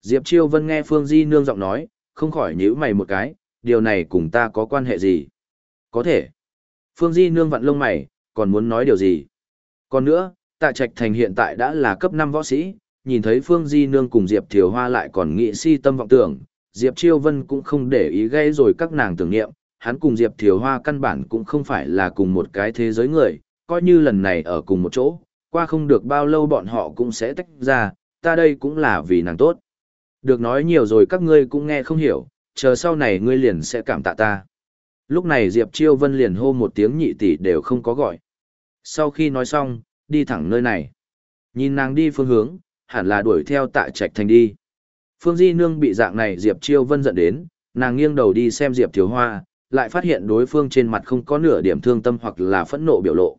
Diệp Chiêu Vân nghe Phương Di Nương giọng nói, không khỏi nhíu mày một cái, điều này cùng ta có quan hệ gì? Có thể. Phương Di Nương vặn lông mày, còn muốn nói điều gì? Còn nữa, Tạ Trạch Thành hiện tại đã là cấp 5 võ sĩ, nhìn thấy Phương Di Nương cùng Diệp Thiều Hoa lại còn nghĩ si tâm vọng tưởng, Diệp Chiêu Vân cũng không để ý gây rồi các nàng tưởng niệm, hắn cùng Diệp Thiều Hoa căn bản cũng không phải là cùng một cái thế giới người, coi như lần này ở cùng một chỗ, qua không được bao lâu bọn họ cũng sẽ tách ra, ta đây cũng là vì nàng tốt. Được nói nhiều rồi các ngươi cũng nghe không hiểu, chờ sau này ngươi liền sẽ cảm tạ ta. Lúc này Diệp Chiêu Vân liền hô một tiếng nhị tỷ đều không có gọi. Sau khi nói xong, đi thẳng nơi này. Nhìn nàng đi phương hướng, hẳn là đuổi theo tạ trạch thành đi. Phương Di Nương bị dạng này Diệp Chiêu Vân giận đến, nàng nghiêng đầu đi xem Diệp Thiếu Hoa, lại phát hiện đối phương trên mặt không có nửa điểm thương tâm hoặc là phẫn nộ biểu lộ.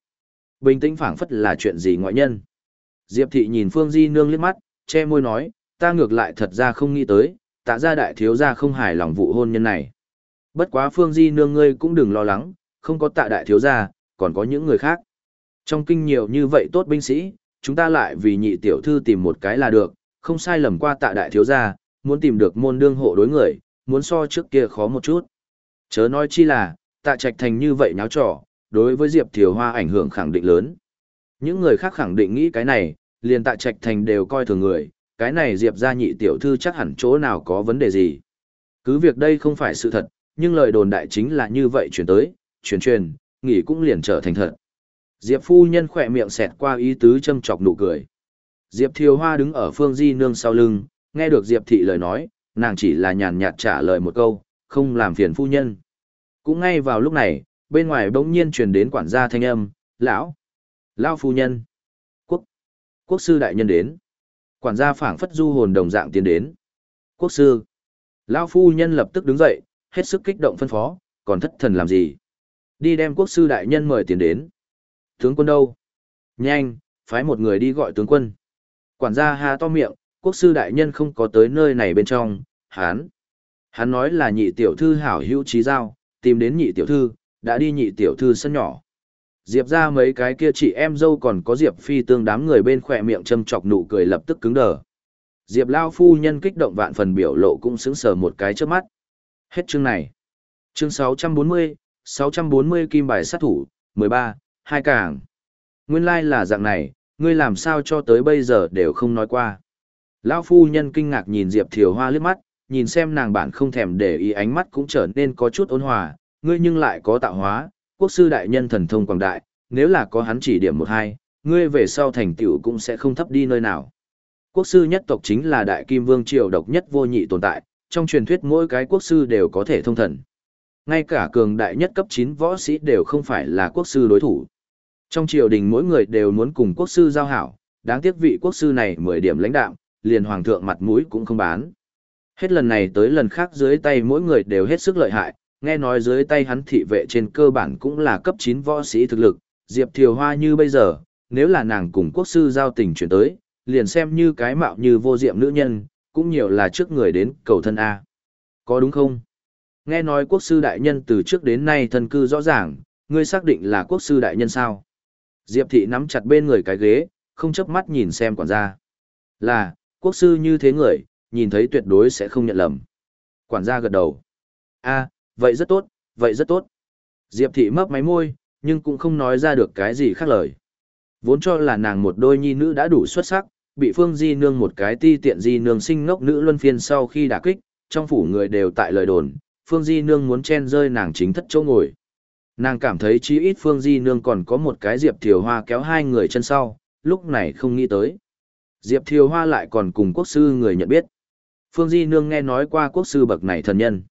Bình tĩnh phảng phất là chuyện gì ngoại nhân. Diệp Thị nhìn Phương Di Nương liếc mắt, che môi nói, ta ngược lại thật ra không nghĩ tới, tạ gia đại thiếu gia không hài lòng vụ hôn nhân này. Bất quá Phương Di Nương ngươi cũng đừng lo lắng, không có tạ đại thiếu gia, còn có những người khác. Trong kinh nhiều như vậy tốt binh sĩ, chúng ta lại vì nhị tiểu thư tìm một cái là được, không sai lầm qua tạ đại thiếu gia, muốn tìm được môn đương hộ đối người, muốn so trước kia khó một chút. Chớ nói chi là, tạ trạch thành như vậy nháo trò, đối với Diệp Thiều Hoa ảnh hưởng khẳng định lớn. Những người khác khẳng định nghĩ cái này, liền tạ trạch thành đều coi thường người, cái này Diệp gia nhị tiểu thư chắc hẳn chỗ nào có vấn đề gì. Cứ việc đây không phải sự thật, nhưng lời đồn đại chính là như vậy chuyển tới, truyền truyền, nghỉ cũng liền trở thành thật. Diệp phu nhân khỏe miệng xẹt qua ý tứ châm chọc nụ cười. Diệp Thiều Hoa đứng ở phương di nương sau lưng, nghe được Diệp thị lời nói, nàng chỉ là nhàn nhạt trả lời một câu, không làm phiền phu nhân. Cũng ngay vào lúc này, bên ngoài bỗng nhiên truyền đến quản gia thanh âm, lão, lão phu nhân, quốc, quốc sư đại nhân đến. Quản gia phảng phất du hồn đồng dạng tiến đến. Quốc sư, lão phu nhân lập tức đứng dậy, hết sức kích động phân phó, còn thất thần làm gì? Đi đem quốc sư đại nhân mời tiền đến. Tướng quân đâu? Nhanh, phái một người đi gọi tướng quân. Quản gia hà to miệng, quốc sư đại nhân không có tới nơi này bên trong, hán. Hắn nói là nhị tiểu thư hảo hữu trí giao, tìm đến nhị tiểu thư, đã đi nhị tiểu thư sân nhỏ. Diệp ra mấy cái kia chị em dâu còn có Diệp phi tương đám người bên khỏe miệng châm chọc nụ cười lập tức cứng đờ. Diệp lao phu nhân kích động vạn phần biểu lộ cũng sững sờ một cái trước mắt. Hết chương này. Chương 640, 640 kim bài sát thủ, 13, hai càng. Nguyên lai like là dạng này, ngươi làm sao cho tới bây giờ đều không nói qua. Lão phu nhân kinh ngạc nhìn Diệp Thiều Hoa liếc mắt, nhìn xem nàng bản không thèm để ý ánh mắt cũng trở nên có chút ôn hòa, ngươi nhưng lại có tạo hóa, quốc sư đại nhân thần thông quảng đại, nếu là có hắn chỉ điểm một hai, ngươi về sau thành tựu cũng sẽ không thấp đi nơi nào. Quốc sư nhất tộc chính là đại kim vương triều độc nhất vô nhị tồn tại, trong truyền thuyết mỗi cái quốc sư đều có thể thông thần. Ngay cả cường đại nhất cấp 9 võ sĩ đều không phải là quốc sư đối thủ. Trong triều đình mỗi người đều muốn cùng quốc sư giao hảo, đáng tiếc vị quốc sư này 10 điểm lãnh đạo, liền hoàng thượng mặt mũi cũng không bán. Hết lần này tới lần khác dưới tay mỗi người đều hết sức lợi hại, nghe nói dưới tay hắn thị vệ trên cơ bản cũng là cấp 9 võ sĩ thực lực, Diệp Thiều Hoa như bây giờ, nếu là nàng cùng quốc sư giao tình chuyển tới, liền xem như cái mạo như vô diệm nữ nhân, cũng nhiều là trước người đến cầu thân A. Có đúng không? Nghe nói quốc sư đại nhân từ trước đến nay thân cư rõ ràng, ngươi xác định là quốc sư đại nhân sao? Diệp thị nắm chặt bên người cái ghế, không chớp mắt nhìn xem quản gia. Là, quốc sư như thế người, nhìn thấy tuyệt đối sẽ không nhận lầm. Quản gia gật đầu. a vậy rất tốt, vậy rất tốt. Diệp thị mấp máy môi, nhưng cũng không nói ra được cái gì khác lời. Vốn cho là nàng một đôi nhi nữ đã đủ xuất sắc, bị Phương Di Nương một cái ti tiện Di Nương sinh ngốc nữ luân phiên sau khi đả kích, trong phủ người đều tại lời đồn, Phương Di Nương muốn chen rơi nàng chính thất chỗ ngồi. Nàng cảm thấy chí ít Phương Di Nương còn có một cái Diệp Thiều Hoa kéo hai người chân sau, lúc này không nghĩ tới. Diệp Thiều Hoa lại còn cùng quốc sư người nhận biết. Phương Di Nương nghe nói qua quốc sư bậc này thần nhân.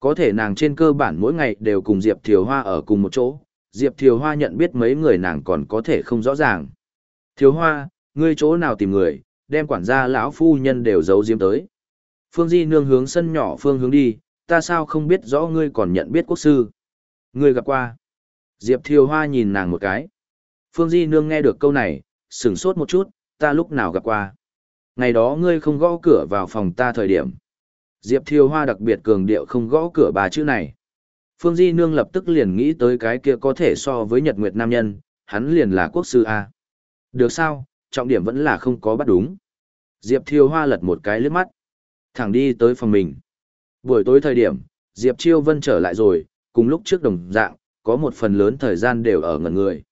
Có thể nàng trên cơ bản mỗi ngày đều cùng Diệp Thiều Hoa ở cùng một chỗ, Diệp Thiều Hoa nhận biết mấy người nàng còn có thể không rõ ràng. Thiều Hoa, ngươi chỗ nào tìm người, đem quản gia lão phu nhân đều giấu diếm tới. Phương Di Nương hướng sân nhỏ phương hướng đi, ta sao không biết rõ ngươi còn nhận biết quốc sư. Ngươi gặp qua. Diệp Thiều Hoa nhìn nàng một cái. Phương Di Nương nghe được câu này, sửng sốt một chút, ta lúc nào gặp qua. Ngày đó ngươi không gõ cửa vào phòng ta thời điểm. Diệp Thiều Hoa đặc biệt cường điệu không gõ cửa bà chữ này. Phương Di Nương lập tức liền nghĩ tới cái kia có thể so với Nhật Nguyệt Nam Nhân, hắn liền là quốc sư A. Được sao, trọng điểm vẫn là không có bắt đúng. Diệp Thiều Hoa lật một cái lướt mắt. Thẳng đi tới phòng mình. Buổi tối thời điểm, Diệp Chiêu Vân trở lại rồi, cùng lúc trước đồng dạng, có một phần lớn thời gian đều ở ngẩn người.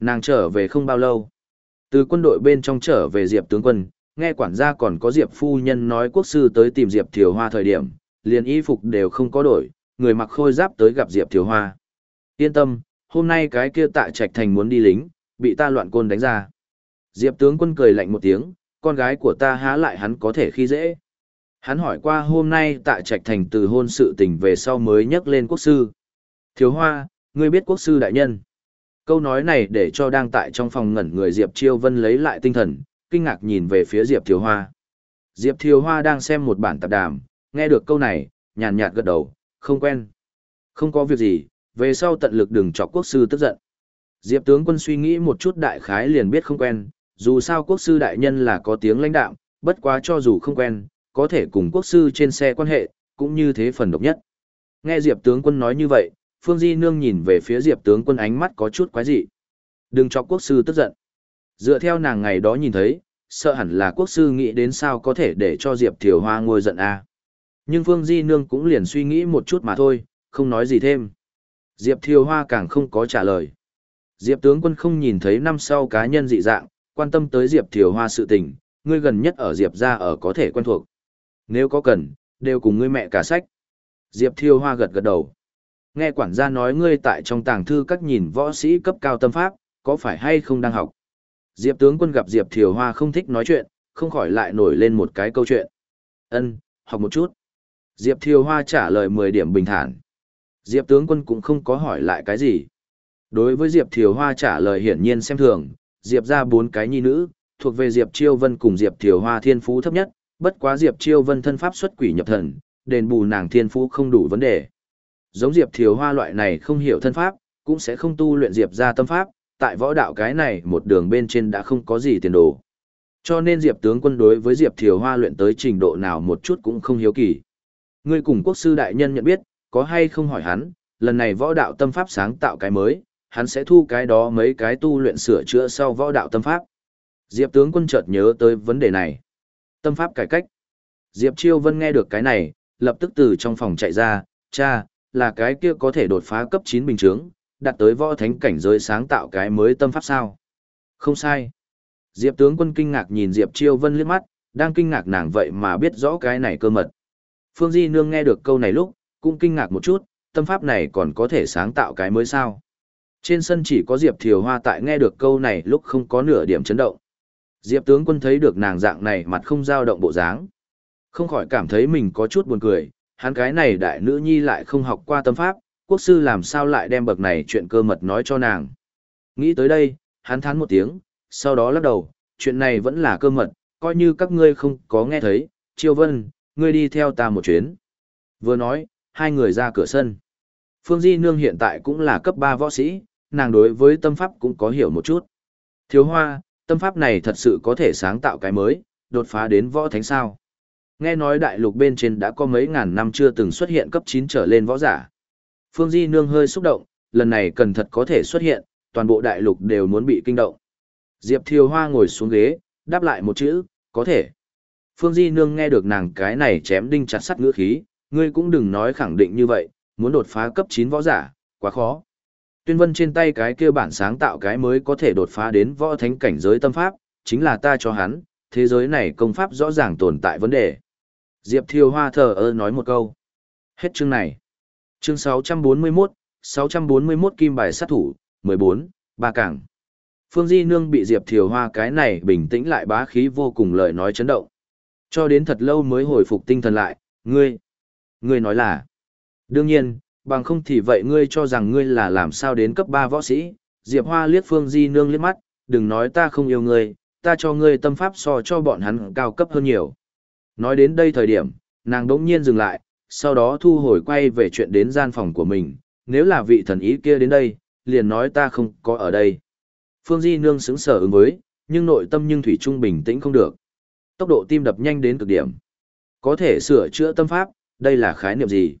Nàng trở về không bao lâu. Từ quân đội bên trong trở về Diệp tướng quân, nghe quản gia còn có Diệp phu nhân nói quốc sư tới tìm Diệp Thiều Hoa thời điểm, liền y phục đều không có đổi, người mặc khôi giáp tới gặp Diệp Thiều Hoa. Yên tâm, hôm nay cái kia tại trạch thành muốn đi lính, bị ta loạn côn đánh ra. Diệp tướng quân cười lạnh một tiếng, con gái của ta há lại hắn có thể khi dễ. Hắn hỏi qua hôm nay tại trạch thành từ hôn sự tình về sau mới nhắc lên quốc sư. Thiếu hoa, ngươi biết quốc sư đại nhân. Câu nói này để cho đang tại trong phòng ngẩn người Diệp Chiêu Vân lấy lại tinh thần, kinh ngạc nhìn về phía Diệp Thiếu Hoa. Diệp Thiếu Hoa đang xem một bản tạp đàm, nghe được câu này, nhàn nhạt gật đầu, không quen. Không có việc gì, về sau tận lực đừng chọc quốc sư tức giận. Diệp tướng quân suy nghĩ một chút đại khái liền biết không quen, dù sao quốc sư đại nhân là có tiếng lãnh đạo, bất quá cho dù không quen, có thể cùng quốc sư trên xe quan hệ, cũng như thế phần độc nhất. Nghe Diệp tướng quân nói như vậy, Phương Di Nương nhìn về phía Diệp tướng quân ánh mắt có chút quái dị. Đừng cho quốc sư tức giận. Dựa theo nàng ngày đó nhìn thấy, sợ hẳn là quốc sư nghĩ đến sao có thể để cho Diệp Thiều Hoa ngồi giận a. Nhưng Phương Di Nương cũng liền suy nghĩ một chút mà thôi, không nói gì thêm. Diệp Thiều Hoa càng không có trả lời. Diệp tướng quân không nhìn thấy năm sau cá nhân dị dạng, quan tâm tới Diệp Thiều Hoa sự tình, ngươi gần nhất ở Diệp gia ở có thể quen thuộc. Nếu có cần, đều cùng ngươi mẹ cả sách. Diệp Thiều Hoa gật gật đầu. Nghe quản gia nói ngươi tại trong tàng thư các nhìn võ sĩ cấp cao tâm pháp, có phải hay không đang học? Diệp tướng quân gặp Diệp Thiều Hoa không thích nói chuyện, không khỏi lại nổi lên một cái câu chuyện. Ân, học một chút. Diệp Thiều Hoa trả lời 10 điểm bình thản. Diệp tướng quân cũng không có hỏi lại cái gì. Đối với Diệp Thiều Hoa trả lời hiển nhiên xem thường, Diệp ra bốn cái nhi nữ, thuộc về Diệp Chiêu Vân cùng Diệp Thiều Hoa thiên phú thấp nhất, bất quá Diệp Chiêu Vân thân pháp xuất quỷ nhập thần, đền bù nàng thiên phú không đủ vấn đề. Giống Diệp Thiều Hoa loại này không hiểu thân pháp, cũng sẽ không tu luyện Diệp ra tâm pháp, tại võ đạo cái này một đường bên trên đã không có gì tiền đồ. Cho nên Diệp tướng quân đối với Diệp Thiều Hoa luyện tới trình độ nào một chút cũng không hiếu kỳ. Ngươi cùng quốc sư đại nhân nhận biết, có hay không hỏi hắn, lần này võ đạo tâm pháp sáng tạo cái mới, hắn sẽ thu cái đó mấy cái tu luyện sửa chữa sau võ đạo tâm pháp. Diệp tướng quân chợt nhớ tới vấn đề này. Tâm pháp cải cách. Diệp Chiêu Vân nghe được cái này, lập tức từ trong phòng chạy ra, cha, là cái kia có thể đột phá cấp 9 bình chứng, đạt tới võ thánh cảnh giới sáng tạo cái mới tâm pháp sao. Không sai. Diệp tướng quân kinh ngạc nhìn Diệp Chiêu Vân liếc mắt, đang kinh ngạc nàng vậy mà biết rõ cái này cơ mật. Phương Di Nương nghe được câu này lúc, cũng kinh ngạc một chút, tâm pháp này còn có thể sáng tạo cái mới sao. Trên sân chỉ có Diệp Thiều Hoa tại nghe được câu này lúc không có nửa điểm chấn động. Diệp tướng quân thấy được nàng dạng này mặt không dao động bộ dáng. Không khỏi cảm thấy mình có chút buồn cười, hắn cái này đại nữ nhi lại không học qua tâm pháp, quốc sư làm sao lại đem bậc này chuyện cơ mật nói cho nàng. Nghĩ tới đây, hắn thán một tiếng, sau đó lắc đầu, chuyện này vẫn là cơ mật, coi như các ngươi không có nghe thấy, Triều Vân, ngươi đi theo ta một chuyến. Vừa nói, hai người ra cửa sân. Phương Di Nương hiện tại cũng là cấp 3 võ sĩ, nàng đối với tâm pháp cũng có hiểu một chút. Thiếu hoa, tâm pháp này thật sự có thể sáng tạo cái mới, đột phá đến võ thánh sao. Nghe nói đại lục bên trên đã có mấy ngàn năm chưa từng xuất hiện cấp 9 trở lên võ giả. Phương Di Nương hơi xúc động, lần này cần thật có thể xuất hiện, toàn bộ đại lục đều muốn bị kinh động. Diệp Thiều Hoa ngồi xuống ghế, đáp lại một chữ, có thể. Phương Di Nương nghe được nàng cái này chém đinh chặt sắt ngữ khí, ngươi cũng đừng nói khẳng định như vậy, muốn đột phá cấp 9 võ giả, quá khó. Tuyên vân trên tay cái kia bản sáng tạo cái mới có thể đột phá đến võ thánh cảnh giới tâm pháp, chính là ta cho hắn, thế giới này công pháp rõ ràng tồn tại vấn đề. Diệp Thiều Hoa thờ ơ nói một câu. Hết chương này. Chương 641, 641 kim bài sát thủ, 14, ba cảng. Phương Di Nương bị Diệp Thiều Hoa cái này bình tĩnh lại bá khí vô cùng lời nói chấn động. Cho đến thật lâu mới hồi phục tinh thần lại, ngươi, ngươi nói là. Đương nhiên, bằng không thì vậy ngươi cho rằng ngươi là làm sao đến cấp 3 võ sĩ. Diệp Hoa liếc Phương Di Nương liếc mắt, đừng nói ta không yêu ngươi, ta cho ngươi tâm pháp so cho bọn hắn cao cấp hơn nhiều. Nói đến đây thời điểm, nàng đỗng nhiên dừng lại, sau đó thu hồi quay về chuyện đến gian phòng của mình, nếu là vị thần ý kia đến đây, liền nói ta không có ở đây. Phương Di Nương sững sờ ứng với, nhưng nội tâm nhưng Thủy Trung bình tĩnh không được. Tốc độ tim đập nhanh đến cực điểm. Có thể sửa chữa tâm pháp, đây là khái niệm gì?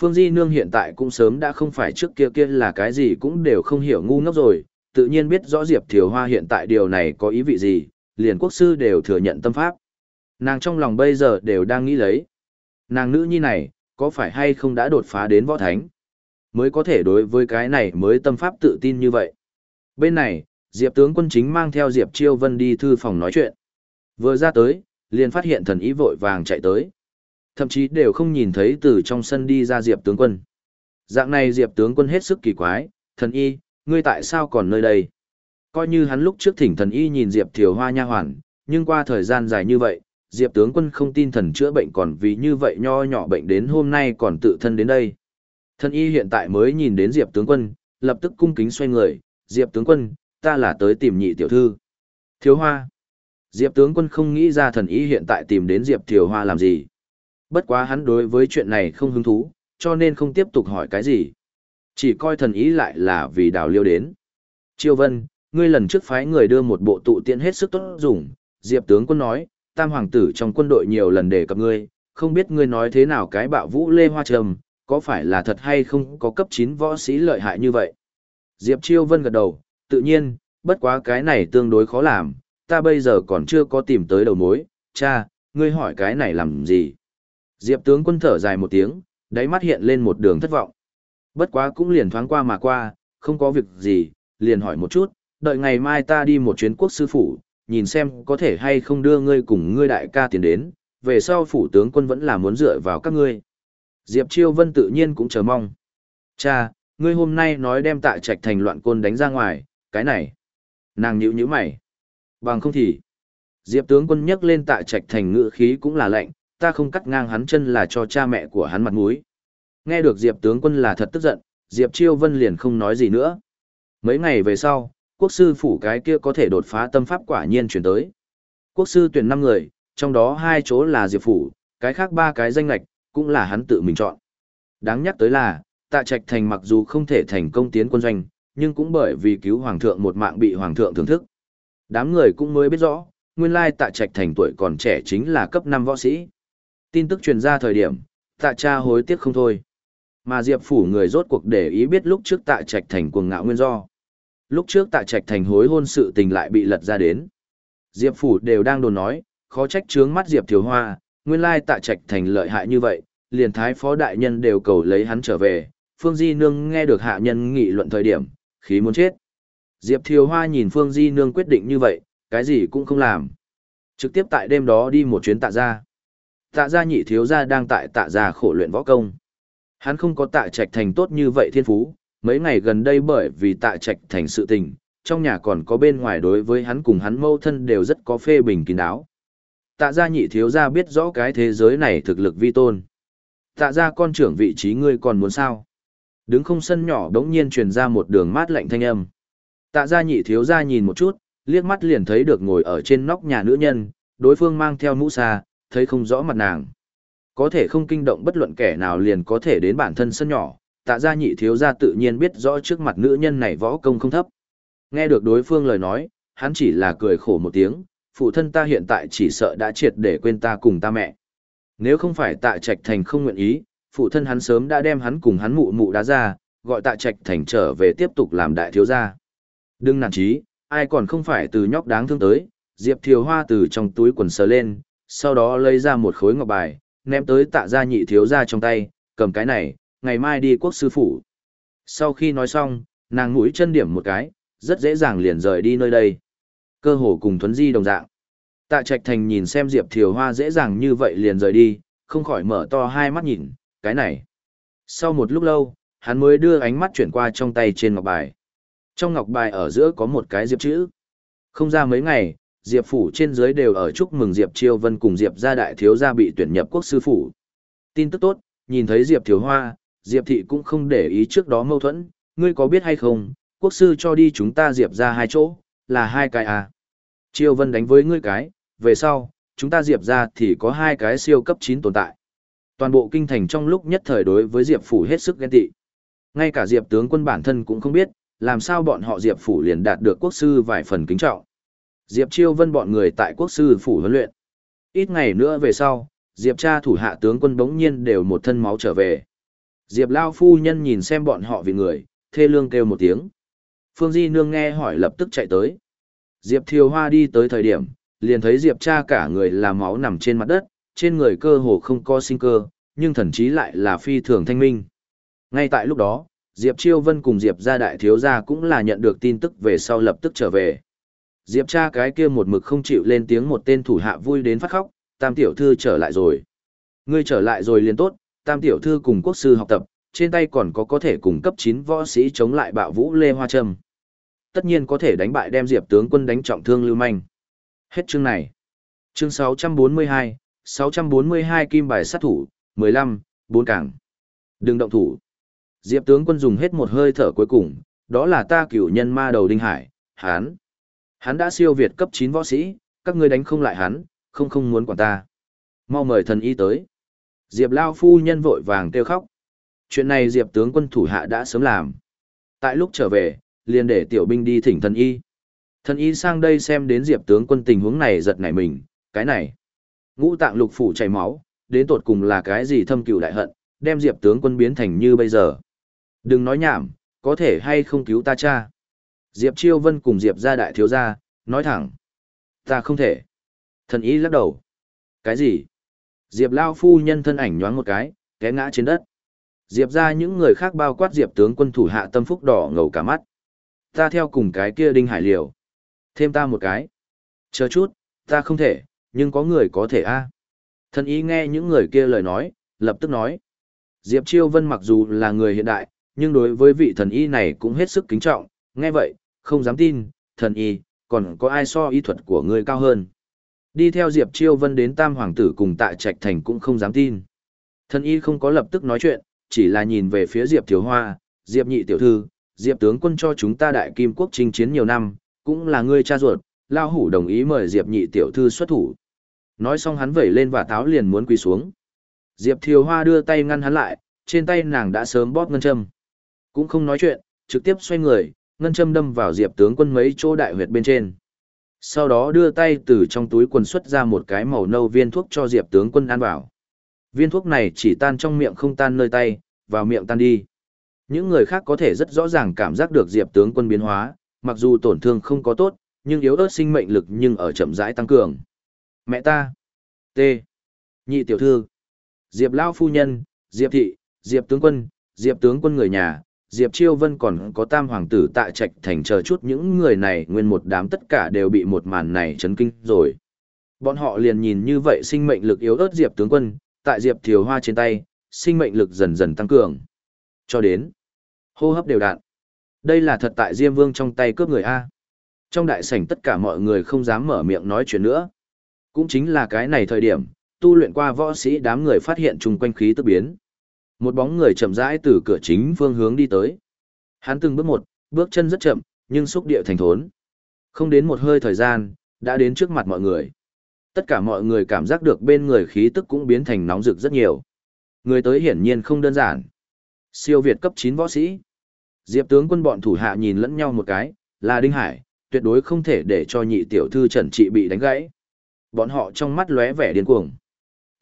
Phương Di Nương hiện tại cũng sớm đã không phải trước kia kia là cái gì cũng đều không hiểu ngu ngốc rồi, tự nhiên biết rõ Diệp Thiều Hoa hiện tại điều này có ý vị gì, liền quốc sư đều thừa nhận tâm pháp. Nàng trong lòng bây giờ đều đang nghĩ lấy. Nàng nữ nhi này, có phải hay không đã đột phá đến võ thánh? Mới có thể đối với cái này mới tâm pháp tự tin như vậy. Bên này, Diệp tướng quân chính mang theo Diệp Chiêu Vân đi thư phòng nói chuyện. Vừa ra tới, liền phát hiện thần ý vội vàng chạy tới. Thậm chí đều không nhìn thấy từ trong sân đi ra Diệp tướng quân. Dạng này Diệp tướng quân hết sức kỳ quái, thần y, ngươi tại sao còn nơi đây? Coi như hắn lúc trước thỉnh thần y nhìn Diệp Thiều Hoa nha hoàn, nhưng qua thời gian dài như vậy, Diệp tướng quân không tin thần chữa bệnh còn vì như vậy nho nhỏ bệnh đến hôm nay còn tự thân đến đây. Thần y hiện tại mới nhìn đến Diệp tướng quân, lập tức cung kính xoay người, Diệp tướng quân, ta là tới tìm nhị tiểu thư. Thiếu hoa. Diệp tướng quân không nghĩ ra thần y hiện tại tìm đến Diệp Thiều Hoa làm gì. Bất quá hắn đối với chuyện này không hứng thú, cho nên không tiếp tục hỏi cái gì. Chỉ coi thần ý lại là vì đào liêu đến. Triều Vân, ngươi lần trước phái người đưa một bộ tụ tiện hết sức tốt dùng, Diệp tướng quân nói, tam hoàng tử trong quân đội nhiều lần đề cập ngươi, không biết ngươi nói thế nào cái bạo vũ lê hoa trầm, có phải là thật hay không có cấp 9 võ sĩ lợi hại như vậy. Diệp Chiêu Vân gật đầu, tự nhiên, bất quá cái này tương đối khó làm, ta bây giờ còn chưa có tìm tới đầu mối, cha, ngươi hỏi cái này làm gì. Diệp tướng quân thở dài một tiếng, đáy mắt hiện lên một đường thất vọng. Bất quá cũng liền thoáng qua mà qua, không có việc gì, liền hỏi một chút, đợi ngày mai ta đi một chuyến quốc sư phủ, nhìn xem có thể hay không đưa ngươi cùng ngươi đại ca tiền đến, về sau phủ tướng quân vẫn là muốn dựa vào các ngươi. Diệp Chiêu Vân tự nhiên cũng chờ mong. Cha, ngươi hôm nay nói đem tạ trạch thành loạn côn đánh ra ngoài, cái này. Nàng nhíu nhíu mày. Bằng không thì. Diệp tướng quân nhắc lên tạ trạch thành ngự khí cũng là lệnh, ta không cắt ngang hắn chân là cho cha mẹ của hắn mặt mũi. Nghe được Diệp tướng quân là thật tức giận, Diệp Chiêu Vân liền không nói gì nữa. Mấy ngày về sau, quốc sư phủ cái kia có thể đột phá tâm pháp quả nhiên chuyển tới. Quốc sư tuyển 5 người, trong đó hai chỗ là Diệp phủ, cái khác ba cái danh lạch, cũng là hắn tự mình chọn. Đáng nhắc tới là, tạ trạch thành mặc dù không thể thành công tiến quân doanh, nhưng cũng bởi vì cứu hoàng thượng một mạng bị hoàng thượng thưởng thức. Đám người cũng mới biết rõ, nguyên lai tạ trạch thành tuổi còn trẻ chính là cấp 5 võ sĩ. Tin tức truyền ra thời điểm, tạ cha hối tiếc không thôi. Mà Diệp phủ người rốt cuộc để ý biết lúc trước tạ trạch thành cuồng ngạo nguyên do. Lúc trước tạ trạch thành hối hôn sự tình lại bị lật ra đến. Diệp phủ đều đang đồn nói, khó trách trướng mắt Diệp thiếu hoa, nguyên lai tạ trạch thành lợi hại như vậy, liền thái phó đại nhân đều cầu lấy hắn trở về. Phương Di Nương nghe được hạ nhân nghị luận thời điểm, khí muốn chết. Diệp Thiều Hoa nhìn Phương Di Nương quyết định như vậy, cái gì cũng không làm. Trực tiếp tại đêm đó đi một chuyến tạ gia Tạ gia nhị thiếu gia đang tại tạ gia khổ luyện võ công. Hắn không có tạ trạch thành tốt như vậy thiên phú, mấy ngày gần đây bởi vì tạ trạch thành sự tình, trong nhà còn có bên ngoài đối với hắn cùng hắn mâu thân đều rất có phê bình kín đáo. Tạ gia nhị thiếu gia biết rõ cái thế giới này thực lực vi tôn. Tạ gia con trưởng vị trí ngươi còn muốn sao? Đứng không sân nhỏ đống nhiên truyền ra một đường mát lạnh thanh âm. Tạ gia nhị thiếu gia nhìn một chút, liếc mắt liền thấy được ngồi ở trên nóc nhà nữ nhân, đối phương mang theo mũ xa, thấy không rõ mặt nàng. Có thể không kinh động bất luận kẻ nào liền có thể đến bản thân sân nhỏ, tạ gia nhị thiếu gia tự nhiên biết rõ trước mặt nữ nhân này võ công không thấp. Nghe được đối phương lời nói, hắn chỉ là cười khổ một tiếng, phụ thân ta hiện tại chỉ sợ đã triệt để quên ta cùng ta mẹ. Nếu không phải tạ trạch thành không nguyện ý, phụ thân hắn sớm đã đem hắn cùng hắn mụ mụ đá ra, gọi tạ trạch thành trở về tiếp tục làm đại thiếu gia. Đừng nản chí, ai còn không phải từ nhóc đáng thương tới, Diệp Thiều Hoa từ trong túi quần sờ lên, sau đó lấy ra một khối ngọc bài, ném tới tạ gia nhị thiếu gia trong tay, cầm cái này, ngày mai đi quốc sư phủ. Sau khi nói xong, nàng mũi chân điểm một cái, rất dễ dàng liền rời đi nơi đây. Cơ hồ cùng thuấn di đồng dạng. Tạ Trạch Thành nhìn xem Diệp Thiều Hoa dễ dàng như vậy liền rời đi, không khỏi mở to hai mắt nhìn, cái này. Sau một lúc lâu, hắn mới đưa ánh mắt chuyển qua trong tay trên ngọc bài. Trong ngọc bài ở giữa có một cái diệp chữ. Không ra mấy ngày, Diệp phủ trên dưới đều ở chúc mừng Diệp Chiêu Vân cùng Diệp gia đại thiếu gia bị tuyển nhập quốc sư phủ. Tin tức tốt, nhìn thấy Diệp Thiều Hoa, Diệp thị cũng không để ý trước đó mâu thuẫn, ngươi có biết hay không, quốc sư cho đi chúng ta Diệp ra hai chỗ, là hai cái à. Triều Vân đánh với ngươi cái, về sau, chúng ta Diệp ra thì có hai cái siêu cấp 9 tồn tại. Toàn bộ kinh thành trong lúc nhất thời đối với Diệp phủ hết sức ghen tị. Ngay cả Diệp tướng quân bản thân cũng không biết, làm sao bọn họ Diệp phủ liền đạt được quốc sư vài phần kính trọng. Diệp Chiêu Vân bọn người tại quốc sư phủ huấn luyện. Ít ngày nữa về sau, Diệp cha thủ hạ tướng quân bỗng nhiên đều một thân máu trở về. Diệp Lao phu nhân nhìn xem bọn họ vì người, thê lương kêu một tiếng. Phương Di Nương nghe hỏi lập tức chạy tới. Diệp Thiều Hoa đi tới thời điểm, liền thấy Diệp cha cả người là máu nằm trên mặt đất, trên người cơ hồ không có sinh cơ, nhưng thần chí lại là phi thường thanh minh. Ngay tại lúc đó, Diệp Chiêu Vân cùng Diệp gia đại thiếu gia cũng là nhận được tin tức về sau lập tức trở về. Diệp cha cái kia một mực không chịu lên tiếng một tên thủ hạ vui đến phát khóc, tam tiểu thư trở lại rồi. Ngươi trở lại rồi liền tốt, tam tiểu thư cùng quốc sư học tập, trên tay còn có có thể cùng cấp 9 võ sĩ chống lại bạo vũ Lê Hoa Trâm. Tất nhiên có thể đánh bại đem Diệp tướng quân đánh trọng thương lưu manh. Hết chương này. Chương 642, 642 kim bài sát thủ, 15, 4 cảng. Đừng động thủ. Diệp tướng quân dùng hết một hơi thở cuối cùng, đó là ta cửu nhân ma đầu Đinh Hải, hán. Hắn đã siêu việt cấp 9 võ sĩ, các ngươi đánh không lại hắn, không không muốn quản ta. Mau mời thần y tới. Diệp Lao phu nhân vội vàng kêu khóc. Chuyện này Diệp tướng quân thủ hạ đã sớm làm. Tại lúc trở về, liền để tiểu binh đi thỉnh thần y. Thần y sang đây xem đến Diệp tướng quân tình huống này giật nảy mình, cái này. Ngũ tạng lục phủ chảy máu, đến tột cùng là cái gì thâm cừu đại hận, đem Diệp tướng quân biến thành như bây giờ. Đừng nói nhảm, có thể hay không cứu ta cha. Diệp Chiêu Vân cùng Diệp gia đại thiếu gia, nói thẳng. Ta không thể. Thần y lắc đầu. Cái gì? Diệp Lao phu nhân thân ảnh nhoáng một cái, té ngã trên đất. Diệp ra những người khác bao quát Diệp tướng quân thủ hạ tâm phúc đỏ ngầu cả mắt. Ta theo cùng cái kia đinh hải liều. Thêm ta một cái. Chờ chút, ta không thể, nhưng có người có thể a. Thần y nghe những người kia lời nói, lập tức nói. Diệp Chiêu Vân mặc dù là người hiện đại, nhưng đối với vị thần y này cũng hết sức kính trọng, nghe vậy, không dám tin, thần y, còn có ai so y thuật của ngươi cao hơn. Đi theo Diệp Chiêu Vân đến Tam Hoàng tử cùng tại Trạch Thành cũng không dám tin. Thân y không có lập tức nói chuyện, chỉ là nhìn về phía Diệp Thiếu Hoa, Diệp Nhị Tiểu Thư, Diệp Tướng quân cho chúng ta đại kim quốc chinh chiến nhiều năm, cũng là ngươi cha ruột, Lao Hủ đồng ý mời Diệp Nhị Tiểu Thư xuất thủ. Nói xong hắn vẩy lên và táo liền muốn quỳ xuống. Diệp Thiếu Hoa đưa tay ngăn hắn lại, trên tay nàng đã sớm bóp ngân châm. Cũng không nói chuyện, trực tiếp xoay người, ngân châm đâm vào Diệp tướng quân mấy chỗ đại huyệt bên trên. Sau đó đưa tay từ trong túi quần xuất ra một cái màu nâu viên thuốc cho Diệp tướng quân ăn vào. Viên thuốc này chỉ tan trong miệng không tan nơi tay, vào miệng tan đi. Những người khác có thể rất rõ ràng cảm giác được Diệp tướng quân biến hóa, mặc dù tổn thương không có tốt, nhưng yếu ớt sinh mệnh lực nhưng ở chậm rãi tăng cường. Mẹ ta. T. Nhị tiểu thư. Diệp Lão phu nhân, Diệp thị, Diệp tướng quân, Diệp tướng quân người nhà, Diệp Chiêu Vân còn có tam hoàng tử tạ trạch thành chờ chút những người này nguyên một đám tất cả đều bị một màn này chấn kinh rồi. Bọn họ liền nhìn như vậy sinh mệnh lực yếu ớt Diệp tướng quân, tại Diệp Thiều Hoa trên tay, sinh mệnh lực dần dần tăng cường. Cho đến hô hấp đều đặn. Đây là thật tại Diêm Vương trong tay cướp người A. Trong đại sảnh tất cả mọi người không dám mở miệng nói chuyện nữa. Cũng chính là cái này thời điểm, tu luyện qua võ sĩ đám người phát hiện chung quanh khí tức biến. Một bóng người chậm rãi từ cửa chính phương hướng đi tới. Hắn từng bước một, bước chân rất chậm, nhưng xúc địa thành thốn. Không đến một hơi thời gian, đã đến trước mặt mọi người. Tất cả mọi người cảm giác được bên người khí tức cũng biến thành nóng rực rất nhiều. Người tới hiển nhiên không đơn giản. Siêu Việt cấp 9 võ sĩ. Diệp tướng quân bọn thủ hạ nhìn lẫn nhau một cái, là Đinh Hải, tuyệt đối không thể để cho nhị tiểu thư Trần Trị bị đánh gãy. Bọn họ trong mắt lóe vẻ điên cuồng.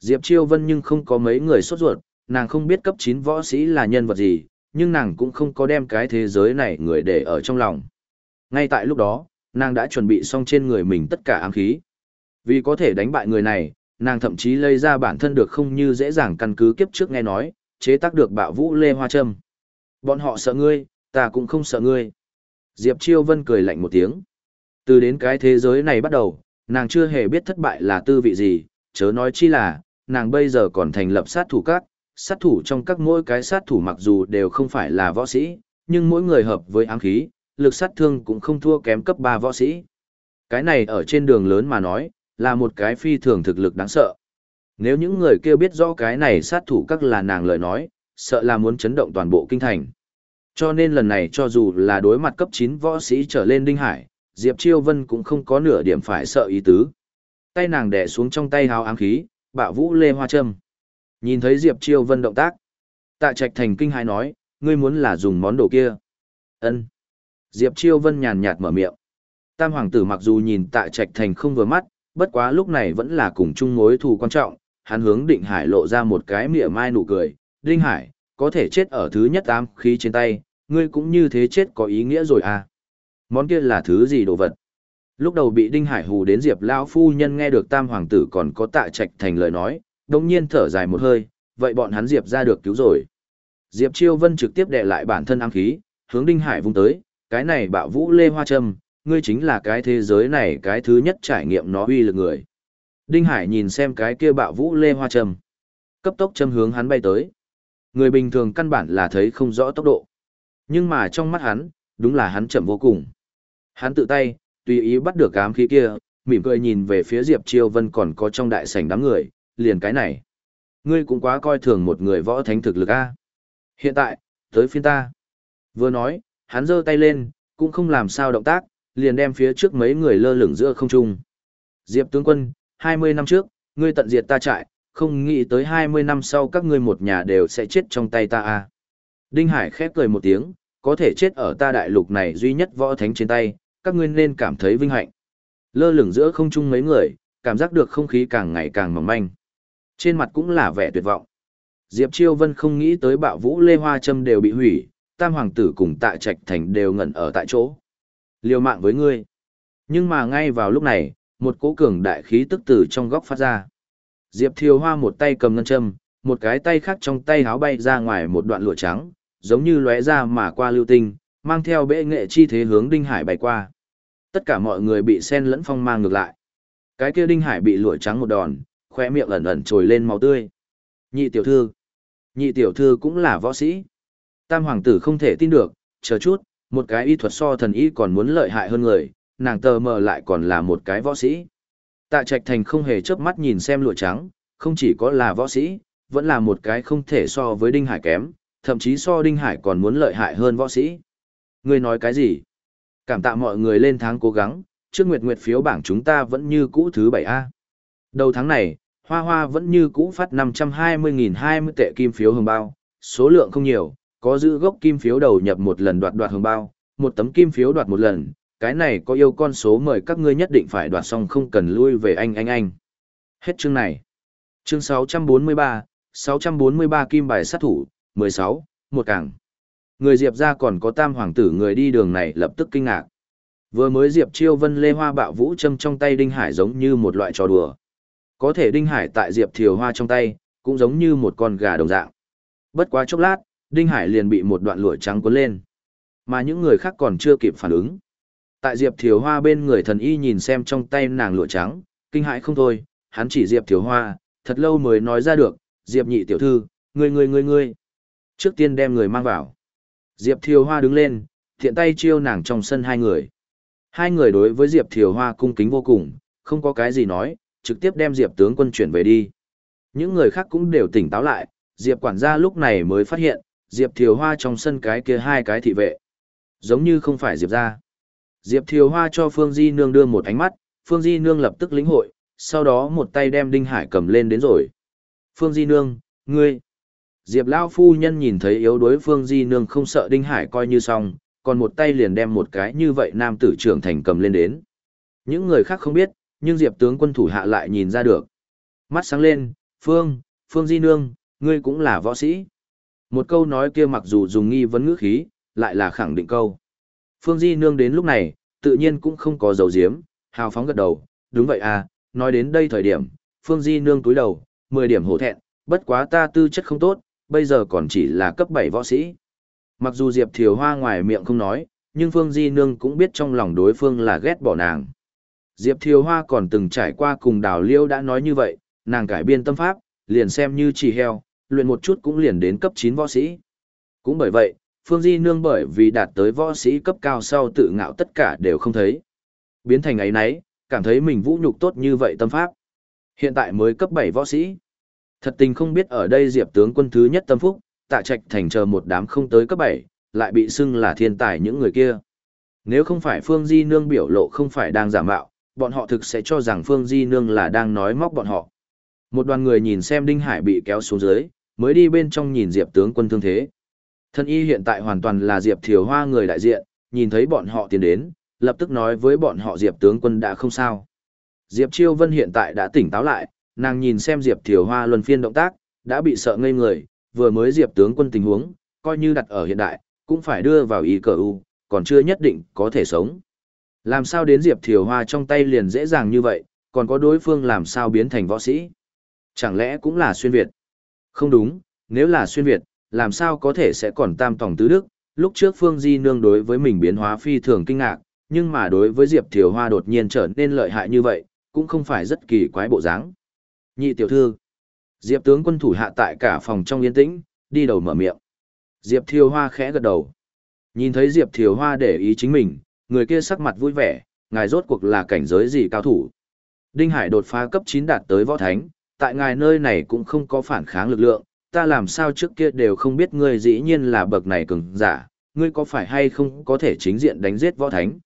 Diệp Chiêu Vân nhưng không có mấy người sốt ruột, nàng không biết cấp 9 võ sĩ là nhân vật gì, nhưng nàng cũng không có đem cái thế giới này người để ở trong lòng. Ngay tại lúc đó, nàng đã chuẩn bị xong trên người mình tất cả ám khí. Vì có thể đánh bại người này, nàng thậm chí lấy ra bản thân được không như dễ dàng căn cứ kiếp trước nghe nói, chế tác được bạo vũ lê hoa trâm. Bọn họ sợ ngươi, ta cũng không sợ ngươi. Diệp Chiêu Vân cười lạnh một tiếng. Từ đến cái thế giới này bắt đầu, nàng chưa hề biết thất bại là tư vị gì, chớ nói chi là, nàng bây giờ còn thành lập sát thủ các, sát thủ trong các mỗi cái sát thủ mặc dù đều không phải là võ sĩ, nhưng mỗi người hợp với ám khí, lực sát thương cũng không thua kém cấp 3 võ sĩ. Cái này ở trên đường lớn mà nói, là một cái phi thường thực lực đáng sợ. Nếu những người kia biết rõ cái này sát thủ các là nàng lời nói, sợ là muốn chấn động toàn bộ kinh thành. Cho nên lần này cho dù là đối mặt cấp 9 võ sĩ trở lên Đinh Hải, Diệp Chiêu Vân cũng không có nửa điểm phải sợ ý tứ. Tay nàng đè xuống trong tay hào ám khí, bạo vũ lê hoa châm. Nhìn thấy Diệp Chiêu Vân động tác, Tạ Trạch Thành kinh hãi nói, ngươi muốn là dùng món đồ kia. Ân. Diệp Chiêu Vân nhàn nhạt mở miệng. Tam hoàng tử mặc dù nhìn Tạ Trạch Thành không vừa mắt, bất quá lúc này vẫn là cùng chung mối thù quan trọng, hắn hướng Định Hải lộ ra một cái mỉa mai nụ cười, "Đinh Hải, có thể chết ở thứ nhất ám khí trên tay, ngươi cũng như thế chết có ý nghĩa rồi à? Món kia là thứ gì đồ vật?" Lúc đầu bị Đinh Hải hù đến Diệp lão phu nhân nghe được Tam hoàng tử còn có Tạ Trạch thành lời nói, đồng nhiên thở dài một hơi, vậy bọn hắn Diệp ra được cứu rồi. Diệp Chiêu Vân trực tiếp đè lại bản thân ám khí, hướng Đinh Hải vung tới, cái này bạo vũ lê hoa trâm, ngươi chính là cái thế giới này cái thứ nhất trải nghiệm nó uy lực người. Đinh Hải nhìn xem cái kia bạo vũ lê hoa trâm, cấp tốc châm hướng hắn bay tới. Người bình thường căn bản là thấy không rõ tốc độ. Nhưng mà trong mắt hắn, đúng là hắn chậm vô cùng. Hắn tự tay, tùy ý bắt được ám khí kia, mỉm cười nhìn về phía Diệp Chiêu Vân còn có trong đại sảnh đám người, liền cái này. Ngươi cũng quá coi thường một người võ thánh thực lực a. Hiện tại, tới phiên ta. Vừa nói, hắn giơ tay lên, cũng không làm sao động tác, liền đem phía trước mấy người lơ lửng giữa không trung. Diệp tướng quân, 20 năm trước, ngươi tận diệt ta trại, không nghĩ tới 20 năm sau các ngươi một nhà đều sẽ chết trong tay ta a. Đinh Hải khép cười một tiếng, có thể chết ở ta đại lục này duy nhất võ thánh trên tay, các ngươi nên cảm thấy vinh hạnh. Lơ lửng giữa không trung mấy người, cảm giác được không khí càng ngày càng mỏng manh. Trên mặt cũng là vẻ tuyệt vọng. Diệp Chiêu Vân không nghĩ tới bạo vũ Lê Hoa Trâm đều bị hủy, tam hoàng tử cùng tạ trạch thành đều ngẩn ở tại chỗ. Liều mạng với ngươi. Nhưng mà ngay vào lúc này, một cỗ cường đại khí tức từ trong góc phát ra. Diệp Thiều Hoa một tay cầm ngân châm, một cái tay khác trong tay háo bay ra ngoài một đoạn lụa trắng, giống như lóe ra mà qua lưu tinh, mang theo bệ nghệ chi thế hướng Đinh Hải bay qua. Tất cả mọi người bị sen lẫn phong mang ngược lại. Cái kia Đinh Hải bị lụa trắng một đòn, khoe miệng ẩn ẩn trồi lên máu tươi. Nhị tiểu thư. Nhị tiểu thư cũng là võ sĩ. Tam hoàng tử không thể tin được, chờ chút, một cái y thuật so thần y còn muốn lợi hại hơn người, nàng tờ mờ lại còn là một cái võ sĩ. Tạ Trạch Thành không hề chớp mắt nhìn xem lụa trắng, không chỉ có là võ sĩ, vẫn là một cái không thể so với Đinh Hải kém, thậm chí so Đinh Hải còn muốn lợi hại hơn võ sĩ. Ngươi nói cái gì? Cảm tạ mọi người lên tháng cố gắng, trước nguyệt nguyệt phiếu bảng chúng ta vẫn như cũ thứ 7A. Đầu tháng này, Hoa Hoa vẫn như cũ phát 520.020 tệ kim phiếu hồng bao, số lượng không nhiều, có giữ gốc kim phiếu đầu nhập một lần đoạt đoạt hồng bao, một tấm kim phiếu đoạt một lần, cái này có yêu con số mời các ngươi nhất định phải đoạt xong không cần lui về anh anh anh. Hết chương này. Chương 643, 643 kim bài sát thủ, 16, một càng. Người Diệp ra còn có tam hoàng tử người đi đường này lập tức kinh ngạc. Vừa mới Diệp Chiêu Vân Lê Hoa bạo vũ châm trong tay Đinh Hải giống như một loại trò đùa. Có thể Đinh Hải tại Diệp Thiều Hoa trong tay, cũng giống như một con gà đồng dạng. Bất quá chốc lát, Đinh Hải liền bị một đoạn lụa trắng cuốn lên. Mà những người khác còn chưa kịp phản ứng. Tại Diệp Thiều Hoa bên người thần y nhìn xem trong tay nàng lụa trắng, kinh hãi không thôi, hắn chỉ Diệp Thiều Hoa, thật lâu mới nói ra được, Diệp nhị tiểu thư, ngươi ngươi ngươi ngươi. Trước tiên đem người mang vào. Diệp Thiều Hoa đứng lên, thiện tay chiêu nàng trong sân hai người. Hai người đối với Diệp Thiều Hoa cung kính vô cùng, không có cái gì nói, trực tiếp đem Diệp tướng quân chuyển về đi. Những người khác cũng đều tỉnh táo lại, Diệp quản gia lúc này mới phát hiện, Diệp Thiều Hoa trong sân cái kia hai cái thị vệ. Giống như không phải Diệp ra. Diệp Thiều Hoa cho Phương Di Nương đưa một ánh mắt, Phương Di Nương lập tức lĩnh hội, sau đó một tay đem Đinh Hải cầm lên đến rồi. Phương Di Nương, ngươi. Diệp Lao Phu Nhân nhìn thấy yếu đuối Phương Di Nương không sợ Đinh Hải coi như xong, còn một tay liền đem một cái như vậy nam tử trưởng thành cầm lên đến. Những người khác không biết, nhưng Diệp tướng quân thủ hạ lại nhìn ra được. Mắt sáng lên, Phương, Phương Di Nương, ngươi cũng là võ sĩ. Một câu nói kia mặc dù dùng nghi vấn ngữ khí, lại là khẳng định câu. Phương Di Nương đến lúc này, tự nhiên cũng không có dầu diếm, hào phóng gật đầu, đúng vậy à, nói đến đây thời điểm, Phương Di Nương túi đầu, 10 điểm hổ thẹn, bất quá ta tư chất không tốt, bây giờ còn chỉ là cấp 7 võ sĩ. Mặc dù Diệp Thiều Hoa ngoài miệng không nói, nhưng Phương Di Nương cũng biết trong lòng đối phương là ghét bỏ nàng. Diệp Thiều Hoa còn từng trải qua cùng Đào Liêu đã nói như vậy, nàng cải biên tâm pháp, liền xem như chỉ heo, luyện một chút cũng liền đến cấp 9 võ sĩ. Cũng bởi vậy, Phương Di Nương bởi vì đạt tới võ sĩ cấp cao sau tự ngạo tất cả đều không thấy. Biến thành ấy nấy, cảm thấy mình vũ nhục tốt như vậy tâm pháp. Hiện tại mới cấp 7 võ sĩ. Thật tình không biết ở đây Diệp tướng quân thứ nhất tâm phúc, tạ trạch thành chờ một đám không tới cấp 7, lại bị xưng là thiên tài những người kia. Nếu không phải Phương Di Nương biểu lộ không phải đang giả mạo, bọn họ thực sẽ cho rằng Phương Di Nương là đang nói móc bọn họ. Một đoàn người nhìn xem Đinh Hải bị kéo xuống dưới, mới đi bên trong nhìn Diệp tướng quân thương thế. Thân y hiện tại hoàn toàn là Diệp Thiều Hoa người đại diện, nhìn thấy bọn họ tiến đến, lập tức nói với bọn họ Diệp tướng quân đã không sao. Diệp Chiêu Vân hiện tại đã tỉnh táo lại, nàng nhìn xem Diệp Thiều Hoa luân phiên động tác, đã bị sợ ngây người, vừa mới Diệp tướng quân tình huống, coi như đặt ở hiện đại, cũng phải đưa vào y cờ u, còn chưa nhất định có thể sống. Làm sao đến Diệp Thiều Hoa trong tay liền dễ dàng như vậy, còn có đối phương làm sao biến thành võ sĩ? Chẳng lẽ cũng là xuyên Việt? Không đúng, nếu là xuyên Việt, làm sao có thể sẽ còn tam tổng tứ đức? Lúc trước Phương Di Nương đối với mình biến hóa phi thường kinh ngạc, nhưng mà đối với Diệp Thiều Hoa đột nhiên trở nên lợi hại như vậy, cũng không phải rất kỳ quái bộ dáng. Nhị tiểu thư, Diệp tướng quân thủ hạ tại cả phòng trong yên tĩnh, đi đầu mở miệng. Diệp Thiều Hoa khẽ gật đầu. Nhìn thấy Diệp Thiều Hoa để ý chính mình, người kia sắc mặt vui vẻ, ngài rốt cuộc là cảnh giới gì cao thủ. Đinh Hải đột phá cấp 9 đạt tới võ thánh, tại ngài nơi này cũng không có phản kháng lực lượng, ta làm sao trước kia đều không biết ngươi dĩ nhiên là bậc này cường giả, ngươi có phải hay không có thể chính diện đánh giết võ thánh.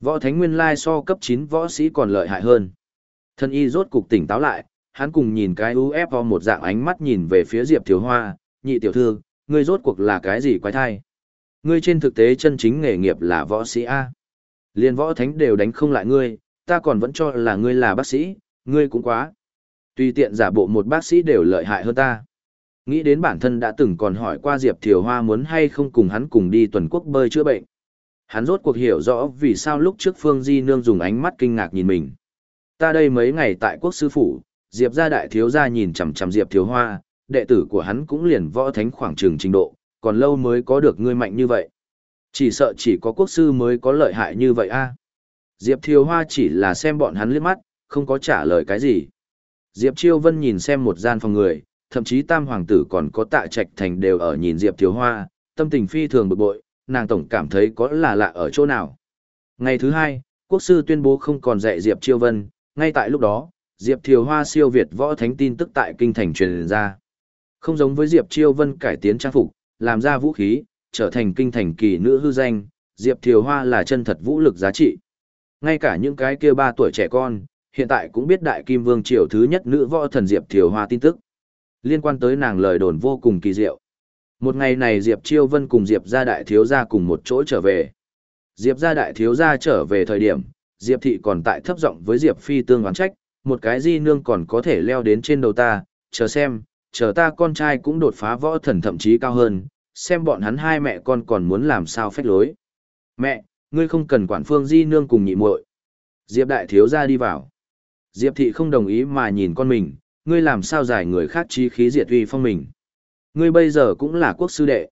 Võ thánh nguyên lai so cấp 9 võ sĩ còn lợi hại hơn. Thân y rốt cục tỉnh táo lại, hắn cùng nhìn cái UFO một dạng ánh mắt nhìn về phía Diệp Thiếu Hoa, nhị tiểu thư, ngươi rốt cuộc là cái gì quái thai? Ngươi trên thực tế chân chính nghề nghiệp là võ sĩ A. Liên võ thánh đều đánh không lại ngươi, ta còn vẫn cho là ngươi là bác sĩ, ngươi cũng quá. Tùy tiện giả bộ một bác sĩ đều lợi hại hơn ta. Nghĩ đến bản thân đã từng còn hỏi qua Diệp Thiều Hoa muốn hay không cùng hắn cùng đi tuần quốc bơi chữa bệnh. Hắn rốt cuộc hiểu rõ vì sao lúc trước Phương Di Nương dùng ánh mắt kinh ngạc nhìn mình. Ta đây mấy ngày tại quốc sư phủ, Diệp gia đại thiếu gia nhìn chằm chằm Diệp Thiếu Hoa, đệ tử của hắn cũng liền võ thánh khoảng trường trình độ, còn lâu mới có được ngươi mạnh như vậy. Chỉ sợ chỉ có quốc sư mới có lợi hại như vậy a. Diệp Thiều Hoa chỉ là xem bọn hắn liếc mắt, không có trả lời cái gì. Diệp Chiêu Vân nhìn xem một gian phòng người, thậm chí tam hoàng tử còn có tạ trạch thành đều ở nhìn Diệp Thiều Hoa, tâm tình phi thường bực bội, nàng tổng cảm thấy có là lạ ở chỗ nào. Ngày thứ hai, quốc sư tuyên bố không còn dạy Diệp Chiêu Vân, ngay tại lúc đó, Diệp Thiều Hoa siêu Việt võ thánh tin tức tại kinh thành truyền ra. Không giống với Diệp Chiêu Vân cải tiến trang phục, làm ra vũ khí, trở thành kinh thành kỳ nữ hư danh, Diệp Thiều Hoa là chân thật vũ lực giá trị. Ngay cả những cái kia ba tuổi trẻ con, hiện tại cũng biết đại kim vương triều thứ nhất nữ võ thần Diệp Thiều Hoa tin tức. Liên quan tới nàng lời đồn vô cùng kỳ diệu. Một ngày này Diệp Chiêu Vân cùng Diệp gia đại thiếu gia cùng một chỗ trở về. Diệp gia đại thiếu gia trở về thời điểm, Diệp thị còn tại thấp giọng với Diệp Phi tương oán trách, một cái di nương còn có thể leo đến trên đầu ta, chờ xem, chờ ta con trai cũng đột phá võ thần thậm chí cao hơn, xem bọn hắn hai mẹ con còn muốn làm sao phách lối. Mẹ, ngươi không cần quản phương di nương cùng nhị muội. Diệp đại thiếu gia đi vào. Diệp thị không đồng ý mà nhìn con mình, ngươi làm sao giải người khác chi khí diệt uy phong mình. Ngươi bây giờ cũng là quốc sư đệ.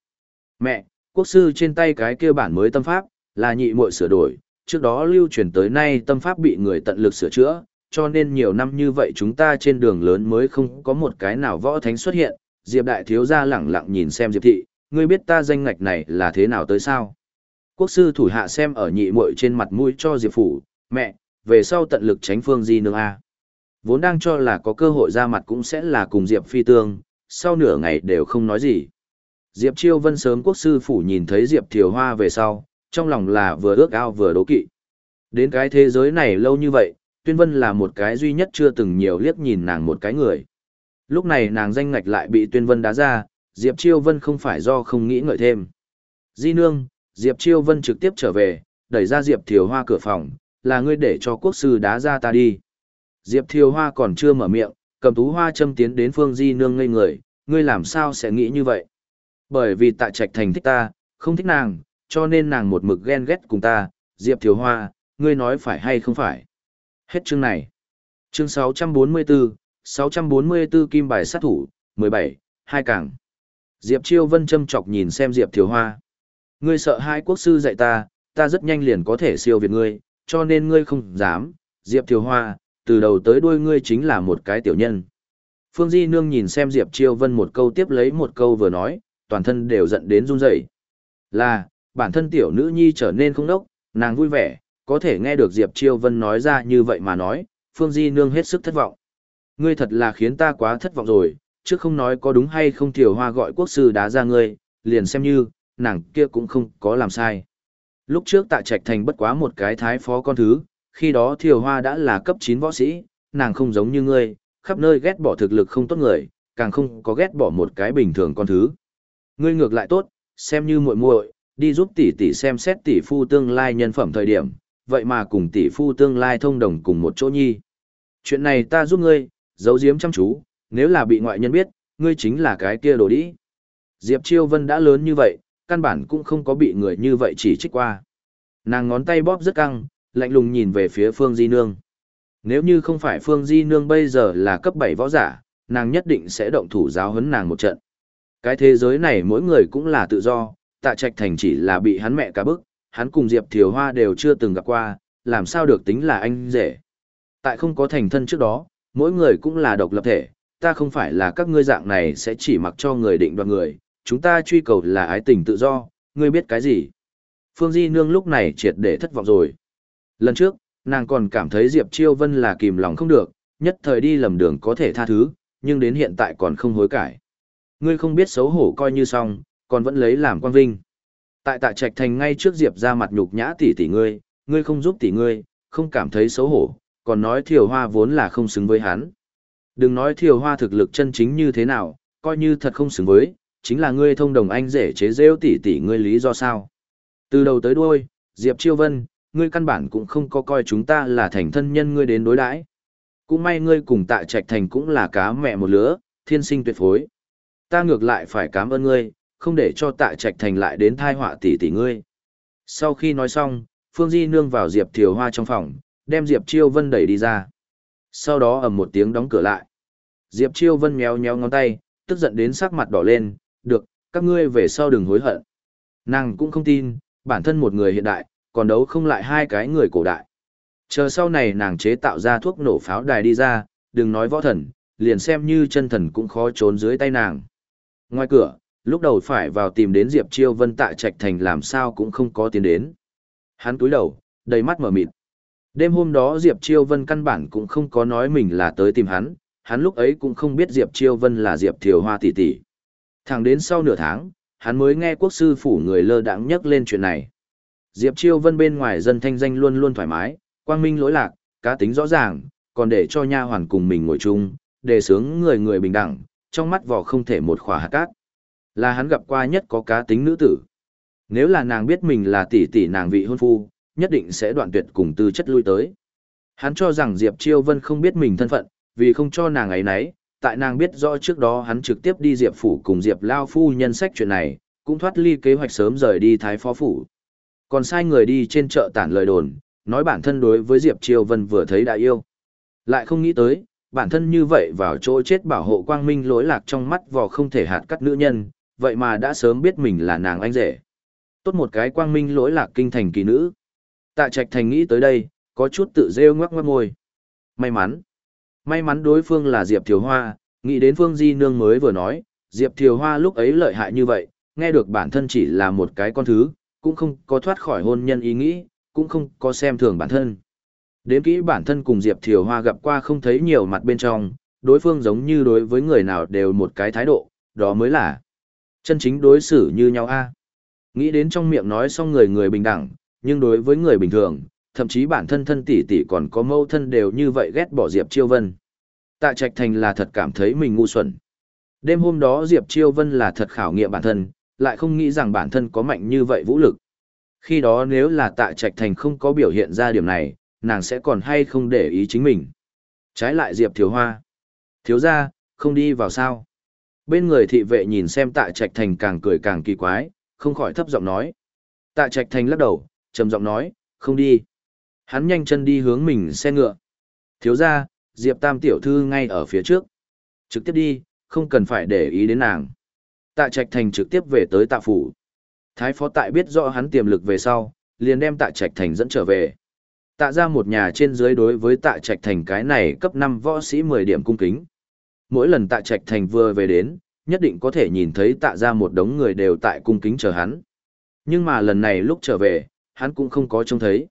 Mẹ, quốc sư trên tay cái kia bản mới tâm pháp, là nhị muội sửa đổi, trước đó lưu truyền tới nay tâm pháp bị người tận lực sửa chữa, cho nên nhiều năm như vậy chúng ta trên đường lớn mới không có một cái nào võ thánh xuất hiện. Diệp đại thiếu gia lẳng lặng nhìn xem Diệp thị, ngươi biết ta danh ngạch này là thế nào tới sao? Quốc sư thủ hạ xem ở nhị muội trên mặt mũi cho Diệp phủ, mẹ, về sau tận lực tránh phương di nương A. Vốn đang cho là có cơ hội ra mặt cũng sẽ là cùng Diệp phi tương, sau nửa ngày đều không nói gì. Diệp Chiêu Vân sớm quốc sư phủ nhìn thấy Diệp Thiều Hoa về sau, trong lòng là vừa ước ao vừa đố kỵ. Đến cái thế giới này lâu như vậy, Tuyên Vân là một cái duy nhất chưa từng nhiều liếc nhìn nàng một cái người. Lúc này nàng danh ngạch lại bị Tuyên Vân đá ra, Diệp Chiêu Vân không phải do không nghĩ ngợi thêm. Di nương, Diệp Chiêu Vân trực tiếp trở về, đẩy ra Diệp Thiều Hoa cửa phòng, là ngươi để cho quốc sư đá ra ta đi. Diệp Thiều Hoa còn chưa mở miệng, cầm tú hoa châm tiến đến Phương Di nương ngây người, ngươi làm sao sẽ nghĩ như vậy? Bởi vì tại trạch thành thích ta, không thích nàng, cho nên nàng một mực ghen ghét cùng ta, Diệp Thiều Hoa, ngươi nói phải hay không phải? Hết chương này. Chương 644, 644 kim bài sát thủ, 17, hai càng. Diệp Chiêu Vân châm chọc nhìn xem Diệp Thiều Hoa. Ngươi sợ hai quốc sư dạy ta, ta rất nhanh liền có thể siêu việt ngươi, cho nên ngươi không dám. Diệp Thiều Hoa, từ đầu tới đuôi ngươi chính là một cái tiểu nhân. Phương Di Nương nhìn xem Diệp Chiêu Vân một câu tiếp lấy một câu vừa nói, toàn thân đều giận đến run rẩy. Là, bản thân tiểu nữ nhi trở nên không đốc, nàng vui vẻ, có thể nghe được Diệp Chiêu Vân nói ra như vậy mà nói, Phương Di Nương hết sức thất vọng. Ngươi thật là khiến ta quá thất vọng rồi, chứ không nói có đúng hay không Thiều Hoa gọi quốc sư đá ra ngươi, liền xem như, nàng kia cũng không có làm sai. Lúc trước tại Trạch Thành bất quá một cái thái phó con thứ, khi đó Thiều Hoa đã là cấp 9 võ sĩ, nàng không giống như ngươi, khắp nơi ghét bỏ thực lực không tốt người, càng không có ghét bỏ một cái bình thường con thứ. Ngươi ngược lại tốt, xem như muội muội, đi giúp tỷ tỷ xem xét tỷ phu tương lai nhân phẩm thời điểm, vậy mà cùng tỷ phu tương lai thông đồng cùng một chỗ nhi. Chuyện này ta giúp ngươi, giấu giếm chăm chú, nếu là bị ngoại nhân biết, ngươi chính là cái kia đồ đĩ. Diệp Chiêu Vân đã lớn như vậy, căn bản cũng không có bị người như vậy chỉ trích qua. Nàng ngón tay bóp rất căng, lạnh lùng nhìn về phía Phương Di Nương. Nếu như không phải Phương Di Nương bây giờ là cấp 7 võ giả, nàng nhất định sẽ động thủ giáo huấn nàng một trận. Cái thế giới này mỗi người cũng là tự do, tạ trạch thành chỉ là bị hắn mẹ cả bức, hắn cùng Diệp Thiều Hoa đều chưa từng gặp qua, làm sao được tính là anh rể. Tại không có thành thân trước đó, mỗi người cũng là độc lập thể, ta không phải là các ngươi dạng này sẽ chỉ mặc cho người định đoạt người, chúng ta truy cầu là ái tình tự do, ngươi biết cái gì. Phương Di Nương lúc này triệt để thất vọng rồi. Lần trước, nàng còn cảm thấy Diệp Chiêu Vân là kìm lòng không được, nhất thời đi lầm đường có thể tha thứ, nhưng đến hiện tại còn không hối cải. Ngươi không biết xấu hổ coi như xong, còn vẫn lấy làm quan vinh. Tại tạ trạch thành ngay trước Diệp ra mặt nhục nhã tỷ tỷ ngươi, ngươi không giúp tỷ ngươi, không cảm thấy xấu hổ, còn nói thiều hoa vốn là không xứng với hắn. Đừng nói thiều hoa thực lực chân chính như thế nào, coi như thật không xứng với, chính là ngươi thông đồng anh rể chế rêu tỷ tỷ ngươi lý do sao. Từ đầu tới đuôi, Diệp Chiêu Vân, ngươi căn bản cũng không có coi chúng ta là thành thân nhân ngươi đến đối đãi. Cũng may ngươi cùng tạ trạch thành cũng là cá mẹ một lứa, thiên sinh tuyệt phối. Ta ngược lại phải cảm ơn ngươi, không để cho tạ trạch thành lại đến thai họa tỷ tỷ ngươi. Sau khi nói xong, Phương Di nương vào Diệp Thiều Hoa trong phòng, đem Diệp Chiêu Vân đẩy đi ra. Sau đó ầm một tiếng đóng cửa lại. Diệp Chiêu Vân méo méo ngón tay, tức giận đến sắc mặt đỏ lên, được, các ngươi về sau đừng hối hận. Nàng cũng không tin, bản thân một người hiện đại, còn đấu không lại hai cái người cổ đại. Chờ sau này nàng chế tạo ra thuốc nổ pháo đài đi ra, đừng nói võ thần, liền xem như chân thần cũng khó trốn dưới tay nàng. Ngoài cửa, lúc đầu phải vào tìm đến Diệp Chiêu Vân tại Trạch Thành làm sao cũng không có tiến đến. Hắn túi đầu, đầy mắt mở mịt. Đêm hôm đó Diệp Chiêu Vân căn bản cũng không có nói mình là tới tìm hắn, hắn lúc ấy cũng không biết Diệp Chiêu Vân là Diệp Thiều Hoa tỷ tỷ. Thẳng đến sau nửa tháng, hắn mới nghe quốc sư phủ người lơ đãng nhắc lên chuyện này. Diệp Chiêu Vân bên ngoài dân thanh danh luôn luôn thoải mái, quang minh lỗi lạc, cá tính rõ ràng, còn để cho nha hoàn cùng mình ngồi chung, đề sướng người người bình đẳng, trong mắt vỏ không thể một khỏa hạt cát. Là hắn gặp qua nhất có cá tính nữ tử. Nếu là nàng biết mình là tỷ tỷ nàng vị hôn phu, nhất định sẽ đoạn tuyệt cùng tư chất lui tới. Hắn cho rằng Diệp Chiêu Vân không biết mình thân phận, vì không cho nàng ấy nấy, tại nàng biết rõ trước đó hắn trực tiếp đi Diệp Phủ cùng Diệp Lao Phu nhân sách chuyện này, cũng thoát ly kế hoạch sớm rời đi Thái Phó Phủ. Còn sai người đi trên chợ tản lời đồn, nói bản thân đối với Diệp triều Vân vừa thấy đã yêu. Lại không nghĩ tới, bản thân như vậy vào chỗ chết bảo hộ quang minh lỗi lạc trong mắt vò không thể hạt cắt nữ nhân, vậy mà đã sớm biết mình là nàng anh rể. Tốt một cái quang minh lỗi lạc kinh thành kỳ nữ. Tạ trạch thành nghĩ tới đây, có chút tự rêu ngoắc ngoắc môi. May mắn. May mắn đối phương là Diệp Thiều Hoa, nghĩ đến Phương Di Nương mới vừa nói, Diệp Thiều Hoa lúc ấy lợi hại như vậy, nghe được bản thân chỉ là một cái con thứ, cũng không có thoát khỏi hôn nhân ý nghĩ, cũng không có xem thường bản thân. Đến kỹ bản thân cùng Diệp Thiều Hoa gặp qua không thấy nhiều mặt bên trong, đối phương giống như đối với người nào đều một cái thái độ, đó mới là chân chính đối xử như nhau a. Nghĩ đến trong miệng nói xong người người bình đẳng, nhưng đối với người bình thường, thậm chí bản thân thân tỷ tỷ còn có mâu thân đều như vậy ghét bỏ Diệp Chiêu Vân. Tạ Trạch Thành là thật cảm thấy mình ngu xuẩn. Đêm hôm đó Diệp Chiêu Vân là thật khảo nghiệm bản thân, lại không nghĩ rằng bản thân có mạnh như vậy vũ lực. Khi đó nếu là Tạ Trạch Thành không có biểu hiện ra điểm này, nàng sẽ còn hay không để ý chính mình. Trái lại Diệp Thiếu Hoa. Thiếu ra, không đi vào sao. Bên người thị vệ nhìn xem Tạ Trạch Thành càng cười càng kỳ quái, không khỏi thấp giọng nói. Tạ Trạch Thành lắc đầu, trầm giọng nói, không đi. Hắn nhanh chân đi hướng mình xe ngựa. Thiếu ra, Diệp Tam tiểu thư ngay ở phía trước. Trực tiếp đi, không cần phải để ý đến nàng. Tạ Trạch Thành trực tiếp về tới tạ phủ. Thái phó tại biết rõ hắn tiềm lực về sau, liền đem tạ Trạch Thành dẫn trở về. Tạ ra một nhà trên dưới đối với tạ Trạch Thành cái này cấp 5 võ sĩ 10 điểm cung kính. Mỗi lần tạ Trạch Thành vừa về đến, nhất định có thể nhìn thấy tạ ra một đống người đều tại cung kính chờ hắn. Nhưng mà lần này lúc trở về, hắn cũng không có trông thấy.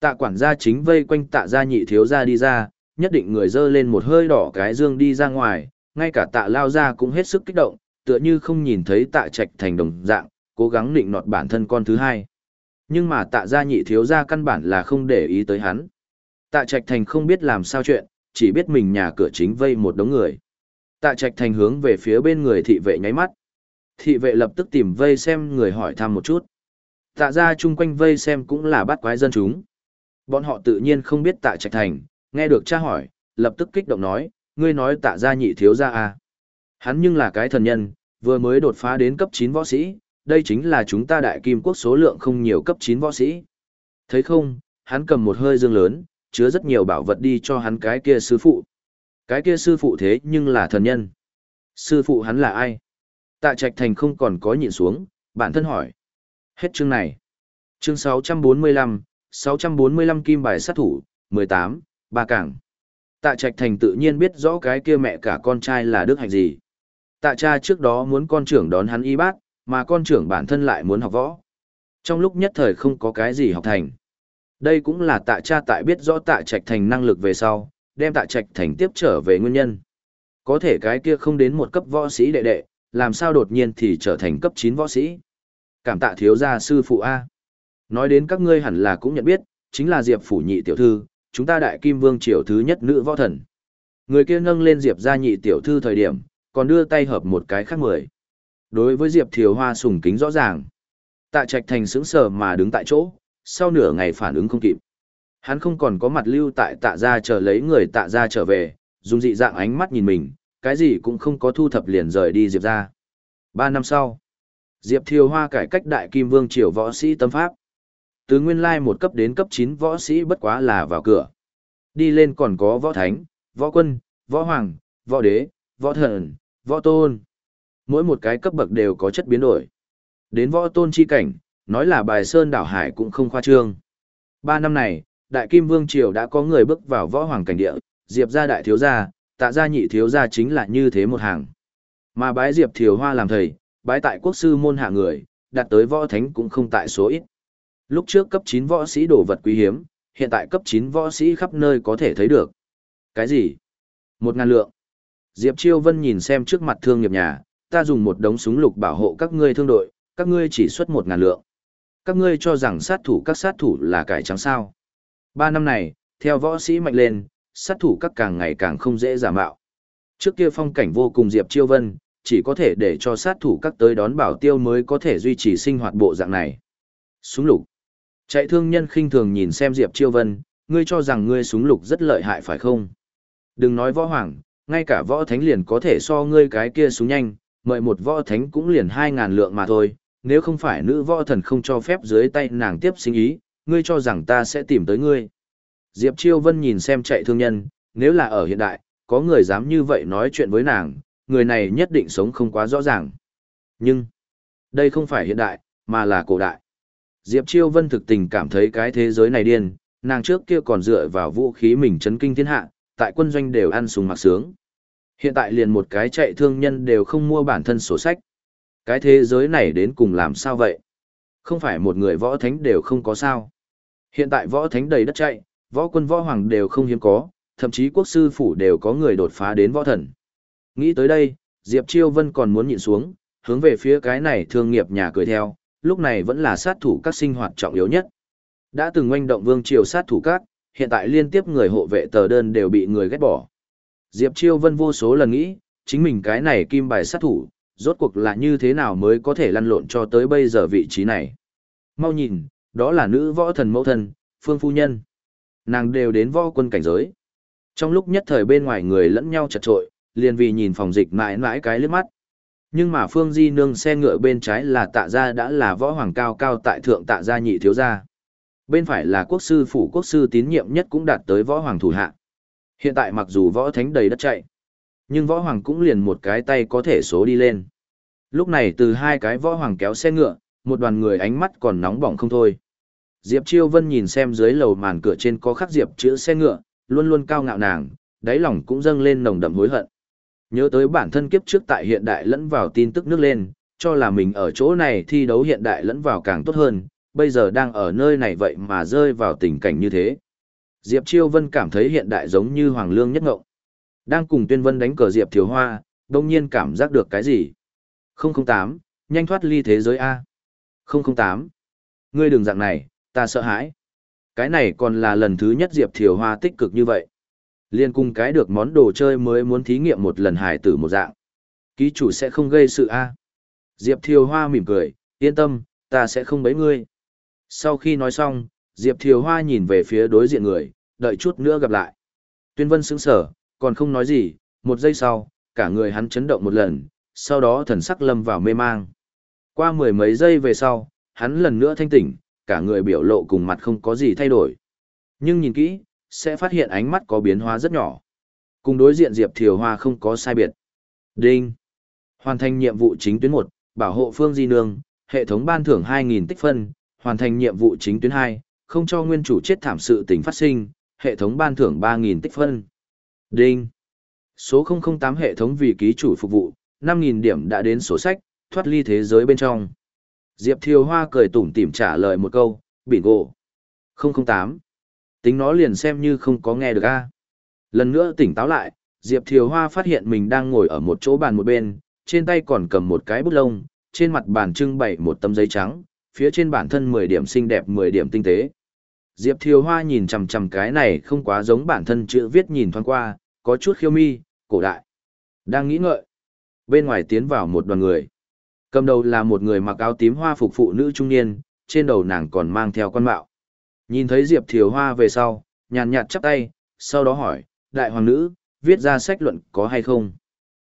Tạ quản gia chính vây quanh tạ gia nhị thiếu gia đi ra, nhất định người dơ lên một hơi đỏ cái dương đi ra ngoài, ngay cả tạ lao gia cũng hết sức kích động, tựa như không nhìn thấy tạ trạch thành đồng dạng, cố gắng định nọt bản thân con thứ hai. Nhưng mà tạ gia nhị thiếu gia căn bản là không để ý tới hắn. Tạ trạch thành không biết làm sao chuyện, chỉ biết mình nhà cửa chính vây một đống người. Tạ trạch thành hướng về phía bên người thị vệ nháy mắt. Thị vệ lập tức tìm vây xem người hỏi thăm một chút. Tạ gia chung quanh vây xem cũng là bắt quái dân chúng. Bọn họ tự nhiên không biết tạ trạch thành, nghe được cha hỏi, lập tức kích động nói, ngươi nói tạ gia nhị thiếu gia à. Hắn nhưng là cái thần nhân, vừa mới đột phá đến cấp 9 võ sĩ, đây chính là chúng ta đại kim quốc số lượng không nhiều cấp 9 võ sĩ. Thấy không, hắn cầm một hơi dương lớn, chứa rất nhiều bảo vật đi cho hắn cái kia sư phụ. Cái kia sư phụ thế nhưng là thần nhân. Sư phụ hắn là ai? Tạ Trạch Thành không còn có nhịn xuống, bản thân hỏi. Hết chương này. Chương 645, 645 kim bài sát thủ, 18, ba cảng. Tạ Trạch Thành tự nhiên biết rõ cái kia mẹ cả con trai là đức hạnh gì. Tạ cha trước đó muốn con trưởng đón hắn y bác, mà con trưởng bản thân lại muốn học võ. Trong lúc nhất thời không có cái gì học thành. Đây cũng là tạ cha tại biết rõ tạ trạch thành năng lực về sau, đem tạ trạch thành tiếp trở về nguyên nhân. Có thể cái kia không đến một cấp võ sĩ đệ đệ, làm sao đột nhiên thì trở thành cấp 9 võ sĩ. Cảm tạ thiếu gia sư phụ A. Nói đến các ngươi hẳn là cũng nhận biết, chính là Diệp phủ nhị tiểu thư, chúng ta đại kim vương triều thứ nhất nữ võ thần. Người kia nâng lên Diệp gia nhị tiểu thư thời điểm, còn đưa tay hợp một cái khác mười. Đối với Diệp Thiều Hoa sùng kính rõ ràng. Tạ Trạch Thành sững sờ mà đứng tại chỗ, sau nửa ngày phản ứng không kịp. Hắn không còn có mặt lưu tại tạ gia chờ lấy người tạ gia trở về, dùng dị dạng ánh mắt nhìn mình, cái gì cũng không có thu thập liền rời đi Diệp gia. Ba năm sau, Diệp Thiều Hoa cải cách đại kim vương triều võ sĩ tâm pháp. Từ nguyên lai một cấp đến cấp 9 võ sĩ bất quá là vào cửa. Đi lên còn có võ thánh, võ quân, võ hoàng, võ đế, võ thần, võ tôn. Mỗi một cái cấp bậc đều có chất biến đổi. Đến võ tôn chi cảnh, nói là bài sơn đảo hải cũng không khoa trương. Ba năm này, Đại Kim Vương Triều đã có người bước vào võ hoàng cảnh địa, Diệp gia đại thiếu gia, tạ gia nhị thiếu gia chính là như thế một hàng. Mà bái Diệp Thiều Hoa làm thầy, bái tại quốc sư môn hạ người, đạt tới võ thánh cũng không tại số ít. Lúc trước cấp 9 võ sĩ đồ vật quý hiếm, hiện tại cấp 9 võ sĩ khắp nơi có thể thấy được. Cái gì? Một ngàn lượng. Diệp Chiêu Vân nhìn xem trước mặt thương nghiệp nhà, ta dùng một đống súng lục bảo hộ các ngươi thương đội, các ngươi chỉ xuất một ngàn lượng. Các ngươi cho rằng sát thủ các sát thủ là cải trắng sao. Ba năm này, theo võ sĩ mạnh lên, sát thủ các càng ngày càng không dễ giả mạo. Trước kia phong cảnh vô cùng Diệp Chiêu Vân, chỉ có thể để cho sát thủ các tới đón bảo tiêu mới có thể duy trì sinh hoạt bộ dạng này. Súng lục. Chạy thương nhân khinh thường nhìn xem Diệp Chiêu Vân, ngươi cho rằng ngươi súng lục rất lợi hại phải không? Đừng nói võ hoàng, ngay cả võ thánh liền có thể so ngươi cái kia súng nhanh, mời một võ thánh cũng liền hai ngàn lượng mà thôi, nếu không phải nữ võ thần không cho phép dưới tay nàng tiếp sinh ý, ngươi cho rằng ta sẽ tìm tới ngươi. Diệp Chiêu Vân nhìn xem chạy thương nhân, nếu là ở hiện đại, có người dám như vậy nói chuyện với nàng, người này nhất định sống không quá rõ ràng. Nhưng, đây không phải hiện đại, mà là cổ đại. Diệp Chiêu Vân thực tình cảm thấy cái thế giới này điên, nàng trước kia còn dựa vào vũ khí mình chấn kinh thiên hạ, tại quân doanh đều ăn sùng mặc sướng. Hiện tại liền một cái chạy thương nhân đều không mua bản thân sổ sách. Cái thế giới này đến cùng làm sao vậy? Không phải một người võ thánh đều không có sao. Hiện tại võ thánh đầy đất chạy, võ quân võ hoàng đều không hiếm có, thậm chí quốc sư phủ đều có người đột phá đến võ thần. Nghĩ tới đây, Diệp Chiêu Vân còn muốn nhịn xuống, hướng về phía cái này thương nghiệp nhà cười theo, lúc này vẫn là sát thủ các sinh hoạt trọng yếu nhất. Đã từng oanh động vương triều sát thủ các, hiện tại liên tiếp người hộ vệ tờ đơn đều bị người ghét bỏ. Diệp Chiêu Vân vô số lần nghĩ, chính mình cái này kim bài sát thủ, rốt cuộc là như thế nào mới có thể lăn lộn cho tới bây giờ vị trí này. Mau nhìn, đó là nữ võ thần mẫu thần, Phương Phu Nhân. Nàng đều đến võ quân cảnh giới. Trong lúc nhất thời bên ngoài người lẫn nhau chật trội, liền vì nhìn phòng dịch mãi mãi cái lướt mắt. Nhưng mà Phương Di nương xe ngựa bên trái là tạ gia đã là võ hoàng cao cao tại thượng tạ gia nhị thiếu gia. Bên phải là quốc sư phủ quốc sư tín nhiệm nhất cũng đạt tới võ hoàng thủ hạ. Hiện tại mặc dù võ thánh đầy đất chạy, nhưng võ hoàng cũng liền một cái tay có thể số đi lên. Lúc này từ hai cái võ hoàng kéo xe ngựa, một đoàn người ánh mắt còn nóng bỏng không thôi. Diệp Chiêu Vân nhìn xem dưới lầu màn cửa trên có khắc Diệp chữ xe ngựa, luôn luôn cao ngạo nàng, đáy lòng cũng dâng lên nồng đậm hối hận. Nhớ tới bản thân kiếp trước tại hiện đại lẫn vào tin tức nước lên, cho là mình ở chỗ này thi đấu hiện đại lẫn vào càng tốt hơn, bây giờ đang ở nơi này vậy mà rơi vào tình cảnh như thế. Diệp Chiêu Vân cảm thấy hiện đại giống như Hoàng Lương nhất ngộng. Đang cùng Tuyên Vân đánh cờ Diệp Thiếu Hoa, đông nhiên cảm giác được cái gì? 008, nhanh thoát ly thế giới A. 008, ngươi đừng dạng này, ta sợ hãi. Cái này còn là lần thứ nhất Diệp Thiều Hoa tích cực như vậy. Liên cùng cái được món đồ chơi mới muốn thí nghiệm một lần hài tử một dạng. Ký chủ sẽ không gây sự A. Diệp Thiều Hoa mỉm cười, yên tâm, ta sẽ không bấy ngươi. Sau khi nói xong, Diệp Thiều Hoa nhìn về phía đối diện người, đợi chút nữa gặp lại. Tuyên Vân sững sở, còn không nói gì, một giây sau, cả người hắn chấn động một lần, sau đó thần sắc lâm vào mê mang. Qua mười mấy giây về sau, hắn lần nữa thanh tỉnh, cả người biểu lộ cùng mặt không có gì thay đổi. Nhưng nhìn kỹ, sẽ phát hiện ánh mắt có biến hóa rất nhỏ. Cùng đối diện Diệp Thiều Hoa không có sai biệt. Đinh. Hoàn thành nhiệm vụ chính tuyến 1, bảo hộ Phương Di Nương, hệ thống ban thưởng 2.000 tích phân, hoàn thành nhiệm vụ chính tuyến 2, không cho nguyên chủ chết thảm sự tình phát sinh, hệ thống ban thưởng 3.000 tích phân. Đinh. Số 008 hệ thống vì ký chủ phục vụ, 5.000 điểm đã đến sổ sách, thoát ly thế giới bên trong. Diệp Thiều Hoa cười tủm tỉm trả lời một câu, bỉ gỗ. 008. Tính nó liền xem như không có nghe được a. Lần nữa tỉnh táo lại, Diệp Thiều Hoa phát hiện mình đang ngồi ở một chỗ bàn một bên, trên tay còn cầm một cái bút lông, trên mặt bàn trưng bày một tấm giấy trắng, phía trên bản thân 10 điểm xinh đẹp 10 điểm tinh tế. Diệp Thiều Hoa nhìn chằm chằm cái này không quá giống bản thân chữ viết nhìn thoáng qua, có chút khiêu mi, cổ đại. Đang nghĩ ngợi. Bên ngoài tiến vào một đoàn người. Cầm đầu là một người mặc áo tím hoa phục phụ nữ trung niên, trên đầu nàng còn mang theo con mạo. Nhìn thấy Diệp Thiều Hoa về sau, nhàn nhạt chắp tay, sau đó hỏi, đại hoàng nữ, viết ra sách luận có hay không?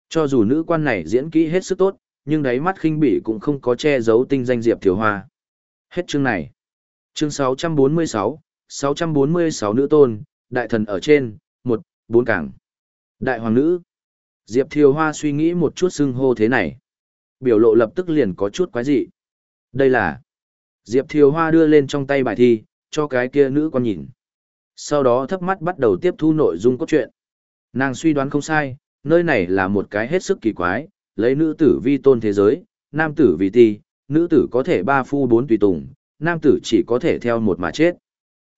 Cho dù nữ quan này diễn kỹ hết sức tốt, nhưng đáy mắt khinh bỉ cũng không có che giấu tinh danh Diệp Thiều Hoa. Hết chương này. Chương 646, 646 nữ tôn, đại thần ở trên, một, bốn cảng. Đại hoàng nữ. Diệp Thiều Hoa suy nghĩ một chút xưng hô thế này. Biểu lộ lập tức liền có chút quái dị. Đây là. Diệp Thiều Hoa đưa lên trong tay bài thi, cho cái kia nữ con nhìn. Sau đó thấp mắt bắt đầu tiếp thu nội dung cốt truyện. Nàng suy đoán không sai, nơi này là một cái hết sức kỳ quái, lấy nữ tử vi tôn thế giới, nam tử vì ti, nữ tử có thể ba phu bốn tùy tùng, nam tử chỉ có thể theo một mà chết.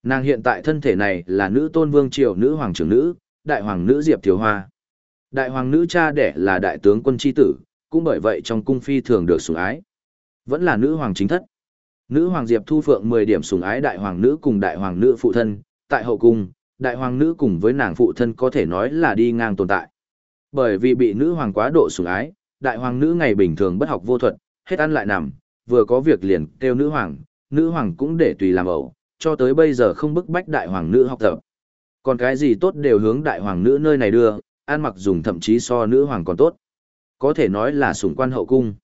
Nàng hiện tại thân thể này là nữ tôn vương triều nữ hoàng trưởng nữ, đại hoàng nữ Diệp Thiều Hoa. Đại hoàng nữ cha đẻ là đại tướng quân chi tử, cũng bởi vậy trong cung phi thường được sủng ái. Vẫn là nữ hoàng chính thất. Nữ hoàng Diệp Thu Phượng 10 điểm sủng ái đại hoàng nữ cùng đại hoàng nữ phụ thân, tại hậu cung, đại hoàng nữ cùng với nàng phụ thân có thể nói là đi ngang tồn tại. Bởi vì bị nữ hoàng quá độ sủng ái, đại hoàng nữ ngày bình thường bất học vô thuật, hết ăn lại nằm, vừa có việc liền kêu nữ hoàng, nữ hoàng cũng để tùy làm ẩu, cho tới bây giờ không bức bách đại hoàng nữ học tập. Còn cái gì tốt đều hướng đại hoàng nữ nơi này đưa, ăn mặc dùng thậm chí so nữ hoàng còn tốt. Có thể nói là sủng quan hậu cung.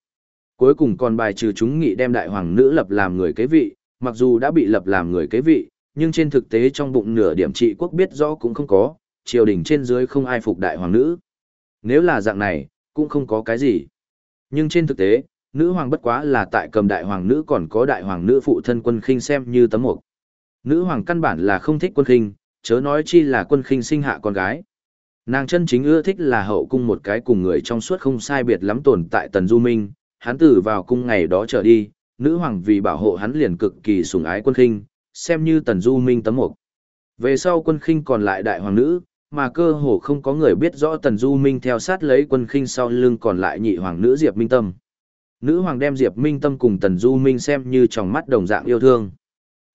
Cuối cùng còn bài trừ chúng nghị đem đại hoàng nữ lập làm người kế vị, mặc dù đã bị lập làm người kế vị, nhưng trên thực tế trong bụng nửa điểm trị quốc biết rõ cũng không có, triều đình trên dưới không ai phục đại hoàng nữ. Nếu là dạng này, cũng không có cái gì. Nhưng trên thực tế, nữ hoàng bất quá là tại cầm đại hoàng nữ còn có đại hoàng nữ phụ thân quân khinh xem như tấm mục. Nữ hoàng căn bản là không thích quân khinh, chớ nói chi là quân khinh sinh hạ con gái. Nàng chân chính ưa thích là hậu cung một cái cùng người trong suốt không sai biệt lắm tồn tại Tần Du Minh, hắn tử vào cung ngày đó trở đi, nữ hoàng vì bảo hộ hắn liền cực kỳ sủng ái quân khinh, xem như Tần Du Minh tấm mục. Về sau quân khinh còn lại đại hoàng nữ, mà cơ hồ không có người biết rõ Tần Du Minh theo sát lấy quân khinh sau lưng còn lại nhị hoàng nữ Diệp Minh Tâm. Nữ hoàng đem Diệp Minh Tâm cùng Tần Du Minh xem như trong mắt đồng dạng yêu thương.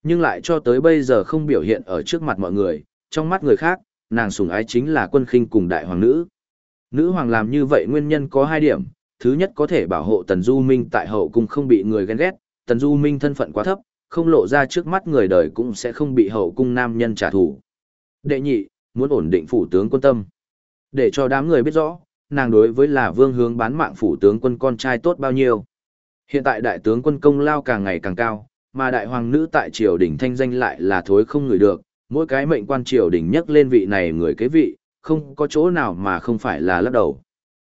Nhưng lại cho tới bây giờ không biểu hiện ở trước mặt mọi người, trong mắt người khác, nàng sủng ái chính là quân khinh cùng đại hoàng nữ. Nữ hoàng làm như vậy nguyên nhân có hai điểm, thứ nhất có thể bảo hộ Tần Du Minh tại hậu cung không bị người ghen ghét, Tần Du Minh thân phận quá thấp, không lộ ra trước mắt người đời cũng sẽ không bị hậu cung nam nhân trả thù. Đệ nhị, muốn ổn định phủ tướng quân tâm. Để cho đám người biết rõ, nàng đối với là vương hướng bán mạng phủ tướng quân con trai tốt bao nhiêu. Hiện tại đại tướng quân công lao càng ngày càng cao, mà đại hoàng nữ tại triều đình thanh danh lại là thối không người được, mỗi cái mệnh quan triều đình nhắc lên vị này người kế vị, không có chỗ nào mà không phải là lắc đầu.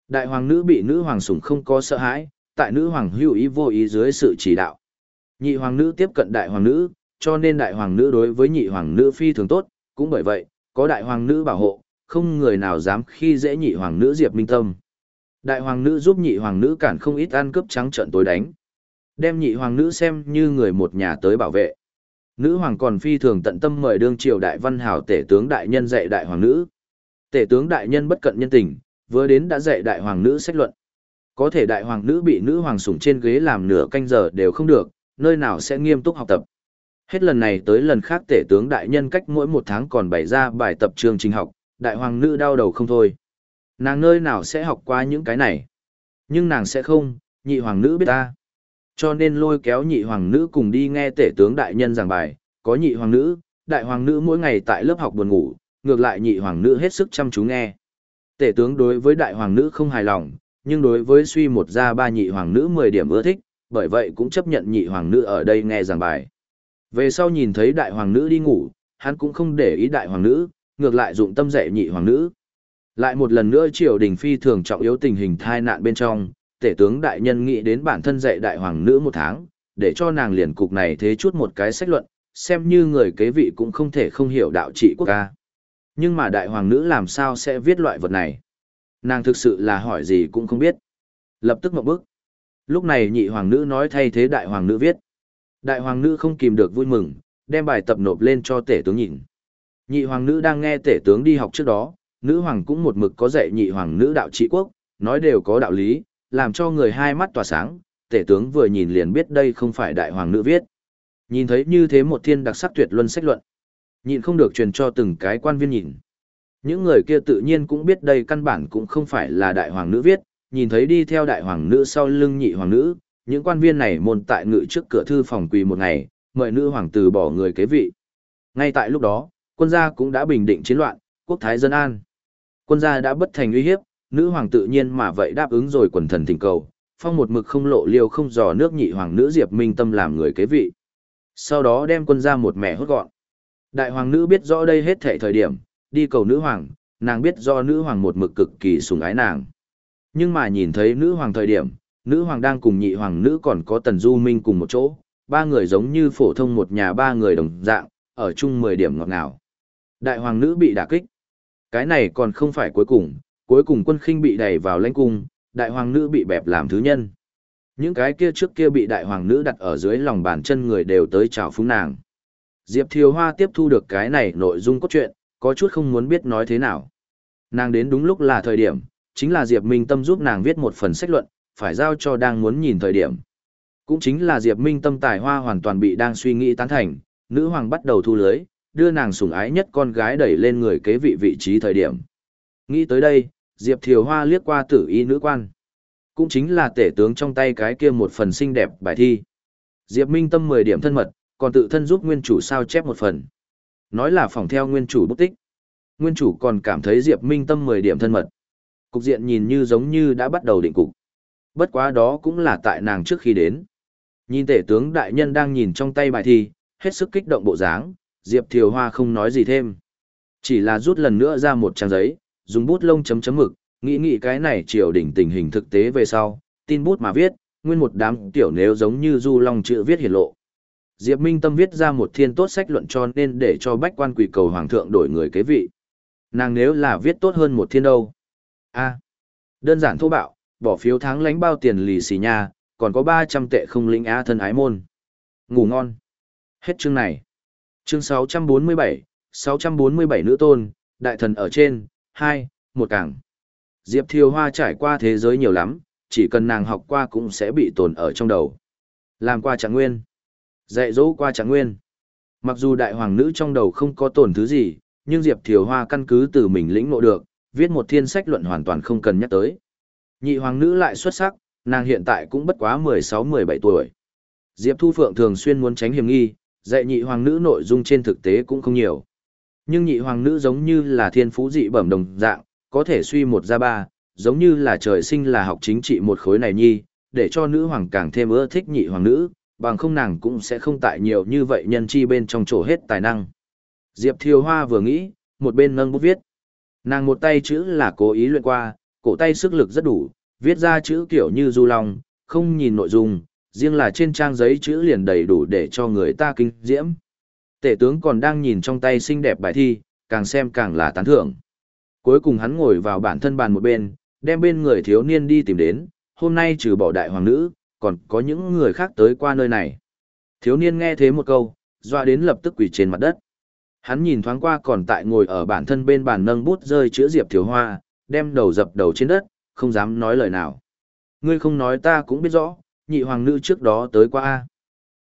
Đại hoàng nữ bị nữ hoàng sủng không có sợ hãi, tại nữ hoàng hữu ý vô ý dưới sự chỉ đạo. Nhị hoàng nữ tiếp cận đại hoàng nữ, cho nên đại hoàng nữ đối với nhị hoàng nữ phi thường tốt, cũng bởi vậy, có đại hoàng nữ bảo hộ, không người nào dám khi dễ nhị hoàng nữ Diệp Minh Tâm. Đại hoàng nữ giúp nhị hoàng nữ cản không ít ăn cướp trắng trợn tối đánh. Đem nhị hoàng nữ xem như người một nhà tới bảo vệ. Nữ hoàng còn phi thường tận tâm mời đương triều đại văn hảo tể tướng đại nhân dạy đại hoàng nữ. Tể tướng đại nhân bất cận nhân tình, vừa đến đã dạy đại hoàng nữ sách luận. Có thể đại hoàng nữ bị nữ hoàng sủng trên ghế làm nửa canh giờ đều không được, nơi nào sẽ nghiêm túc học tập. Hết lần này tới lần khác tể tướng đại nhân cách mỗi một tháng còn bày ra bài tập chương trình học, đại hoàng nữ đau đầu không thôi. Nàng nơi nào sẽ học qua những cái này. Nhưng nàng sẽ không, nhị hoàng nữ biết ta. Cho nên lôi kéo nhị hoàng nữ cùng đi nghe tể tướng đại nhân giảng bài, có nhị hoàng nữ, đại hoàng nữ mỗi ngày tại lớp học buồn ngủ, ngược lại nhị hoàng nữ hết sức chăm chú nghe. Tể tướng đối với đại hoàng nữ không hài lòng, nhưng đối với suy một gia ba nhị hoàng nữ 10 điểm ưa thích, bởi vậy cũng chấp nhận nhị hoàng nữ ở đây nghe giảng bài. Về sau nhìn thấy đại hoàng nữ đi ngủ, hắn cũng không để ý đại hoàng nữ, ngược lại dụng tâm dạy nhị hoàng nữ. Lại một lần nữa triều đình phi thường trọng yếu tình hình thai nạn bên trong, tể tướng đại nhân nghĩ đến bản thân dạy đại hoàng nữ một tháng, để cho nàng liền cục này thế chút một cái sách luận, xem như người kế vị cũng không thể không hiểu đạo trị quốc ca. Nhưng mà đại hoàng nữ làm sao sẽ viết loại vật này? Nàng thực sự là hỏi gì cũng không biết. Lập tức một bước. Lúc này nhị hoàng nữ nói thay thế đại hoàng nữ viết. Đại hoàng nữ không kìm được vui mừng, đem bài tập nộp lên cho tể tướng nhìn. Nhị hoàng nữ đang nghe tể tướng đi học trước đó, nữ hoàng cũng một mực có dạy nhị hoàng nữ đạo trị quốc, nói đều có đạo lý, làm cho người hai mắt tỏa sáng, tể tướng vừa nhìn liền biết đây không phải đại hoàng nữ viết. Nhìn thấy như thế một thiên đặc sắc tuyệt luân sách luận, nhịn không được truyền cho từng cái quan viên nhìn. Những người kia tự nhiên cũng biết đây căn bản cũng không phải là đại hoàng nữ viết, nhìn thấy đi theo đại hoàng nữ sau lưng nhị hoàng nữ, những quan viên này môn tại ngự trước cửa thư phòng quỳ một ngày, mời nữ hoàng tử bỏ người kế vị. Ngay tại lúc đó, quân gia cũng đã bình định chiến loạn, quốc thái dân an. Quân gia đã bất thành uy hiếp, nữ hoàng tự nhiên mà vậy đáp ứng rồi quần thần thỉnh cầu, phong một mực không lộ liêu không dò nước nhị hoàng nữ Diệp Minh Tâm làm người kế vị. Sau đó đem quân gia một mẹ hốt gọn. Đại hoàng nữ biết rõ đây hết thảy thời điểm, đi cầu nữ hoàng, nàng biết do nữ hoàng một mực cực kỳ sủng ái nàng. Nhưng mà nhìn thấy nữ hoàng thời điểm, nữ hoàng đang cùng nhị hoàng nữ còn có tần du minh cùng một chỗ, ba người giống như phổ thông một nhà ba người đồng dạng, ở chung 10 điểm ngọt ngào. Đại hoàng nữ bị đả kích. Cái này còn không phải cuối cùng, cuối cùng quân khinh bị đẩy vào lãnh cung, đại hoàng nữ bị bẹp làm thứ nhân. Những cái kia trước kia bị đại hoàng nữ đặt ở dưới lòng bàn chân người đều tới chào phúng nàng. Diệp Thiều Hoa tiếp thu được cái này nội dung cốt truyện, có chút không muốn biết nói thế nào. Nàng đến đúng lúc là thời điểm, chính là Diệp Minh Tâm giúp nàng viết một phần sách luận, phải giao cho đang muốn nhìn thời điểm. Cũng chính là Diệp Minh Tâm tài hoa hoàn toàn bị đang suy nghĩ tán thành, nữ hoàng bắt đầu thu lưới, đưa nàng sủng ái nhất con gái đẩy lên người kế vị vị trí thời điểm. Nghĩ tới đây, Diệp Thiều Hoa liếc qua tử y nữ quan. Cũng chính là tể tướng trong tay cái kia một phần xinh đẹp bài thi. Diệp Minh Tâm 10 điểm thân mật, còn tự thân giúp nguyên chủ sao chép một phần. Nói là phòng theo nguyên chủ bút tích. Nguyên chủ còn cảm thấy Diệp Minh Tâm 10 điểm thân mật. Cục diện nhìn như giống như đã bắt đầu định cục. Bất quá đó cũng là tại nàng trước khi đến. Nhìn tể tướng đại nhân đang nhìn trong tay bài thi, hết sức kích động bộ dáng, Diệp Thiều Hoa không nói gì thêm. Chỉ là rút lần nữa ra một trang giấy, dùng bút lông chấm chấm mực, nghĩ nghĩ cái này triều đỉnh tình hình thực tế về sau, tin bút mà viết, nguyên một đám tiểu nếu giống như du long chữ viết hiển lộ. Diệp Minh Tâm viết ra một thiên tốt sách luận cho nên để cho bách quan quỷ cầu hoàng thượng đổi người kế vị. Nàng nếu là viết tốt hơn một thiên đâu. A. đơn giản thô bạo, bỏ phiếu tháng lãnh bao tiền lì xì nha, còn có 300 tệ không lĩnh á thân ái môn. Ngủ ngon. Hết chương này. Chương 647, 647 nữ tôn, đại thần ở trên, 2, một cảng. Diệp Thiều Hoa trải qua thế giới nhiều lắm, chỉ cần nàng học qua cũng sẽ bị tồn ở trong đầu. Làm qua trạng nguyên. Dạy dỗ qua trạng nguyên. Mặc dù đại hoàng nữ trong đầu không có tổn thứ gì, nhưng Diệp Thiều Hoa căn cứ từ mình lĩnh ngộ được, viết một thiên sách luận hoàn toàn không cần nhắc tới. Nhị hoàng nữ lại xuất sắc, nàng hiện tại cũng bất quá 16-17 tuổi. Diệp Thu Phượng thường xuyên muốn tránh hiểm nghi, dạy nhị hoàng nữ nội dung trên thực tế cũng không nhiều. Nhưng nhị hoàng nữ giống như là thiên phú dị bẩm đồng dạng, có thể suy một ra ba, giống như là trời sinh là học chính trị một khối này nhi, để cho nữ hoàng càng thêm ưa thích nhị hoàng nữ, bằng không nàng cũng sẽ không tại nhiều như vậy nhân chi bên trong chỗ hết tài năng. Diệp Thiều Hoa vừa nghĩ, một bên nâng bút viết. Nàng một tay chữ là cố ý luyện qua, cổ tay sức lực rất đủ, viết ra chữ kiểu như du long, không nhìn nội dung, riêng là trên trang giấy chữ liền đầy đủ để cho người ta kinh diễm. Tể tướng còn đang nhìn trong tay xinh đẹp bài thi, càng xem càng là tán thưởng. Cuối cùng hắn ngồi vào bản thân bàn một bên, đem bên người thiếu niên đi tìm đến, hôm nay trừ bỏ đại hoàng nữ, còn có những người khác tới qua nơi này. Thiếu niên nghe thế một câu, doa đến lập tức quỳ trên mặt đất. Hắn nhìn thoáng qua còn tại ngồi ở bản thân bên bàn nâng bút rơi chữa diệp thiếu hoa, đem đầu dập đầu trên đất, không dám nói lời nào. Ngươi không nói ta cũng biết rõ, nhị hoàng nữ trước đó tới qua A.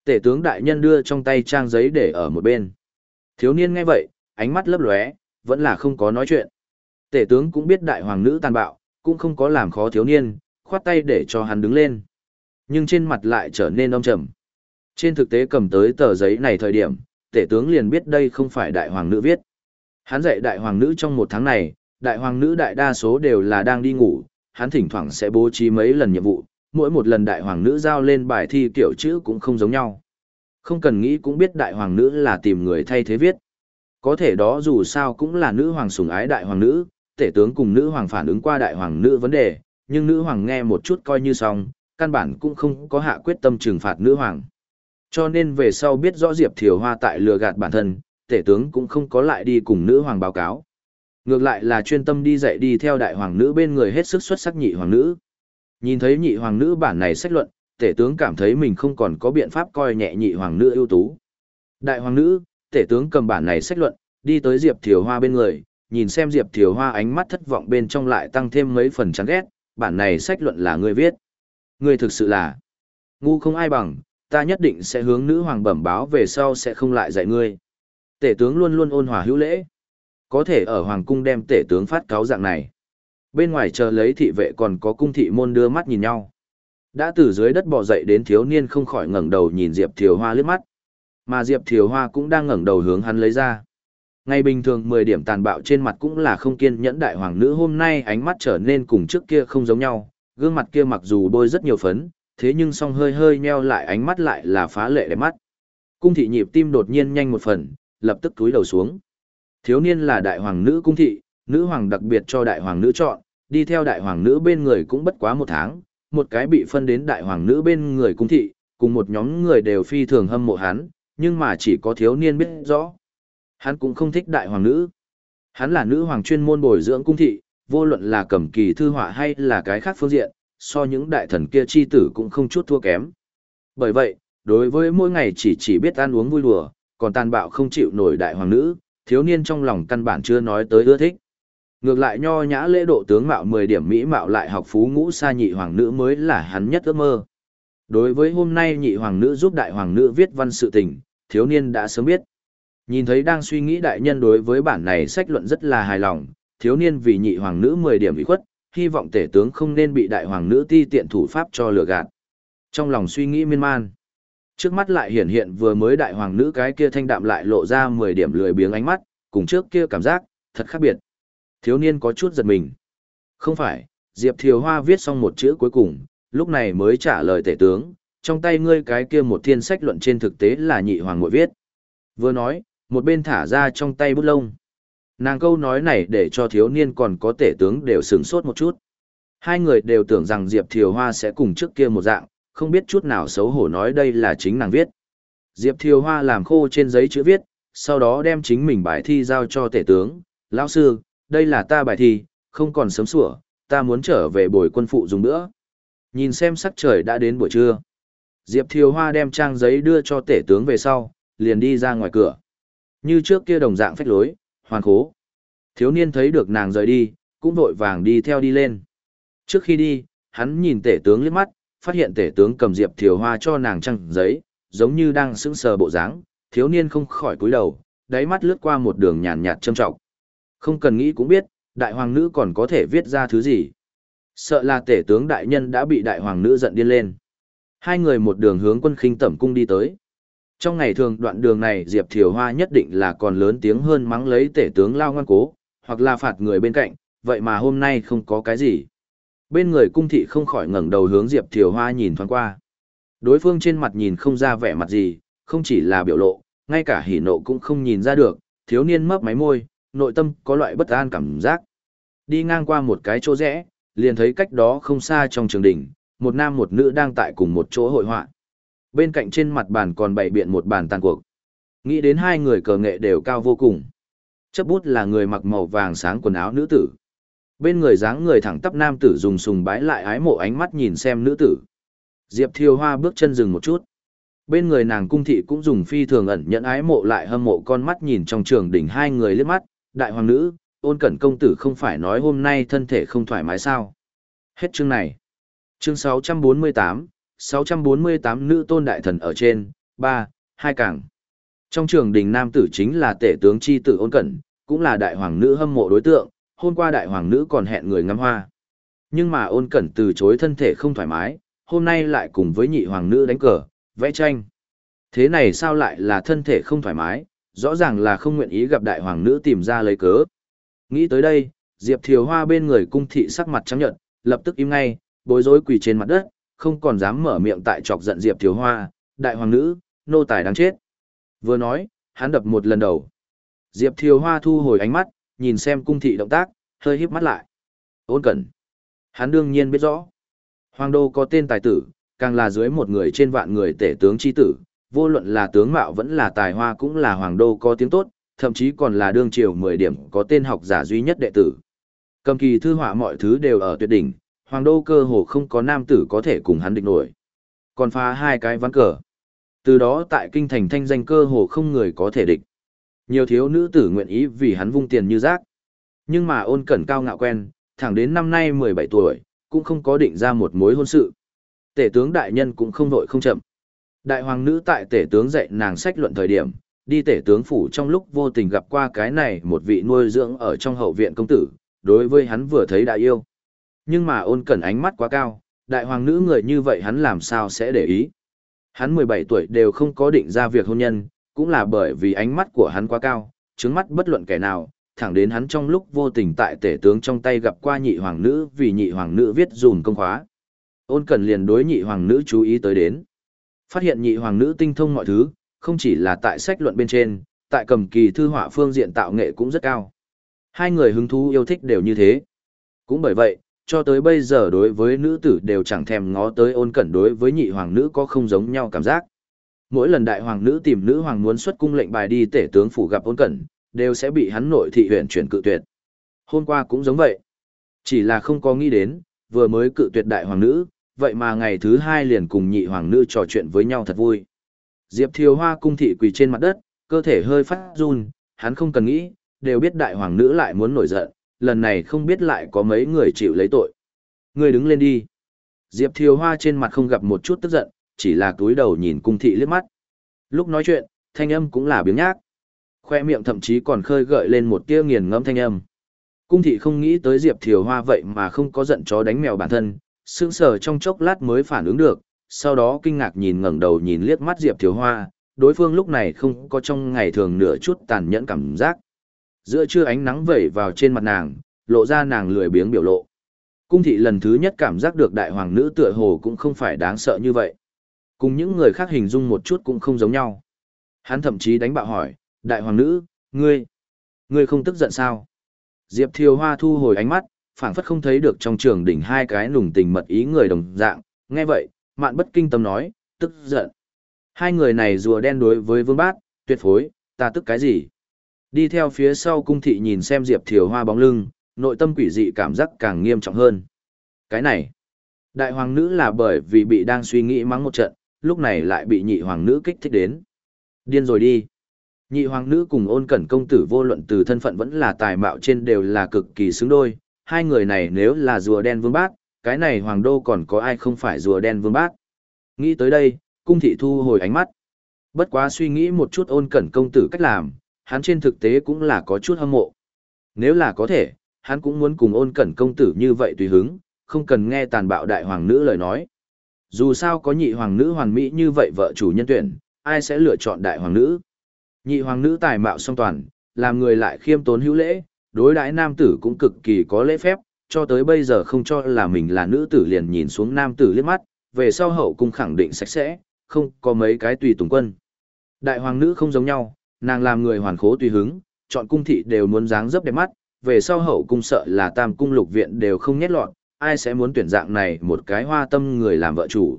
Tể tướng đại nhân đưa trong tay trang giấy để ở một bên. Thiếu niên nghe vậy, ánh mắt lấp lóe, vẫn là không có nói chuyện. Tể tướng cũng biết đại hoàng nữ tàn bạo, cũng không có làm khó thiếu niên, khoát tay để cho hắn đứng lên. Nhưng trên mặt lại trở nên âm trầm. Trên thực tế cầm tới tờ giấy này thời điểm, tể tướng liền biết đây không phải đại hoàng nữ viết. Hắn dạy đại hoàng nữ trong một tháng này, đại hoàng nữ đại đa số đều là đang đi ngủ, hắn thỉnh thoảng sẽ bố trí mấy lần nhiệm vụ, mỗi một lần đại hoàng nữ giao lên bài thi kiểu chữ cũng không giống nhau. Không cần nghĩ cũng biết đại hoàng nữ là tìm người thay thế viết. Có thể đó dù sao cũng là nữ hoàng sủng ái đại hoàng nữ, tể tướng cùng nữ hoàng phản ứng qua đại hoàng nữ vấn đề, nhưng nữ hoàng nghe một chút coi như xong, căn bản cũng không có hạ quyết tâm trừng phạt nữ hoàng. Cho nên về sau biết rõ Diệp Thiều Hoa tại lừa gạt bản thân, tể tướng cũng không có lại đi cùng nữ hoàng báo cáo. Ngược lại là chuyên tâm đi dạy đi theo đại hoàng nữ bên người hết sức xuất sắc nhị hoàng nữ. Nhìn thấy nhị hoàng nữ bản này sách luận, tể tướng cảm thấy mình không còn có biện pháp coi nhẹ nhị hoàng nữ ưu tú. Đại hoàng nữ, tể tướng cầm bản này sách luận, đi tới Diệp Thiều Hoa bên người, nhìn xem Diệp Thiều Hoa ánh mắt thất vọng bên trong lại tăng thêm mấy phần chán ghét, bản này sách luận là người viết. Ngươi thực sự là ngu không ai bằng, ta nhất định sẽ hướng nữ hoàng bẩm báo về sau sẽ không lại dạy ngươi. Tể tướng luôn luôn ôn hòa hữu lễ. Có thể ở hoàng cung đem tể tướng phát cáo dạng này. Bên ngoài chờ lấy thị vệ còn có cung thị môn đưa mắt nhìn nhau. Đã từ dưới đất bò dậy đến thiếu niên không khỏi ngẩng đầu nhìn Diệp Thiều Hoa liếc mắt. Mà Diệp Thiều Hoa cũng đang ngẩng đầu hướng hắn lấy ra. Ngày bình thường 10 điểm tàn bạo trên mặt cũng là không kiên nhẫn đại hoàng nữ hôm nay ánh mắt trở nên cùng trước kia không giống nhau, gương mặt kia mặc dù bôi rất nhiều phấn, thế nhưng song hơi hơi nheo lại ánh mắt lại là phá lệ đẹp mắt. Cung thị nhịp tim đột nhiên nhanh một phần, lập tức túi đầu xuống. Thiếu niên là đại hoàng nữ cung thị, nữ hoàng đặc biệt cho đại hoàng nữ chọn, đi theo đại hoàng nữ bên người cũng bất quá một tháng, một cái bị phân đến đại hoàng nữ bên người cung thị, cùng một nhóm người đều phi thường hâm mộ hắn, nhưng mà chỉ có thiếu niên biết rõ. Hắn cũng không thích đại hoàng nữ. Hắn là nữ hoàng chuyên môn bồi dưỡng cung thị, vô luận là cầm kỳ thư họa hay là cái khác phương diện, so những đại thần kia chi tử cũng không chút thua kém. Bởi vậy, đối với mỗi ngày chỉ chỉ biết ăn uống vui đùa, còn tàn bạo không chịu nổi đại hoàng nữ, thiếu niên trong lòng căn bản chưa nói tới ưa thích. Ngược lại nho nhã lễ độ tướng mạo 10 điểm mỹ mạo lại học phú ngũ sa nhị hoàng nữ mới là hắn nhất ước mơ. Đối với hôm nay nhị hoàng nữ giúp đại hoàng nữ viết văn sự tình, thiếu niên đã sớm biết. Nhìn thấy đang suy nghĩ đại nhân đối với bản này sách luận rất là hài lòng, thiếu niên vì nhị hoàng nữ 10 điểm bị khuất, hy vọng tể tướng không nên bị đại hoàng nữ ti tiện thủ pháp cho lừa gạt. Trong lòng suy nghĩ miên man, trước mắt lại hiện hiện vừa mới đại hoàng nữ cái kia thanh đạm lại lộ ra 10 điểm lười biếng ánh mắt, cùng trước kia cảm giác, thật khác biệt. Thiếu niên có chút giật mình. Không phải, Diệp Thiều Hoa viết xong một chữ cuối cùng, lúc này mới trả lời tể tướng, trong tay ngươi cái kia một thiên sách luận trên thực tế là nhị hoàng ngội viết. Vừa nói, một bên thả ra trong tay bút lông. Nàng câu nói này để cho thiếu niên còn có tể tướng đều sửng sốt một chút. Hai người đều tưởng rằng Diệp Thiều Hoa sẽ cùng trước kia một dạng, không biết chút nào xấu hổ nói đây là chính nàng viết. Diệp Thiều Hoa làm khô trên giấy chữ viết, sau đó đem chính mình bài thi giao cho tể tướng. Lão sư, đây là ta bài thi, không còn sớm sủa, ta muốn trở về bồi quân phụ dùng nữa. Nhìn xem sắc trời đã đến buổi trưa. Diệp Thiều Hoa đem trang giấy đưa cho tể tướng về sau, liền đi ra ngoài cửa. Như trước kia đồng dạng phách lối, hoàn khố. Thiếu niên thấy được nàng rời đi, cũng vội vàng đi theo đi lên. Trước khi đi, hắn nhìn tể tướng liếc mắt, phát hiện tể tướng cầm Diệp Thiều Hoa cho nàng trang giấy, giống như đang sững sờ bộ dáng, thiếu niên không khỏi cúi đầu, đáy mắt lướt qua một đường nhàn nhạt trâm trọng. Không cần nghĩ cũng biết, đại hoàng nữ còn có thể viết ra thứ gì. Sợ là tể tướng đại nhân đã bị đại hoàng nữ giận điên lên. Hai người một đường hướng quân khinh tẩm cung đi tới. Trong ngày thường đoạn đường này Diệp Thiều Hoa nhất định là còn lớn tiếng hơn mắng lấy tể tướng lao ngoan cố, hoặc là phạt người bên cạnh, vậy mà hôm nay không có cái gì. Bên người cung thị không khỏi ngẩng đầu hướng Diệp Thiều Hoa nhìn thoáng qua. Đối phương trên mặt nhìn không ra vẻ mặt gì, không chỉ là biểu lộ, ngay cả hỉ nộ cũng không nhìn ra được, thiếu niên mấp máy môi, nội tâm có loại bất an cảm giác. Đi ngang qua một cái chỗ rẽ, liền thấy cách đó không xa trong trường đỉnh, một nam một nữ đang tại cùng một chỗ hội họa. Bên cạnh trên mặt bàn còn bày biện một bàn tàn cuộc. Nghĩ đến hai người cờ nghệ đều cao vô cùng. Chấp bút là người mặc màu vàng sáng quần áo nữ tử. Bên người dáng người thẳng tắp nam tử dùng sùng bái lại ái mộ ánh mắt nhìn xem nữ tử. Diệp Thiều Hoa bước chân dừng một chút. Bên người nàng cung thị cũng dùng phi thường ẩn nhận ái mộ lại hâm mộ con mắt nhìn trong trường đỉnh hai người liếc mắt, đại hoàng nữ, ôn cẩn công tử không phải nói hôm nay thân thể không thoải mái sao. Hết chương này. Chương 648, 648 nữ tôn đại thần ở trên, 3, hai cảng. Trong trường đình nam tử chính là tể tướng chi tử ôn cẩn, cũng là đại hoàng nữ hâm mộ đối tượng, hôm qua đại hoàng nữ còn hẹn người ngắm hoa. Nhưng mà ôn cẩn từ chối thân thể không thoải mái, hôm nay lại cùng với nhị hoàng nữ đánh cờ, vẽ tranh. Thế này sao lại là thân thể không thoải mái, rõ ràng là không nguyện ý gặp đại hoàng nữ tìm ra lấy cớ. Nghĩ tới đây, Diệp Thiều Hoa bên người cung thị sắc mặt trắng nhợt, lập tức im ngay, bối rối quỳ trên mặt đất, không còn dám mở miệng tại chọc giận Diệp Thiếu Hoa, đại hoàng nữ, nô tài đáng chết. Vừa nói, hắn đập một lần đầu. Diệp Thiều Hoa thu hồi ánh mắt, nhìn xem cung thị động tác, hơi híp mắt lại. Ôn cẩn. Hắn đương nhiên biết rõ. Hoàng đô có tên tài tử, càng là dưới một người trên vạn người tể tướng chi tử, vô luận là tướng mạo vẫn là tài hoa cũng là hoàng đô có tiếng tốt, thậm chí còn là đương triều 10 điểm có tên học giả duy nhất đệ tử. Cầm kỳ thư họa mọi thứ đều ở tuyệt đỉnh, hoàng đô cơ hồ không có nam tử có thể cùng hắn địch nổi. Còn phá hai cái ván cờ. Từ đó tại kinh thành thanh danh cơ hồ không người có thể địch. Nhiều thiếu nữ tử nguyện ý vì hắn vung tiền như rác. Nhưng mà ôn cẩn cao ngạo quen, thẳng đến năm nay 17 tuổi, cũng không có định ra một mối hôn sự. Tể tướng đại nhân cũng không vội không chậm. Đại hoàng nữ tại tể tướng dạy nàng sách luận thời điểm, đi tể tướng phủ trong lúc vô tình gặp qua cái này một vị nuôi dưỡng ở trong hậu viện công tử, đối với hắn vừa thấy đại yêu. Nhưng mà ôn cẩn ánh mắt quá cao, đại hoàng nữ người như vậy hắn làm sao sẽ để ý. Hắn 17 tuổi đều không có định ra việc hôn nhân, cũng là bởi vì ánh mắt của hắn quá cao, trứng mắt bất luận kẻ nào, thẳng đến hắn trong lúc vô tình tại tể tướng trong tay gặp qua nhị hoàng nữ vì nhị hoàng nữ viết dùn công khóa. Ôn cần liền đối nhị hoàng nữ chú ý tới đến. Phát hiện nhị hoàng nữ tinh thông mọi thứ, không chỉ là tại sách luận bên trên, tại cầm kỳ thư họa phương diện tạo nghệ cũng rất cao. Hai người hứng thú yêu thích đều như thế. Cũng bởi vậy, cho tới bây giờ đối với nữ tử đều chẳng thèm ngó tới ôn cẩn đối với nhị hoàng nữ có không giống nhau cảm giác. Mỗi lần đại hoàng nữ tìm nữ hoàng muốn xuất cung lệnh bài đi tể tướng phủ gặp ôn cẩn, đều sẽ bị hắn nội thị huyện chuyển cự tuyệt. Hôm qua cũng giống vậy. Chỉ là không có nghĩ đến, vừa mới cự tuyệt đại hoàng nữ, vậy mà ngày thứ hai liền cùng nhị hoàng nữ trò chuyện với nhau thật vui. Diệp Thiều Hoa cung thị quỳ trên mặt đất, cơ thể hơi phát run, hắn không cần nghĩ, đều biết đại hoàng nữ lại muốn nổi giận, lần này không biết lại có mấy người chịu lấy tội. Người đứng lên đi. Diệp Thiều Hoa trên mặt không gặp một chút tức giận, chỉ là túi đầu nhìn cung thị liếc mắt. Lúc nói chuyện, thanh âm cũng là biếng nhác. Khoe miệng thậm chí còn khơi gợi lên một tia nghiền ngẫm thanh âm. Cung thị không nghĩ tới Diệp Thiều Hoa vậy mà không có giận chó đánh mèo bản thân, sững sờ trong chốc lát mới phản ứng được, sau đó kinh ngạc nhìn ngẩng đầu nhìn liếc mắt Diệp Thiều Hoa, đối phương lúc này không có trong ngày thường nửa chút tàn nhẫn cảm giác. Giữa trưa ánh nắng vẩy vào trên mặt nàng, lộ ra nàng lười biếng biểu lộ. Cung thị lần thứ nhất cảm giác được đại hoàng nữ tựa hồ cũng không phải đáng sợ như vậy. Cùng những người khác hình dung một chút cũng không giống nhau. Hắn thậm chí đánh bạo hỏi, đại hoàng nữ, ngươi, ngươi không tức giận sao? Diệp Thiều Hoa thu hồi ánh mắt, phảng phất không thấy được trong trường đỉnh hai cái nùng tình mật ý người đồng dạng, nghe vậy, mạn bất kinh tâm nói, tức giận. Hai người này rùa đen đối với vương bát, tuyệt phối, ta tức cái gì? Đi theo phía sau cung thị nhìn xem Diệp Thiều Hoa bóng lưng, nội tâm quỷ dị cảm giác càng nghiêm trọng hơn. Cái này, đại hoàng nữ là bởi vì bị đang suy nghĩ mắng một trận, lúc này lại bị nhị hoàng nữ kích thích đến. Điên rồi đi. Nhị hoàng nữ cùng ôn cẩn công tử vô luận từ thân phận vẫn là tài mạo trên đều là cực kỳ xứng đôi. Hai người này nếu là rùa đen vương bát, cái này hoàng đô còn có ai không phải rùa đen vương bát. Nghĩ tới đây, cung thị thu hồi ánh mắt. Bất quá suy nghĩ một chút ôn cẩn công tử cách làm, hắn trên thực tế cũng là có chút hâm mộ. Nếu là có thể, hắn cũng muốn cùng ôn cẩn công tử như vậy tùy hứng, không cần nghe tàn bạo đại hoàng nữ lời nói. Dù sao có nhị hoàng nữ hoàn mỹ như vậy vợ chủ nhân tuyển, ai sẽ lựa chọn đại hoàng nữ? Nhị hoàng nữ tài mạo song toàn, làm người lại khiêm tốn hữu lễ, đối đãi nam tử cũng cực kỳ có lễ phép, cho tới bây giờ không cho là mình là nữ tử liền nhìn xuống nam tử liếc mắt, về sau hậu cung khẳng định sạch sẽ, không có mấy cái tùy tùng quân. Đại hoàng nữ không giống nhau, nàng làm người hoàn khố tùy hứng, chọn cung thị đều muốn dáng dấp đẹp mắt, về sau hậu cung sợ là tam cung lục viện đều không nhét lọt, ai sẽ muốn tuyển dạng này một cái hoa tâm người làm vợ chủ.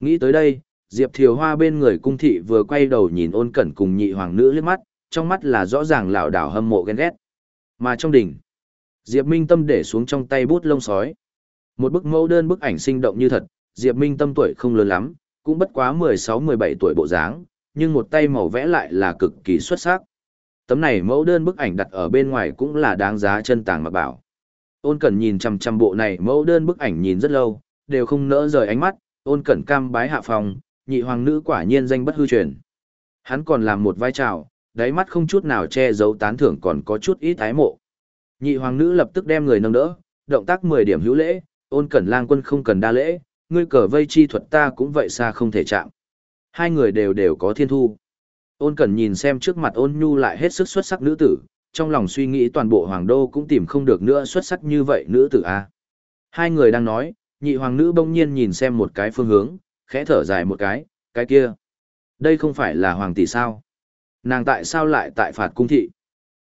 Nghĩ tới đây, Diệp Thiều Hoa bên người cung thị vừa quay đầu nhìn ôn cẩn cùng nhị hoàng nữ liếc mắt, trong mắt là rõ ràng lảo đảo hâm mộ ghen ghét. Mà trong đỉnh, Diệp Minh Tâm để xuống trong tay bút lông sói. Một bức mẫu đơn bức ảnh sinh động như thật, Diệp Minh Tâm tuổi không lớn lắm, cũng bất quá 16-17 tuổi bộ dáng, nhưng một tay màu vẽ lại là cực kỳ xuất sắc. Tấm này mẫu đơn bức ảnh đặt ở bên ngoài cũng là đáng giá chân tàng mà bảo. Ôn Cẩn nhìn chằm chằm bộ này mẫu đơn bức ảnh nhìn rất lâu, đều không nỡ rời ánh mắt, Ôn Cẩn cam bái hạ phòng, nhị hoàng nữ quả nhiên danh bất hư truyền. Hắn còn làm một vai trào, đáy mắt không chút nào che giấu tán thưởng còn có chút ít ái mộ. Nhị hoàng nữ lập tức đem người nâng đỡ, động tác 10 điểm hữu lễ, ôn cẩn lang quân không cần đa lễ, ngươi cờ vây chi thuật ta cũng vậy xa không thể chạm. Hai người đều đều có thiên thu. Ôn cẩn nhìn xem trước mặt ôn nhu lại hết sức xuất sắc nữ tử, trong lòng suy nghĩ toàn bộ hoàng đô cũng tìm không được nữa xuất sắc như vậy nữ tử a. Hai người đang nói, nhị hoàng nữ bỗng nhiên nhìn xem một cái phương hướng, khẽ thở dài một cái, cái kia. Đây không phải là hoàng tỷ sao? Nàng tại sao lại tại phạt cung thị?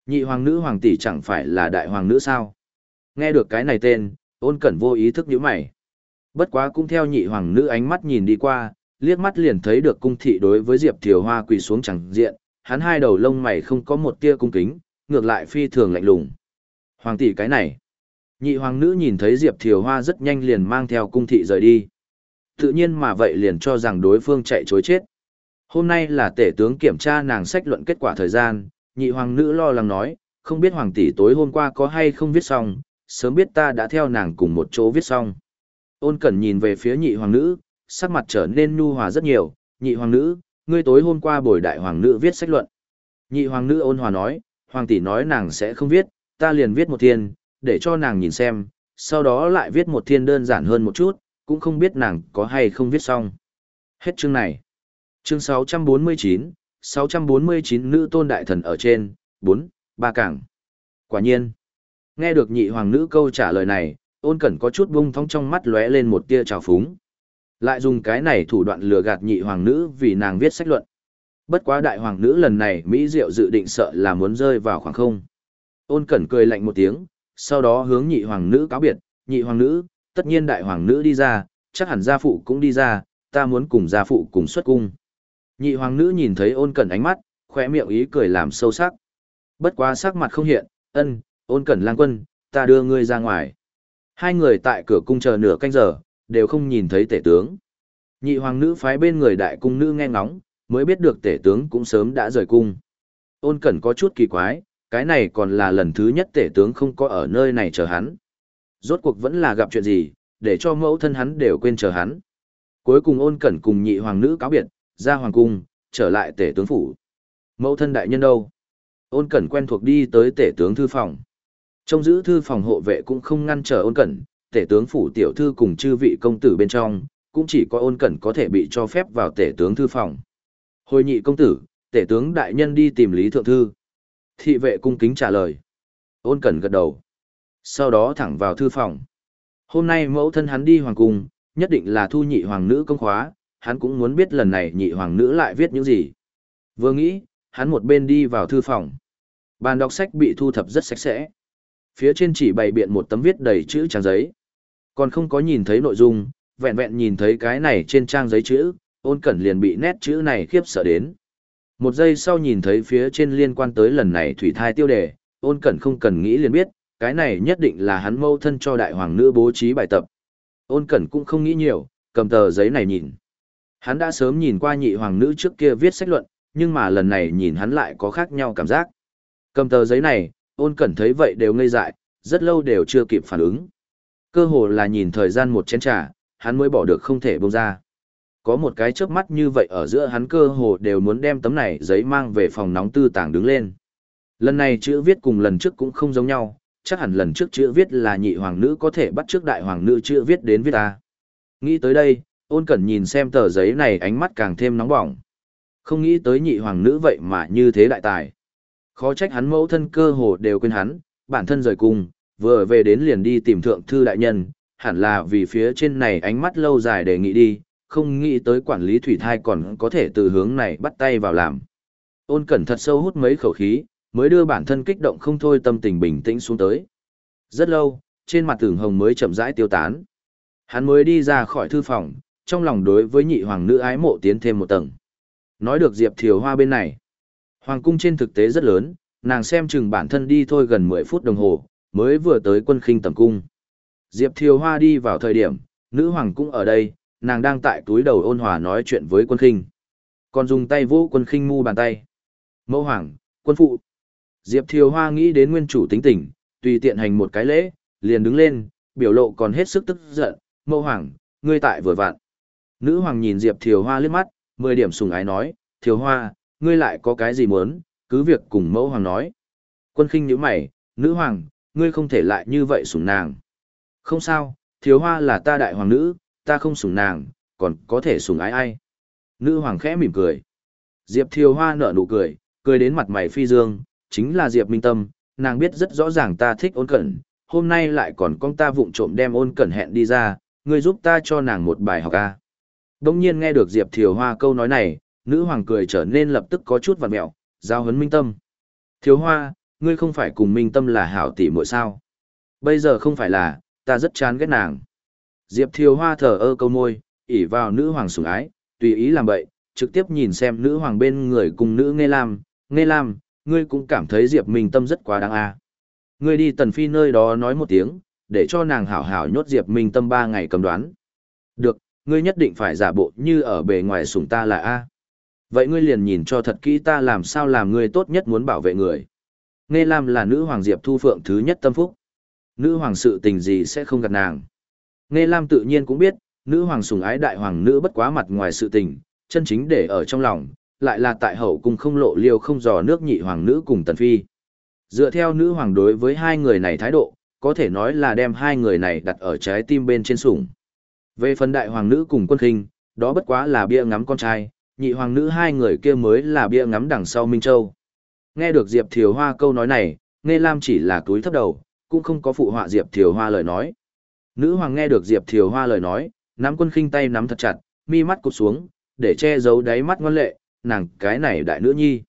Nhị hoàng nữ hoàng tỷ chẳng phải là đại hoàng nữ sao? Nghe được cái này tên, ôn cẩn vô ý thức nhíu mày. Bất quá cũng theo nhị hoàng nữ ánh mắt nhìn đi qua, liếc mắt liền thấy được cung thị đối với Diệp Thiều Hoa quỳ xuống chẳng diện, hắn hai đầu lông mày không có một tia cung kính, ngược lại phi thường lạnh lùng. Hoàng tỷ cái này. Nhị hoàng nữ nhìn thấy Diệp Thiều Hoa rất nhanh liền mang theo cung thị rời đi. Tự nhiên mà vậy liền cho rằng đối phương chạy chối chết. Hôm nay là tể tướng kiểm tra nàng sách luận kết quả thời gian, nhị hoàng nữ lo lắng nói, không biết hoàng tỷ tối hôm qua có hay không viết xong, sớm biết ta đã theo nàng cùng một chỗ viết xong. Ôn cẩn nhìn về phía nhị hoàng nữ, sắc mặt trở nên nhu hòa rất nhiều, nhị hoàng nữ, ngươi tối hôm qua bồi đại hoàng nữ viết sách luận. Nhị hoàng nữ ôn hòa nói, hoàng tỷ nói nàng sẽ không viết, ta liền viết một thiên, để cho nàng nhìn xem, sau đó lại viết một thiên đơn giản hơn một chút, cũng không biết nàng có hay không viết xong. Hết chương này. Chương 649, 649 nữ tôn đại thần ở trên, 4, ba cảng. Quả nhiên. Nghe được nhị hoàng nữ câu trả lời này, ôn cẩn có chút bung thong trong mắt lóe lên một tia trào phúng. Lại dùng cái này thủ đoạn lừa gạt nhị hoàng nữ vì nàng viết sách luận. Bất quá đại hoàng nữ lần này Mỹ Diệu dự định sợ là muốn rơi vào khoảng không. Ôn cẩn cười lạnh một tiếng, sau đó hướng nhị hoàng nữ cáo biệt, nhị hoàng nữ, tất nhiên đại hoàng nữ đi ra, chắc hẳn gia phụ cũng đi ra, ta muốn cùng gia phụ cùng xuất cung. Nhị hoàng nữ nhìn thấy ôn cẩn ánh mắt, khỏe miệng ý cười làm sâu sắc. Bất quá sắc mặt không hiện, ân, ôn cẩn lang quân, ta đưa ngươi ra ngoài. Hai người tại cửa cung chờ nửa canh giờ, đều không nhìn thấy tể tướng. Nhị hoàng nữ phái bên người đại cung nữ nghe ngóng, mới biết được tể tướng cũng sớm đã rời cung. Ôn cẩn có chút kỳ quái, cái này còn là lần thứ nhất tể tướng không có ở nơi này chờ hắn. Rốt cuộc vẫn là gặp chuyện gì, để cho mẫu thân hắn đều quên chờ hắn. Cuối cùng ôn cẩn cùng nhị hoàng nữ cáo biệt, ra hoàng cung, trở lại tể tướng phủ. Mẫu thân đại nhân đâu? Ôn cẩn quen thuộc đi tới tể tướng thư phòng. Trong giữ thư phòng hộ vệ cũng không ngăn trở ôn cẩn, tể tướng phủ tiểu thư cùng chư vị công tử bên trong, cũng chỉ có ôn cẩn có thể bị cho phép vào tể tướng thư phòng. Hồi nhị công tử, tể tướng đại nhân đi tìm Lý Thượng Thư. Thị vệ cung kính trả lời. Ôn cẩn gật đầu. Sau đó thẳng vào thư phòng. Hôm nay mẫu thân hắn đi hoàng cung, nhất định là thu nhị hoàng nữ công khóa, hắn cũng muốn biết lần này nhị hoàng nữ lại viết những gì. Vừa nghĩ, hắn một bên đi vào thư phòng. Bàn đọc sách bị thu thập rất sạch sẽ. Phía trên chỉ bày biện một tấm viết đầy chữ trang giấy. Còn không có nhìn thấy nội dung, vẹn vẹn nhìn thấy cái này trên trang giấy chữ, ôn cẩn liền bị nét chữ này khiếp sợ đến. Một giây sau nhìn thấy phía trên liên quan tới lần này thủy thai tiêu đề, ôn cẩn không cần nghĩ liền biết, cái này nhất định là hắn mâu thân cho đại hoàng nữ bố trí bài tập. Ôn cẩn cũng không nghĩ nhiều, cầm tờ giấy này nhìn. Hắn đã sớm nhìn qua nhị hoàng nữ trước kia viết sách luận, nhưng mà lần này nhìn hắn lại có khác nhau cảm giác. Cầm tờ giấy này, ôn cẩn thấy vậy đều ngây dại, rất lâu đều chưa kịp phản ứng. Cơ hồ là nhìn thời gian một chén trà, hắn mới bỏ được không thể bông ra. Có một cái chớp mắt như vậy ở giữa hắn cơ hồ đều muốn đem tấm này giấy mang về phòng nóng tư tàng đứng lên. Lần này chữ viết cùng lần trước cũng không giống nhau, chắc hẳn lần trước chữ viết là nhị hoàng nữ có thể bắt trước đại hoàng nữ chữ viết đến viết ta. Nghĩ tới đây, ôn cẩn nhìn xem tờ giấy này ánh mắt càng thêm nóng bỏng. Không nghĩ tới nhị hoàng nữ vậy mà như thế đại tài. Khó trách hắn mẫu thân cơ hồ đều quên hắn, bản thân rời cung, vừa về đến liền đi tìm thượng thư đại nhân, hẳn là vì phía trên này ánh mắt lâu dài đề nghị đi, không nghĩ tới quản lý thủy thai còn có thể từ hướng này bắt tay vào làm. Ôn cẩn thật sâu hút mấy khẩu khí, mới đưa bản thân kích động không thôi tâm tình bình tĩnh xuống tới. Rất lâu, trên mặt tưởng hồng mới chậm rãi tiêu tán. Hắn mới đi ra khỏi thư phòng, trong lòng đối với nhị hoàng nữ ái mộ tiến thêm một tầng. Nói được Diệp Thiều Hoa bên này. Hoàng cung trên thực tế rất lớn, nàng xem chừng bản thân đi thôi gần 10 phút đồng hồ, mới vừa tới quân khinh tầm cung. Diệp Thiều Hoa đi vào thời điểm, nữ hoàng cũng ở đây, nàng đang tại túi đầu ôn hòa nói chuyện với quân khinh. Còn dùng tay vô quân khinh mu bàn tay. Mẫu hoàng, quân phụ. Diệp Thiều Hoa nghĩ đến nguyên chủ tính tình, tùy tiện hành một cái lễ, liền đứng lên, biểu lộ còn hết sức tức giận. Mẫu hoàng, ngươi tại vừa vặn. Nữ hoàng nhìn Diệp Thiều Hoa liếc mắt, mười điểm sùng ái nói, Thiều Hoa, ngươi lại có cái gì muốn, cứ việc cùng mẫu hoàng nói. Quân khinh nhíu mày, nữ hoàng, ngươi không thể lại như vậy sủng nàng. Không sao, thiếu Hoa là ta đại hoàng nữ, ta không sủng nàng, còn có thể sủng ái ai. Nữ hoàng khẽ mỉm cười. Diệp thiếu Hoa nở nụ cười, cười đến mặt mày phi dương, chính là Diệp Minh Tâm, nàng biết rất rõ ràng ta thích ôn cẩn, hôm nay lại còn con ta vụng trộm đem ôn cẩn hẹn đi ra, ngươi giúp ta cho nàng một bài học a. Đông nhiên nghe được Diệp Thiều Hoa câu nói này, nữ hoàng cười trở nên lập tức có chút vặt mẹo, giao hấn minh tâm. thiếu Hoa, ngươi không phải cùng Minh Tâm là hảo tỷ muội sao? Bây giờ không phải là, ta rất chán ghét nàng. Diệp Thiều Hoa thở ơ câu môi, ỉ vào nữ hoàng sủng ái, tùy ý làm vậy, trực tiếp nhìn xem nữ hoàng bên người cùng nữ Nghe Lam, Nghe Lam, ngươi cũng cảm thấy Diệp Minh Tâm rất quá đáng a. Ngươi đi Tần Phi nơi đó nói một tiếng, để cho nàng hảo hảo nhốt Diệp Minh Tâm ba ngày cầm đoán. Được, ngươi nhất định phải giả bộ như ở bề ngoài sủng ta là A. Vậy ngươi liền nhìn cho thật kỹ ta làm sao làm ngươi tốt nhất muốn bảo vệ người. Nghe Lam là nữ hoàng Diệp Thu Phượng thứ nhất tâm phúc. Nữ hoàng sự tình gì sẽ không gặp nàng. Nghe Lam tự nhiên cũng biết, nữ hoàng sủng ái đại hoàng nữ bất quá mặt ngoài sự tình, chân chính để ở trong lòng, lại là tại hậu cung không lộ liêu không dò nước nhị hoàng nữ cùng tần phi. Dựa theo nữ hoàng đối với hai người này thái độ, có thể nói là đem hai người này đặt ở trái tim bên trên sủng. Về phần đại hoàng nữ cùng quân khinh, đó bất quá là bia ngắm con trai, nhị hoàng nữ hai người kia mới là bia ngắm đằng sau Minh Châu. Nghe được Diệp Thiều Hoa câu nói này, Nghe Lam chỉ là túi thấp đầu, cũng không có phụ họa Diệp Thiều Hoa lời nói. Nữ hoàng nghe được Diệp Thiều Hoa lời nói, nắm quân khinh tay nắm thật chặt, mi mắt cụp xuống, để che giấu đáy mắt ngoan lệ, nàng cái này đại nữ nhi.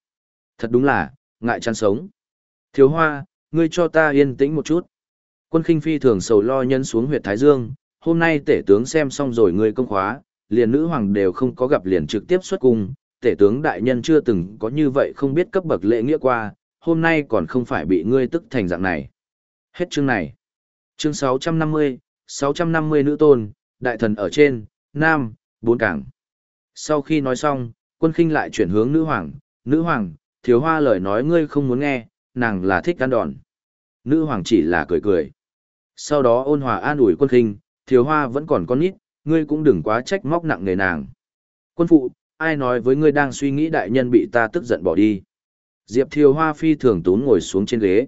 Thật đúng là, ngại chăn sống. Thiều Hoa, ngươi cho ta yên tĩnh một chút. Quân khinh phi thường sầu lo nhân xuống huyệt Thái Dương, hôm nay tể tướng xem xong rồi ngươi công khóa, liền nữ hoàng đều không có gặp liền trực tiếp xuất cung, tể tướng đại nhân chưa từng có như vậy không biết cấp bậc lễ nghĩa qua, hôm nay còn không phải bị ngươi tức thành dạng này. Hết chương này. Chương 650, 650 nữ tôn, đại thần ở trên, nam, bốn cảng. Sau khi nói xong, quân khinh lại chuyển hướng nữ hoàng, nữ hoàng, thiếu hoa lời nói ngươi không muốn nghe, nàng là thích ăn đòn. Nữ hoàng chỉ là cười cười. Sau đó ôn hòa an ủi quân khinh, thiếu hoa vẫn còn con nít, ngươi cũng đừng quá trách móc nặng người nàng. Quân phụ, ai nói với ngươi đang suy nghĩ đại nhân bị ta tức giận bỏ đi. Diệp Thiều Hoa phi thường tốn ngồi xuống trên ghế.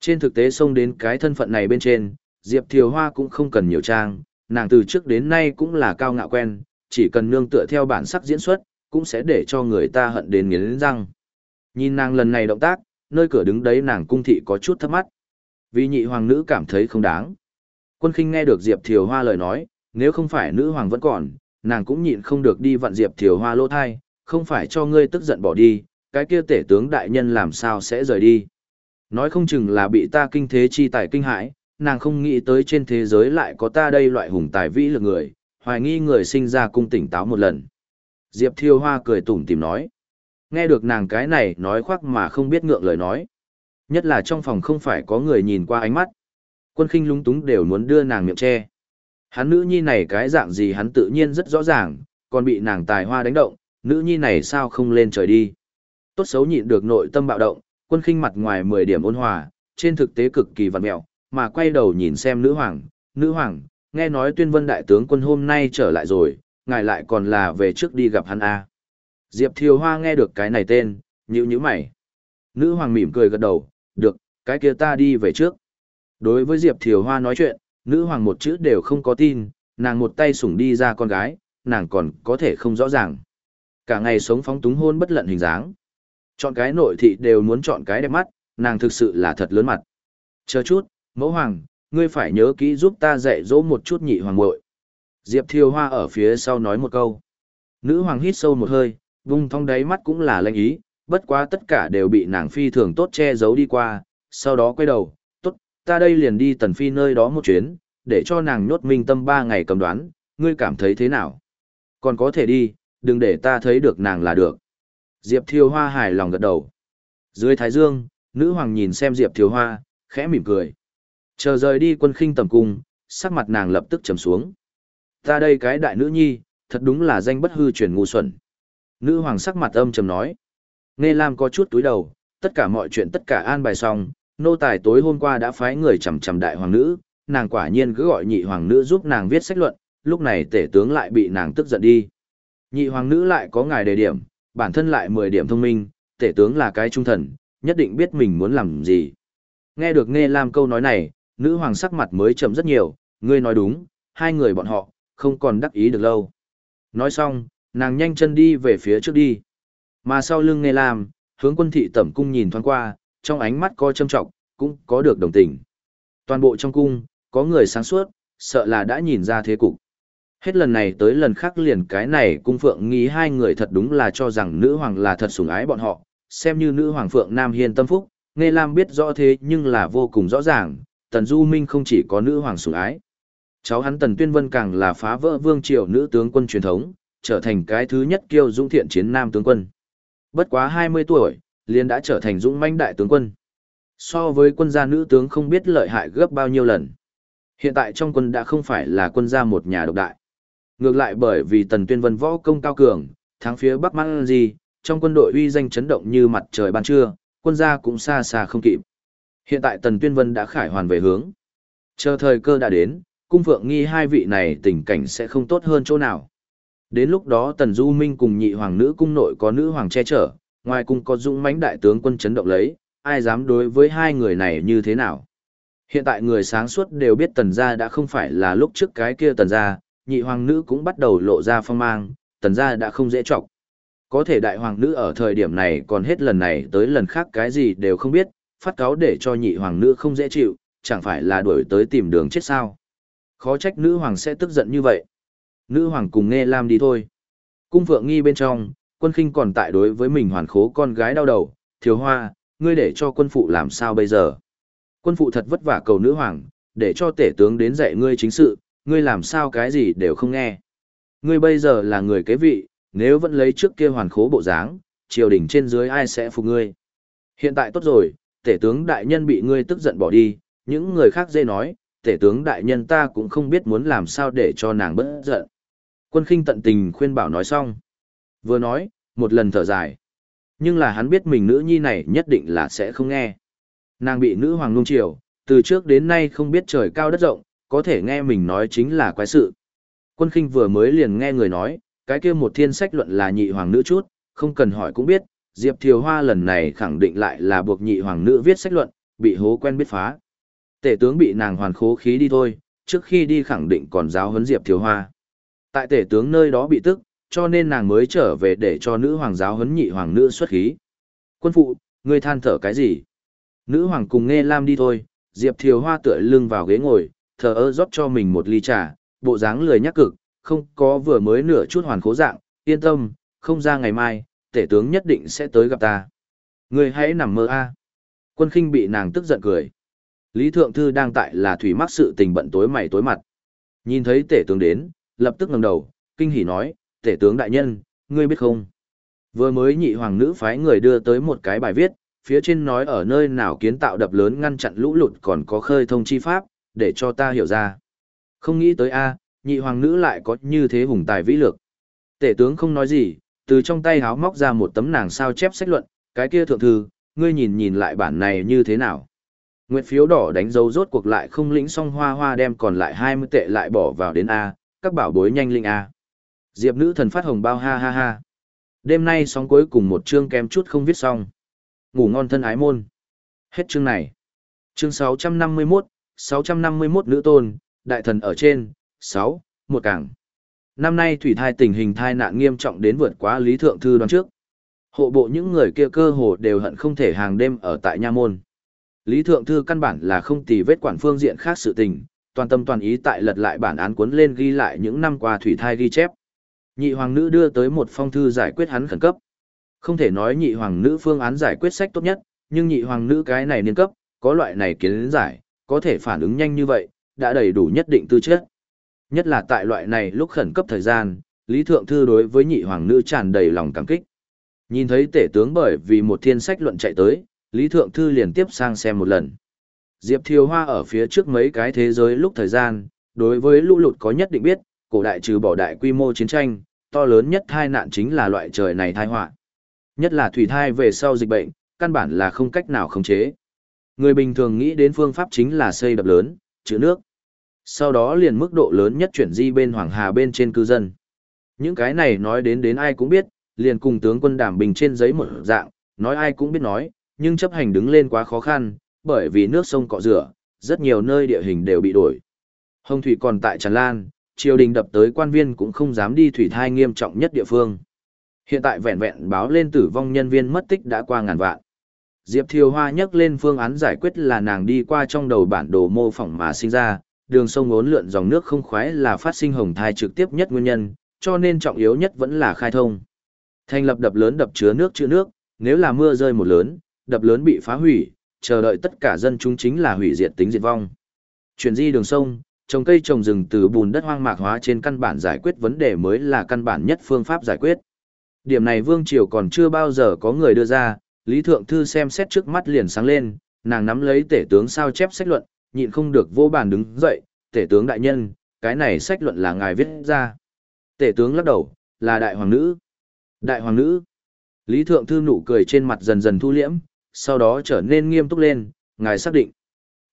Trên thực tế xông đến cái thân phận này bên trên, Diệp Thiều Hoa cũng không cần nhiều trang, nàng từ trước đến nay cũng là cao ngạo quen, chỉ cần nương tựa theo bản sắc diễn xuất, cũng sẽ để cho người ta hận đến nghiến răng. Nhìn nàng lần này động tác, nơi cửa đứng đấy nàng cung thị có chút thấp mắt. Vì nhị hoàng nữ cảm thấy không đáng. Quân khinh nghe được Diệp Thiều Hoa lời nói, nếu không phải nữ hoàng vẫn còn, nàng cũng nhịn không được đi vặn Diệp Thiều Hoa lỗ thai, không phải cho ngươi tức giận bỏ đi, cái kia tể tướng đại nhân làm sao sẽ rời đi. Nói không chừng là bị ta kinh thế chi tài kinh hãi, nàng không nghĩ tới trên thế giới lại có ta đây loại hùng tài vĩ lực người, hoài nghi người sinh ra cung tỉnh táo một lần. Diệp Thiêu Hoa cười tủm tìm nói. Nghe được nàng cái này nói khoác mà không biết ngượng lời nói. Nhất là trong phòng không phải có người nhìn qua ánh mắt. Quân khinh lúng túng đều muốn đưa nàng miệng che. Hắn nữ nhi này cái dạng gì hắn tự nhiên rất rõ ràng, còn bị nàng tài hoa đánh động, nữ nhi này sao không lên trời đi. Tốt xấu nhịn được nội tâm bạo động, quân khinh mặt ngoài 10 điểm ôn hòa, trên thực tế cực kỳ vặn mẹo, mà quay đầu nhìn xem nữ hoàng, nữ hoàng, nghe nói tuyên vân đại tướng quân hôm nay trở lại rồi, ngài lại còn là về trước đi gặp hắn a. À. Diệp Thiều Hoa nghe được cái này tên, nhữ nhữ mày. Nữ hoàng mỉm cười gật đầu, được, cái kia ta đi về trước. Đối với Diệp Thiều Hoa nói chuyện, nữ hoàng một chữ đều không có tin, nàng một tay sủng đi ra con gái, nàng còn có thể không rõ ràng. Cả ngày sống phóng túng hôn bất lận hình dáng. Chọn cái nội thị đều muốn chọn cái đẹp mắt, nàng thực sự là thật lớn mặt. Chờ chút, mẫu hoàng, ngươi phải nhớ kỹ giúp ta dạy dỗ một chút nhị hoàng muội. Diệp Thiều Hoa ở phía sau nói một câu. Nữ hoàng hít sâu một hơi, vùng thong đáy mắt cũng là lanh ý, bất quá tất cả đều bị nàng phi thường tốt che giấu đi qua, sau đó quay đầu, ta đây liền đi tần phi nơi đó một chuyến, để cho nàng nhốt minh tâm ba ngày cầm đoán, ngươi cảm thấy thế nào? Còn có thể đi, đừng để ta thấy được nàng là được. Diệp Thiều Hoa hài lòng gật đầu. Dưới thái dương, nữ hoàng nhìn xem Diệp Thiều Hoa, khẽ mỉm cười. Chờ rời đi quân khinh tầm cung, sắc mặt nàng lập tức trầm xuống. Ta đây cái đại nữ nhi, thật đúng là danh bất hư truyền ngu xuẩn. Nữ hoàng sắc mặt âm trầm nói. Nghe Lam có chút túi đầu, tất cả mọi chuyện tất cả an bài xong, nô tài tối hôm qua đã phái người chằm chằm đại hoàng nữ, nàng quả nhiên cứ gọi nhị hoàng nữ giúp nàng viết sách luận, lúc này tể tướng lại bị nàng tức giận đi. Nhị hoàng nữ lại có ngài đề điểm, bản thân lại 10 điểm thông minh, tể tướng là cái trung thần, nhất định biết mình muốn làm gì. Nghe được Nghe Lam câu nói này, nữ hoàng sắc mặt mới chậm rất nhiều, ngươi nói đúng, hai người bọn họ, không còn đắc ý được lâu. Nói xong, nàng nhanh chân đi về phía trước đi. Mà sau lưng Nghe Lam, hướng quân thị tẩm cung nhìn thoáng qua, trong ánh mắt có châm trọng, cũng có được đồng tình. Toàn bộ trong cung, có người sáng suốt, sợ là đã nhìn ra thế cục. Hết lần này tới lần khác liền cái này cung phượng nghĩ hai người thật đúng là cho rằng nữ hoàng là thật sủng ái bọn họ, xem như nữ hoàng phượng Nam Hiên tâm phúc, Nghe Lam biết rõ thế nhưng là vô cùng rõ ràng, Tần Du Minh không chỉ có nữ hoàng sủng ái. Cháu hắn Tần Tuyên Vân càng là phá vỡ vương triều nữ tướng quân truyền thống, trở thành cái thứ nhất kiêu dũng thiện chiến nam tướng quân. Bất quá 20 tuổi, liền đã trở thành dũng manh đại tướng quân. So với quân gia nữ tướng không biết lợi hại gấp bao nhiêu lần. Hiện tại trong quân đã không phải là quân gia một nhà độc đại. Ngược lại bởi vì Tần Tuyên Vân võ công cao cường, thắng phía Bắc Mang gì, trong quân đội uy danh chấn động như mặt trời ban trưa, quân gia cũng xa xa không kịp. Hiện tại Tần Tuyên Vân đã khải hoàn về hướng. Chờ thời cơ đã đến, cung phượng nghi hai vị này tình cảnh sẽ không tốt hơn chỗ nào. Đến lúc đó Tần Du Minh cùng nhị hoàng nữ cung nội có nữ hoàng che chở, ngoài cung có dũng mãnh đại tướng quân chấn động lấy, ai dám đối với hai người này như thế nào. Hiện tại người sáng suốt đều biết tần gia đã không phải là lúc trước cái kia tần gia, nhị hoàng nữ cũng bắt đầu lộ ra phong mang, tần gia đã không dễ chọc Có thể đại hoàng nữ ở thời điểm này còn hết lần này tới lần khác cái gì đều không biết, phát cáo để cho nhị hoàng nữ không dễ chịu, chẳng phải là đuổi tới tìm đường chết sao. Khó trách nữ hoàng sẽ tức giận như vậy. Nữ hoàng cùng nghe lam đi thôi. Cung phượng nghi bên trong, quân khinh còn tại đối với mình hoàn khố con gái đau đầu, thiếu hoa, ngươi để cho quân phụ làm sao bây giờ. Quân phụ thật vất vả cầu nữ hoàng, để cho tể tướng đến dạy ngươi chính sự, ngươi làm sao cái gì đều không nghe. Ngươi bây giờ là người kế vị, nếu vẫn lấy trước kia hoàn khố bộ dáng, triều đình trên dưới ai sẽ phục ngươi. Hiện tại tốt rồi, tể tướng đại nhân bị ngươi tức giận bỏ đi, những người khác dễ nói, tể tướng đại nhân ta cũng không biết muốn làm sao để cho nàng bớt giận. Quân khinh tận tình khuyên bảo nói xong. Vừa nói, một lần thở dài. Nhưng là hắn biết mình nữ nhi này nhất định là sẽ không nghe. Nàng bị nữ hoàng nung chiều, từ trước đến nay không biết trời cao đất rộng, có thể nghe mình nói chính là quái sự. Quân khinh vừa mới liền nghe người nói, cái kia một thiên sách luận là nhị hoàng nữ chút, không cần hỏi cũng biết, Diệp Thiều Hoa lần này khẳng định lại là buộc nhị hoàng nữ viết sách luận, bị hố quen biết phá. Tể tướng bị nàng hoàn khố khí đi thôi, trước khi đi khẳng định còn giáo huấn Diệp Thiều Hoa. Tại tể tướng nơi đó bị tức, cho nên nàng mới trở về để cho nữ hoàng giáo huấn nhị hoàng nữ xuất khí. Quân phụ, ngươi than thở cái gì? Nữ hoàng cùng nghe lam đi thôi, Diệp Thiều Hoa tựa lưng vào ghế ngồi, thờ ơ rót cho mình một ly trà, bộ dáng lười nhắc cực, không có vừa mới nửa chút hoàn khố dạng, yên tâm, không ra ngày mai, tể tướng nhất định sẽ tới gặp ta. Ngươi hãy nằm mơ a. Quân khinh bị nàng tức giận cười. Lý Thượng Thư đang tại là thủy mắc sự tình bận tối mày tối mặt. Nhìn thấy tể tướng đến, lập tức ngẩng đầu, kinh hỉ nói, tể tướng đại nhân, ngươi biết không? Vừa mới nhị hoàng nữ phái người đưa tới một cái bài viết, phía trên nói ở nơi nào kiến tạo đập lớn ngăn chặn lũ lụt còn có khơi thông chi pháp, để cho ta hiểu ra. Không nghĩ tới a, nhị hoàng nữ lại có như thế hùng tài vĩ lược. Tể tướng không nói gì, từ trong tay háo móc ra một tấm nàng sao chép sách luận, cái kia thượng thư, ngươi nhìn nhìn lại bản này như thế nào. Nguyệt phiếu đỏ đánh dấu rốt cuộc lại không lĩnh xong hoa hoa đem còn lại 20 tệ lại bỏ vào đến A, các bảo bối nhanh linh A. Diệp nữ thần phát hồng bao ha ha ha. Đêm nay sóng cuối cùng một chương kém chút không viết xong. Ngủ ngon thân ái môn. Hết chương này. Chương 651, 651 nữ tôn, đại thần ở trên, 6, một cảng. Năm nay thủy thai tình hình thai nạn nghiêm trọng đến vượt quá lý thượng thư đoán trước. Hộ bộ những người kia cơ hồ đều hận không thể hàng đêm ở tại nha môn. Lý thượng thư căn bản là không tì vết quản phương diện khác sự tình, toàn tâm toàn ý tại lật lại bản án cuốn lên ghi lại những năm qua thủy thai ghi chép. Nhị hoàng nữ đưa tới một phong thư giải quyết hắn khẩn cấp. Không thể nói nhị hoàng nữ phương án giải quyết sách tốt nhất, nhưng nhị hoàng nữ cái này niên cấp, có loại này kiến giải, có thể phản ứng nhanh như vậy, đã đầy đủ nhất định tư chất. Nhất là tại loại này lúc khẩn cấp thời gian, Lý Thượng Thư đối với nhị hoàng nữ tràn đầy lòng cảm kích. Nhìn thấy tể tướng bởi vì một thiên sách luận chạy tới, Lý Thượng Thư liền tiếp sang xem một lần. Diệp Thiều Hoa ở phía trước mấy cái thế giới lúc thời gian, đối với lũ lụt có nhất định biết, cổ đại trừ bỏ đại quy mô chiến tranh, to lớn nhất tai nạn chính là loại trời này tai họa. Nhất là thủy thai về sau dịch bệnh, căn bản là không cách nào khống chế. Người bình thường nghĩ đến phương pháp chính là xây đập lớn, chữ nước. Sau đó liền mức độ lớn nhất chuyển di bên Hoàng Hà bên trên cư dân. Những cái này nói đến đến ai cũng biết, liền cùng tướng quân đảm bình trên giấy một dạng, nói ai cũng biết nói, nhưng chấp hành đứng lên quá khó khăn, bởi vì nước sông cọ rửa, rất nhiều nơi địa hình đều bị đổi. Hồng thủy còn tại Tràn Lan, triều đình đập tới quan viên cũng không dám đi thủy thai nghiêm trọng nhất địa phương. Hiện tại vẹn vẹn báo lên tử vong nhân viên mất tích đã qua ngàn vạn. Diệp Thiều Hoa nhắc lên phương án giải quyết là nàng đi qua trong đầu bản đồ mô phỏng mà sinh ra, đường sông ốn lượn dòng nước không khoái là phát sinh hồng thai trực tiếp nhất nguyên nhân, cho nên trọng yếu nhất vẫn là khai thông. Thành lập đập lớn đập chứa nước chứa nước, nếu là mưa rơi một lớn, đập lớn bị phá hủy, chờ đợi tất cả dân chúng chính là hủy diệt tính diệt vong. Chuyển di đường sông, trồng cây trồng rừng từ bùn đất hoang mạc hóa trên căn bản giải quyết vấn đề mới là căn bản nhất phương pháp giải quyết. Điểm này Vương Triều còn chưa bao giờ có người đưa ra, Lý Thượng Thư xem xét trước mắt liền sáng lên, nàng nắm lấy tể tướng sao chép sách luận, nhịn không được vô bàn đứng dậy, tể tướng đại nhân, cái này sách luận là ngài viết ra. Tể tướng lắc đầu, là đại hoàng nữ. Đại hoàng nữ. Lý Thượng Thư nụ cười trên mặt dần dần thu liễm, sau đó trở nên nghiêm túc lên, ngài xác định.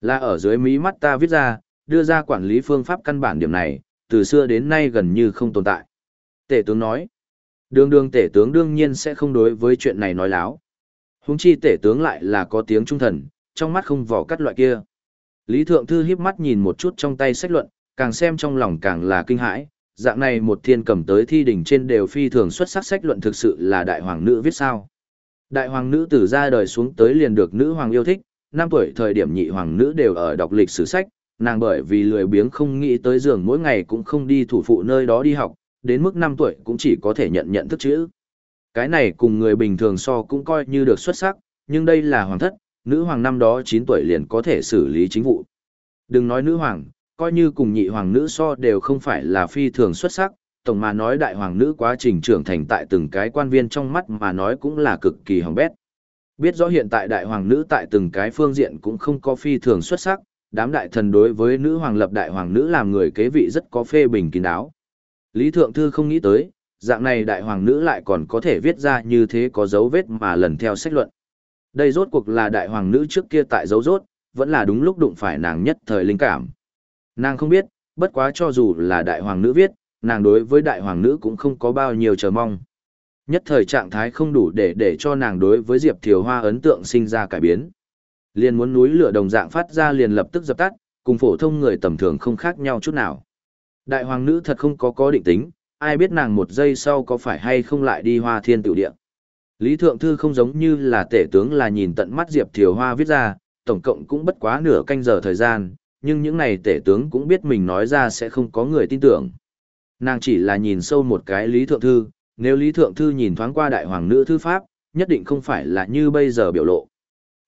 Là ở dưới mí mắt ta viết ra, đưa ra quản lý phương pháp căn bản điểm này, từ xưa đến nay gần như không tồn tại. Tể tướng nói, đường đường tể tướng đương nhiên sẽ không đối với chuyện này nói láo. Húng chi tể tướng lại là có tiếng trung thần, trong mắt không vỏ cắt loại kia. Lý Thượng Thư híp mắt nhìn một chút trong tay sách luận, càng xem trong lòng càng là kinh hãi, dạng này một thiên cầm tới thi đỉnh trên đều phi thường xuất sắc sách luận thực sự là đại hoàng nữ viết sao. Đại hoàng nữ từ ra đời xuống tới liền được nữ hoàng yêu thích, năm tuổi thời điểm nhị hoàng nữ đều ở đọc lịch sử sách, nàng bởi vì lười biếng không nghĩ tới giường mỗi ngày cũng không đi thủ phụ nơi đó đi học, đến mức năm tuổi cũng chỉ có thể nhận nhận thức chữ. Cái này cùng người bình thường so cũng coi như được xuất sắc, nhưng đây là hoàng thất, nữ hoàng năm đó 9 tuổi liền có thể xử lý chính vụ. Đừng nói nữ hoàng, coi như cùng nhị hoàng nữ so đều không phải là phi thường xuất sắc, tổng mà nói đại hoàng nữ quá trình trưởng thành tại từng cái quan viên trong mắt mà nói cũng là cực kỳ hỏng bét. Biết rõ hiện tại đại hoàng nữ tại từng cái phương diện cũng không có phi thường xuất sắc, đám đại thần đối với nữ hoàng lập đại hoàng nữ làm người kế vị rất có phê bình kín đáo. Lý Thượng Thư không nghĩ tới, dạng này đại hoàng nữ lại còn có thể viết ra như thế có dấu vết mà lần theo sách luận. Đây rốt cuộc là đại hoàng nữ trước kia tại dấu rốt, vẫn là đúng lúc đụng phải nàng nhất thời linh cảm. Nàng không biết, bất quá cho dù là đại hoàng nữ viết, nàng đối với đại hoàng nữ cũng không có bao nhiêu chờ mong. Nhất thời trạng thái không đủ để để cho nàng đối với Diệp Thiều Hoa ấn tượng sinh ra cải biến. Liền muốn núi lửa đồng dạng phát ra liền lập tức dập tắt, cùng phổ thông người tầm thường không khác nhau chút nào. Đại hoàng nữ thật không có có định tính, ai biết nàng một giây sau có phải hay không lại đi hoa thiên tiểu địa. Lý Thượng Thư không giống như là tể tướng là nhìn tận mắt Diệp Thiều Hoa viết ra, tổng cộng cũng bất quá nửa canh giờ thời gian, nhưng những này tể tướng cũng biết mình nói ra sẽ không có người tin tưởng. Nàng chỉ là nhìn sâu một cái Lý Thượng Thư, nếu Lý Thượng Thư nhìn thoáng qua đại hoàng nữ thư pháp, nhất định không phải là như bây giờ biểu lộ.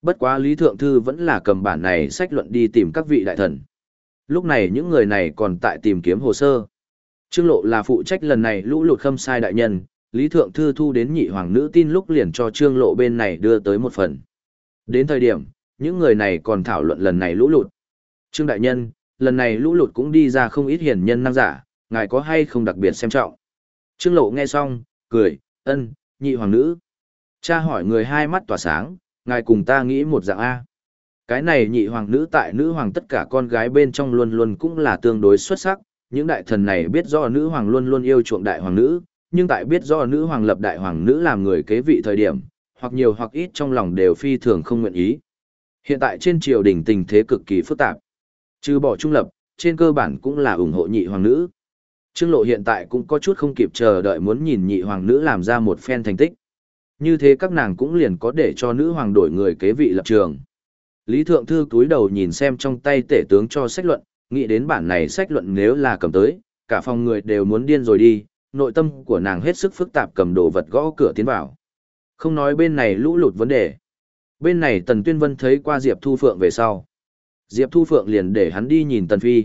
Bất quá Lý Thượng Thư vẫn là cầm bản này sách luận đi tìm các vị đại thần. Lúc này những người này còn tại tìm kiếm hồ sơ. Trương Lộ là phụ trách lần này lũ lụt khâm sai đại nhân, Lý Thượng Thư thu đến nhị hoàng nữ tin lúc liền cho Trương Lộ bên này đưa tới một phần. Đến thời điểm, những người này còn thảo luận lần này lũ lụt. Trương Đại Nhân, lần này lũ lụt cũng đi ra không ít hiển nhân năng giả, ngài có hay không đặc biệt xem trọng. Trương Lộ nghe xong, cười, ân, nhị hoàng nữ. Cha hỏi người hai mắt tỏa sáng, ngài cùng ta nghĩ một dạng A. Cái này nhị hoàng nữ tại nữ hoàng tất cả con gái bên trong luôn luôn cũng là tương đối xuất sắc, những đại thần này biết do nữ hoàng luôn luôn yêu chuộng đại hoàng nữ, nhưng tại biết do nữ hoàng lập đại hoàng nữ làm người kế vị thời điểm, hoặc nhiều hoặc ít trong lòng đều phi thường không nguyện ý. Hiện tại trên triều đình tình thế cực kỳ phức tạp. Trừ bỏ trung lập, trên cơ bản cũng là ủng hộ nhị hoàng nữ. Trương Lộ hiện tại cũng có chút không kịp chờ đợi muốn nhìn nhị hoàng nữ làm ra một phen thành tích. Như thế các nàng cũng liền có để cho nữ hoàng đổi người kế vị lập trường. Lý Thượng Thư túi đầu nhìn xem trong tay tể tướng cho sách luận, nghĩ đến bản này sách luận nếu là cầm tới, cả phòng người đều muốn điên rồi đi, nội tâm của nàng hết sức phức tạp cầm đồ vật gõ cửa tiến vào. Không nói bên này lũ lụt vấn đề. Bên này Tần Tuyên Vân thấy qua Diệp Thu Phượng về sau. Diệp Thu Phượng liền để hắn đi nhìn Tần Phi.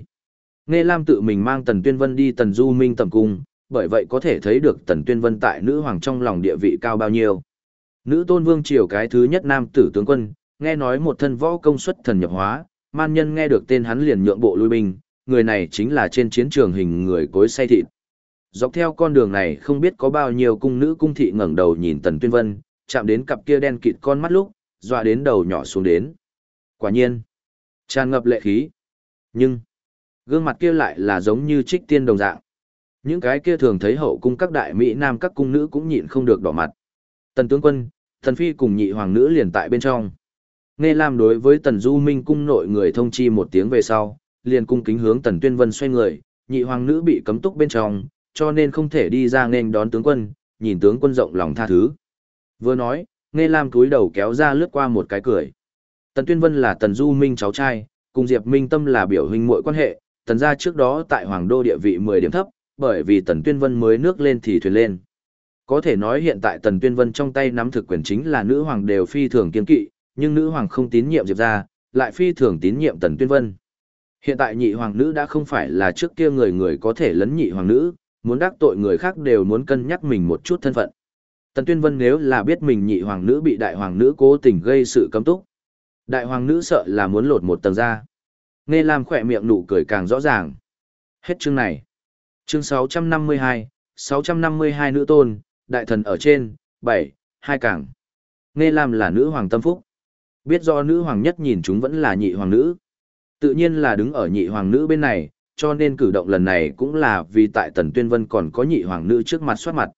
Nghe Lam tự mình mang Tần Tuyên Vân đi Tần Du Minh tầm cung, bởi vậy có thể thấy được Tần Tuyên Vân tại nữ hoàng trong lòng địa vị cao bao nhiêu. Nữ tôn vương triều cái thứ nhất nam tử tướng quân, nghe nói một thân võ công xuất thần nhập hóa, man nhân nghe được tên hắn liền nhượng bộ lui binh, người này chính là trên chiến trường hình người cối say thịt. Dọc theo con đường này không biết có bao nhiêu cung nữ cung thị ngẩng đầu nhìn Tần Tuyên Vân, chạm đến cặp kia đen kịt con mắt lúc, dọa đến đầu nhỏ xuống đến. Quả nhiên, tràn ngập lệ khí. Nhưng, gương mặt kia lại là giống như trích tiên đồng dạng. Những cái kia thường thấy hậu cung các đại Mỹ Nam các cung nữ cũng nhịn không được đỏ mặt. Tần tướng quân, thần phi cùng nhị hoàng nữ liền tại bên trong. Nghe Lam đối với Tần Du Minh cung nội người thông chi một tiếng về sau, liền cung kính hướng Tần Tuyên Vân xoay người, nhị hoàng nữ bị cấm túc bên trong, cho nên không thể đi ra nên đón tướng quân, nhìn tướng quân rộng lòng tha thứ. Vừa nói, Nghe Lam túi đầu kéo ra lướt qua một cái cười. Tần Tuyên Vân là Tần Du Minh cháu trai, cùng Diệp Minh Tâm là biểu huynh muội quan hệ, tần gia trước đó tại Hoàng Đô địa vị 10 điểm thấp, bởi vì Tần Tuyên Vân mới nước lên thì thuyền lên. Có thể nói hiện tại Tần Tuyên Vân trong tay nắm thực quyền chính là nữ hoàng đều phi thường kiên kỵ, nhưng nữ hoàng không tín nhiệm Diệp ra, lại phi thường tín nhiệm Tần Tuyên Vân. Hiện tại nhị hoàng nữ đã không phải là trước kia người người có thể lấn nhị hoàng nữ, muốn đắc tội người khác đều muốn cân nhắc mình một chút thân phận. Tần Tuyên Vân nếu là biết mình nhị hoàng nữ bị đại hoàng nữ cố tình gây sự cấm túc. Đại hoàng nữ sợ là muốn lột một tầng ra. Nghe làm khỏe miệng nụ cười càng rõ ràng. Hết chương này. Chương 652, 652 nữ tôn, đại thần ở trên, 7, hai cảng Nghe làm là nữ hoàng tâm phúc. Biết do nữ hoàng nhất nhìn chúng vẫn là nhị hoàng nữ. Tự nhiên là đứng ở nhị hoàng nữ bên này, cho nên cử động lần này cũng là vì tại Tần Tuyên Vân còn có nhị hoàng nữ trước mặt soát mặt.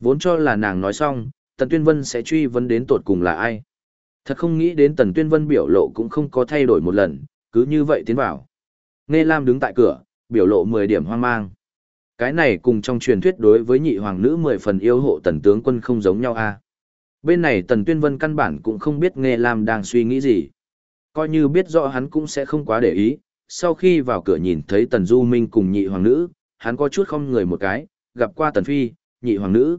Vốn cho là nàng nói xong, Tần Tuyên Vân sẽ truy vấn đến tột cùng là ai. Thật không nghĩ đến Tần Tuyên Vân biểu lộ cũng không có thay đổi một lần, cứ như vậy tiến vào. Nghe Lam đứng tại cửa, biểu lộ 10 điểm hoang mang. Cái này cùng trong truyền thuyết đối với nhị hoàng nữ 10 phần yêu hộ tần tướng quân không giống nhau a. Bên này Tần Tuyên Vân căn bản cũng không biết Nghe Lam đang suy nghĩ gì. Coi như biết rõ hắn cũng sẽ không quá để ý, sau khi vào cửa nhìn thấy Tần Du Minh cùng nhị hoàng nữ, hắn có chút không người một cái, gặp qua Tần Phi, nhị hoàng nữ.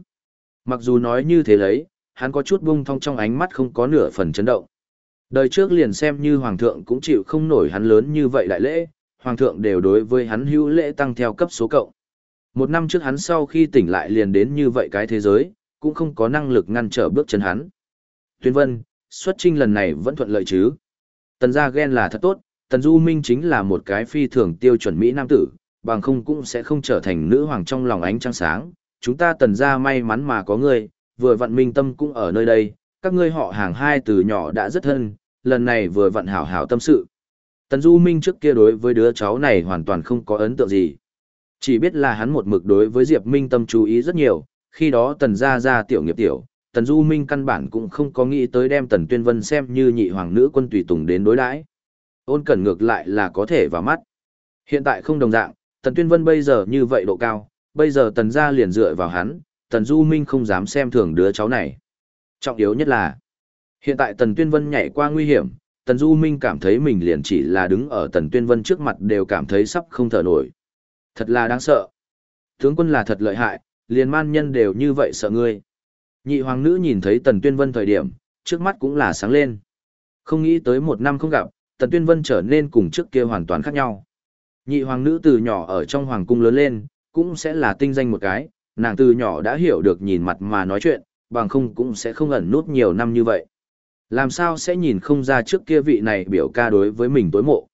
Mặc dù nói như thế lấy, hắn có chút bung thong trong ánh mắt không có nửa phần chấn động. Đời trước liền xem như hoàng thượng cũng chịu không nổi hắn lớn như vậy đại lễ, hoàng thượng đều đối với hắn hữu lễ tăng theo cấp số cộng. Một năm trước hắn sau khi tỉnh lại liền đến như vậy cái thế giới, cũng không có năng lực ngăn trở bước chân hắn. Tuyên vân, xuất trinh lần này vẫn thuận lợi chứ. Tần gia ghen là thật tốt, Tần Du Minh chính là một cái phi thường tiêu chuẩn Mỹ Nam tử, bằng không cũng sẽ không trở thành nữ hoàng trong lòng ánh trăng sáng. Chúng ta tần gia may mắn mà có người, vừa Vận minh tâm cũng ở nơi đây, các ngươi họ hàng hai từ nhỏ đã rất thân, lần này vừa Vận hảo hảo tâm sự. Tần Du Minh trước kia đối với đứa cháu này hoàn toàn không có ấn tượng gì. Chỉ biết là hắn một mực đối với Diệp Minh tâm chú ý rất nhiều, khi đó tần gia gia tiểu nghiệp tiểu, tần Du Minh căn bản cũng không có nghĩ tới đem tần Tuyên Vân xem như nhị hoàng nữ quân tùy tùng đến đối đãi. Ôn cẩn ngược lại là có thể vào mắt. Hiện tại không đồng dạng, tần Tuyên Vân bây giờ như vậy độ cao, bây giờ tần gia liền dựa vào hắn, tần Du Minh không dám xem thường đứa cháu này. Trọng yếu nhất là, hiện tại tần Tuyên Vân nhảy qua nguy hiểm, tần Du Minh cảm thấy mình liền chỉ là đứng ở tần Tuyên Vân trước mặt đều cảm thấy sắp không thở nổi. Thật là đáng sợ. Tướng quân là thật lợi hại, liền man nhân đều như vậy sợ ngươi. Nhị hoàng nữ nhìn thấy tần Tuyên Vân thời điểm, trước mắt cũng là sáng lên. Không nghĩ tới một năm không gặp, tần Tuyên Vân trở nên cùng trước kia hoàn toàn khác nhau. Nhị hoàng nữ từ nhỏ ở trong hoàng cung lớn lên, cũng sẽ là tinh danh một cái, nàng từ nhỏ đã hiểu được nhìn mặt mà nói chuyện, bằng không cũng sẽ không ẩn nút nhiều năm như vậy. Làm sao sẽ nhìn không ra trước kia vị này biểu ca đối với mình tối mộ.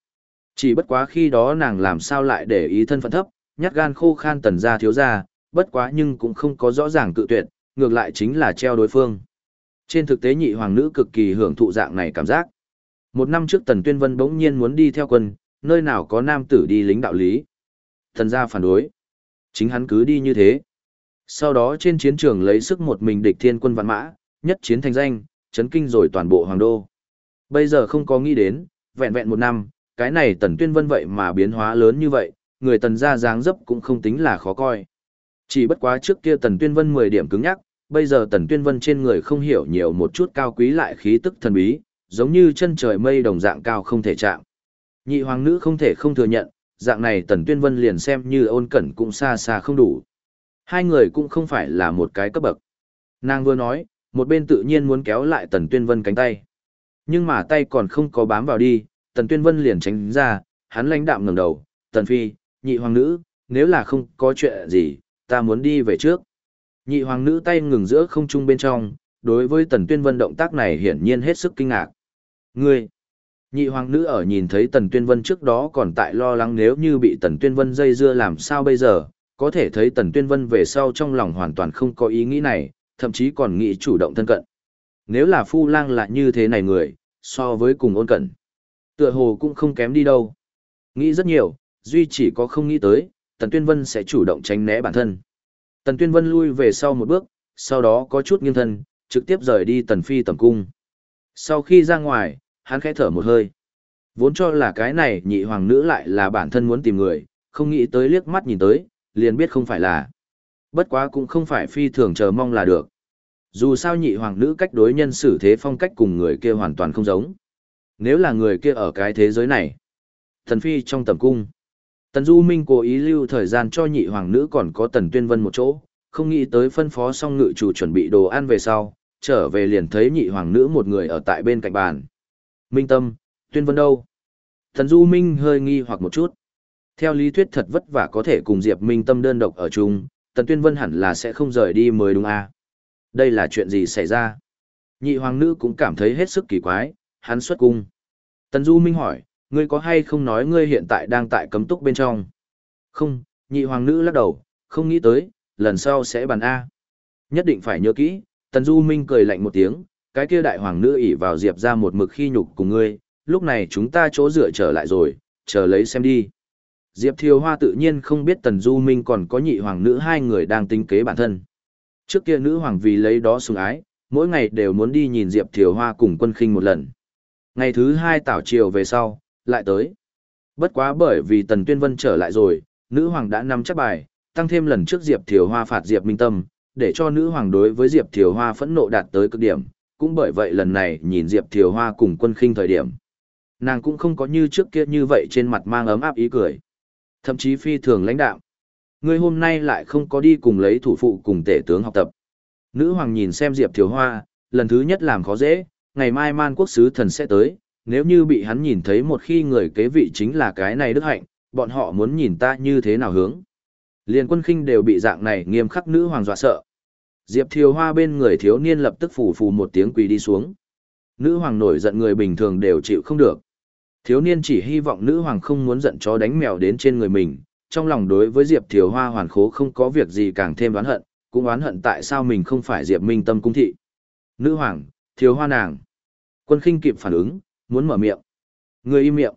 Chỉ bất quá khi đó nàng làm sao lại để ý thân phận thấp, nhát gan khô khan tần gia thiếu gia, bất quá nhưng cũng không có rõ ràng cự tuyệt, ngược lại chính là treo đối phương. Trên thực tế nhị hoàng nữ cực kỳ hưởng thụ dạng này cảm giác. Một năm trước Tần Tuyên Vân bỗng nhiên muốn đi theo quân, nơi nào có nam tử đi lính đạo lý. Thần gia phản đối. Chính hắn cứ đi như thế. Sau đó trên chiến trường lấy sức một mình địch thiên quân vạn mã, nhất chiến thành danh, chấn kinh rồi toàn bộ hoàng đô. Bây giờ không có nghĩ đến, vẹn vẹn một năm, cái này tần tuyên vân vậy mà biến hóa lớn như vậy, người tần gia dáng dấp cũng không tính là khó coi. Chỉ bất quá trước kia tần tuyên vân 10 điểm cứng nhắc, bây giờ tần tuyên vân trên người không hiểu nhiều một chút cao quý lại khí tức thần bí, giống như chân trời mây đồng dạng cao không thể chạm. Nhị hoàng nữ không thể không thừa nhận, dạng này tần tuyên vân liền xem như ôn cẩn cũng xa xa không đủ. Hai người cũng không phải là một cái cấp bậc. Nàng vừa nói, một bên tự nhiên muốn kéo lại tần tuyên vân cánh tay. Nhưng mà tay còn không có bám vào đi, tần tuyên vân liền tránh ra, hắn lãnh đạm ngẩng đầu, tần phi, nhị hoàng nữ, nếu là không có chuyện gì, ta muốn đi về trước. Nhị hoàng nữ tay ngừng giữa không trung bên trong, đối với tần tuyên vân động tác này hiển nhiên hết sức kinh ngạc. Ngươi, nhị hoàng nữ ở nhìn thấy tần tuyên vân trước đó còn tại lo lắng nếu như bị tần tuyên vân dây dưa làm sao bây giờ, có thể thấy tần tuyên vân về sau trong lòng hoàn toàn không có ý nghĩ này, thậm chí còn nghĩ chủ động thân cận. Nếu là phu lang là như thế này người, so với cùng ôn cận, tựa hồ cũng không kém đi đâu. Nghĩ rất nhiều, duy chỉ có không nghĩ tới, tần tuyên vân sẽ chủ động tránh né bản thân. Tần tuyên vân lui về sau một bước, sau đó có chút nghiêng thân, trực tiếp rời đi tần phi tầm cung. Sau khi ra ngoài, hắn khẽ thở một hơi. Vốn cho là cái này nhị hoàng nữ lại là bản thân muốn tìm người, không nghĩ tới liếc mắt nhìn tới, liền biết không phải là. Bất quá cũng không phải phi thường chờ mong là được. Dù sao nhị hoàng nữ cách đối nhân xử thế phong cách cùng người kia hoàn toàn không giống. Nếu là người kia ở cái thế giới này. Thần phi trong tầm cung. Tần Du Minh cố ý lưu thời gian cho nhị hoàng nữ còn có tần tuyên vân một chỗ, không nghĩ tới phân phó xong ngự chủ chuẩn bị đồ ăn về sau, trở về liền thấy nhị hoàng nữ một người ở tại bên cạnh bàn. Minh Tâm, Tuyên Vân đâu? Thần Du Minh hơi nghi hoặc một chút. Theo lý thuyết thật vất vả có thể cùng Diệp Minh Tâm đơn độc ở chung, Tần Tuyên Vân hẳn là sẽ không rời đi mới đúng à? Đây là chuyện gì xảy ra? Nhị hoàng nữ cũng cảm thấy hết sức kỳ quái, hắn xuất cung. Tần Du Minh hỏi, ngươi có hay không nói ngươi hiện tại đang tại cấm túc bên trong? Không, nhị hoàng nữ lắc đầu, không nghĩ tới, lần sau sẽ bàn A. Nhất định phải nhớ kỹ, Tần Du Minh cười lạnh một tiếng, cái kia đại hoàng nữ ỉ vào Diệp ra một mực khi nhục cùng ngươi, lúc này chúng ta chỗ dựa trở lại rồi, chờ lấy xem đi. Diệp Thiều Hoa tự nhiên không biết Tần Du Minh còn có nhị hoàng nữ hai người đang tính kế bản thân. Trước kia nữ hoàng vì lấy đó sủng ái, mỗi ngày đều muốn đi nhìn Diệp Thiều Hoa cùng quân khinh một lần. Ngày thứ hai tảo chiều về sau, lại tới. Bất quá bởi vì Tần Tuyên Vân trở lại rồi, nữ hoàng đã nắm chắc bài, tăng thêm lần trước Diệp Thiều Hoa phạt Diệp Minh Tâm, để cho nữ hoàng đối với Diệp Thiều Hoa phẫn nộ đạt tới cực điểm, cũng bởi vậy lần này nhìn Diệp Thiều Hoa cùng quân khinh thời điểm. Nàng cũng không có như trước kia như vậy trên mặt mang ấm áp ý cười. Thậm chí phi thường lãnh đạo. Ngươi hôm nay lại không có đi cùng lấy thủ phụ cùng tể tướng học tập. Nữ hoàng nhìn xem Diệp Thiều Hoa, lần thứ nhất làm khó dễ, ngày mai man quốc sứ thần sẽ tới, nếu như bị hắn nhìn thấy một khi người kế vị chính là cái này đức hạnh, bọn họ muốn nhìn ta như thế nào hướng. Liên quân khinh đều bị dạng này nghiêm khắc nữ hoàng dọa sợ. Diệp Thiều Hoa bên người thiếu niên lập tức phủ phù một tiếng quỳ đi xuống. Nữ hoàng nổi giận người bình thường đều chịu không được. Thiếu niên chỉ hy vọng nữ hoàng không muốn giận chó đánh mèo đến trên người mình, trong lòng đối với Diệp Thiều Hoa hoàn khố không có việc gì càng thêm oán hận, cũng oán hận tại sao mình không phải Diệp Minh Tâm cung thị. Nữ hoàng, thiếu Hoa nàng. Quân khinh kịp phản ứng, muốn mở miệng. Người im miệng.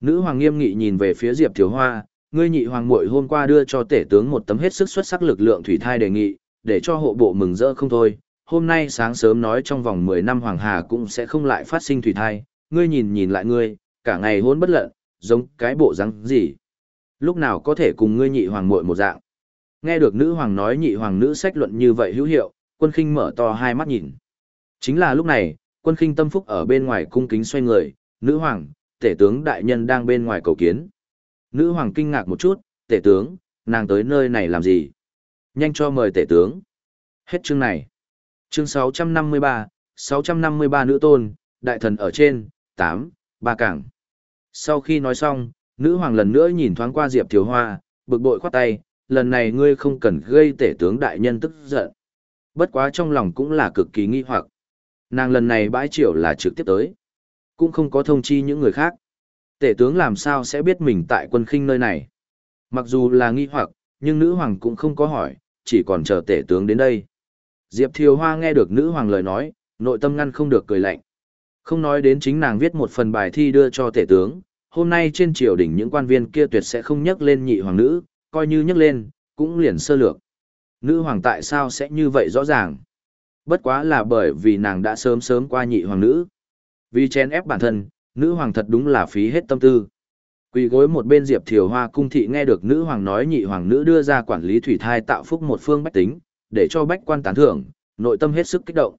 Nữ hoàng nghiêm nghị nhìn về phía Diệp thiếu Hoa, ngươi nhị hoàng muội hôm qua đưa cho tể tướng một tấm hết sức xuất sắc lực lượng thủy thai đề nghị, để cho hộ bộ mừng rỡ không thôi. Hôm nay sáng sớm nói trong vòng 10 năm hoàng hà cũng sẽ không lại phát sinh thủy thai, ngươi nhìn nhìn lại ngươi, cả ngày hôn bất lận, giống cái bộ răng gì. Lúc nào có thể cùng ngươi nhị hoàng muội một dạng. Nghe được nữ hoàng nói nhị hoàng nữ sách luận như vậy hữu hiệu, quân khinh mở to hai mắt nhìn. Chính là lúc này, quân khinh tâm phúc ở bên ngoài cung kính xoay người, nữ hoàng, tể tướng đại nhân đang bên ngoài cầu kiến. Nữ hoàng kinh ngạc một chút, tể tướng, nàng tới nơi này làm gì? Nhanh cho mời tể tướng. Hết chương này. Chương 653, 653 nữ tôn, đại thần ở trên, 8, ba cảng. Sau khi nói xong, nữ hoàng lần nữa nhìn thoáng qua Diệp Thiếu Hoa, bực bội khoát tay, lần này ngươi không cần gây tể tướng đại nhân tức giận. Bất quá trong lòng cũng là cực kỳ nghi hoặc. Nàng lần này bãi triều là trực tiếp tới. Cũng không có thông chi những người khác. Tể tướng làm sao sẽ biết mình tại quân khinh nơi này. Mặc dù là nghi hoặc, nhưng nữ hoàng cũng không có hỏi, chỉ còn chờ tể tướng đến đây. Diệp Thiều Hoa nghe được nữ hoàng lời nói, nội tâm ngăn không được cười lạnh. Không nói đến chính nàng viết một phần bài thi đưa cho tể tướng, hôm nay trên triều đình những quan viên kia tuyệt sẽ không nhắc lên nhị hoàng nữ, coi như nhắc lên, cũng liền sơ lược. Nữ hoàng tại sao sẽ như vậy rõ ràng? Bất quá là bởi vì nàng đã sớm sớm qua nhị hoàng nữ. Vì chen ép bản thân, nữ hoàng thật đúng là phí hết tâm tư. Quỳ gối một bên Diệp Thiều Hoa cung thị nghe được nữ hoàng nói nhị hoàng nữ đưa ra quản lý thủy thai tạo phúc một phương bách tính, để cho bách quan tán thưởng, nội tâm hết sức kích động.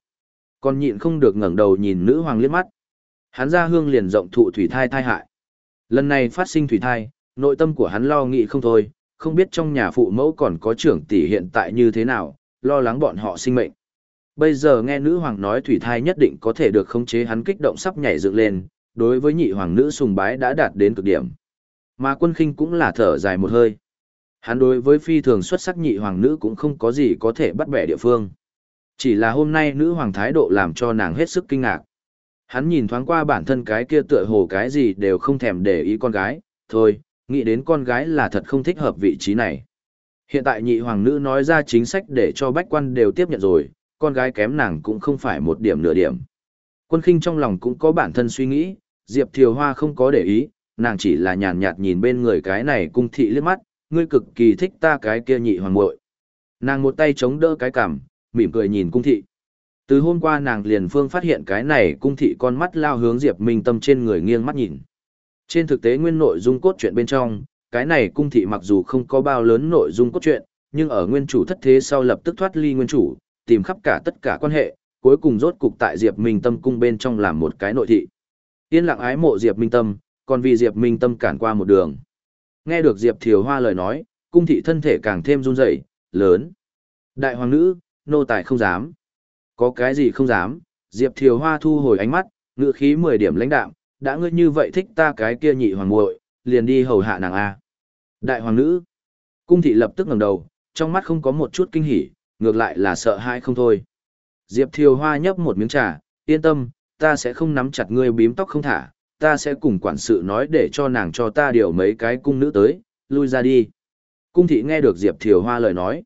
Còn nhịn không được ngẩng đầu nhìn nữ hoàng liếc mắt. Hắn ra hương liền rộng thụ thủy thai thai hại. Lần này phát sinh thủy thai, nội tâm của hắn lo nghĩ không thôi, không biết trong nhà phụ mẫu còn có trưởng tỷ hiện tại như thế nào, lo lắng bọn họ sinh mệnh. Bây giờ nghe nữ hoàng nói thủy thai nhất định có thể được khống chế hắn kích động sắp nhảy dựng lên, đối với nhị hoàng nữ sùng bái đã đạt đến cực điểm. Mà quân khinh cũng là thở dài một hơi. Hắn đối với phi thường xuất sắc nhị hoàng nữ cũng không có gì có thể bắt bẻ địa phương. Chỉ là hôm nay nữ hoàng thái độ làm cho nàng hết sức kinh ngạc. Hắn nhìn thoáng qua bản thân cái kia tựa hồ cái gì đều không thèm để ý con gái, thôi, nghĩ đến con gái là thật không thích hợp vị trí này. Hiện tại nhị hoàng nữ nói ra chính sách để cho bách quan đều tiếp nhận rồi, con gái kém nàng cũng không phải một điểm nửa điểm. Quân khinh trong lòng cũng có bản thân suy nghĩ, Diệp Thiều Hoa không có để ý, nàng chỉ là nhàn nhạt nhìn bên người cái này cung thị liếc mắt, ngươi cực kỳ thích ta cái kia nhị hoàng muội. Nàng một tay chống đỡ cái cằm, mỉm cười nhìn cung thị. Từ hôm qua nàng liền phương phát hiện cái này cung thị con mắt lao hướng Diệp Minh Tâm trên người nghiêng mắt nhìn. Trên thực tế nguyên nội dung cốt truyện bên trong, cái này cung thị mặc dù không có bao lớn nội dung cốt truyện, nhưng ở nguyên chủ thất thế sau lập tức thoát ly nguyên chủ, tìm khắp cả tất cả quan hệ, cuối cùng rốt cục tại Diệp Minh Tâm cung bên trong làm một cái nội thị. Yên lặng ái mộ Diệp Minh Tâm, còn vì Diệp Minh Tâm cản qua một đường. Nghe được Diệp Thiều Hoa lời nói, cung thị thân thể càng thêm run rẩy, lớn. Đại hoàng nữ, nô tài không dám. Có cái gì không dám, Diệp Thiều Hoa thu hồi ánh mắt, ngựa khí 10 điểm lãnh đạm, đã ngươi như vậy thích ta cái kia nhị hoàng muội, liền đi hầu hạ nàng a. Đại hoàng nữ. Cung thị lập tức ngẩng đầu, trong mắt không có một chút kinh hỉ, ngược lại là sợ hãi không thôi. Diệp Thiều Hoa nhấp một miếng trà, yên tâm, ta sẽ không nắm chặt ngươi bím tóc không thả, ta sẽ cùng quản sự nói để cho nàng cho ta điều mấy cái cung nữ tới, lui ra đi. Cung thị nghe được Diệp Thiều Hoa lời nói.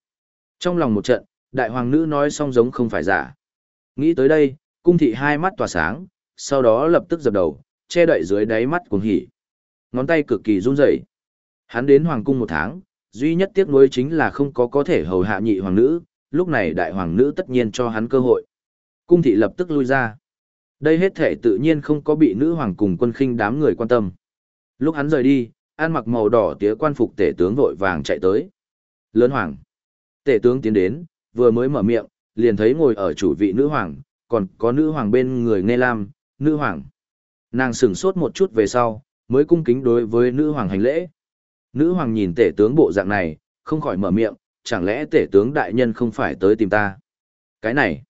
Trong lòng một trận, đại hoàng nữ nói xong giống không phải giả. Nghĩ tới đây, cung thị hai mắt tỏa sáng, sau đó lập tức dập đầu, che đậy dưới đáy mắt cuồng hỉ. Ngón tay cực kỳ run rẩy. Hắn đến hoàng cung một tháng, duy nhất tiếc nuối chính là không có có thể hầu hạ nhị hoàng nữ, lúc này đại hoàng nữ tất nhiên cho hắn cơ hội. Cung thị lập tức lui ra. Đây hết thể tự nhiên không có bị nữ hoàng cùng quân khinh đám người quan tâm. Lúc hắn rời đi, an mặc màu đỏ tía quan phục tể tướng vội vàng chạy tới. Lớn hoàng. Tể tướng tiến đến, vừa mới mở miệng, liền thấy ngồi ở chủ vị nữ hoàng, còn có nữ hoàng bên người nghe lam, nữ hoàng. Nàng sửng sốt một chút về sau, mới cung kính đối với nữ hoàng hành lễ. Nữ hoàng nhìn tể tướng bộ dạng này, không khỏi mở miệng, chẳng lẽ tể tướng đại nhân không phải tới tìm ta? Cái này,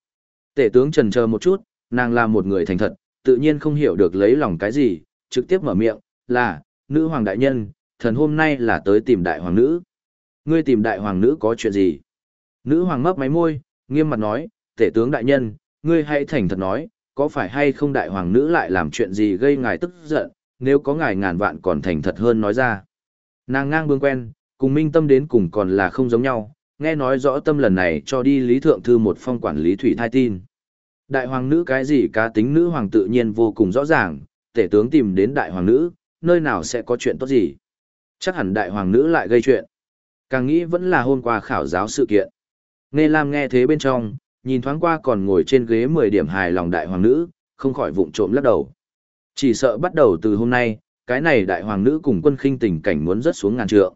tể tướng trần chờ một chút, nàng là một người thành thật, tự nhiên không hiểu được lấy lòng cái gì, trực tiếp mở miệng, là, nữ hoàng đại nhân, thần hôm nay là tới tìm đại hoàng nữ. Ngươi tìm đại hoàng nữ có chuyện gì? Nữ hoàng mấp máy môi, nghiêm mặt nói, tể tướng đại nhân, ngươi hãy thành thật nói, có phải hay không đại hoàng nữ lại làm chuyện gì gây ngài tức giận, nếu có ngài ngàn vạn còn thành thật hơn nói ra. Nàng ngang bương quen, cùng minh tâm đến cùng còn là không giống nhau, nghe nói rõ tâm lần này cho đi lý thượng thư một phong quản lý thủy thai tin. Đại hoàng nữ cái gì cá tính nữ hoàng tự nhiên vô cùng rõ ràng, tể tướng tìm đến đại hoàng nữ, nơi nào sẽ có chuyện tốt gì. Chắc hẳn đại hoàng nữ lại gây chuyện. Càng nghĩ vẫn là hôm qua khảo giáo sự kiện. Nghe Lam nghe thế bên trong, nhìn thoáng qua còn ngồi trên ghế 10 điểm hài lòng đại hoàng nữ, không khỏi vụng trộm lắc đầu. Chỉ sợ bắt đầu từ hôm nay, cái này đại hoàng nữ cùng quân khinh tình cảnh muốn rớt xuống ngàn trượng.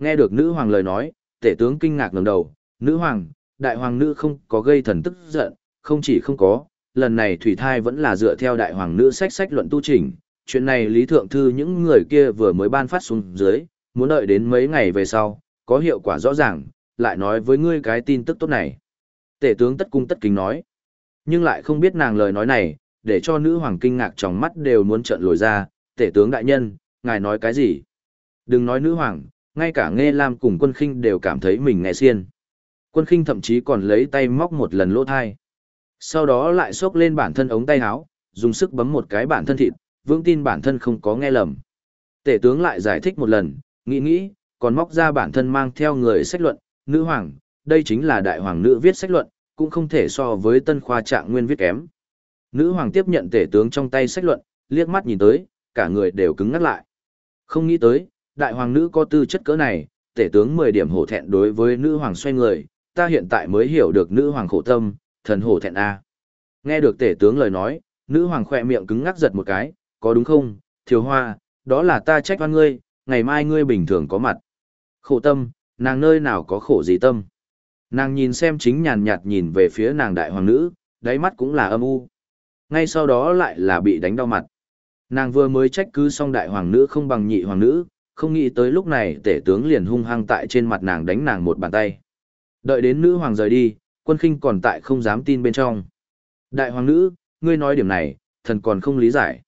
Nghe được nữ hoàng lời nói, tể tướng kinh ngạc ngẩng đầu, nữ hoàng, đại hoàng nữ không có gây thần tức giận, không chỉ không có, lần này thủy thai vẫn là dựa theo đại hoàng nữ sách sách luận tu trình, chuyện này lý thượng thư những người kia vừa mới ban phát xuống dưới, muốn đợi đến mấy ngày về sau, có hiệu quả rõ ràng, lại nói với ngươi cái tin tức tốt này. Tể tướng tất cung tất kính nói, nhưng lại không biết nàng lời nói này, để cho nữ hoàng kinh ngạc trong mắt đều muốn trợn lồi ra, tể tướng đại nhân, ngài nói cái gì? Đừng nói nữ hoàng, ngay cả nghe lam cùng quân khinh đều cảm thấy mình nghe xiên. Quân khinh thậm chí còn lấy tay móc một lần lỗ thai. Sau đó lại xốc lên bản thân ống tay áo, dùng sức bấm một cái bản thân thịt, vững tin bản thân không có nghe lầm. Tể tướng lại giải thích một lần, nghĩ nghĩ, còn móc ra bản thân mang theo người sách luận, nữ hoàng, đây chính là đại hoàng nữ viết sách luận, cũng không thể so với tân khoa trạng nguyên viết kém. Nữ hoàng tiếp nhận tể tướng trong tay sách luận, liếc mắt nhìn tới, cả người đều cứng ngắt lại. Không nghĩ tới, đại hoàng nữ có tư chất cỡ này, tể tướng 10 điểm hổ thẹn đối với nữ hoàng xoay người, ta hiện tại mới hiểu được nữ hoàng khổ tâm, thần hổ thẹn A. Nghe được tể tướng lời nói, nữ hoàng khỏe miệng cứng ngắc giật một cái, có đúng không, thiếu hoa, đó là ta trách oan ngươi, ngày mai ngươi bình thường có mặt. Khổ tâm, nàng nơi nào có khổ gì tâm. Nàng nhìn xem chính nhàn nhạt nhìn về phía nàng đại hoàng nữ, đáy mắt cũng là âm u. Ngay sau đó lại là bị đánh đau mặt. Nàng vừa mới trách cứ xong đại hoàng nữ không bằng nhị hoàng nữ, không nghĩ tới lúc này tể tướng liền hung hăng tại trên mặt nàng đánh nàng một bàn tay. Đợi đến nữ hoàng rời đi, quân khinh còn tại không dám tin bên trong. Đại hoàng nữ, ngươi nói điểm này, thần còn không lý giải.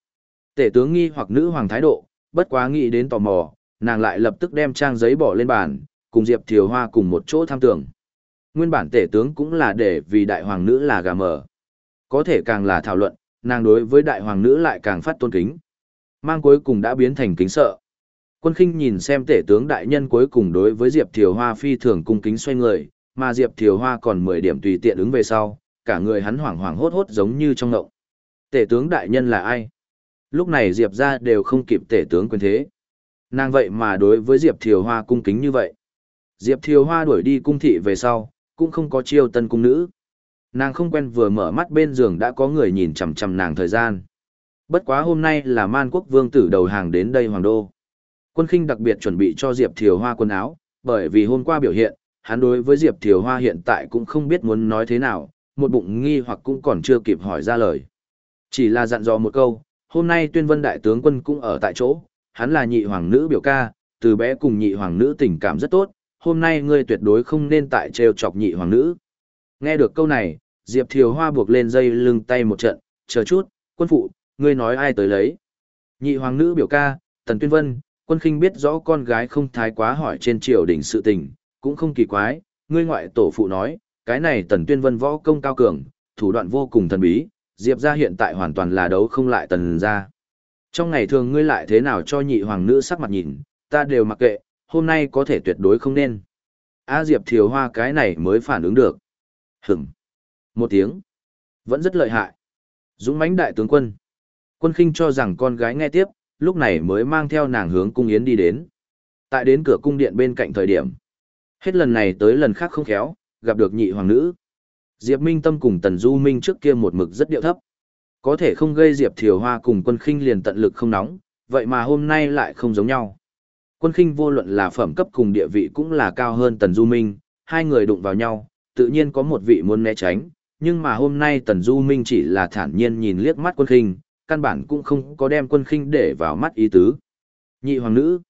Tể tướng nghi hoặc nữ hoàng thái độ, bất quá nghĩ đến tò mò, nàng lại lập tức đem trang giấy bỏ lên bàn, cùng Diệp Thiều Hoa cùng một chỗ tham tưởng. Nguyên bản tể tướng cũng là để vì đại hoàng nữ là gà mờ. Có thể càng là thảo luận, nàng đối với đại hoàng nữ lại càng phát tôn kính. Mang cuối cùng đã biến thành kính sợ. Quân khinh nhìn xem tể tướng đại nhân cuối cùng đối với Diệp Thiều Hoa phi thường cung kính xoay người, mà Diệp Thiều Hoa còn 10 điểm tùy tiện ứng về sau, cả người hắn hoảng hoảng hốt hốt giống như trong ngộng. Tể tướng đại nhân là ai? Lúc này Diệp ra đều không kịp tể tướng quyền thế. Nàng vậy mà đối với Diệp Thiều Hoa cung kính như vậy. Diệp Thiều Hoa đuổi đi cung thị về sau, cũng không có chiêu tân cung nữ. Nàng không quen vừa mở mắt bên giường đã có người nhìn chằm chằm nàng thời gian. Bất quá hôm nay là man quốc vương tử đầu hàng đến đây hoàng đô. Quân khinh đặc biệt chuẩn bị cho Diệp Thiều Hoa quần áo, bởi vì hôm qua biểu hiện, hắn đối với Diệp Thiều Hoa hiện tại cũng không biết muốn nói thế nào, một bụng nghi hoặc cũng còn chưa kịp hỏi ra lời. Chỉ là dặn dò một câu, hôm nay tuyên vân đại tướng quân cũng ở tại chỗ, hắn là nhị hoàng nữ biểu ca, từ bé cùng nhị hoàng nữ tình cảm rất tốt, hôm nay ngươi tuyệt đối không nên tại trêu chọc nhị hoàng nữ. Nghe được câu này, Diệp Thiều Hoa buộc lên dây lưng tay một trận, chờ chút, quân phụ, ngươi nói ai tới lấy. Nhị hoàng nữ biểu ca, Tần Tuyên Vân, quân khinh biết rõ con gái không thái quá hỏi trên triều đình sự tình, cũng không kỳ quái, ngươi ngoại tổ phụ nói, cái này Tần Tuyên Vân võ công cao cường, thủ đoạn vô cùng thần bí, Diệp gia hiện tại hoàn toàn là đấu không lại Tần gia. Trong ngày thường ngươi lại thế nào cho nhị hoàng nữ sắc mặt nhìn, ta đều mặc kệ, hôm nay có thể tuyệt đối không nên. A Diệp Thiều Hoa cái này mới phản ứng được. Hửm. Một tiếng. Vẫn rất lợi hại. Dũng mãnh đại tướng quân. Quân khinh cho rằng con gái nghe tiếp, lúc này mới mang theo nàng hướng cung yến đi đến. Tại đến cửa cung điện bên cạnh thời điểm. Hết lần này tới lần khác không khéo, gặp được nhị hoàng nữ. Diệp Minh Tâm cùng Tần Du Minh trước kia một mực rất điệu thấp. Có thể không gây Diệp Thiều Hoa cùng quân khinh liền tận lực không nóng, vậy mà hôm nay lại không giống nhau. Quân khinh vô luận là phẩm cấp cùng địa vị cũng là cao hơn Tần Du Minh, hai người đụng vào nhau, tự nhiên có một vị muốn né tránh, nhưng mà hôm nay Tần Du Minh chỉ là thản nhiên nhìn liếc mắt quân khinh, căn bản cũng không có đem quân khinh để vào mắt ý tứ. Nhị hoàng nữ.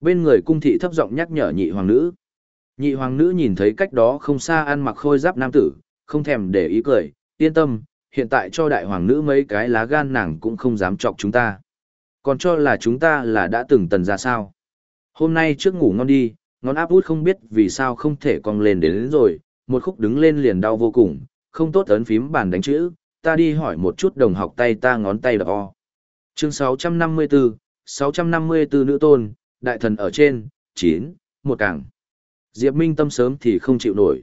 Bên người cung thị thấp giọng nhắc nhở nhị hoàng nữ. Nhị hoàng nữ nhìn thấy cách đó không xa ăn mặc khôi giáp nam tử, không thèm để ý cười, yên tâm, hiện tại cho đại hoàng nữ mấy cái lá gan nàng cũng không dám chọc chúng ta. Còn cho là chúng ta là đã từng tần ra sao. Hôm nay trước ngủ ngon đi, ngón áp út không biết vì sao không thể cong lên đến, đến rồi, một khúc đứng lên liền đau vô cùng, không tốt ấn phím bàn đánh chữ, ta đi hỏi một chút đồng học tay ta ngón tay đập o. Chương 654, 654 nữ tôn, đại thần ở trên, 9, một càng. Diệp Minh tâm sớm thì không chịu nổi.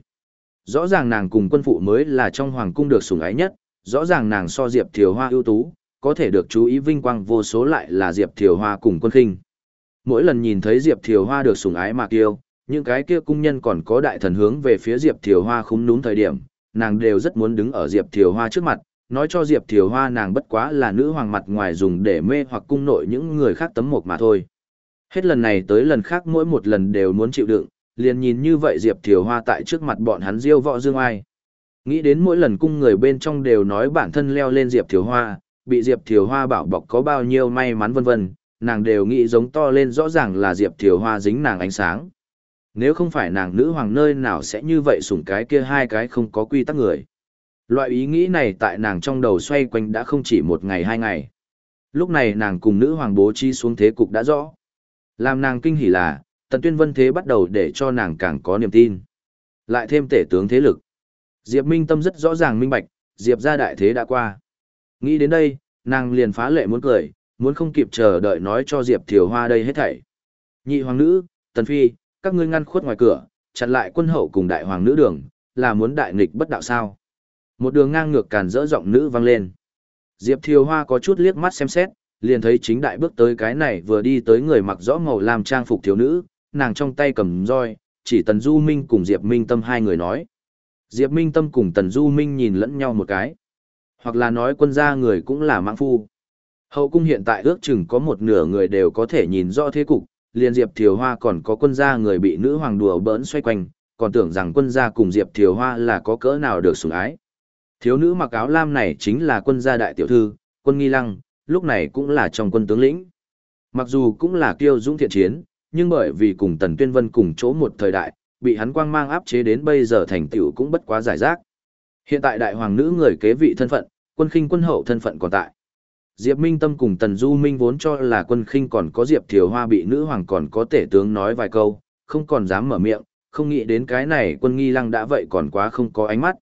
Rõ ràng nàng cùng quân phụ mới là trong hoàng cung được sủng ái nhất, rõ ràng nàng so Diệp Thiều Hoa ưu tú, có thể được chú ý vinh quang vô số lại là Diệp Thiều Hoa cùng quân khinh. Mỗi lần nhìn thấy Diệp Thiều Hoa được sủng ái mà kiêu, những cái kia cung nhân còn có đại thần hướng về phía Diệp Thiều Hoa khúm núm thời điểm, nàng đều rất muốn đứng ở Diệp Thiều Hoa trước mặt, nói cho Diệp Thiều Hoa nàng bất quá là nữ hoàng mặt ngoài dùng để mê hoặc cung nội những người khác tấm một mà thôi. Hết lần này tới lần khác mỗi một lần đều muốn chịu đựng, liền nhìn như vậy Diệp Thiều Hoa tại trước mặt bọn hắn diêu võ dương ai. Nghĩ đến mỗi lần cung người bên trong đều nói bản thân leo lên Diệp Thiều Hoa, bị Diệp Thiều Hoa bảo bọc có bao nhiêu may mắn vân vân, nàng đều nghĩ giống to lên rõ ràng là Diệp Thiều Hoa dính nàng ánh sáng. Nếu không phải nàng nữ hoàng nơi nào sẽ như vậy sủng cái kia hai cái không có quy tắc người. Loại ý nghĩ này tại nàng trong đầu xoay quanh đã không chỉ một ngày hai ngày. Lúc này nàng cùng nữ hoàng bố trí xuống thế cục đã rõ. Làm nàng kinh hỉ là, tần tuyên vân thế bắt đầu để cho nàng càng có niềm tin. Lại thêm tể tướng thế lực. Diệp Minh Tâm rất rõ ràng minh bạch, Diệp gia đại thế đã qua. Nghĩ đến đây, nàng liền phá lệ muốn cười, muốn không kịp chờ đợi nói cho Diệp Thiều Hoa đây hết thảy. Nhị hoàng nữ, Tần Phi, các ngươi ngăn khuất ngoài cửa, chặn lại quân hậu cùng đại hoàng nữ đường, là muốn đại nghịch bất đạo sao. Một đường ngang ngược càn rỡ giọng nữ vang lên. Diệp Thiều Hoa có chút liếc mắt xem xét, liền thấy chính đại bước tới cái này vừa đi tới người mặc rõ màu làm trang phục thiếu nữ, nàng trong tay cầm roi, chỉ Tần Du Minh cùng Diệp Minh Tâm hai người nói. Diệp Minh Tâm cùng Tần Du Minh nhìn lẫn nhau một cái. Hoặc là nói quân gia người cũng là mãng phu. Hậu cung hiện tại ước chừng có một nửa người đều có thể nhìn rõ thế cục, liền Diệp Thiều Hoa còn có quân gia người bị nữ hoàng đùa bỡn xoay quanh, còn tưởng rằng quân gia cùng Diệp Thiều Hoa là có cỡ nào được sủng ái. Thiếu nữ mặc áo lam này chính là quân gia đại tiểu thư, quân nghi lăng, lúc này cũng là trong quân tướng lĩnh. Mặc dù cũng là kiêu dũng thiện chiến, nhưng bởi vì cùng Tần Tuyên Vân cùng chỗ một thời đại, bị hắn quang mang áp chế đến bây giờ thành tựu cũng bất quá giải rác. Hiện tại đại hoàng nữ người kế vị thân phận, quân khinh quân hậu thân phận còn tại. Diệp Minh Tâm cùng Tần Du Minh vốn cho là quân khinh còn có Diệp Thiều Hoa bị nữ hoàng còn có tể tướng nói vài câu, không còn dám mở miệng, không nghĩ đến cái này quân nghi lăng đã vậy còn quá không có ánh mắt.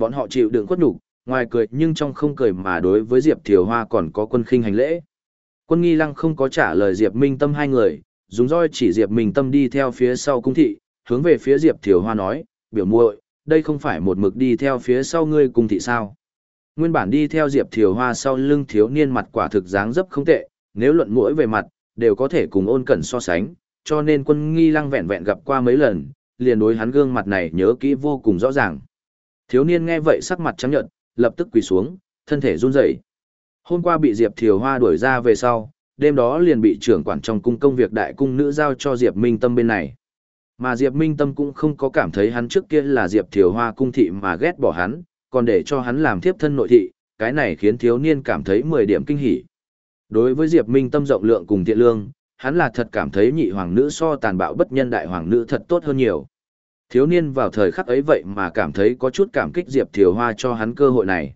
Bọn họ chịu đựng khuất nhục, ngoài cười nhưng trong không cười mà đối với Diệp Thiều Hoa còn có quân khinh hành lễ. Quân nghi lăng không có trả lời Diệp Minh Tâm hai người, dùng roi chỉ Diệp Minh Tâm đi theo phía sau cung thị, hướng về phía Diệp Thiều Hoa nói, biểu muội, đây không phải một mực đi theo phía sau ngươi cung thị sao. Nguyên bản đi theo Diệp Thiều Hoa sau lưng thiếu niên mặt quả thực dáng dấp không tệ, nếu luận mũi về mặt, đều có thể cùng ôn cẩn so sánh, cho nên quân nghi lăng vẹn vẹn gặp qua mấy lần, liền đối hắn gương mặt này nhớ kỹ vô cùng rõ ràng. Thiếu niên nghe vậy sắc mặt trắng nhợt, lập tức quỳ xuống, thân thể run rẩy. Hôm qua bị Diệp Thiều Hoa đuổi ra về sau, đêm đó liền bị trưởng quản trong cung công việc đại cung nữ giao cho Diệp Minh Tâm bên này. Mà Diệp Minh Tâm cũng không có cảm thấy hắn trước kia là Diệp Thiều Hoa cung thị mà ghét bỏ hắn, còn để cho hắn làm thiếp thân nội thị, cái này khiến thiếu niên cảm thấy 10 điểm kinh hỉ. Đối với Diệp Minh Tâm rộng lượng cùng thiện lương, hắn là thật cảm thấy nhị hoàng nữ so tàn bạo bất nhân đại hoàng nữ thật tốt hơn nhiều. Thiếu niên vào thời khắc ấy vậy mà cảm thấy có chút cảm kích Diệp Thiều Hoa cho hắn cơ hội này.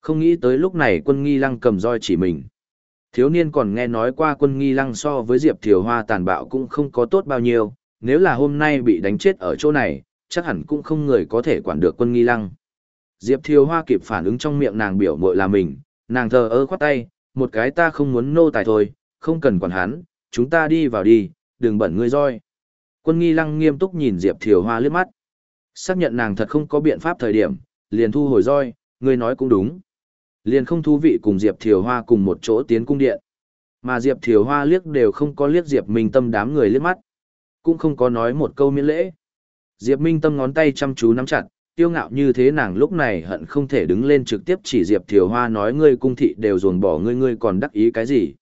Không nghĩ tới lúc này quân nghi lăng cầm roi chỉ mình. Thiếu niên còn nghe nói qua quân nghi lăng so với Diệp Thiều Hoa tàn bạo cũng không có tốt bao nhiêu, nếu là hôm nay bị đánh chết ở chỗ này, chắc hẳn cũng không người có thể quản được quân nghi lăng. Diệp Thiều Hoa kịp phản ứng trong miệng nàng biểu mội là mình, nàng thờ ơ khoát tay, một cái ta không muốn nô tài thôi, không cần quản hắn, chúng ta đi vào đi, đừng bẩn ngươi roi. Quân nghi lăng nghiêm túc nhìn Diệp Thiều Hoa liếc mắt. Xác nhận nàng thật không có biện pháp thời điểm, liền thu hồi roi, ngươi nói cũng đúng. Liền không thú vị cùng Diệp Thiều Hoa cùng một chỗ tiến cung điện. Mà Diệp Thiều Hoa liếc đều không có liếc Diệp Minh Tâm đám người liếc mắt. Cũng không có nói một câu miễn lễ. Diệp Minh Tâm ngón tay chăm chú nắm chặt, tiêu ngạo như thế nàng lúc này hận không thể đứng lên trực tiếp chỉ Diệp Thiều Hoa nói ngươi cung thị đều dồn bỏ ngươi ngươi còn đắc ý cái gì.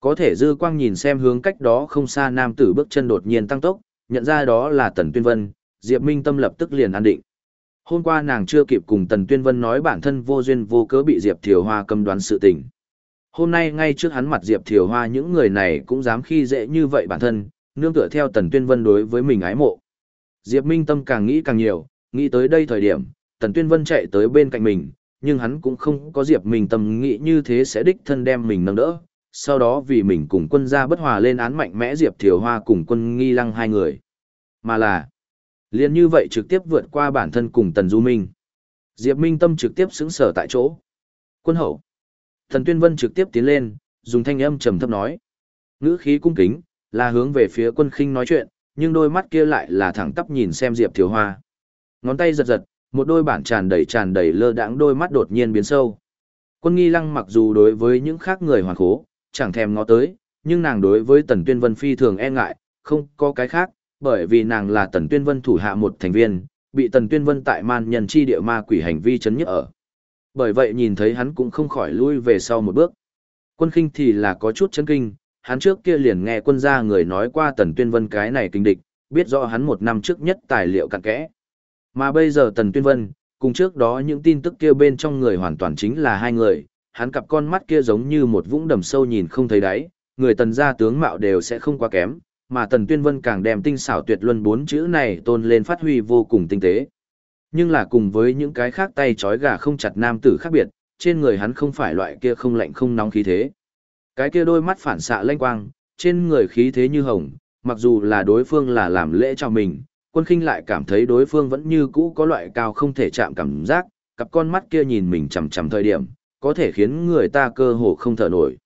Có thể dư quang nhìn xem hướng cách đó không xa nam tử bước chân đột nhiên tăng tốc, nhận ra đó là Tần Tuyên Vân, Diệp Minh Tâm lập tức liền an định. Hôm qua nàng chưa kịp cùng Tần Tuyên Vân nói bản thân vô duyên vô cớ bị Diệp Thiều Hoa cầm đoán sự tình. Hôm nay ngay trước hắn mặt Diệp Thiều Hoa những người này cũng dám khi dễ như vậy bản thân, nương tựa theo Tần Tuyên Vân đối với mình ái mộ. Diệp Minh Tâm càng nghĩ càng nhiều, nghĩ tới đây thời điểm, Tần Tuyên Vân chạy tới bên cạnh mình, nhưng hắn cũng không có Diệp Minh Tâm nghĩ như thế sẽ đích thân đem mình nâng đỡ, sau đó vì mình cùng quân gia bất hòa lên án mạnh mẽ Diệp Thiều Hoa cùng quân nghi lăng hai người. Mà là, liền như vậy trực tiếp vượt qua bản thân cùng Tần Du Minh. Diệp Minh Tâm trực tiếp xứng sở tại chỗ. Quân hậu. Thần Tuyên Vân trực tiếp tiến lên, dùng thanh âm trầm thấp nói. Ngữ khí cung kính, là hướng về phía quân khinh nói chuyện, nhưng đôi mắt kia lại là thẳng tắp nhìn xem Diệp Thiều Hoa. Ngón tay giật giật, một đôi bản tràn đầy tràn đầy lơ đãng đôi mắt đột nhiên biến sâu. Quân nghi lăng mặc dù đối với những khác người hoàn khố, chẳng thèm ngó tới, nhưng nàng đối với Tần Tuyên Vân phi thường e ngại, không có cái khác, bởi vì nàng là Tần Tuyên Vân thủ hạ một thành viên, bị Tần Tuyên Vân tại man nhân chi địa ma quỷ hành vi chấn nhức ở. Bởi vậy nhìn thấy hắn cũng không khỏi lui về sau một bước. Quân khinh thì là có chút chấn kinh, hắn trước kia liền nghe quân gia người nói qua Tần Tuyên Vân cái này kinh địch, biết rõ hắn một năm trước nhất tài liệu cặn kẽ. Mà bây giờ Tần Tuyên Vân, cùng trước đó những tin tức kia bên trong người hoàn toàn chính là hai người, hắn cặp con mắt kia giống như một vũng đầm sâu nhìn không thấy đáy, người tần gia tướng mạo đều sẽ không quá kém, mà tần tuyên vân càng đem tinh xảo tuyệt luân bốn chữ này tôn lên phát huy vô cùng tinh tế. Nhưng là cùng với những cái khác tay trói gà không chặt nam tử khác biệt, trên người hắn không phải loại kia không lạnh không nóng khí thế. Cái kia đôi mắt phản xạ lanh quang, trên người khí thế như hồng, mặc dù là đối phương là làm lễ cho mình, quân khinh lại cảm thấy đối phương vẫn như cũ có loại cao không thể chạm cảm giác, cặp con mắt kia nhìn mình chằm chằm thời điểm, có thể khiến người ta cơ hồ không thở nổi.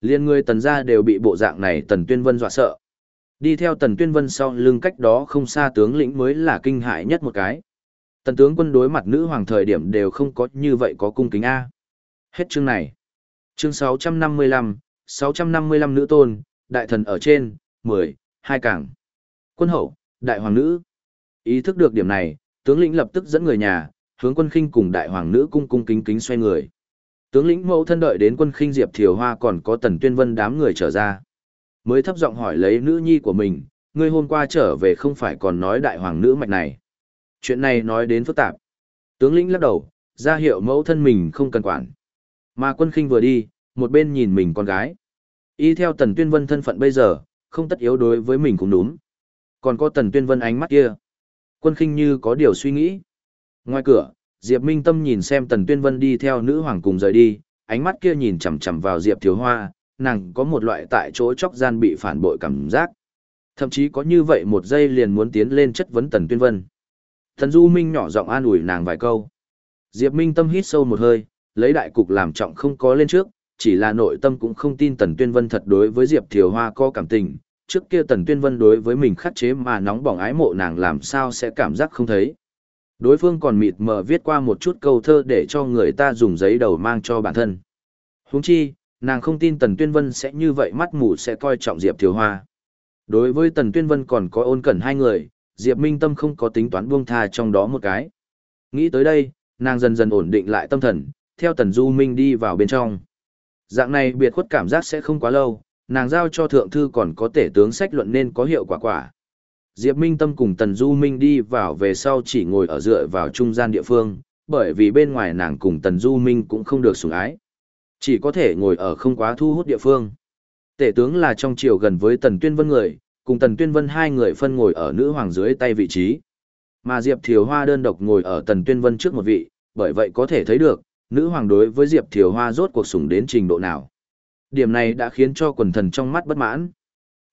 Liên người tần gia đều bị bộ dạng này tần tuyên vân dọa sợ. Đi theo tần tuyên vân sau lưng cách đó không xa tướng lĩnh mới là kinh hại nhất một cái. Tần tướng quân đối mặt nữ hoàng thời điểm đều không có như vậy có cung kính A. Hết chương này. Chương 655, 655 nữ tôn, đại thần ở trên, 10, hai cảng. Quân hậu, đại hoàng nữ. Ý thức được điểm này, tướng lĩnh lập tức dẫn người nhà, hướng quân khinh cùng đại hoàng nữ cung cung kính kính xoay người. Tướng lĩnh mẫu thân đợi đến quân khinh Diệp Thiều Hoa còn có Tần Tuyên Vân đám người trở ra. Mới thấp giọng hỏi lấy nữ nhi của mình, ngươi hôm qua trở về không phải còn nói đại hoàng nữ mạch này. Chuyện này nói đến phức tạp. Tướng lĩnh lắc đầu, ra hiệu mẫu thân mình không cần quản. Mà quân khinh vừa đi, một bên nhìn mình con gái. Y theo Tần Tuyên Vân thân phận bây giờ, không tất yếu đối với mình cũng đúng. Còn có Tần Tuyên Vân ánh mắt kia. Quân khinh như có điều suy nghĩ. Ngoài cửa, Diệp Minh Tâm nhìn xem Tần Tuyên Vân đi theo nữ hoàng cùng rời đi, ánh mắt kia nhìn chằm chằm vào Diệp Thiếu Hoa, nàng có một loại tại chỗ chóc gian bị phản bội cảm giác. Thậm chí có như vậy một giây liền muốn tiến lên chất vấn Tần Tuyên Vân. Thần Du Minh nhỏ giọng an ủi nàng vài câu. Diệp Minh Tâm hít sâu một hơi, lấy đại cục làm trọng không có lên trước, chỉ là nội tâm cũng không tin Tần Tuyên Vân thật đối với Diệp Thiều Hoa có cảm tình. Trước kia Tần Tuyên Vân đối với mình khắc chế mà nóng bỏng ái mộ nàng làm sao sẽ cảm giác không thấy. Đối phương còn mịt mờ viết qua một chút câu thơ để cho người ta dùng giấy đầu mang cho bản thân. Huống chi, nàng không tin Tần Tuyên Vân sẽ như vậy mắt mù sẽ coi trọng Diệp Thiều Hoa. Đối với Tần Tuyên Vân còn có ôn cẩn hai người, Diệp Minh Tâm không có tính toán buông tha trong đó một cái. Nghĩ tới đây, nàng dần dần ổn định lại tâm thần, theo Tần Du Minh đi vào bên trong. Dạng này biệt khuất cảm giác sẽ không quá lâu, nàng giao cho thượng thư còn có thể tướng sách luận nên có hiệu quả quả. Diệp Minh Tâm cùng Tần Du Minh đi vào về sau chỉ ngồi ở dựa vào trung gian địa phương, bởi vì bên ngoài nàng cùng Tần Du Minh cũng không được sủng ái. Chỉ có thể ngồi ở không quá thu hút địa phương. Tể tướng là trong chiều gần với Tần Tuyên Vân người, cùng Tần Tuyên Vân hai người phân ngồi ở nữ hoàng dưới tay vị trí. Mà Diệp Thiều Hoa đơn độc ngồi ở Tần Tuyên Vân trước một vị, bởi vậy có thể thấy được, nữ hoàng đối với Diệp Thiều Hoa rốt cuộc sủng đến trình độ nào. Điểm này đã khiến cho quần thần trong mắt bất mãn.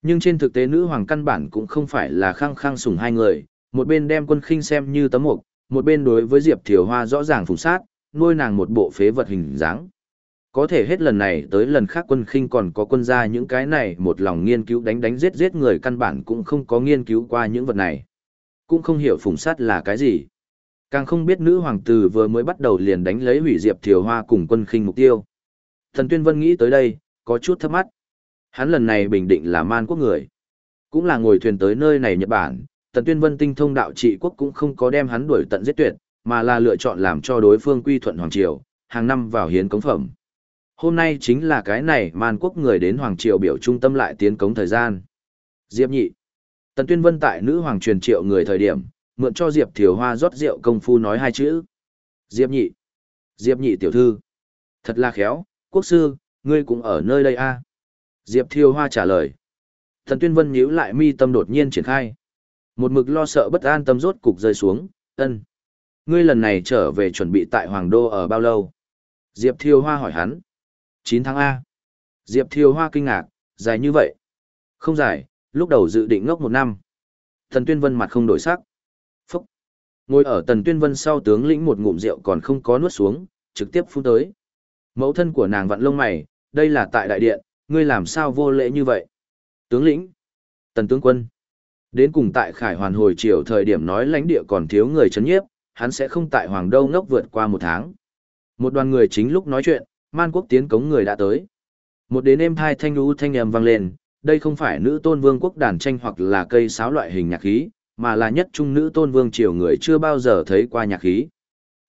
Nhưng trên thực tế nữ hoàng căn bản cũng không phải là khăng khăng sủng hai người, một bên đem quân khinh xem như tấm mục, một bên đối với Diệp Thiều Hoa rõ ràng phùng sát, nuôi nàng một bộ phế vật hình dáng. Có thể hết lần này tới lần khác quân khinh còn có quân gia những cái này một lòng nghiên cứu đánh đánh giết giết người căn bản cũng không có nghiên cứu qua những vật này. Cũng không hiểu phùng sát là cái gì. Càng không biết nữ hoàng tử vừa mới bắt đầu liền đánh lấy hủy diệp thiều hoa cùng quân khinh mục tiêu. Thần Tuyên Vân nghĩ tới đây, có chút thấp mắt. Hắn lần này bình định là man quốc người. Cũng là ngồi thuyền tới nơi này Nhật Bản, Tần Tuyên Vân tinh thông đạo trị quốc cũng không có đem hắn đuổi tận giết tuyệt, mà là lựa chọn làm cho đối phương quy thuận Hoàng Triều, hàng năm vào hiến cống phẩm. Hôm nay chính là cái này man quốc người đến Hoàng Triều biểu trung tâm lại tiến cống thời gian. Diệp nhị. Tần Tuyên Vân tại nữ hoàng truyền triệu người thời điểm, mượn cho Diệp Thiều Hoa rót rượu công phu nói hai chữ. Diệp nhị. Diệp nhị tiểu thư. Thật là khéo, quốc sư, ngươi cũng ở nơi đây a à? Diệp Thiều Hoa trả lời. Thần Tuyên Vân nhíu lại mi tâm đột nhiên triển khai. Một mực lo sợ bất an tâm rốt cục rơi xuống, ân. Ngươi lần này trở về chuẩn bị tại Hoàng Đô ở bao lâu? Diệp Thiều Hoa hỏi hắn. 9 tháng A. Diệp Thiều Hoa kinh ngạc, dài như vậy. Không dài, lúc đầu dự định ngốc một năm. Thần Tuyên Vân mặt không đổi sắc. Phúc. Ngồi ở Tần Tuyên Vân sau tướng lĩnh một ngụm rượu còn không có nuốt xuống, trực tiếp phun tới. Mẫu thân của nàng vặn lông mày, đây là tại đại điện, ngươi làm sao vô lễ như vậy? Tướng lĩnh. Tần tướng quân. Đến cùng tại Khải Hoàn hồi chiều thời điểm nói lãnh địa còn thiếu người chấn nhiếp, hắn sẽ không tại Hoàng Đô ngốc vượt qua một tháng. Một đoàn người chính lúc nói chuyện, man quốc tiến cống người đã tới. Một đến êm thai thanh lũ thanh âm vang lên, đây không phải nữ tôn vương quốc đàn tranh hoặc là cây sáo loại hình nhạc khí, mà là nhất trung nữ tôn vương triều người chưa bao giờ thấy qua nhạc khí.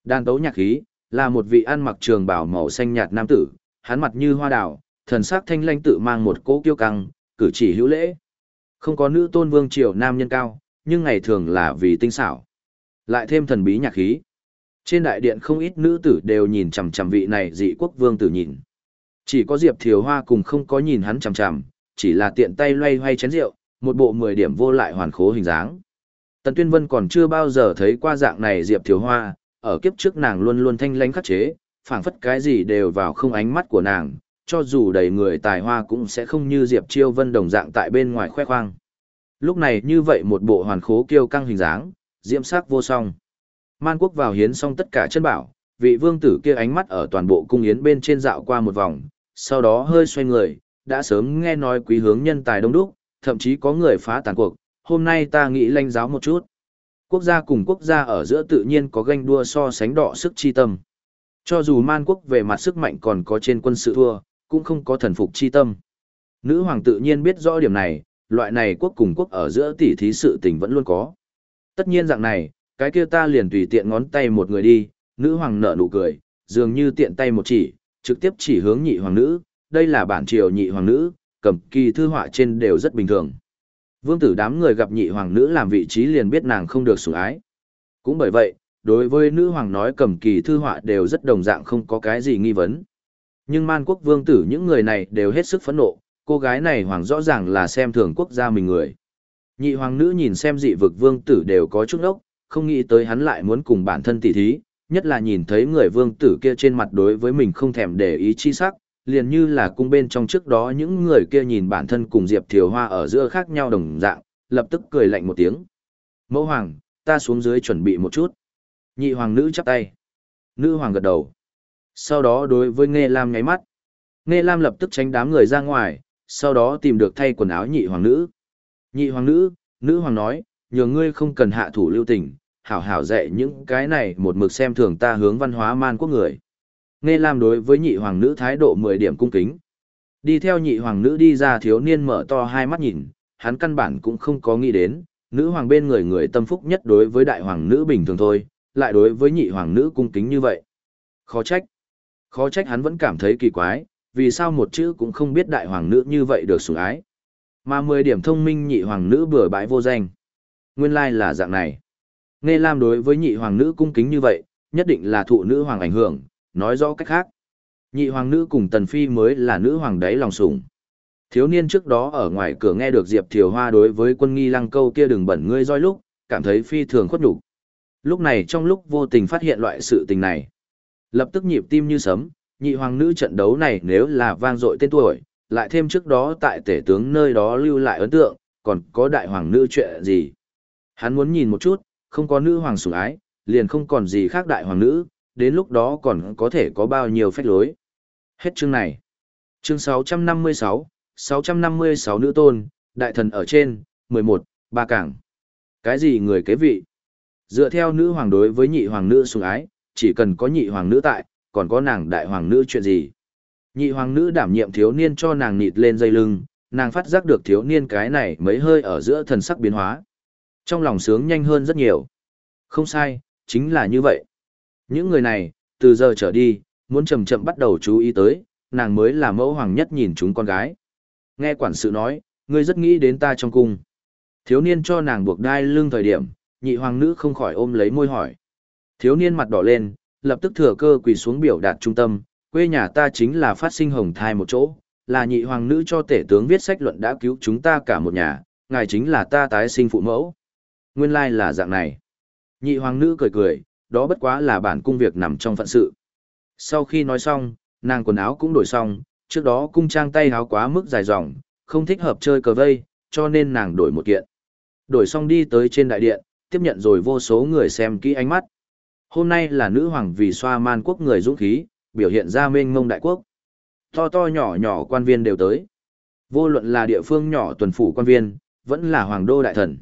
Đàn tấu nhạc khí, là một vị ăn mặc trường bảo màu xanh nhạt nam tử, hắn mặt như hoa đào, thần sắc thanh lanh tự mang một cỗ kiêu căng, cử chỉ hữu lễ. Không có nữ tôn vương triều nam nhân cao, nhưng ngày thường là vì tinh xảo. Lại thêm thần bí nhạc khí. Trên đại điện không ít nữ tử đều nhìn chằm chằm vị này dị quốc vương tử nhìn. Chỉ có Diệp Thiều Hoa cùng không có nhìn hắn chằm chằm, chỉ là tiện tay loay hoay chén rượu, một bộ 10 điểm vô lại hoàn khố hình dáng. Tần Tuyên Vân còn chưa bao giờ thấy qua dạng này Diệp Thiều Hoa, ở kiếp trước nàng luôn luôn thanh lãnh khắc chế, phảng phất cái gì đều vào không ánh mắt của nàng, cho dù đầy người tài hoa cũng sẽ không như Diệp Chiêu Vân đồng dạng tại bên ngoài khoe khoang. Lúc này như vậy một bộ hoàn khố kiêu căng hình dáng, diễm sắc vô song. Man quốc vào hiến xong tất cả chân bảo, vị vương tử kia ánh mắt ở toàn bộ cung yến bên trên dạo qua một vòng, sau đó hơi xoay người, đã sớm nghe nói quý hướng nhân tài đông đúc, thậm chí có người phá tàn cuộc, hôm nay ta nghĩ lanh giáo một chút. Quốc gia cùng quốc gia ở giữa tự nhiên có ganh đua so sánh đỏ sức chi tâm. Cho dù man quốc về mặt sức mạnh còn có trên quân sự thua, cũng không có thần phục chi tâm. Nữ hoàng tự nhiên biết rõ điểm này, loại này quốc cùng quốc ở giữa tỷ thí sự tình vẫn luôn có. Tất nhiên dạng này, cái kia ta liền tùy tiện ngón tay một người đi, nữ hoàng nở nụ cười, dường như tiện tay một chỉ, trực tiếp chỉ hướng nhị hoàng nữ, đây là bản triều nhị hoàng nữ, cầm kỳ thư họa trên đều rất bình thường. Vương tử đám người gặp nhị hoàng nữ làm vị trí liền biết nàng không được sủng ái. Cũng bởi vậy, đối với nữ hoàng nói cầm kỳ thư họa đều rất đồng dạng không có cái gì nghi vấn. Nhưng man quốc vương tử những người này đều hết sức phẫn nộ, cô gái này hoàng rõ ràng là xem thường quốc gia mình người. Nhị hoàng nữ nhìn xem dị vực vương tử đều có chút ốc, không nghĩ tới hắn lại muốn cùng bản thân tỉ thí, nhất là nhìn thấy người vương tử kia trên mặt đối với mình không thèm để ý chi sắc, liền như là cung bên trong trước đó những người kia nhìn bản thân cùng Diệp Thiều Hoa ở giữa khác nhau đồng dạng, lập tức cười lạnh một tiếng. Mẫu hoàng, ta xuống dưới chuẩn bị một chút. Nhị hoàng nữ chắp tay. Nữ hoàng gật đầu. Sau đó đối với Nghe Lam nháy mắt. Nghe Lam lập tức tránh đám người ra ngoài, sau đó tìm được thay quần áo nhị hoàng nữ. Nhị hoàng nữ, nữ hoàng nói, nhờ ngươi không cần hạ thủ lưu tình, hảo hảo dạy những cái này một mực xem thường ta hướng văn hóa man quốc người. Nghe Lam đối với nhị hoàng nữ thái độ 10 điểm cung kính. Đi theo nhị hoàng nữ đi ra thiếu niên mở to hai mắt nhìn, hắn căn bản cũng không có nghĩ đến, nữ hoàng bên người người tâm phúc nhất đối với đại hoàng nữ bình thường thôi, lại đối với nhị hoàng nữ cung kính như vậy. Khó trách. Khó trách hắn vẫn cảm thấy kỳ quái, vì sao một chữ cũng không biết đại hoàng nữ như vậy được sủng ái. Mà 10 điểm thông minh nhị hoàng nữ bừa bãi vô danh. Nguyên lai là dạng này. Nghe Lam đối với nhị hoàng nữ cung kính như vậy, nhất định là thụ nữ hoàng ảnh hưởng, nói rõ cách khác. Nhị hoàng nữ cùng Tần Phi mới là nữ hoàng đáy lòng sủng. Thiếu niên trước đó ở ngoài cửa nghe được Diệp Thiều Hoa đối với quân nghi lăng câu kia đừng bẩn ngươi roi lúc, cảm thấy phi thường khuất nhục. Lúc này trong lúc vô tình phát hiện loại sự tình này. Lập tức nhịp tim như sấm, nhị hoàng nữ trận đấu này nếu là vang dội tên tuổi, lại thêm trước đó tại tể tướng nơi đó lưu lại ấn tượng, còn có đại hoàng nữ chuyện gì. Hắn muốn nhìn một chút, không có nữ hoàng sủng ái, liền không còn gì khác đại hoàng nữ, đến lúc đó còn có thể có bao nhiêu phách lối. Hết chương này. Chương 656, 656 nữ tôn, đại thần ở trên, 11, ba cảng. Cái gì người kế vị? Dựa theo nữ hoàng đối với nhị hoàng nữ sủng ái, chỉ cần có nhị hoàng nữ tại, còn có nàng đại hoàng nữ chuyện gì? Nhị hoàng nữ đảm nhiệm thiếu niên cho nàng nịt lên dây lưng, nàng phát giác được thiếu niên cái này mấy hơi ở giữa thần sắc biến hóa. Trong lòng sướng nhanh hơn rất nhiều. Không sai, chính là như vậy. Những người này, từ giờ trở đi, muốn chậm chậm bắt đầu chú ý tới, nàng mới là mẫu hoàng nhất nhìn chúng con gái. Nghe quản sự nói, ngươi rất nghĩ đến ta trong cung. Thiếu niên cho nàng buộc đai lưng thời điểm, nhị hoàng nữ không khỏi ôm lấy môi hỏi. Thiếu niên mặt đỏ lên, lập tức thừa cơ quỳ xuống biểu đạt trung tâm, quê nhà ta chính là phát sinh hồng thai một chỗ, là nhị hoàng nữ cho tể tướng viết sách luận đã cứu chúng ta cả một nhà, ngài chính là ta tái sinh phụ mẫu. Nguyên lai là dạng này. Nhị hoàng nữ cười cười, đó bất quá là bản cung việc nằm trong phận sự. Sau khi nói xong, nàng quần áo cũng đổi xong, trước đó cung trang tay áo quá mức dài dòng, không thích hợp chơi cờ vây, cho nên nàng đổi một kiện. Đổi xong đi tới trên đại điện, tiếp nhận rồi vô số người xem kỹ ánh mắt. Hôm nay là nữ hoàng vì xoa man quốc người dũng khí, biểu hiện ra mênh mông đại quốc. To to nhỏ nhỏ quan viên đều tới. Vô luận là địa phương nhỏ tuần phủ quan viên, vẫn là hoàng đô đại thần.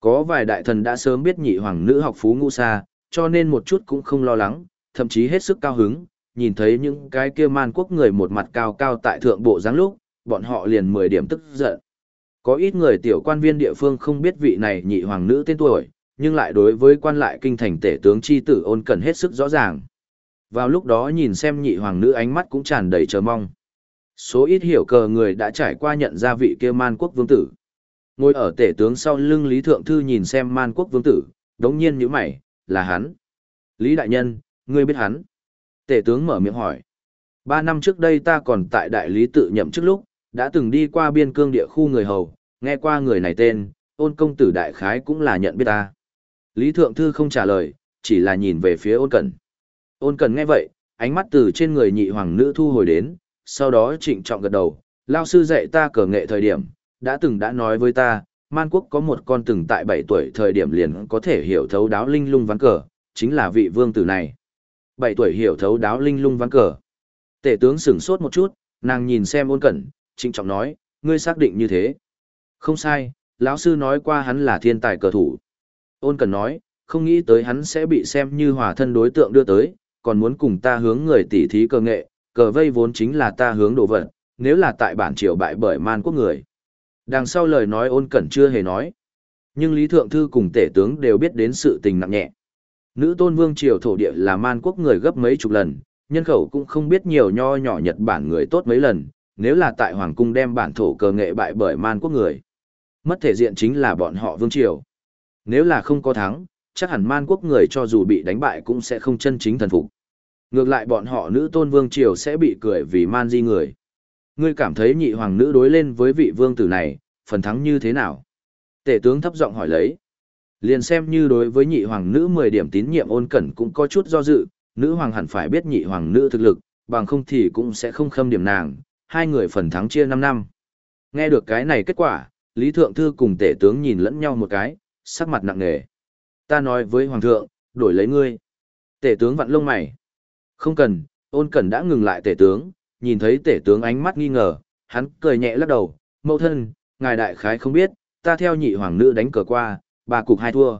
Có vài đại thần đã sớm biết nhị hoàng nữ học phú ngu xa, cho nên một chút cũng không lo lắng, thậm chí hết sức cao hứng, nhìn thấy những cái kia man quốc người một mặt cao cao tại thượng bộ dáng lúc, bọn họ liền 10 điểm tức giận. Có ít người tiểu quan viên địa phương không biết vị này nhị hoàng nữ tên tuổi, nhưng lại đối với quan lại kinh thành tể tướng chi tử ôn cần hết sức rõ ràng. Vào lúc đó nhìn xem nhị hoàng nữ ánh mắt cũng tràn đầy chờ mong. Số ít hiểu cờ người đã trải qua nhận ra vị kia man quốc vương tử. Ngồi ở tể tướng sau lưng Lý Thượng Thư nhìn xem man quốc vương tử, đống nhiên như mày, là hắn. Lý Đại Nhân, ngươi biết hắn. Tể tướng mở miệng hỏi. Ba năm trước đây ta còn tại đại lý tự nhậm trước lúc, đã từng đi qua biên cương địa khu người hầu, nghe qua người này tên, ôn công tử đại khái cũng là nhận biết ta. Lý Thượng Thư không trả lời, chỉ là nhìn về phía ôn cẩn. Ôn cẩn nghe vậy, ánh mắt từ trên người nhị hoàng nữ thu hồi đến, sau đó trịnh trọng gật đầu, lao sư dạy ta cờ nghệ thời điểm, đã từng đã nói với ta, man quốc có một con từng tại 7 tuổi thời điểm liền có thể hiểu thấu đáo linh lung ván cờ, chính là vị vương tử này. 7 tuổi hiểu thấu đáo linh lung ván cờ. Tể tướng sửng sốt một chút, nàng nhìn xem ôn cẩn, trịnh trọng nói, ngươi xác định như thế. Không sai, lão sư nói qua hắn là thiên tài cờ thủ. Ôn cẩn nói, không nghĩ tới hắn sẽ bị xem như hòa thân đối tượng đưa tới, còn muốn cùng ta hướng người tỉ thí cờ nghệ, cờ vây vốn chính là ta hướng đồ vật, nếu là tại bản triều bại bởi man quốc người. Đằng sau lời nói ôn cẩn chưa hề nói. Nhưng Lý Thượng Thư cùng tể tướng đều biết đến sự tình nặng nhẹ. Nữ tôn vương triều thổ địa là man quốc người gấp mấy chục lần, nhân khẩu cũng không biết nhiều nho nhỏ Nhật Bản người tốt mấy lần, nếu là tại Hoàng cung đem bản thổ cờ nghệ bại bởi man quốc người. Mất thể diện chính là bọn họ vương triều. Nếu là không có thắng, chắc hẳn man quốc người cho dù bị đánh bại cũng sẽ không chân chính thần phục. Ngược lại bọn họ nữ tôn vương triều sẽ bị cười vì man di người. Ngươi cảm thấy nhị hoàng nữ đối lên với vị vương tử này, phần thắng như thế nào? Tể tướng thấp giọng hỏi lấy. Liền xem như đối với nhị hoàng nữ 10 điểm tín nhiệm ôn cẩn cũng có chút do dự, nữ hoàng hẳn phải biết nhị hoàng nữ thực lực, bằng không thì cũng sẽ không khâm điểm nàng, hai người phần thắng chia 5 năm. Nghe được cái này kết quả, Lý Thượng Thư cùng tể tướng nhìn lẫn nhau một cái, sắc mặt nặng nề. Ta nói với Hoàng thượng, đổi lấy ngươi. Tể tướng vặn lông mày. Không cần, ôn cẩn đã ngừng lại tể tướng, nhìn thấy tể tướng ánh mắt nghi ngờ, hắn cười nhẹ lắc đầu, mẫu thân, ngài đại khái không biết, ta theo nhị hoàng nữ đánh cờ qua, ba cục hai thua.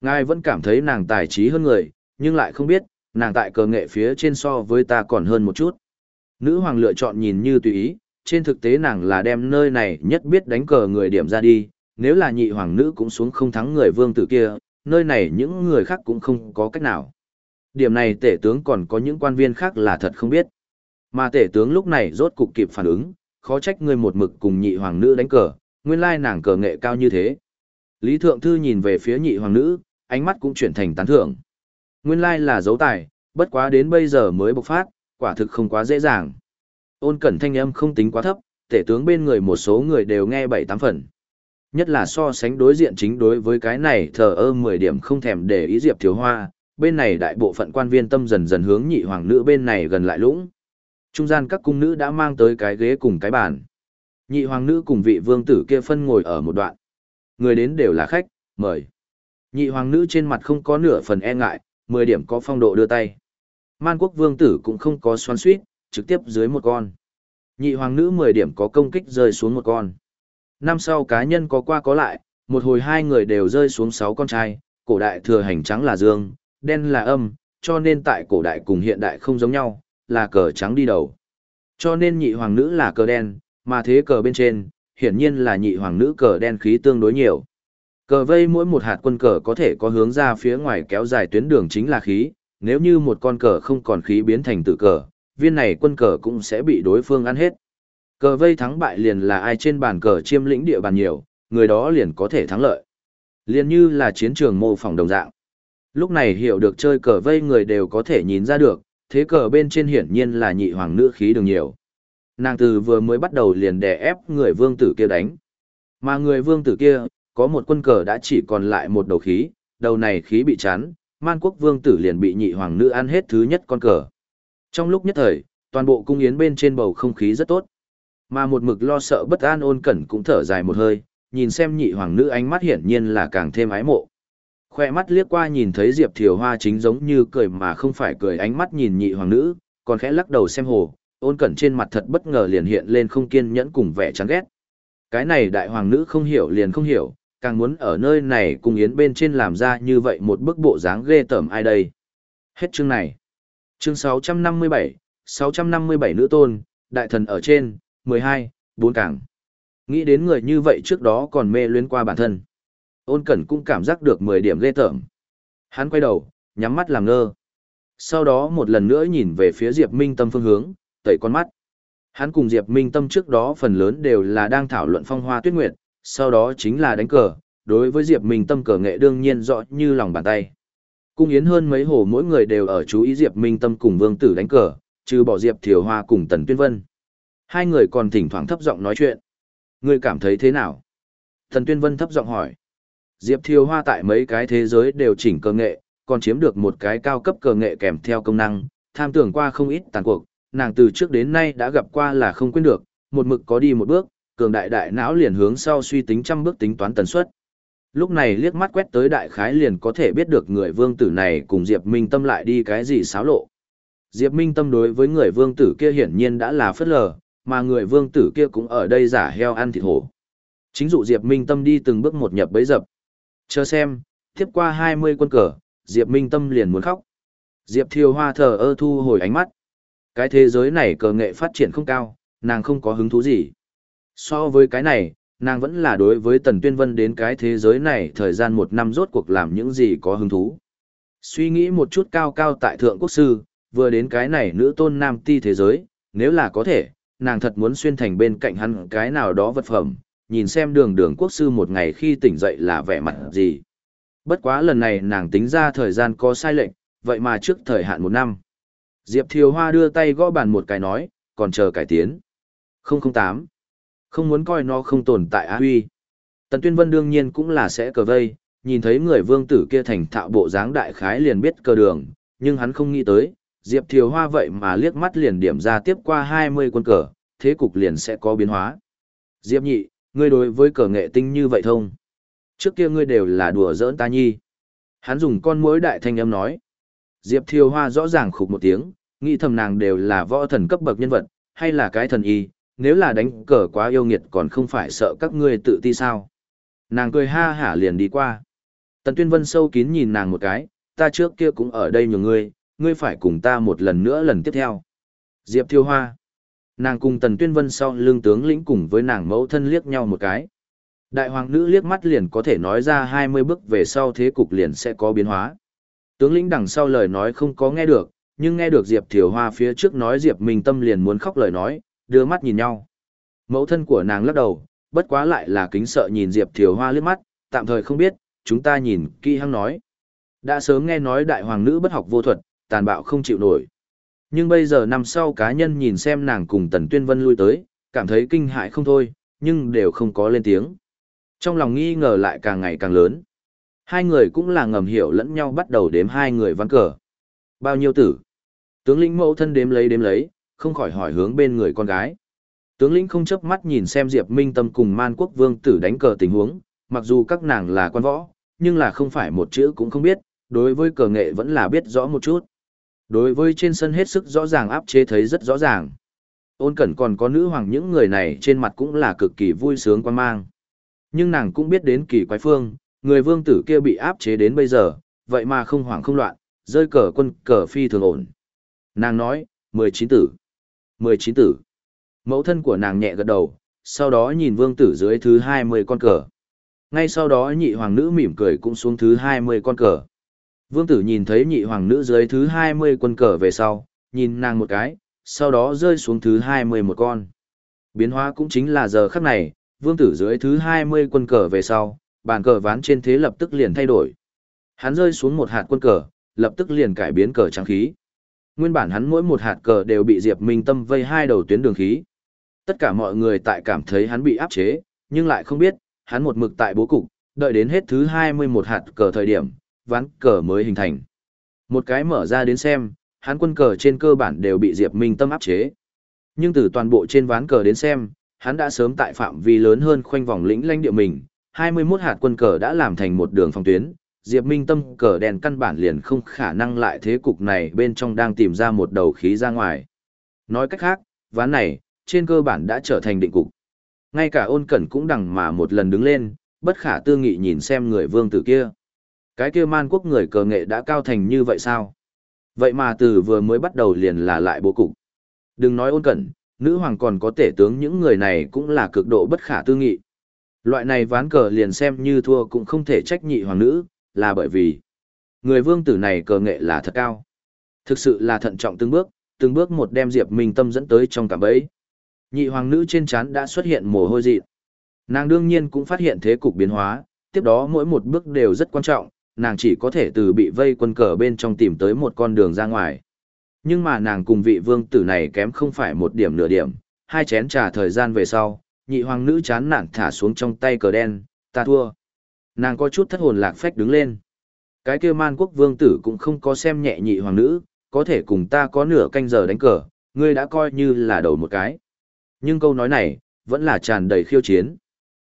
Ngài vẫn cảm thấy nàng tài trí hơn người, nhưng lại không biết, nàng tại cờ nghệ phía trên so với ta còn hơn một chút. Nữ hoàng lựa chọn nhìn như tùy ý, trên thực tế nàng là đem nơi này nhất biết đánh cờ người điểm ra đi, nếu là nhị hoàng nữ cũng xuống không thắng người vương tử kia, nơi này những người khác cũng không có cách nào. Điểm này tể tướng còn có những quan viên khác là thật không biết. Mà tể tướng lúc này rốt cục kịp phản ứng, khó trách người một mực cùng nhị hoàng nữ đánh cờ, nguyên lai nàng cờ nghệ cao như thế. Lý Thượng Thư nhìn về phía nhị hoàng nữ, ánh mắt cũng chuyển thành tán thưởng. Nguyên lai là dấu tài, bất quá đến bây giờ mới bộc phát, quả thực không quá dễ dàng. Ôn cẩn thanh âm không tính quá thấp, tể tướng bên người một số người đều nghe bảy tám phần. Nhất là so sánh đối diện chính đối với cái này thờ ơ 10 điểm không thèm để ý Diệp Thiếu Hoa, bên này đại bộ phận quan viên tâm dần dần hướng nhị hoàng nữ bên này gần lại lũng. Trung gian các cung nữ đã mang tới cái ghế cùng cái bàn. Nhị hoàng nữ cùng vị vương tử kia phân ngồi ở một đoạn. Người đến đều là khách, mời. Nhị hoàng nữ trên mặt không có nửa phần e ngại, 10 điểm có phong độ đưa tay. Man quốc vương tử cũng không có xoắn suýt, trực tiếp dưới một con. Nhị hoàng nữ 10 điểm có công kích rơi xuống một con. Năm sau cá nhân có qua có lại, một hồi hai người đều rơi xuống sáu con trai, cổ đại thừa hành trắng là dương, đen là âm, cho nên tại cổ đại cùng hiện đại không giống nhau, là cờ trắng đi đầu. Cho nên nhị hoàng nữ là cờ đen, mà thế cờ bên trên, hiển nhiên là nhị hoàng nữ cờ đen khí tương đối nhiều. Cờ vây mỗi một hạt quân cờ có thể có hướng ra phía ngoài kéo dài tuyến đường chính là khí, nếu như một con cờ không còn khí biến thành tự cờ, viên này quân cờ cũng sẽ bị đối phương ăn hết. Cờ vây thắng bại liền là ai trên bàn cờ chiêm lĩnh địa bàn nhiều, người đó liền có thể thắng lợi. Liền như là chiến trường mô phỏng đồng dạng. Lúc này hiểu được chơi cờ vây người đều có thể nhìn ra được, thế cờ bên trên hiển nhiên là nhị hoàng nữ khí đường nhiều. Nàng từ vừa mới bắt đầu liền đè ép người vương tử kia đánh. Mà người vương tử kia, có một quân cờ đã chỉ còn lại một đầu khí, đầu này khí bị chán, man quốc vương tử liền bị nhị hoàng nữ ăn hết thứ nhất con cờ. Trong lúc nhất thời, toàn bộ cung yến bên trên bầu không khí rất tốt. Mà một mực lo sợ bất an ôn cẩn cũng thở dài một hơi, nhìn xem nhị hoàng nữ ánh mắt hiển nhiên là càng thêm ái mộ. Khoe mắt liếc qua nhìn thấy Diệp Thiều Hoa chính giống như cười mà không phải cười ánh mắt nhìn nhị hoàng nữ, còn khẽ lắc đầu xem hồ, ôn cẩn trên mặt thật bất ngờ liền hiện lên không kiên nhẫn cùng vẻ chán ghét. Cái này đại hoàng nữ không hiểu liền không hiểu, càng muốn ở nơi này cùng yến bên trên làm ra như vậy một bức bộ dáng ghê tởm ai đây. Hết chương này. Chương 657, 657 nữ tôn, đại thần ở trên, 12, bốn cảng. Nghĩ đến người như vậy trước đó còn mê luyến qua bản thân. Ôn cẩn cũng cảm giác được 10 điểm ghê tởm. Hắn quay đầu, nhắm mắt làm ngơ. Sau đó một lần nữa nhìn về phía Diệp Minh Tâm phương hướng, tẩy con mắt. Hắn cùng Diệp Minh Tâm trước đó phần lớn đều là đang thảo luận phong hoa tuyết nguyệt, sau đó chính là đánh cờ, đối với Diệp Minh Tâm cờ nghệ đương nhiên rõ như lòng bàn tay. Cung yến hơn mấy hồ mỗi người đều ở chú ý Diệp Minh Tâm cùng Vương Tử đánh cờ, trừ bỏ Diệp Thiều Hoa cùng Tần Tuyên Vân. Hai người còn thỉnh thoảng thấp giọng nói chuyện. Ngươi cảm thấy thế nào? thần Tuyên Vân thấp giọng hỏi. Diệp Thiều Hoa tại mấy cái thế giới đều chỉnh cơ nghệ, còn chiếm được một cái cao cấp cơ nghệ kèm theo công năng, tham tưởng qua không ít tàn cuộc, nàng từ trước đến nay đã gặp qua là không quên được, một mực có đi một bước, cường đại đại não liền hướng sau suy tính trăm bước tính toán tần suất. Lúc này liếc mắt quét tới đại khái liền có thể biết được người vương tử này cùng Diệp Minh Tâm lại đi cái gì xáo lộ. Diệp Minh Tâm đối với người vương tử kia hiển nhiên đã là phất lờ, mà người vương tử kia cũng ở đây giả heo ăn thịt hổ. Chính dụ Diệp Minh Tâm đi từng bước một nhập bấy dập. Chờ xem, tiếp qua 20 quân cờ, Diệp Minh Tâm liền muốn khóc. Diệp Thiều Hoa thờ ơ thu hồi ánh mắt. Cái thế giới này cờ nghệ phát triển không cao, nàng không có hứng thú gì. So với cái này, nàng vẫn là đối với Tần Tuyên Vân đến cái thế giới này thời gian một năm rốt cuộc làm những gì có hứng thú. Suy nghĩ một chút cao cao tại thượng quốc sư, vừa đến cái này nữ tôn nam ti thế giới, nếu là có thể, nàng thật muốn xuyên thành bên cạnh hắn cái nào đó vật phẩm, nhìn xem đường đường quốc sư một ngày khi tỉnh dậy là vẻ mặt gì. Bất quá lần này nàng tính ra thời gian có sai lệch, vậy mà trước thời hạn một năm. Diệp Thiều Hoa đưa tay gõ bàn một cái nói, còn chờ cải tiến. 008. Không muốn coi nó không tồn tại á huy. Tần Tuyên Vân đương nhiên cũng là sẽ cờ vây, nhìn thấy người vương tử kia thành thạo bộ dáng đại khái liền biết cờ đường, nhưng hắn không nghĩ tới, Diệp Thiều Hoa vậy mà liếc mắt liền điểm ra tiếp qua 20 quân cờ, thế cục liền sẽ có biến hóa. Diệp nhị, ngươi đối với cờ nghệ tinh như vậy thông. Trước kia ngươi đều là đùa giỡn ta nhi. Hắn dùng con mối đại thanh âm nói. Diệp Thiều Hoa rõ ràng khục một tiếng, nghĩ thầm nàng đều là võ thần cấp bậc nhân vật, hay là cái thần y, nếu là đánh cờ quá yêu nghiệt còn không phải sợ các ngươi tự ti sao. Nàng cười ha hả liền đi qua. Tần Tuyên Vân sâu kín nhìn nàng một cái, ta trước kia cũng ở đây nhiều ngươi, ngươi phải cùng ta một lần nữa lần tiếp theo. Diệp Thiêu Hoa. Nàng cùng Tần Tuyên Vân sau lưng tướng lĩnh cùng với nàng mẫu thân liếc nhau một cái. Đại hoàng nữ liếc mắt liền có thể nói ra 20 bước về sau thế cục liền sẽ có biến hóa. Tướng lĩnh đằng sau lời nói không có nghe được, nhưng nghe được Diệp Thiều Hoa phía trước nói Diệp Minh Tâm liền muốn khóc lời nói, đưa mắt nhìn nhau. Mẫu thân của nàng lắc đầu, bất quá lại là kính sợ nhìn Diệp Thiều Hoa liếc mắt, tạm thời không biết, chúng ta nhìn kỳ hăng nói. Đã sớm nghe nói đại hoàng nữ bất học vô thuật, tàn bạo không chịu nổi. Nhưng bây giờ năm sau cá nhân nhìn xem nàng cùng Tần Tuyên Vân lui tới, cảm thấy kinh hại không thôi, nhưng đều không có lên tiếng. Trong lòng nghi ngờ lại càng ngày càng lớn. Hai người cũng là ngầm hiểu lẫn nhau bắt đầu đếm hai người văn cờ. Bao nhiêu tử? Tướng lĩnh mẫu thân đếm lấy đếm lấy, không khỏi hỏi hướng bên người con gái. Tướng lĩnh không chớp mắt nhìn xem Diệp Minh Tâm cùng Man Quốc Vương tử đánh cờ tình huống, mặc dù các nàng là quan võ, nhưng là không phải một chữ cũng không biết, đối với cờ nghệ vẫn là biết rõ một chút. Đối với trên sân hết sức rõ ràng áp chế thấy rất rõ ràng. Ôn cẩn còn có nữ hoàng những người này trên mặt cũng là cực kỳ vui sướng quan mang. Nhưng nàng cũng biết đến kỳ quái phương, người vương tử kia bị áp chế đến bây giờ, vậy mà không hoảng không loạn, rơi cờ quân cờ phi thường ổn. Nàng nói, 19 tử. 19 tử. Mẫu thân của nàng nhẹ gật đầu, sau đó nhìn vương tử dưới thứ 20 con cờ. Ngay sau đó nhị hoàng nữ mỉm cười cũng xuống thứ 20 con cờ. Vương tử nhìn thấy nhị hoàng nữ dưới thứ 20 quân cờ về sau, nhìn nàng một cái, sau đó rơi xuống thứ 20 một con. Biến hóa cũng chính là giờ khắc này, vương tử dưới thứ 20 quân cờ về sau, bàn cờ ván trên thế lập tức liền thay đổi. Hắn rơi xuống một hạt quân cờ, lập tức liền cải biến cờ trắng khí. Nguyên bản hắn mỗi một hạt cờ đều bị Diệp Minh Tâm vây hai đầu tuyến đường khí. Tất cả mọi người tại cảm thấy hắn bị áp chế, nhưng lại không biết, hắn một mực tại bố cục, đợi đến hết thứ 21 hạt cờ thời điểm, ván cờ mới hình thành. Một cái mở ra đến xem, hắn quân cờ trên cơ bản đều bị Diệp Minh Tâm áp chế. Nhưng từ toàn bộ trên ván cờ đến xem, hắn đã sớm tại phạm vi lớn hơn khoanh vòng lĩnh lãnh địa mình, 21 hạt quân cờ đã làm thành một đường phòng tuyến, Diệp Minh Tâm cờ đèn căn bản liền không khả năng lại thế cục này bên trong đang tìm ra một đầu khí ra ngoài. Nói cách khác, ván này, trên cơ bản đã trở thành định cục. Ngay cả ôn cẩn cũng đằng mà một lần đứng lên, bất khả tư nghị nhìn xem người vương tử kia. Cái kia man quốc người cờ nghệ đã cao thành như vậy sao? Vậy mà từ vừa mới bắt đầu liền là lại bố cục. Đừng nói ôn cẩn, nữ hoàng còn có tể tướng những người này cũng là cực độ bất khả tư nghị. Loại này ván cờ liền xem như thua cũng không thể trách nhị hoàng nữ, là bởi vì người vương tử này cờ nghệ là thật cao. Thực sự là thận trọng từng bước, từng bước một đem Diệp Minh Tâm dẫn tới trong cạm bẫy. Nhị hoàng nữ trên trán đã xuất hiện mồ hôi dị. Nàng đương nhiên cũng phát hiện thế cục biến hóa, tiếp đó mỗi một bước đều rất quan trọng, nàng chỉ có thể từ bị vây quân cờ bên trong tìm tới một con đường ra ngoài. Nhưng mà nàng cùng vị vương tử này kém không phải một điểm nửa điểm, hai chén trà thời gian về sau, nhị hoàng nữ chán nản thả xuống trong tay cờ đen, ta thua. Nàng có chút thất hồn lạc phách đứng lên. Cái kia man quốc vương tử cũng không có xem nhẹ nhị hoàng nữ, có thể cùng ta có nửa canh giờ đánh cờ, ngươi đã coi như là đầu một cái. Nhưng câu nói này, vẫn là tràn đầy khiêu chiến.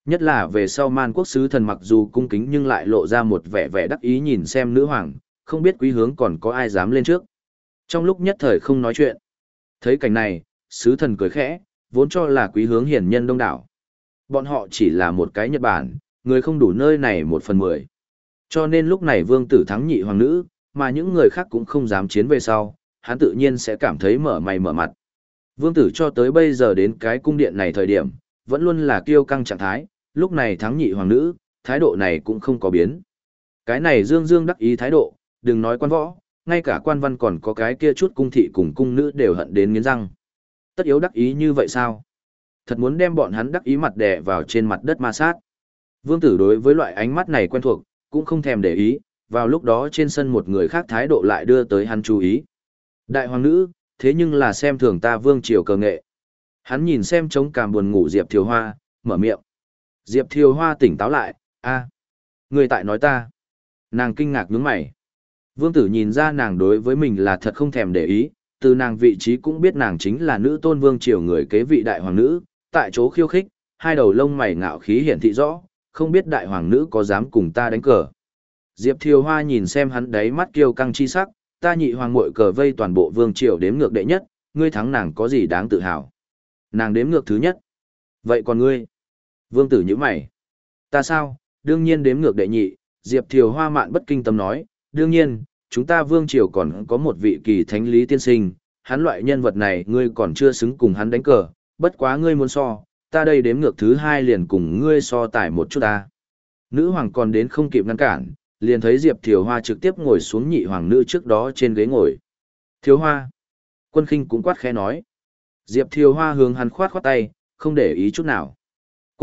Nhất là về sau man quốc sứ thần mặc dù cung kính nhưng lại lộ ra một vẻ vẻ đắc ý nhìn xem nữ hoàng, không biết quý hướng còn có ai dám lên trước. Trong lúc nhất thời không nói chuyện. Thấy cảnh này, sứ thần cười khẽ, vốn cho là quý hướng hiển nhân đông đảo. Bọn họ chỉ là một cái Nhật Bản, người không đủ nơi này một phần mười. Cho nên lúc này vương tử thắng nhị hoàng nữ, mà những người khác cũng không dám chiến về sau, hắn tự nhiên sẽ cảm thấy mở mày mở mặt. Vương tử cho tới bây giờ đến cái cung điện này thời điểm, vẫn luôn là kiêu căng trạng thái, lúc này thắng nhị hoàng nữ, thái độ này cũng không có biến. Cái này dương dương đắc ý thái độ, đừng nói quan võ, ngay cả quan văn còn có cái kia chút cung thị cùng cung nữ đều hận đến nghiến răng. Tất yếu đắc ý như vậy sao? Thật muốn đem bọn hắn đắc ý mặt đè vào trên mặt đất ma sát. Vương tử đối với loại ánh mắt này quen thuộc, cũng không thèm để ý, vào lúc đó trên sân một người khác thái độ lại đưa tới hắn chú ý. Đại hoàng nữ, thế nhưng là xem thường ta vương triều cờ nghệ. Hắn nhìn xem trống càm buồn ngủ Diệp Thiều Hoa, mở miệng. Diệp Thiều Hoa tỉnh táo lại, a, người tại nói ta. Nàng kinh ngạc nhướng mày. Vương tử nhìn ra nàng đối với mình là thật không thèm để ý, từ nàng vị trí cũng biết nàng chính là nữ tôn vương triều người kế vị đại hoàng nữ, tại chỗ khiêu khích, hai đầu lông mày ngạo khí hiển thị rõ, không biết đại hoàng nữ có dám cùng ta đánh cờ. Diệp Thiều Hoa nhìn xem hắn đáy mắt kiêu căng chi sắc, ta nhị hoàng muội cờ vây toàn bộ vương triều đếm ngược đệ nhất, ngươi thắng nàng có gì đáng tự hào. Nàng đếm ngược thứ nhất. Vậy còn ngươi? Vương tử như mày. Ta sao? Đương nhiên đếm ngược đệ nhị, Diệp Thiều Hoa mạn bất kinh tâm nói, đương nhiên, chúng ta vương triều còn có một vị kỳ thánh lý tiên sinh, hắn loại nhân vật này ngươi còn chưa xứng cùng hắn đánh cờ, bất quá ngươi muốn so, ta đây đếm ngược thứ hai liền cùng ngươi so tải một chút ta. Nữ hoàng còn đến không kịp ngăn cản, liền thấy Diệp Thiều Hoa trực tiếp ngồi xuống nhị hoàng nữ trước đó trên ghế ngồi. Thiếu Hoa. Quân khinh cũng quát khẽ nói. Diệp Thiều Hoa hướng hắn khoát khoát tay, không để ý chút nào.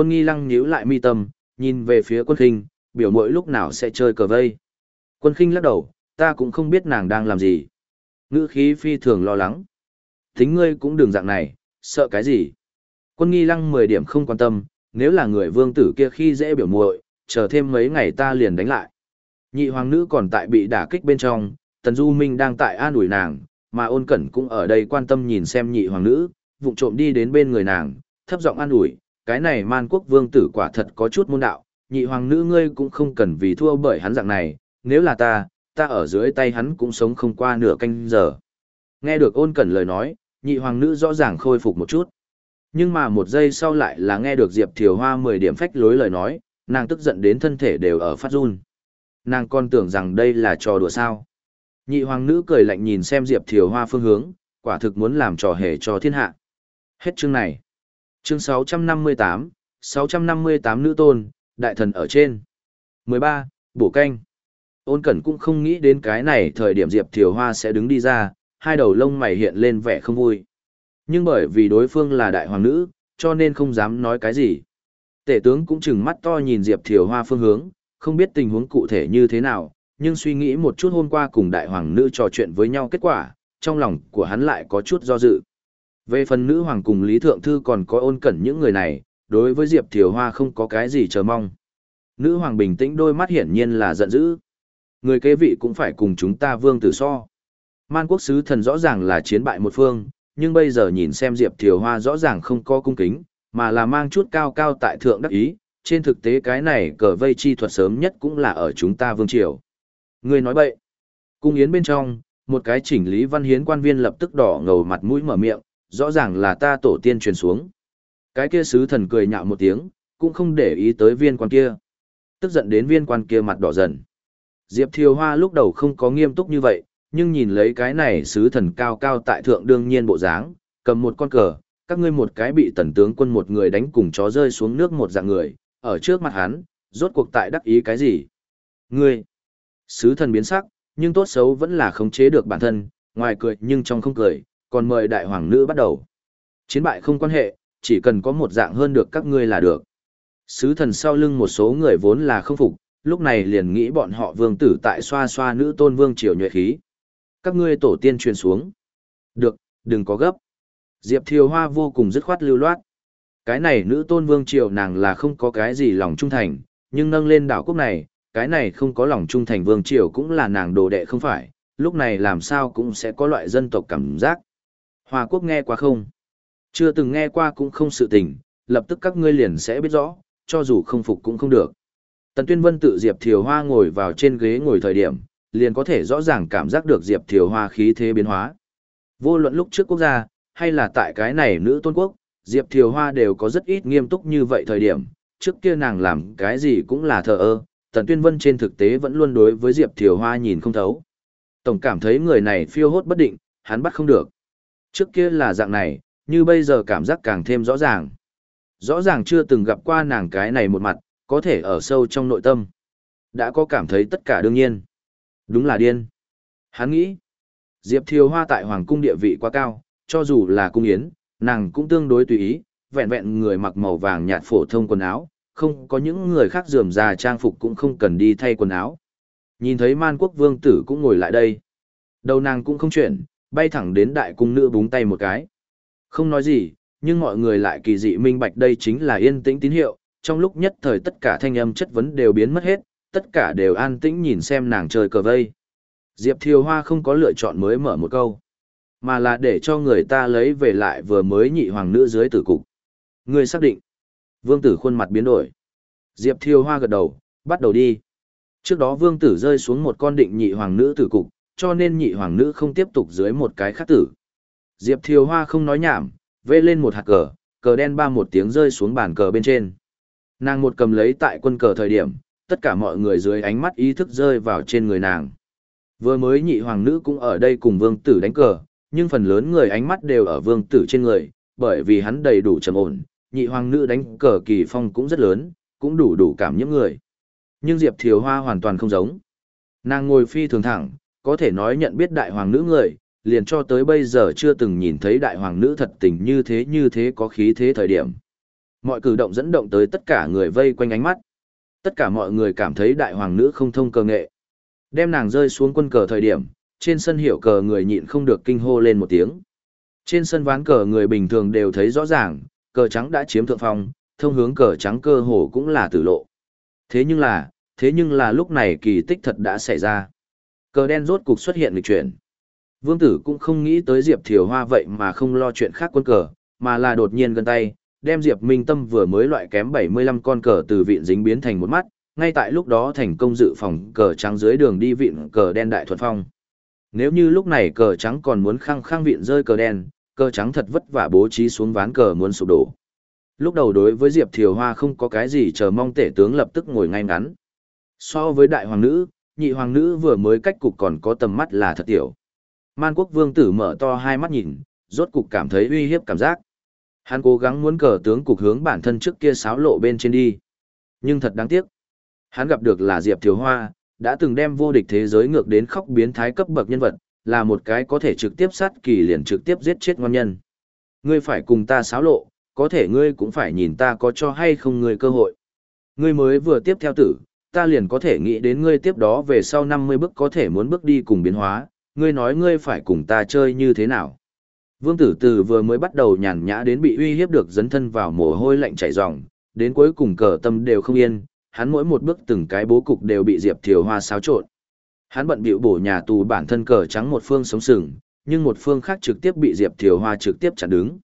Quân nghi lăng nhíu lại mi tâm, nhìn về phía quân khinh, biểu mỗi lúc nào sẽ chơi cờ vây. Quân khinh lắc đầu, ta cũng không biết nàng đang làm gì. Ngữ khí phi thường lo lắng. Tính ngươi cũng đừng dạng này, sợ cái gì. Quân nghi lăng 10 điểm không quan tâm, nếu là người vương tử kia khi dễ biểu muội, chờ thêm mấy ngày ta liền đánh lại. Nhị hoàng nữ còn tại bị đả kích bên trong, Tần Du Minh đang tại an ủi nàng, mà ôn cẩn cũng ở đây quan tâm nhìn xem nhị hoàng nữ, vụng trộm đi đến bên người nàng, thấp giọng an ủi, cái này man quốc vương tử quả thật có chút môn đạo, nhị hoàng nữ ngươi cũng không cần vì thua bởi hắn dạng này, nếu là ta, ta ở dưới tay hắn cũng sống không qua nửa canh giờ. Nghe được ôn cẩn lời nói, nhị hoàng nữ rõ ràng khôi phục một chút. Nhưng mà một giây sau lại là nghe được Diệp Thiều Hoa 10 điểm phách lối lời nói, nàng tức giận đến thân thể đều ở phát run. Nàng còn tưởng rằng đây là trò đùa sao. Nhị hoàng nữ cười lạnh nhìn xem Diệp Thiều Hoa phương hướng, quả thực muốn làm trò hề cho thiên hạ. Hết chương này. Chương 658, 658 nữ tôn, đại thần ở trên. 13. Bổ canh. Ôn Cẩn cũng không nghĩ đến cái này thời điểm Diệp Thiều Hoa sẽ đứng đi ra, hai đầu lông mày hiện lên vẻ không vui. Nhưng bởi vì đối phương là đại hoàng nữ, cho nên không dám nói cái gì. Tể tướng cũng chừng mắt to nhìn Diệp Thiều Hoa phương hướng, không biết tình huống cụ thể như thế nào, nhưng suy nghĩ một chút hôm qua cùng đại hoàng nữ trò chuyện với nhau kết quả, trong lòng của hắn lại có chút do dự. Về phần nữ hoàng cùng Lý Thượng Thư còn có ôn cẩn những người này, đối với Diệp Thiều Hoa không có cái gì chờ mong. Nữ hoàng bình tĩnh đôi mắt hiển nhiên là giận dữ. Người kế vị cũng phải cùng chúng ta vương tử so. Man quốc sứ thần rõ ràng là chiến bại một phương, nhưng bây giờ nhìn xem Diệp Thiều Hoa rõ ràng không có cung kính, mà là mang chút cao cao tại thượng đắc ý, trên thực tế cái này cờ vây chi thuật sớm nhất cũng là ở chúng ta vương triều. Người nói bậy. Cung yến bên trong, một cái chỉnh lý văn hiến quan viên lập tức đỏ ngầu mặt mũi mở miệng, rõ ràng là ta tổ tiên truyền xuống. Cái kia sứ thần cười nhạo một tiếng, cũng không để ý tới viên quan kia. Tức giận đến viên quan kia mặt đỏ dần. Diệp Thiều Hoa lúc đầu không có nghiêm túc như vậy, nhưng nhìn lấy cái này sứ thần cao cao tại thượng đương nhiên bộ dáng, cầm một con cờ, các ngươi một cái bị tần tướng quân một người đánh cùng chó rơi xuống nước một dạng người, ở trước mặt hắn, rốt cuộc tại đắc ý cái gì? Ngươi! Sứ thần biến sắc, nhưng tốt xấu vẫn là khống chế được bản thân, ngoài cười nhưng trong không cười, còn mời đại hoàng nữ bắt đầu. Chiến bại không quan hệ, chỉ cần có một dạng hơn được các ngươi là được. Sứ thần sau lưng một số người vốn là không phục, lúc này liền nghĩ bọn họ vương tử tại xoa xoa nữ tôn vương triều nhuệ khí. Các ngươi tổ tiên truyền xuống. Được, đừng có gấp. Diệp Thiều Hoa vô cùng dứt khoát lưu loát. Cái này nữ tôn vương triều nàng là không có cái gì lòng trung thành, nhưng nâng lên đảo quốc này, cái này không có lòng trung thành vương triều cũng là nàng đồ đệ không phải, lúc này làm sao cũng sẽ có loại dân tộc cảm giác. Hoa quốc nghe qua không? Chưa từng nghe qua cũng không sự tình, lập tức các ngươi liền sẽ biết rõ, cho dù không phục cũng không được. Tần Tuyên Vân tự Diệp Thiều Hoa ngồi vào trên ghế ngồi thời điểm, liền có thể rõ ràng cảm giác được Diệp Thiều Hoa khí thế biến hóa. Vô luận lúc trước quốc gia, hay là tại cái này nữ tôn quốc, Diệp Thiều Hoa đều có rất ít nghiêm túc như vậy thời điểm, trước kia nàng làm cái gì cũng là thờ ơ, Tần Tuyên Vân trên thực tế vẫn luôn đối với Diệp Thiều Hoa nhìn không thấu. Tổng cảm thấy người này phiêu hốt bất định, hắn bắt không được. Trước kia là dạng này, như bây giờ cảm giác càng thêm rõ ràng. Rõ ràng chưa từng gặp qua nàng cái này một mặt, có thể ở sâu trong nội tâm. Đã có cảm thấy tất cả đương nhiên. Đúng là điên. Hắn nghĩ, Diệp Thiều Hoa tại Hoàng cung địa vị quá cao, cho dù là cung yến, nàng cũng tương đối tùy ý, vẹn vẹn người mặc màu vàng nhạt phổ thông quần áo, không có những người khác dườm già trang phục cũng không cần đi thay quần áo. Nhìn thấy man quốc vương tử cũng ngồi lại đây. Đầu nàng cũng không chuyển, bay thẳng đến đại cung nữ búng tay một cái. Không nói gì, nhưng mọi người lại kỳ dị minh bạch đây chính là yên tĩnh tín hiệu, trong lúc nhất thời tất cả thanh âm chất vấn đều biến mất hết, tất cả đều an tĩnh nhìn xem nàng chơi cờ vây. Diệp Thiều Hoa không có lựa chọn mới mở một câu, mà là để cho người ta lấy về lại vừa mới nhị hoàng nữ dưới tử cục. Người xác định. Vương tử khuôn mặt biến đổi. Diệp Thiều Hoa gật đầu, bắt đầu đi. Trước đó vương tử rơi xuống một con định nhị hoàng nữ tử cục, cho nên nhị hoàng nữ không tiếp tục dưới một cái khắc tử. Diệp Thiều Hoa không nói nhảm, vê lên một hạt cờ, cờ đen ba một tiếng rơi xuống bàn cờ bên trên. Nàng một cầm lấy tại quân cờ thời điểm, tất cả mọi người dưới ánh mắt ý thức rơi vào trên người nàng. Vừa mới nhị hoàng nữ cũng ở đây cùng vương tử đánh cờ, nhưng phần lớn người ánh mắt đều ở vương tử trên người, bởi vì hắn đầy đủ trầm ổn, nhị hoàng nữ đánh cờ kỳ phong cũng rất lớn, cũng đủ đủ cảm những người. Nhưng Diệp Thiều Hoa hoàn toàn không giống. Nàng ngồi phi thường thẳng, có thể nói nhận biết đại hoàng nữ người, liền cho tới bây giờ chưa từng nhìn thấy đại hoàng nữ thật tình như thế như thế có khí thế thời điểm. Mọi cử động dẫn động tới tất cả người vây quanh ánh mắt. Tất cả mọi người cảm thấy đại hoàng nữ không thông cờ nghệ. Đem nàng rơi xuống quân cờ thời điểm, trên sân hiệu cờ người nhịn không được kinh hô lên một tiếng. Trên sân ván cờ người bình thường đều thấy rõ ràng, cờ trắng đã chiếm thượng phong, thông hướng cờ trắng cơ hồ cũng là tử lộ. Thế nhưng là, thế nhưng là lúc này kỳ tích thật đã xảy ra. Cờ đen rốt cục xuất hiện lịch chuyển. Vương tử cũng không nghĩ tới Diệp Thiều Hoa vậy mà không lo chuyện khác quân cờ, mà là đột nhiên gần tay, đem Diệp Minh Tâm vừa mới loại kém 75 con cờ từ vịn dính biến thành một mắt, ngay tại lúc đó thành công dự phòng cờ trắng dưới đường đi vịn cờ đen đại thuận phong. Nếu như lúc này cờ trắng còn muốn khăng khăng vịn rơi cờ đen, cờ trắng thật vất vả bố trí xuống ván cờ muốn sụp đổ. Lúc đầu đối với Diệp Thiều Hoa không có cái gì chờ mong tể tướng lập tức ngồi ngay ngắn. So với đại hoàng nữ, nhị hoàng nữ vừa mới cách cục còn có tầm mắt là thật tiểu. Man quốc vương tử mở to hai mắt nhìn, rốt cục cảm thấy uy hiếp cảm giác. Hắn cố gắng muốn cờ tướng cục hướng bản thân trước kia sáo lộ bên trên đi. Nhưng thật đáng tiếc. Hắn gặp được là Diệp Thiếu Hoa, đã từng đem vô địch thế giới ngược đến khóc biến thái cấp bậc nhân vật, là một cái có thể trực tiếp sát kỳ liền trực tiếp giết chết ngon nhân. Ngươi phải cùng ta sáo lộ, có thể ngươi cũng phải nhìn ta có cho hay không ngươi cơ hội. Ngươi mới vừa tiếp theo tử, ta liền có thể nghĩ đến ngươi tiếp đó về sau 50 bước có thể muốn bước đi cùng biến hóa, ngươi nói ngươi phải cùng ta chơi như thế nào. Vương tử từ vừa mới bắt đầu nhàn nhã đến bị uy hiếp được dấn thân vào mồ hôi lạnh chảy ròng, đến cuối cùng cờ tâm đều không yên, hắn mỗi một bước từng cái bố cục đều bị Diệp Thiều Hoa xáo trộn. Hắn bận bịu bổ nhà tù bản thân cờ trắng một phương sống sừng, nhưng một phương khác trực tiếp bị Diệp Thiều Hoa trực tiếp chặn đứng.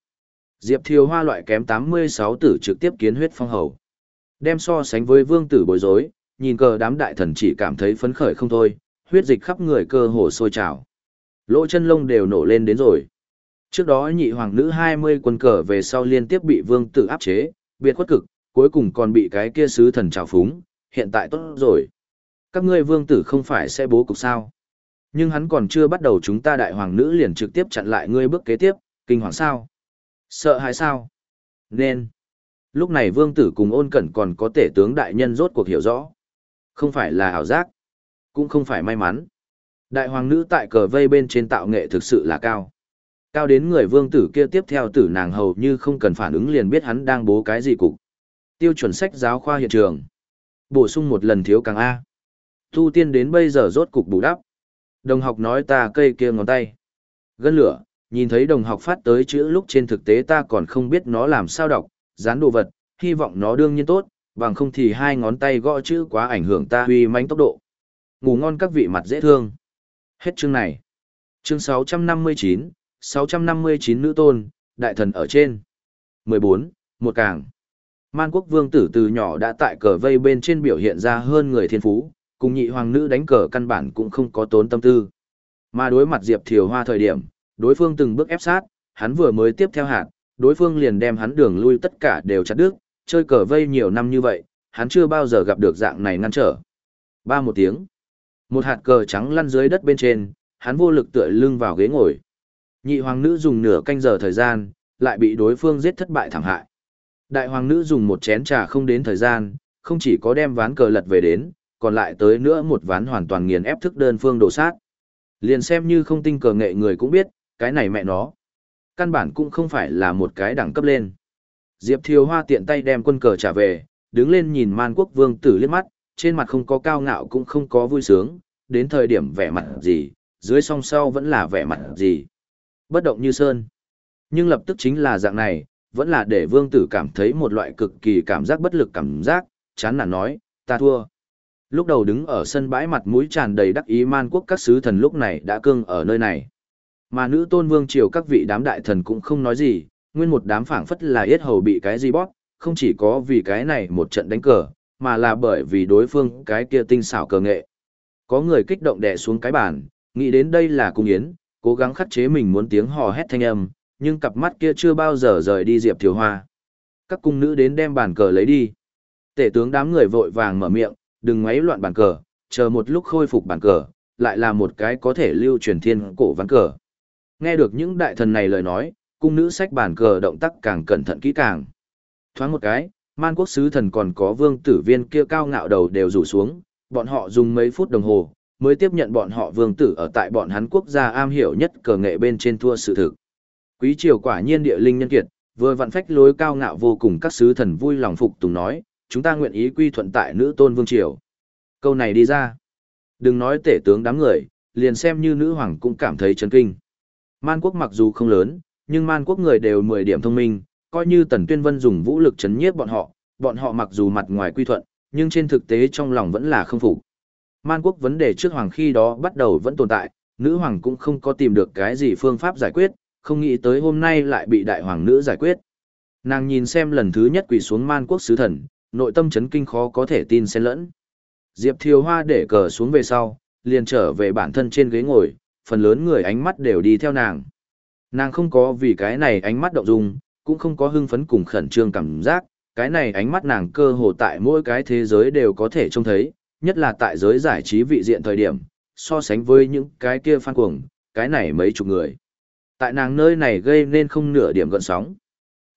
Diệp Thiều Hoa loại kém 86 tử trực tiếp kiến huyết phong hầu. Đem so sánh với vương tử bối rối, nhìn cờ đám đại thần chỉ cảm thấy phấn khởi không thôi, huyết dịch khắp người cơ hồ sôi trào. Lỗ chân lông đều nổ lên đến rồi. Trước đó nhị hoàng nữ 20 quân cờ về sau liên tiếp bị vương tử áp chế, biệt khuất cực, cuối cùng còn bị cái kia sứ thần trào phúng, hiện tại tốt rồi. Các ngươi vương tử không phải sẽ bố cục sao. Nhưng hắn còn chưa bắt đầu chúng ta đại hoàng nữ liền trực tiếp chặn lại ngươi bước kế tiếp, kinh hoàng sao. Sợ hãi sao? Nên. Lúc này vương tử cùng ôn cẩn còn có tể tướng đại nhân rốt cuộc hiểu rõ. Không phải là ảo giác, cũng không phải may mắn. Đại hoàng nữ tại cờ vây bên trên tạo nghệ thực sự là cao. Cao đến người vương tử kia tiếp theo tử nàng hầu như không cần phản ứng liền biết hắn đang bố cái gì cục. Tiêu chuẩn sách giáo khoa hiện trường. Bổ sung một lần thiếu càng A. Tu tiên đến bây giờ rốt cục bù đắp. Đồng học nói ta cây kia ngón tay. Gân lửa, nhìn thấy đồng học phát tới chữ lúc trên thực tế ta còn không biết nó làm sao đọc, dán đồ vật, hy vọng nó đương nhiên tốt, bằng không thì hai ngón tay gõ chữ quá ảnh hưởng ta uy manh tốc độ. Ngủ ngon các vị mặt dễ thương. Hết chương này. Chương 659, 659 nữ tôn, đại thần ở trên. 14, một càng. Man quốc vương tử từ nhỏ đã tại cờ vây bên trên biểu hiện ra hơn người thiên phú, cùng nhị hoàng nữ đánh cờ căn bản cũng không có tốn tâm tư. Mà đối mặt Diệp Thiều Hoa thời điểm, đối phương từng bước ép sát, hắn vừa mới tiếp theo hạt, đối phương liền đem hắn đường lui tất cả đều chặt đứt, chơi cờ vây nhiều năm như vậy, hắn chưa bao giờ gặp được dạng này ngăn trở. Ba một tiếng. Một hạt cờ trắng lăn dưới đất bên trên, hắn vô lực tựa lưng vào ghế ngồi. Nhị hoàng nữ dùng nửa canh giờ thời gian, lại bị đối phương giết thất bại thảm hại. Đại hoàng nữ dùng một chén trà không đến thời gian, không chỉ có đem ván cờ lật về đến, còn lại tới nữa một ván hoàn toàn nghiền ép thức đơn phương đổ sát. Liền xem như không tinh cờ nghệ người cũng biết, cái này mẹ nó. Căn bản cũng không phải là một cái đẳng cấp lên. Diệp Thiều Hoa tiện tay đem quân cờ trả về, đứng lên nhìn man quốc vương tử liếc mắt, trên mặt không có cao ngạo cũng không có vui sướng, đến thời điểm vẻ mặt gì, dưới song sau vẫn là vẻ mặt gì. Bất động như sơn. Nhưng lập tức chính là dạng này, vẫn là để vương tử cảm thấy một loại cực kỳ cảm giác bất lực cảm giác, chán nản nói, ta thua. Lúc đầu đứng ở sân bãi mặt mũi tràn đầy đắc ý man quốc các sứ thần lúc này đã cương ở nơi này. Mà nữ tôn vương triều các vị đám đại thần cũng không nói gì, nguyên một đám phảng phất là yết hầu bị cái gì bóp, không chỉ có vì cái này một trận đánh cờ, mà là bởi vì đối phương cái kia tinh xảo cờ nghệ. Có người kích động đè xuống cái bàn, nghĩ đến đây là cung yến, cố gắng khắc chế mình muốn tiếng hò hét thanh âm, nhưng cặp mắt kia chưa bao giờ rời đi Diệp Thiều Hoa. Các cung nữ đến đem bàn cờ lấy đi. Tể tướng đám người vội vàng mở miệng, đừng ngoáy loạn bàn cờ, chờ một lúc khôi phục bàn cờ, lại là một cái có thể lưu truyền thiên cổ ván cờ. Nghe được những đại thần này lời nói, cung nữ sách bản cờ động tác càng cẩn thận kỹ càng. Thoáng một cái, man quốc sứ thần còn có vương tử viên kia cao ngạo đầu đều rủ xuống, bọn họ dùng mấy phút đồng hồ, mới tiếp nhận bọn họ vương tử ở tại bọn hắn quốc gia am hiểu nhất cờ nghệ bên trên thua sự thực. Quý triều quả nhiên địa linh nhân kiệt, vừa vặn phách lối cao ngạo vô cùng các sứ thần vui lòng phục tùng nói, chúng ta nguyện ý quy thuận tại nữ tôn vương triều. Câu này đi ra. Đừng nói tể tướng đám người, liền xem như nữ hoàng cũng cảm thấy chấn kinh. Man quốc mặc dù không lớn, nhưng man quốc người đều 10 điểm thông minh, coi như Tần Tuyên Vân dùng vũ lực chấn nhiếp bọn họ, bọn họ mặc dù mặt ngoài quy thuận, nhưng trên thực tế trong lòng vẫn là không phục. Man quốc vấn đề trước hoàng khi đó bắt đầu vẫn tồn tại, nữ hoàng cũng không có tìm được cái gì phương pháp giải quyết, không nghĩ tới hôm nay lại bị đại hoàng nữ giải quyết. Nàng nhìn xem lần thứ nhất quỳ xuống man quốc sứ thần, nội tâm chấn kinh khó có thể tin xen lẫn. Diệp Thiều Hoa để cờ xuống về sau, liền trở về bản thân trên ghế ngồi, phần lớn người ánh mắt đều đi theo nàng. Nàng không có vì cái này ánh mắt động dung, cũng không có hưng phấn cùng khẩn trương cảm giác, cái này ánh mắt nàng cơ hồ tại mỗi cái thế giới đều có thể trông thấy, nhất là tại giới giải trí vị diện thời điểm, so sánh với những cái kia phan cuồng, cái này mấy chục người. Tại nàng nơi này gây nên không nửa điểm gợn sóng.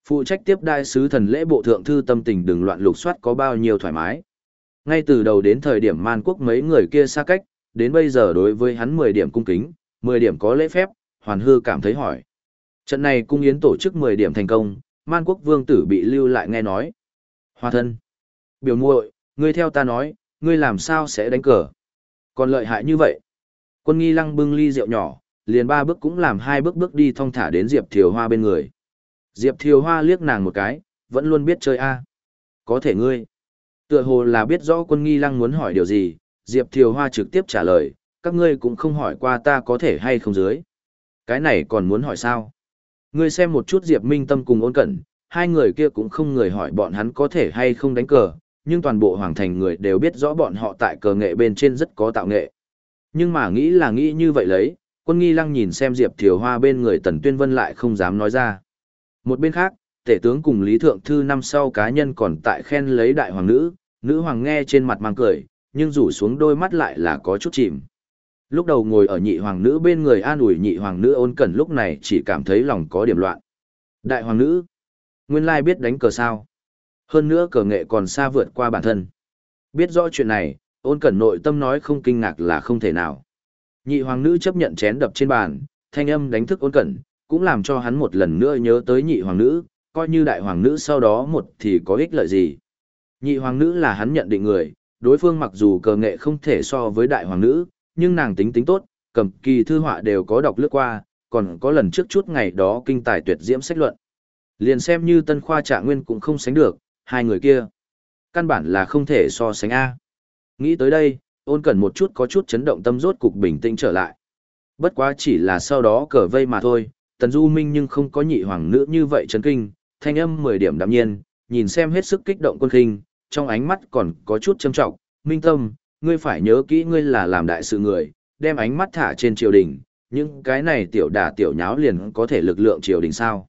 Phụ trách tiếp đai sứ thần lễ bộ thượng thư tâm tình đừng loạn lục soát có bao nhiêu thoải mái. Ngay từ đầu đến thời điểm man quốc mấy người kia xa cách, đến bây giờ đối với hắn 10 điểm cung kính, 10 điểm có lễ phép, hoàn hư cảm thấy hỏi. Trận này cung yến tổ chức 10 điểm thành công, man quốc vương tử bị lưu lại nghe nói. Hoa thân. Biểu muội, ngươi theo ta nói, ngươi làm sao sẽ đánh cờ. Còn lợi hại như vậy. Quân nghi lăng bưng ly rượu nhỏ, liền ba bước cũng làm hai bước bước đi thong thả đến Diệp Thiều Hoa bên người. Diệp Thiều Hoa liếc nàng một cái, vẫn luôn biết chơi a. À. Có thể ngươi. Tựa hồ là biết rõ quân nghi lăng muốn hỏi điều gì, Diệp Thiều Hoa trực tiếp trả lời, các ngươi cũng không hỏi qua ta có thể hay không dưới. Cái này còn muốn hỏi sao? Ngươi xem một chút Diệp Minh Tâm cùng ôn cẩn, hai người kia cũng không người hỏi bọn hắn có thể hay không đánh cờ, nhưng toàn bộ hoàng thành người đều biết rõ bọn họ tại cờ nghệ bên trên rất có tạo nghệ. Nhưng mà nghĩ là nghĩ như vậy lấy, quân nghi lăng nhìn xem Diệp Thiều Hoa bên người Tần Tuyên Vân lại không dám nói ra. Một bên khác, tể tướng cùng Lý Thượng Thư năm sau cá nhân còn tại khen lấy đại hoàng nữ, nữ hoàng nghe trên mặt mang cười, nhưng rủ xuống đôi mắt lại là có chút chìm. Lúc đầu ngồi ở nhị hoàng nữ bên người an ủi nhị hoàng nữ ôn cẩn lúc này chỉ cảm thấy lòng có điểm loạn. Đại hoàng nữ, nguyên lai biết đánh cờ sao. Hơn nữa cờ nghệ còn xa vượt qua bản thân. Biết rõ chuyện này, ôn cẩn nội tâm nói không kinh ngạc là không thể nào. Nhị hoàng nữ chấp nhận chén đập trên bàn, thanh âm đánh thức ôn cẩn, cũng làm cho hắn một lần nữa nhớ tới nhị hoàng nữ, coi như đại hoàng nữ sau đó một thì có ích lợi gì. Nhị hoàng nữ là hắn nhận định người, đối phương mặc dù cờ nghệ không thể so với đại hoàng nữ, nhưng nàng tính tính tốt, cầm kỳ thư họa đều có đọc lướt qua, còn có lần trước chút ngày đó kinh tài tuyệt diễm sách luận. Liền xem như tân khoa trạng nguyên cũng không sánh được, hai người kia. Căn bản là không thể so sánh A. Nghĩ tới đây, ôn cần một chút có chút chấn động tâm rốt cục bình tĩnh trở lại. Bất quá chỉ là sau đó cờ vây mà thôi, tần du minh nhưng không có nhị hoàng nữ như vậy chấn kinh, thanh âm 10 điểm đạm nhiên, nhìn xem hết sức kích động quân khinh, trong ánh mắt còn có chút châm trọng, minh tâm, ngươi phải nhớ kỹ ngươi là làm đại sự người, đem ánh mắt thả trên triều đình, những cái này tiểu đả tiểu nháo liền có thể lực lượng triều đình sao.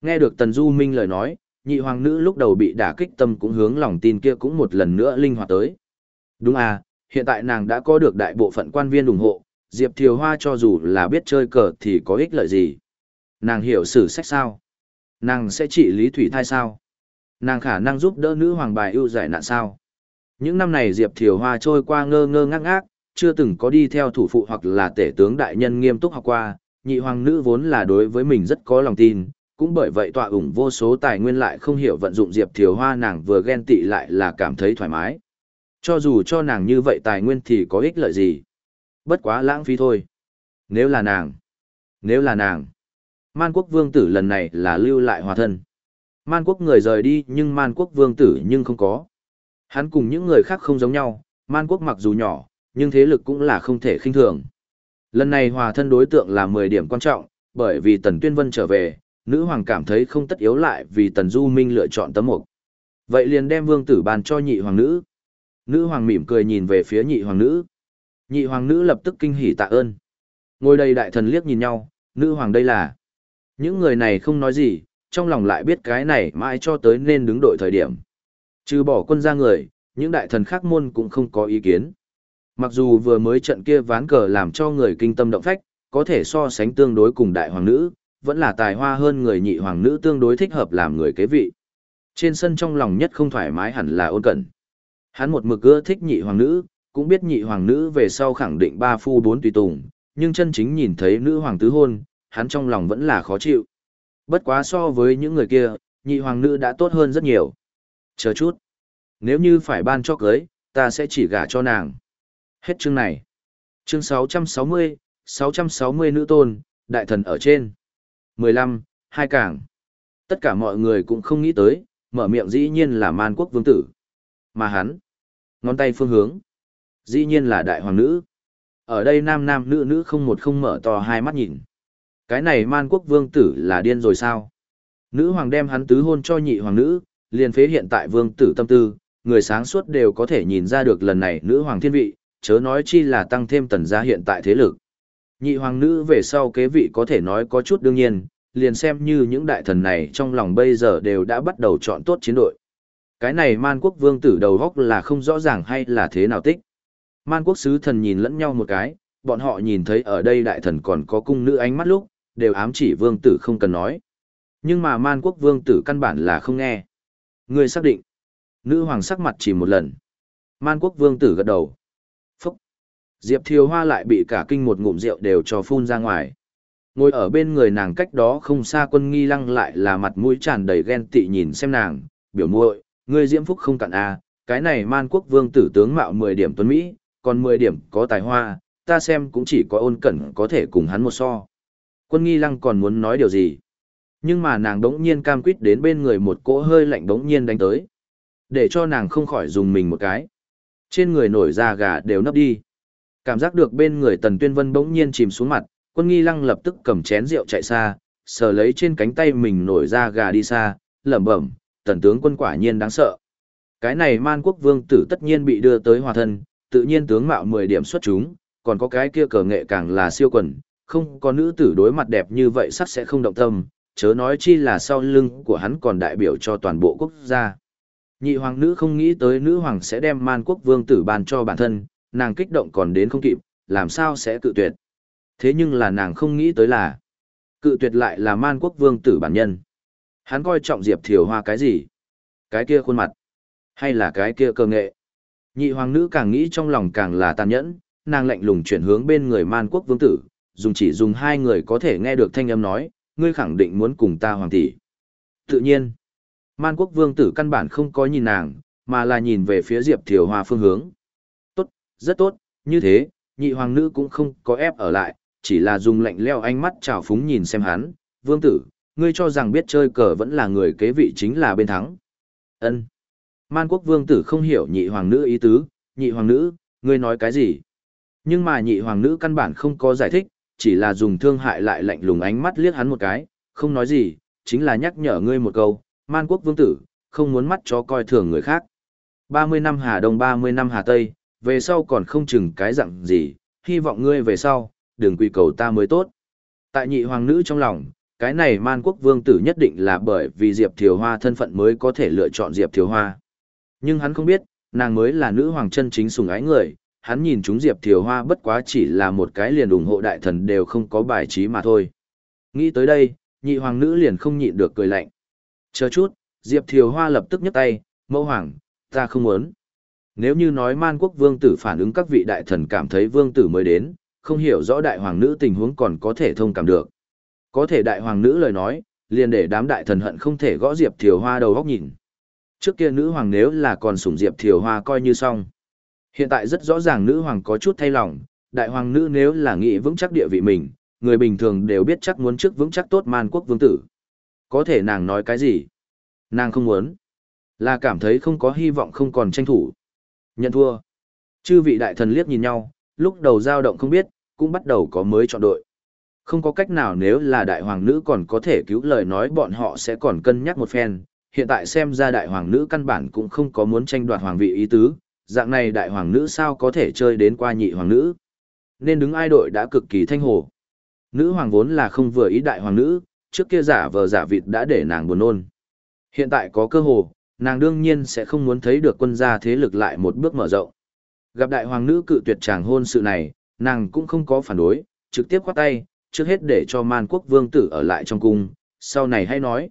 Nghe được Tần Du Minh lời nói, nhị hoàng nữ lúc đầu bị đả kích tâm cũng hướng lòng tin kia cũng một lần nữa linh hoạt tới. Đúng à, hiện tại nàng đã có được đại bộ phận quan viên ủng hộ, Diệp Thiều Hoa cho dù là biết chơi cờ thì có ích lợi gì. Nàng hiểu sử sách sao? Nàng sẽ trị lý thủy thai sao? Nàng khả năng giúp đỡ nữ hoàng bài ưu giải nạn sao? Những năm này Diệp Thiều Hoa trôi qua ngơ ngơ ngác ngác, chưa từng có đi theo thủ phụ hoặc là tể tướng đại nhân nghiêm túc học qua, nhị hoàng nữ vốn là đối với mình rất có lòng tin, cũng bởi vậy tọa ủng vô số tài nguyên lại không hiểu vận dụng Diệp Thiều Hoa nàng vừa ghen tị lại là cảm thấy thoải mái. Cho dù cho nàng như vậy tài nguyên thì có ích lợi gì? Bất quá lãng phí thôi. Nếu là nàng. Nếu là nàng. Man quốc vương tử lần này là lưu lại hòa thân. Man quốc người rời đi nhưng man quốc vương tử nhưng không có. Hắn cùng những người khác không giống nhau, man quốc mặc dù nhỏ, nhưng thế lực cũng là không thể khinh thường. Lần này hòa thân đối tượng là 10 điểm quan trọng, bởi vì Tần Tuyên Vân trở về, nữ hoàng cảm thấy không tất yếu lại vì Tần Du Minh lựa chọn tấm mục. Vậy liền đem vương tử bàn cho nhị hoàng nữ. Nữ hoàng mỉm cười nhìn về phía nhị hoàng nữ. Nhị hoàng nữ lập tức kinh hỉ tạ ơn. Ngồi đây đại thần liếc nhìn nhau, nữ hoàng đây là. Những người này không nói gì, trong lòng lại biết cái này mãi cho tới nên đứng đội thời điểm. Trừ bỏ quân ra người, những đại thần khác môn cũng không có ý kiến. Mặc dù vừa mới trận kia ván cờ làm cho người kinh tâm động phách, có thể so sánh tương đối cùng đại hoàng nữ, vẫn là tài hoa hơn người nhị hoàng nữ tương đối thích hợp làm người kế vị. Trên sân trong lòng nhất không thoải mái hẳn là ôn cẩn. Hắn một mực ưa thích nhị hoàng nữ, cũng biết nhị hoàng nữ về sau khẳng định ba phu bốn tùy tùng, nhưng chân chính nhìn thấy nữ hoàng tứ hôn, hắn trong lòng vẫn là khó chịu. Bất quá so với những người kia, nhị hoàng nữ đã tốt hơn rất nhiều. Chờ chút. Nếu như phải ban cho cưới, ta sẽ chỉ gả cho nàng. Hết chương này. Chương 660, 660 nữ tôn, đại thần ở trên. 15, hai cảng. Tất cả mọi người cũng không nghĩ tới, mở miệng dĩ nhiên là man quốc vương tử. Mà hắn, ngón tay phương hướng, dĩ nhiên là đại hoàng nữ. Ở đây nam nam nữ nữ không một không mở to hai mắt nhìn. Cái này man quốc vương tử là điên rồi sao? Nữ hoàng đem hắn tứ hôn cho nhị hoàng nữ, liền phế hiện tại vương tử tâm tư, người sáng suốt đều có thể nhìn ra được lần này nữ hoàng thiên vị, chớ nói chi là tăng thêm tần gia hiện tại thế lực. Nhị hoàng nữ về sau kế vị có thể nói có chút đương nhiên, liền xem như những đại thần này trong lòng bây giờ đều đã bắt đầu chọn tốt chiến đội. Cái này man quốc vương tử đầu góc là không rõ ràng hay là thế nào tích. Man quốc sứ thần nhìn lẫn nhau một cái, bọn họ nhìn thấy ở đây đại thần còn có cung nữ ánh mắt lúc, đều ám chỉ vương tử không cần nói. Nhưng mà man quốc vương tử căn bản là không nghe. Ngươi xác định. Nữ hoàng sắc mặt chỉ một lần. Man quốc vương tử gật đầu. Phúc. Diệp Thiều Hoa lại bị cả kinh một ngụm rượu đều cho phun ra ngoài. Ngồi ở bên người nàng cách đó không xa quân nghi lăng lại là mặt mũi tràn đầy ghen tị nhìn xem nàng, biểu muội, ngươi diễm phúc không cạn a, à, cái này man quốc vương tử tướng mạo 10 điểm tuấn Mỹ, còn 10 điểm có tài hoa, ta xem cũng chỉ có ôn cẩn có thể cùng hắn một so. Quân nghi lăng còn muốn nói điều gì? Nhưng mà nàng đống nhiên cam quýt đến bên người một cỗ hơi lạnh đống nhiên đánh tới. Để cho nàng không khỏi dùng mình một cái. Trên người nổi da gà đều nấp đi. Cảm giác được bên người tần tuyên vân bỗng nhiên chìm xuống mặt, quân nghi lăng lập tức cầm chén rượu chạy xa, sờ lấy trên cánh tay mình nổi da gà đi xa, lẩm bẩm, tần tướng quân quả nhiên đáng sợ. Cái này man quốc vương tử tất nhiên bị đưa tới hòa thân, tự nhiên tướng mạo 10 điểm xuất chúng, còn có cái kia cờ nghệ càng là siêu quần, không có nữ tử đối mặt đẹp như vậy sắc sẽ không động tâm, chớ nói chi là sau lưng của hắn còn đại biểu cho toàn bộ quốc gia. Nhị hoàng nữ không nghĩ tới nữ hoàng sẽ đem man quốc vương tử ban cho bản thân, nàng kích động còn đến không kịp, làm sao sẽ cự tuyệt. Thế nhưng là nàng không nghĩ tới là, cự tuyệt lại là man quốc vương tử bản nhân. Hắn coi trọng Diệp Thiều Hoa cái gì? Cái kia khuôn mặt? Hay là cái kia cơ nghệ? Nhị hoàng nữ càng nghĩ trong lòng càng là tàn nhẫn, nàng lạnh lùng chuyển hướng bên người man quốc vương tử, dùng chỉ dùng hai người có thể nghe được thanh âm nói, ngươi khẳng định muốn cùng ta hoàng tỷ. Tự nhiên, man quốc vương tử căn bản không có nhìn nàng, mà là nhìn về phía Diệp Thiều Hoa phương hướng. Tốt, rất tốt, như thế, nhị hoàng nữ cũng không có ép ở lại, chỉ là dùng lạnh leo ánh mắt trào phúng nhìn xem hắn, vương tử, ngươi cho rằng biết chơi cờ vẫn là người kế vị chính là bên thắng. ân Man quốc vương tử không hiểu nhị hoàng nữ ý tứ, nhị hoàng nữ, ngươi nói cái gì? Nhưng mà nhị hoàng nữ căn bản không có giải thích, chỉ là dùng thương hại lại lạnh lùng ánh mắt liếc hắn một cái, không nói gì, chính là nhắc nhở ngươi một câu, man quốc vương tử, không muốn mắt cho coi thường người khác. 30 năm Hà Đông 30 năm Hà Tây, về sau còn không chừng cái dạng gì, hy vọng ngươi về sau, đừng quy cầu ta mới tốt. Tại nhị hoàng nữ trong lòng, cái này man quốc vương tử nhất định là bởi vì Diệp Thiều Hoa thân phận mới có thể lựa chọn Diệp Thiều Hoa. Nhưng hắn không biết, nàng mới là nữ hoàng chân chính sùng ái người, hắn nhìn chúng Diệp Thiều Hoa bất quá chỉ là một cái liền ủng hộ đại thần đều không có bài trí mà thôi. Nghĩ tới đây, nhị hoàng nữ liền không nhịn được cười lạnh. Chờ chút, Diệp Thiều Hoa lập tức nhấc tay, mẫu hoàng, ta không muốn. Nếu như nói man quốc vương tử phản ứng các vị đại thần cảm thấy vương tử mới đến, không hiểu rõ đại hoàng nữ tình huống còn có thể thông cảm được. Có thể đại hoàng nữ lời nói, liền để đám đại thần hận không thể gõ Diệp Thiều Hoa đầu góc nhìn. Trước kia nữ hoàng nếu là còn sủng Diệp Thiều Hoa coi như xong. Hiện tại rất rõ ràng nữ hoàng có chút thay lòng, đại hoàng nữ nếu là nghĩ vững chắc địa vị mình, người bình thường đều biết chắc muốn trước vững chắc tốt man quốc vương tử. Có thể nàng nói cái gì? Nàng không muốn. Là cảm thấy không có hy vọng không còn tranh thủ. Nhận thua. Chư vị đại thần liếc nhìn nhau, lúc đầu dao động không biết, cũng bắt đầu có mới chọn đội. Không có cách nào nếu là đại hoàng nữ còn có thể cứu lời nói bọn họ sẽ còn cân nhắc một phen. Hiện tại xem ra đại hoàng nữ căn bản cũng không có muốn tranh đoạt hoàng vị ý tứ, dạng này đại hoàng nữ sao có thể chơi đến qua nhị hoàng nữ. Nên đứng ai đội đã cực kỳ thanh hồ. Nữ hoàng vốn là không vừa ý đại hoàng nữ, trước kia giả vờ giả vịt đã để nàng buồn nôn. Hiện tại có cơ hồ, nàng đương nhiên sẽ không muốn thấy được quân gia thế lực lại một bước mở rộng. Gặp đại hoàng nữ cự tuyệt chàng hôn sự này, nàng cũng không có phản đối, trực tiếp khoát tay, trước hết để cho man quốc vương tử ở lại trong cung, sau này hay nói.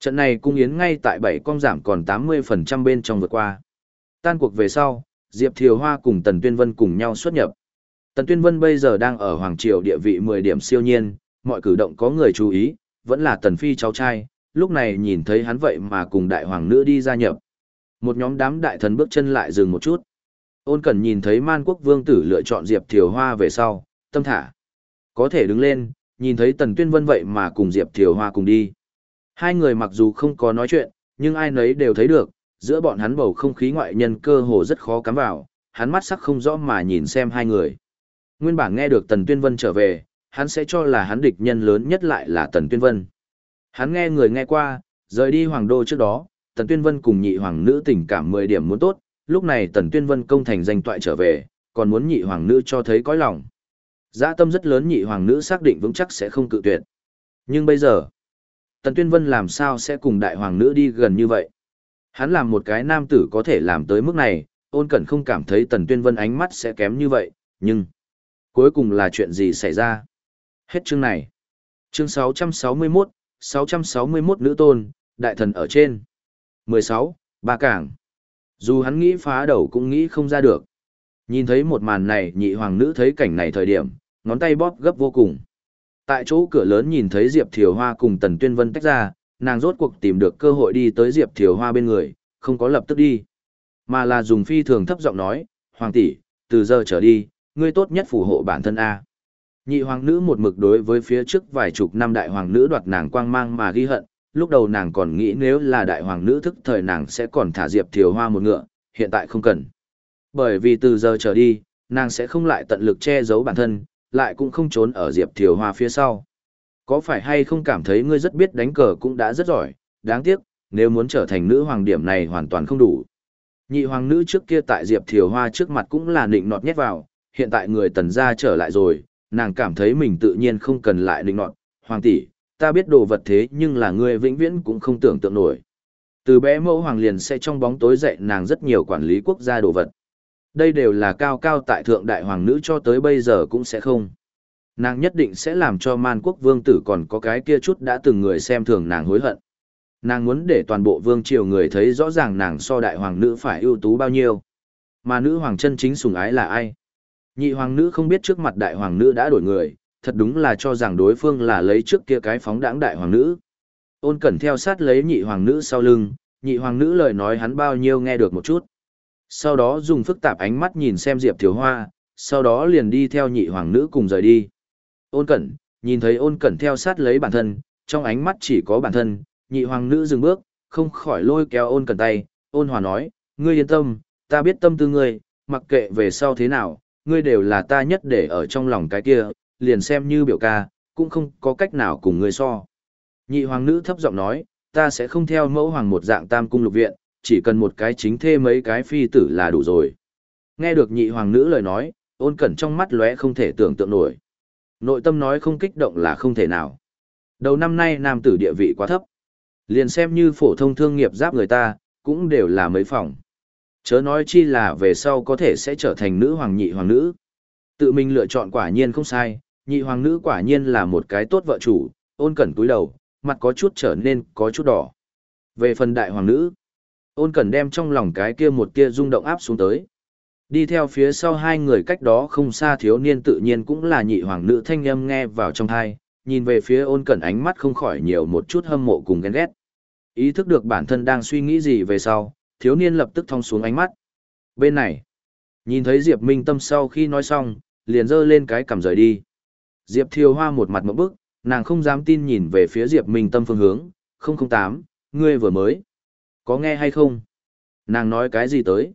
Trận này cung yến ngay tại bảy con giảm còn 80% bên trong vượt qua. Tan cuộc về sau, Diệp Thiều Hoa cùng Tần Tuyên Vân cùng nhau xuất nhập. Tần Tuyên Vân bây giờ đang ở Hoàng Triều địa vị 10 điểm siêu nhiên, mọi cử động có người chú ý, vẫn là Tần Phi cháu trai, lúc này nhìn thấy hắn vậy mà cùng đại hoàng nữ đi gia nhập. Một nhóm đám đại thần bước chân lại dừng một chút. Ôn Cẩn nhìn thấy Man Quốc Vương tử lựa chọn Diệp Thiều Hoa về sau, tâm thả. Có thể đứng lên, nhìn thấy Tần Tuyên Vân vậy mà cùng Diệp Thiều Hoa cùng đi. Hai người mặc dù không có nói chuyện, nhưng ai nấy đều thấy được, giữa bọn hắn bầu không khí ngoại nhân cơ hồ rất khó cắm vào, hắn mắt sắc không rõ mà nhìn xem hai người. Nguyên bản nghe được Tần Tuyên Vân trở về, hắn sẽ cho là hắn địch nhân lớn nhất lại là Tần Tuyên Vân. Hắn nghe người nghe qua, rời đi hoàng đô trước đó, Tần Tuyên Vân cùng nhị hoàng nữ tình cảm 10 điểm muốn tốt, lúc này Tần Tuyên Vân công thành danh toại trở về, còn muốn nhị hoàng nữ cho thấy cõi lòng. dạ tâm rất lớn nhị hoàng nữ xác định vững chắc sẽ không cự tuyệt. Nhưng bây giờ, Tần Tuyên Vân làm sao sẽ cùng đại hoàng nữ đi gần như vậy? Hắn làm một cái nam tử có thể làm tới mức này, ôn cẩn không cảm thấy Tần Tuyên Vân ánh mắt sẽ kém như vậy, nhưng... Cuối cùng là chuyện gì xảy ra? Hết chương này. Chương 661, 661 nữ tôn, đại thần ở trên. 16, ba cảng. Dù hắn nghĩ phá đầu cũng nghĩ không ra được. Nhìn thấy một màn này nhị hoàng nữ thấy cảnh này thời điểm, ngón tay bóp gấp vô cùng. Tại chỗ cửa lớn nhìn thấy Diệp Thiều Hoa cùng Tần Tuyên Vân tách ra, nàng rốt cuộc tìm được cơ hội đi tới Diệp Thiều Hoa bên người, không có lập tức đi. Mà là dùng phi thường thấp giọng nói, Hoàng tỷ, từ giờ trở đi, ngươi tốt nhất phù hộ bản thân A. Nhị hoàng nữ một mực đối với phía trước vài chục năm đại hoàng nữ đoạt nàng quang mang mà ghi hận, lúc đầu nàng còn nghĩ nếu là đại hoàng nữ thức thời nàng sẽ còn thả Diệp Thiều Hoa một ngựa, hiện tại không cần. Bởi vì từ giờ trở đi, nàng sẽ không lại tận lực che giấu bản thân, lại cũng không trốn ở Diệp Thiều Hoa phía sau. Có phải hay không cảm thấy ngươi rất biết đánh cờ cũng đã rất giỏi, đáng tiếc, nếu muốn trở thành nữ hoàng điểm này hoàn toàn không đủ. Nhị hoàng nữ trước kia tại Diệp Thiều Hoa trước mặt cũng là nịnh nọt nhét vào, hiện tại người tần gia trở lại rồi, nàng cảm thấy mình tự nhiên không cần lại nịnh nọt, hoàng tỷ, ta biết đồ vật thế nhưng là ngươi vĩnh viễn cũng không tưởng tượng nổi. Từ bé mẫu hoàng liền sẽ trong bóng tối dạy nàng rất nhiều quản lý quốc gia đồ vật. Đây đều là cao cao tại thượng đại hoàng nữ cho tới bây giờ cũng sẽ không. Nàng nhất định sẽ làm cho man quốc vương tử còn có cái kia chút đã từng người xem thường nàng hối hận. Nàng muốn để toàn bộ vương triều người thấy rõ ràng nàng so đại hoàng nữ phải ưu tú bao nhiêu. Mà nữ hoàng chân chính sủng ái là ai? Nhị hoàng nữ không biết trước mặt đại hoàng nữ đã đổi người, thật đúng là cho rằng đối phương là lấy trước kia cái phóng đãng đại hoàng nữ. Ôn cẩn theo sát lấy nhị hoàng nữ sau lưng, nhị hoàng nữ lời nói hắn bao nhiêu nghe được một chút. Sau đó dùng phức tạp ánh mắt nhìn xem Diệp Thiếu Hoa, sau đó liền đi theo nhị hoàng nữ cùng rời đi. Ôn cẩn, nhìn thấy ôn cẩn theo sát lấy bản thân, trong ánh mắt chỉ có bản thân, nhị hoàng nữ dừng bước, không khỏi lôi kéo ôn cẩn tay, ôn hòa nói, ngươi yên tâm, ta biết tâm tư ngươi, mặc kệ về sau thế nào, ngươi đều là ta nhất để ở trong lòng cái kia, liền xem như biểu ca, cũng không có cách nào cùng ngươi so. Nhị hoàng nữ thấp giọng nói, ta sẽ không theo mẫu hoàng một dạng tam cung lục viện, chỉ cần một cái chính thê mấy cái phi tử là đủ rồi. Nghe được nhị hoàng nữ lời nói, ôn cẩn trong mắt lóe không thể tưởng tượng nổi. Nội tâm nói không kích động là không thể nào. Đầu năm nay nam tử địa vị quá thấp. Liền xem như phổ thông thương nghiệp giáp người ta, cũng đều là mấy phòng. Chớ nói chi là về sau có thể sẽ trở thành nữ hoàng nhị hoàng nữ. Tự mình lựa chọn quả nhiên không sai, nhị hoàng nữ quả nhiên là một cái tốt vợ chủ, ôn cẩn túi đầu, mặt có chút trở nên có chút đỏ. Về phần đại hoàng nữ, ôn cẩn đem trong lòng cái kia một kia rung động áp xuống tới. Đi theo phía sau hai người cách đó không xa thiếu niên tự nhiên cũng là nhị hoàng nữ thanh âm nghe vào trong thai, nhìn về phía ôn cẩn ánh mắt không khỏi nhiều một chút hâm mộ cùng ghen ghét. Ý thức được bản thân đang suy nghĩ gì về sau, thiếu niên lập tức thong xuống ánh mắt. Bên này, nhìn thấy Diệp Minh Tâm sau khi nói xong, liền giơ lên cái cầm rời đi. Diệp Thiều Hoa một mặt một bức, nàng không dám tin nhìn về phía Diệp Minh Tâm phương hướng, 008, ngươi vừa mới. Có nghe hay không? Nàng nói cái gì tới?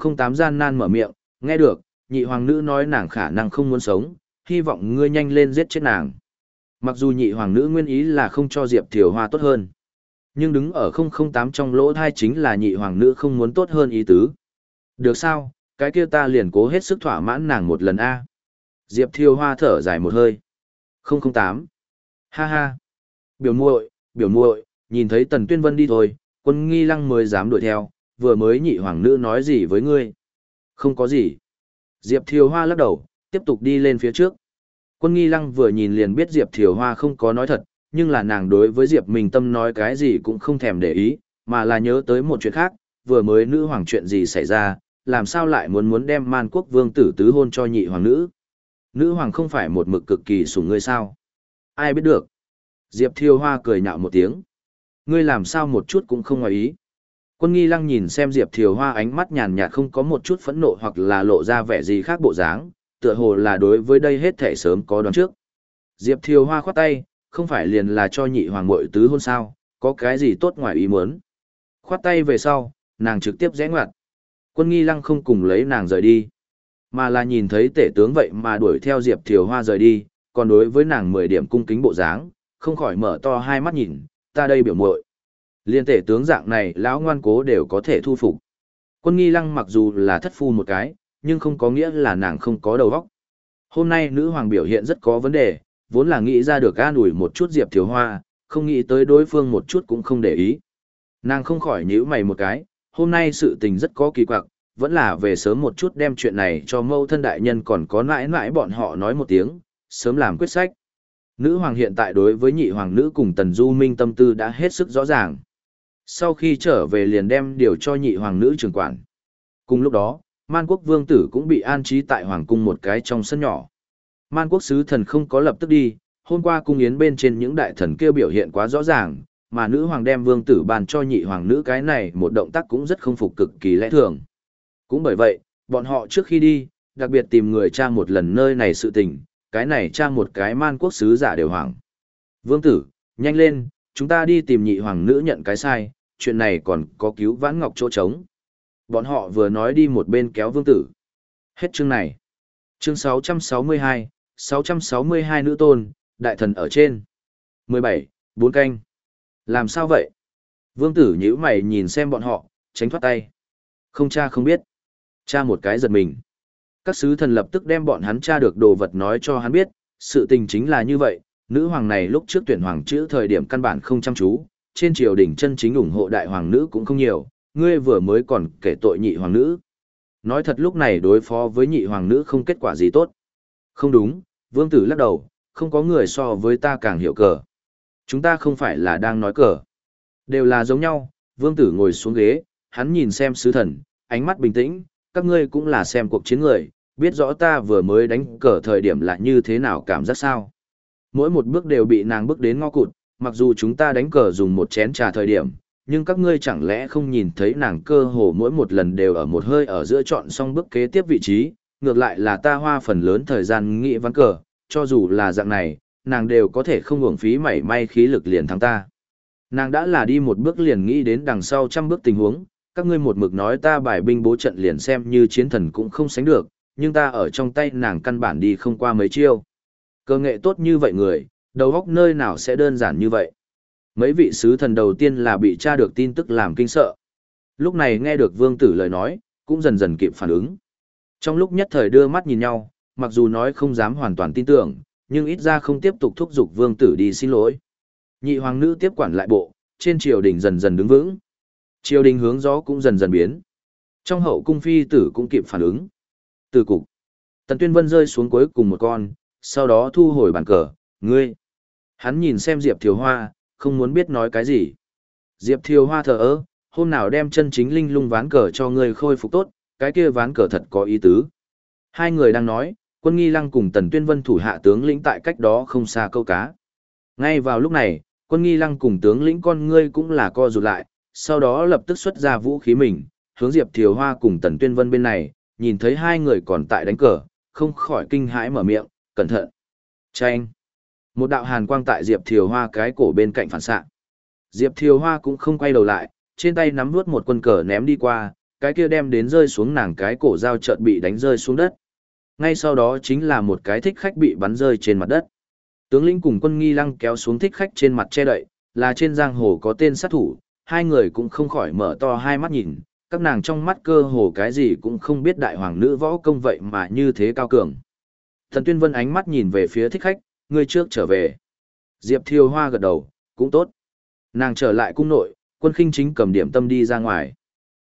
008 gian nan mở miệng, nghe được, nhị hoàng nữ nói nàng khả năng không muốn sống, hy vọng ngươi nhanh lên giết chết nàng. Mặc dù nhị hoàng nữ nguyên ý là không cho Diệp Thiều Hoa tốt hơn. Nhưng đứng ở 008 trong lỗ thai chính là nhị hoàng nữ không muốn tốt hơn ý tứ. Được sao, cái kia ta liền cố hết sức thỏa mãn nàng một lần a. Diệp Thiều Hoa thở dài một hơi. 008. Ha ha. Biểu muội, biểu muội, nhìn thấy Tần Tuyên Vân đi thôi, quân nghi lăng mới dám đuổi theo, vừa mới nhị hoàng nữ nói gì với ngươi? Không có gì. Diệp Thiều Hoa lắc đầu, tiếp tục đi lên phía trước. Quân nghi lăng vừa nhìn liền biết Diệp Thiều Hoa không có nói thật, nhưng là nàng đối với Diệp Minh Tâm nói cái gì cũng không thèm để ý, mà là nhớ tới một chuyện khác, vừa mới nữ hoàng chuyện gì xảy ra, làm sao lại muốn muốn đem man quốc vương tử tứ hôn cho nhị hoàng nữ. Nữ hoàng không phải một mực cực kỳ sủng ngươi sao? Ai biết được? Diệp Thiêu Hoa cười nhạo một tiếng. Ngươi làm sao một chút cũng không ngoài ý. Quân nghi lăng nhìn xem Diệp Thiều Hoa ánh mắt nhàn nhạt không có một chút phẫn nộ hoặc là lộ ra vẻ gì khác bộ dáng, tựa hồ là đối với đây hết thể sớm có đoán trước. Diệp Thiều Hoa khoát tay, không phải liền là cho nhị hoàng mội tứ hôn sao, có cái gì tốt ngoài ý muốn. Khoát tay về sau, nàng trực tiếp rẽ ngoặt. Quân nghi lăng không cùng lấy nàng rời đi, mà là nhìn thấy tể tướng vậy mà đuổi theo Diệp Thiều Hoa rời đi, còn đối với nàng 10 điểm cung kính bộ dáng, không khỏi mở to hai mắt nhìn, ta đây biểu muội. Liên tể tướng dạng này lão ngoan cố đều có thể thu phục. Quân nghi lăng mặc dù là thất phu một cái, nhưng không có nghĩa là nàng không có đầu óc. Hôm nay nữ hoàng biểu hiện rất có vấn đề, vốn là nghĩ ra được an ủi một chút Diệp Thiếu Hoa, không nghĩ tới đối phương một chút cũng không để ý. Nàng không khỏi nhíu mày một cái, hôm nay sự tình rất có kỳ quặc, vẫn là về sớm một chút đem chuyện này cho mâu thân đại nhân còn có mãi mãi bọn họ nói một tiếng, sớm làm quyết sách. Nữ hoàng hiện tại đối với nhị hoàng nữ cùng Tần Du Minh tâm tư đã hết sức rõ ràng. Sau khi trở về liền đem điều cho nhị hoàng nữ trưởng quản. Cùng lúc đó, Man quốc vương tử cũng bị an trí tại hoàng cung một cái trong sân nhỏ. Man quốc sứ thần không có lập tức đi, hôm qua cung yến bên trên những đại thần kêu biểu hiện quá rõ ràng, mà nữ hoàng đem vương tử bàn cho nhị hoàng nữ cái này một động tác cũng rất không phục cực kỳ lẽ thường. Cũng bởi vậy, bọn họ trước khi đi, đặc biệt tìm người cha một lần nơi này sự tình, cái này cha một cái man quốc sứ giả đều hoàng. Vương tử, nhanh lên, chúng ta đi tìm nhị hoàng nữ nhận cái sai, chuyện này còn có cứu vãn ngọc chỗ trống. Bọn họ vừa nói đi một bên kéo vương tử. Hết chương này. Chương 662, 662 nữ tôn, đại thần ở trên. 17, bốn canh. Làm sao vậy? Vương tử nhíu mày nhìn xem bọn họ, tránh thoát tay. Không cha không biết. Cha một cái giật mình. Các sứ thần lập tức đem bọn hắn cha được đồ vật nói cho hắn biết, sự tình chính là như vậy, nữ hoàng này lúc trước tuyển hoàng chữ thời điểm căn bản không chăm chú, trên triều đình chân chính ủng hộ đại hoàng nữ cũng không nhiều, ngươi vừa mới còn kể tội nhị hoàng nữ. Nói thật lúc này đối phó với nhị hoàng nữ không kết quả gì tốt. Không đúng, vương tử lắc đầu, không có người so với ta càng hiểu cờ. Chúng ta không phải là đang nói cờ. Đều là giống nhau, vương tử ngồi xuống ghế, hắn nhìn xem sứ thần, ánh mắt bình tĩnh, các ngươi cũng là xem cuộc chiến người, biết rõ ta vừa mới đánh cờ thời điểm là như thế nào cảm giác sao. Mỗi một bước đều bị nàng bước đến ngõ cụt, mặc dù chúng ta đánh cờ dùng một chén trà thời điểm, nhưng các ngươi chẳng lẽ không nhìn thấy nàng cơ hồ mỗi một lần đều ở một hơi ở giữa chọn xong bước kế tiếp vị trí, ngược lại là ta hoa phần lớn thời gian nghĩ ván cờ, cho dù là dạng này, nàng đều có thể không uổng phí mảy may khí lực liền thắng ta. Nàng đã là đi một bước liền nghĩ đến đằng sau trăm bước tình huống, các ngươi một mực nói ta bài binh bố trận liền xem như chiến thần cũng không sánh được, nhưng ta ở trong tay nàng căn bản đi không qua mấy chiêu. Cơ nghệ tốt như vậy người, đầu góc nơi nào sẽ đơn giản như vậy. Mấy vị sứ thần đầu tiên là bị tra được tin tức làm kinh sợ. Lúc này nghe được vương tử lời nói, cũng dần dần kịp phản ứng. Trong lúc nhất thời đưa mắt nhìn nhau, mặc dù nói không dám hoàn toàn tin tưởng, nhưng ít ra không tiếp tục thúc giục vương tử đi xin lỗi. Nhị hoàng nữ tiếp quản lại bộ, trên triều đình dần dần đứng vững. Triều đình hướng gió cũng dần dần biến. Trong hậu cung phi tử cũng kịp phản ứng. Từ cục, Tần Tuyên Vân rơi xuống cuối cùng một con, sau đó thu hồi bàn cờ, ngươi. Hắn nhìn xem Diệp Thiều Hoa, không muốn biết nói cái gì. Diệp Thiều Hoa thờ ơ, hôm nào đem chân chính linh lung ván cờ cho ngươi khôi phục tốt, cái kia ván cờ thật có ý tứ. Hai người đang nói, quân nghi lăng cùng Tần Tuyên Vân thủ hạ tướng lĩnh tại cách đó không xa câu cá. Ngay vào lúc này, quân nghi lăng cùng tướng lĩnh con ngươi cũng là co rụt lại, sau đó lập tức xuất ra vũ khí mình, hướng Diệp Thiều Hoa cùng Tần Tuyên Vân bên này, nhìn thấy hai người còn tại đánh cờ, không khỏi kinh hãi mở miệng, cẩn thận. Chanh! Một đạo hàn quang tại Diệp Thiều Hoa cái cổ bên cạnh phản xạ. Diệp Thiều Hoa cũng không quay đầu lại, trên tay nắm nuốt một quân cờ ném đi qua, cái kia đem đến rơi xuống nàng cái cổ dao chợt bị đánh rơi xuống đất. Ngay sau đó chính là một cái thích khách bị bắn rơi trên mặt đất. Tướng lĩnh cùng quân nghi lăng kéo xuống thích khách trên mặt che đậy, là trên giang hồ có tên sát thủ, hai người cũng không khỏi mở to hai mắt nhìn, các nàng trong mắt cơ hồ cái gì cũng không biết đại hoàng nữ võ công vậy mà như thế cao cường. Thần Tuyên Vân ánh mắt nhìn về phía thích khách, ngươi trước trở về. Diệp Thiều Hoa gật đầu, cũng tốt. Nàng trở lại cung nội, quân khinh chính cầm điểm tâm đi ra ngoài.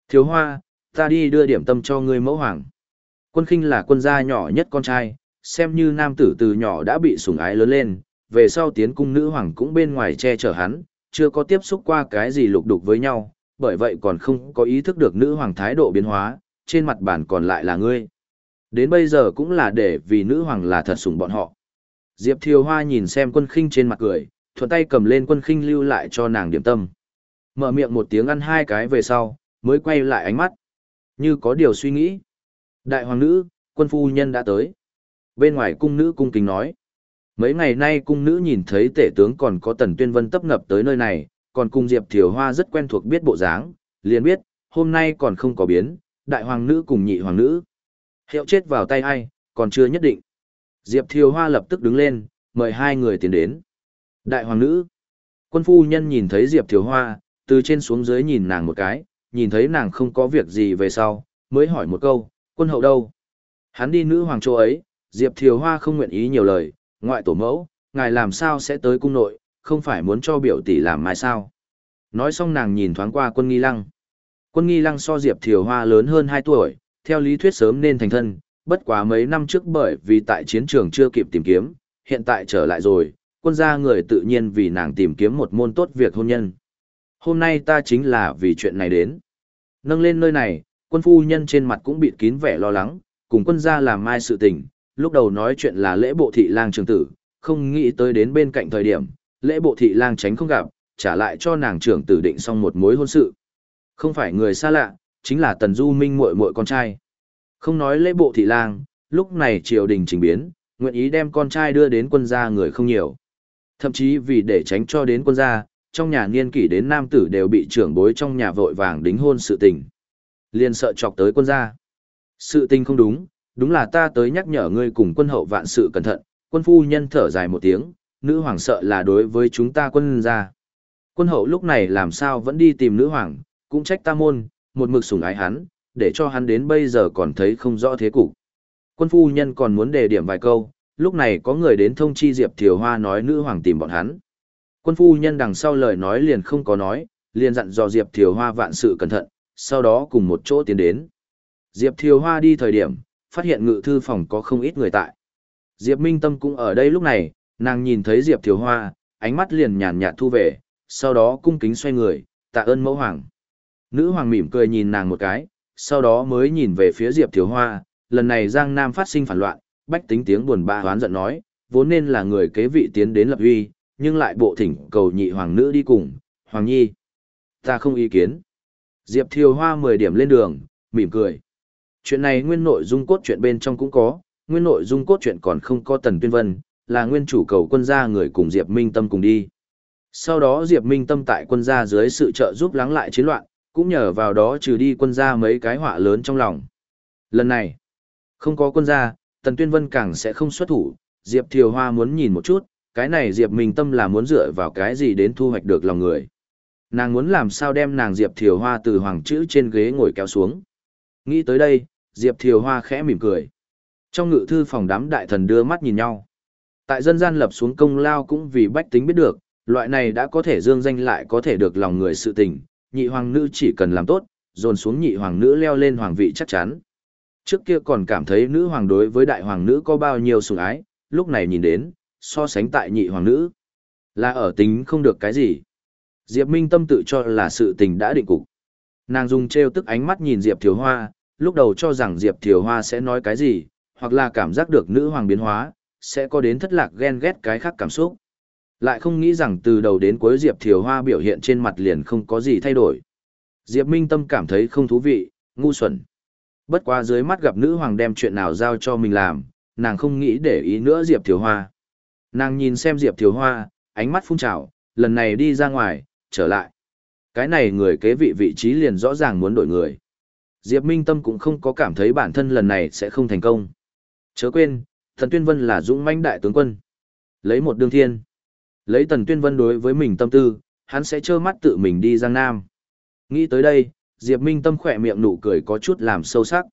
Thiếu Hoa, ta đi đưa điểm tâm cho ngươi mẫu hoàng. Quân khinh là quân gia nhỏ nhất con trai, xem như nam tử từ nhỏ đã bị sủng ái lớn lên, về sau tiến cung nữ hoàng cũng bên ngoài che chở hắn, chưa có tiếp xúc qua cái gì lục đục với nhau, bởi vậy còn không có ý thức được nữ hoàng thái độ biến hóa, trên mặt bản còn lại là ngươi. Đến bây giờ cũng là để vì nữ hoàng là thật sủng bọn họ. Diệp Thiều Hoa nhìn xem quân khinh trên mặt cười, thuận tay cầm lên quân khinh lưu lại cho nàng điểm tâm. Mở miệng một tiếng ăn hai cái về sau, mới quay lại ánh mắt. Như có điều suy nghĩ. Đại hoàng nữ, quân phu nhân đã tới. Bên ngoài cung nữ cung kính nói. Mấy ngày nay cung nữ nhìn thấy tể tướng còn có tần tuyên vân tấp ngập tới nơi này, còn cùng Diệp Thiều Hoa rất quen thuộc biết bộ dáng, liền biết, hôm nay còn không có biến, đại hoàng nữ cùng nhị hoàng nữ. Hiệu chết vào tay ai, còn chưa nhất định. Diệp Thiều Hoa lập tức đứng lên, mời hai người tiến đến. Đại hoàng nữ. Quân phu nhân nhìn thấy Diệp Thiều Hoa, từ trên xuống dưới nhìn nàng một cái, nhìn thấy nàng không có việc gì về sau, mới hỏi một câu, quân hậu đâu? Hắn đi nữ hoàng chỗ ấy, Diệp Thiều Hoa không nguyện ý nhiều lời, ngoại tổ mẫu, ngài làm sao sẽ tới cung nội, không phải muốn cho biểu tỷ làm mai sao? Nói xong nàng nhìn thoáng qua quân nghi lăng. Quân nghi lăng so Diệp Thiều Hoa lớn hơn 2 tuổi, theo lý thuyết sớm nên thành thân, bất quá mấy năm trước bởi vì tại chiến trường chưa kịp tìm kiếm, hiện tại trở lại rồi, quân gia người tự nhiên vì nàng tìm kiếm một môn tốt việc hôn nhân. Hôm nay ta chính là vì chuyện này đến. Nâng lên nơi này, quân phu nhân trên mặt cũng bịt kín vẻ lo lắng, cùng quân gia làm mai sự tình, lúc đầu nói chuyện là lễ bộ thị lang trường tử, không nghĩ tới đến bên cạnh thời điểm, lễ bộ thị lang tránh không gặp, trả lại cho nàng trưởng tử định xong một mối hôn sự. Không phải người xa lạ, chính là Tần Du Minh muội muội con trai. Không nói lễ bộ thị lang, lúc này triều đình trình biến, nguyện ý đem con trai đưa đến quân gia người không nhiều. Thậm chí vì để tránh cho đến quân gia, trong nhà niên kỷ đến nam tử đều bị trưởng bối trong nhà vội vàng đính hôn sự tình. Liền sợ chọc tới quân gia. Sự tình không đúng, đúng là ta tới nhắc nhở ngươi cùng quân hậu vạn sự cẩn thận, quân phu nhân thở dài một tiếng, nữ hoàng sợ là đối với chúng ta quân gia. Quân hậu lúc này làm sao vẫn đi tìm nữ hoàng, cũng trách ta môn, một mực sủng ái hắn, để cho hắn đến bây giờ còn thấy không rõ thế cục. Quân phu nhân còn muốn đề điểm vài câu, lúc này có người đến thông chi Diệp Thiều Hoa nói nữ hoàng tìm bọn hắn. Quân phu nhân đằng sau lời nói liền không có nói, liền dặn dò Diệp Thiều Hoa vạn sự cẩn thận, sau đó cùng một chỗ tiến đến. Diệp Thiều Hoa đi thời điểm, phát hiện ngự thư phòng có không ít người tại. Diệp Minh Tâm cũng ở đây lúc này, nàng nhìn thấy Diệp Thiều Hoa, ánh mắt liền nhàn nhạt thu về, sau đó cung kính xoay người, tạ ơn mẫu hoàng. Nữ hoàng mỉm cười nhìn nàng một cái, sau đó mới nhìn về phía Diệp Thiều Hoa, lần này Giang Nam phát sinh phản loạn, bách tính tiếng buồn bã hoán giận nói, vốn nên là người kế vị tiến đến lập uy, nhưng lại bộ thỉnh cầu nhị hoàng nữ đi cùng, Hoàng Nhi. Ta không ý kiến. Diệp Thiều Hoa 10 điểm lên đường, mỉm cười. Chuyện này nguyên nội dung cốt truyện bên trong cũng có, nguyên nội dung cốt truyện còn không có Tần Tuyên Vân, là nguyên chủ cầu quân gia người cùng Diệp Minh Tâm cùng đi. Sau đó Diệp Minh Tâm tại quân gia dưới sự trợ giúp lắng lại chiến loạn, cũng nhờ vào đó trừ đi quân gia mấy cái họa lớn trong lòng. Lần này, không có quân gia, Tần Tuyên Vân càng sẽ không xuất thủ, Diệp Thiều Hoa muốn nhìn một chút, cái này Diệp Minh Tâm là muốn dựa vào cái gì đến thu hoạch được lòng người. Nàng muốn làm sao đem nàng Diệp Thiều Hoa từ hoàng chữ trên ghế ngồi kéo xuống. Nghĩ tới đây, Diệp Thiều Hoa khẽ mỉm cười. Trong ngự thư phòng đám đại thần đưa mắt nhìn nhau. Tại dân gian lập xuống công lao cũng vì bách tính biết được, loại này đã có thể dương danh lại có thể được lòng người sự tình, nhị hoàng nữ chỉ cần làm tốt, dồn xuống nhị hoàng nữ leo lên hoàng vị chắc chắn. Trước kia còn cảm thấy nữ hoàng đối với đại hoàng nữ có bao nhiêu sủng ái, lúc này nhìn đến, so sánh tại nhị hoàng nữ. Là ở tính không được cái gì. Diệp Minh tâm tự cho là sự tình đã định cục. Nàng dùng treo tức ánh mắt nhìn Diệp Thiều Hoa, lúc đầu cho rằng Diệp Thiều Hoa sẽ nói cái gì, hoặc là cảm giác được nữ hoàng biến hóa, sẽ có đến thất lạc ghen ghét cái khác cảm xúc. Lại không nghĩ rằng từ đầu đến cuối Diệp Thiều Hoa biểu hiện trên mặt liền không có gì thay đổi. Diệp Minh Tâm cảm thấy không thú vị, ngu xuẩn. Bất quá dưới mắt gặp nữ hoàng đem chuyện nào giao cho mình làm, nàng không nghĩ để ý nữa Diệp Thiều Hoa. Nàng nhìn xem Diệp Thiều Hoa, ánh mắt phun trào, lần này đi ra ngoài, trở lại. Cái này người kế vị vị trí liền rõ ràng muốn đổi người. Diệp Minh Tâm cũng không có cảm thấy bản thân lần này sẽ không thành công. Chớ quên, Thần Tuyên Vân là dũng mãnh đại tướng quân. Lấy một đương thiên. Lấy Tần Tuyên Vân đối với mình tâm tư, hắn sẽ trơ mắt tự mình đi Giang Nam. Nghĩ tới đây, Diệp Minh Tâm khỏe miệng nụ cười có chút làm sâu sắc.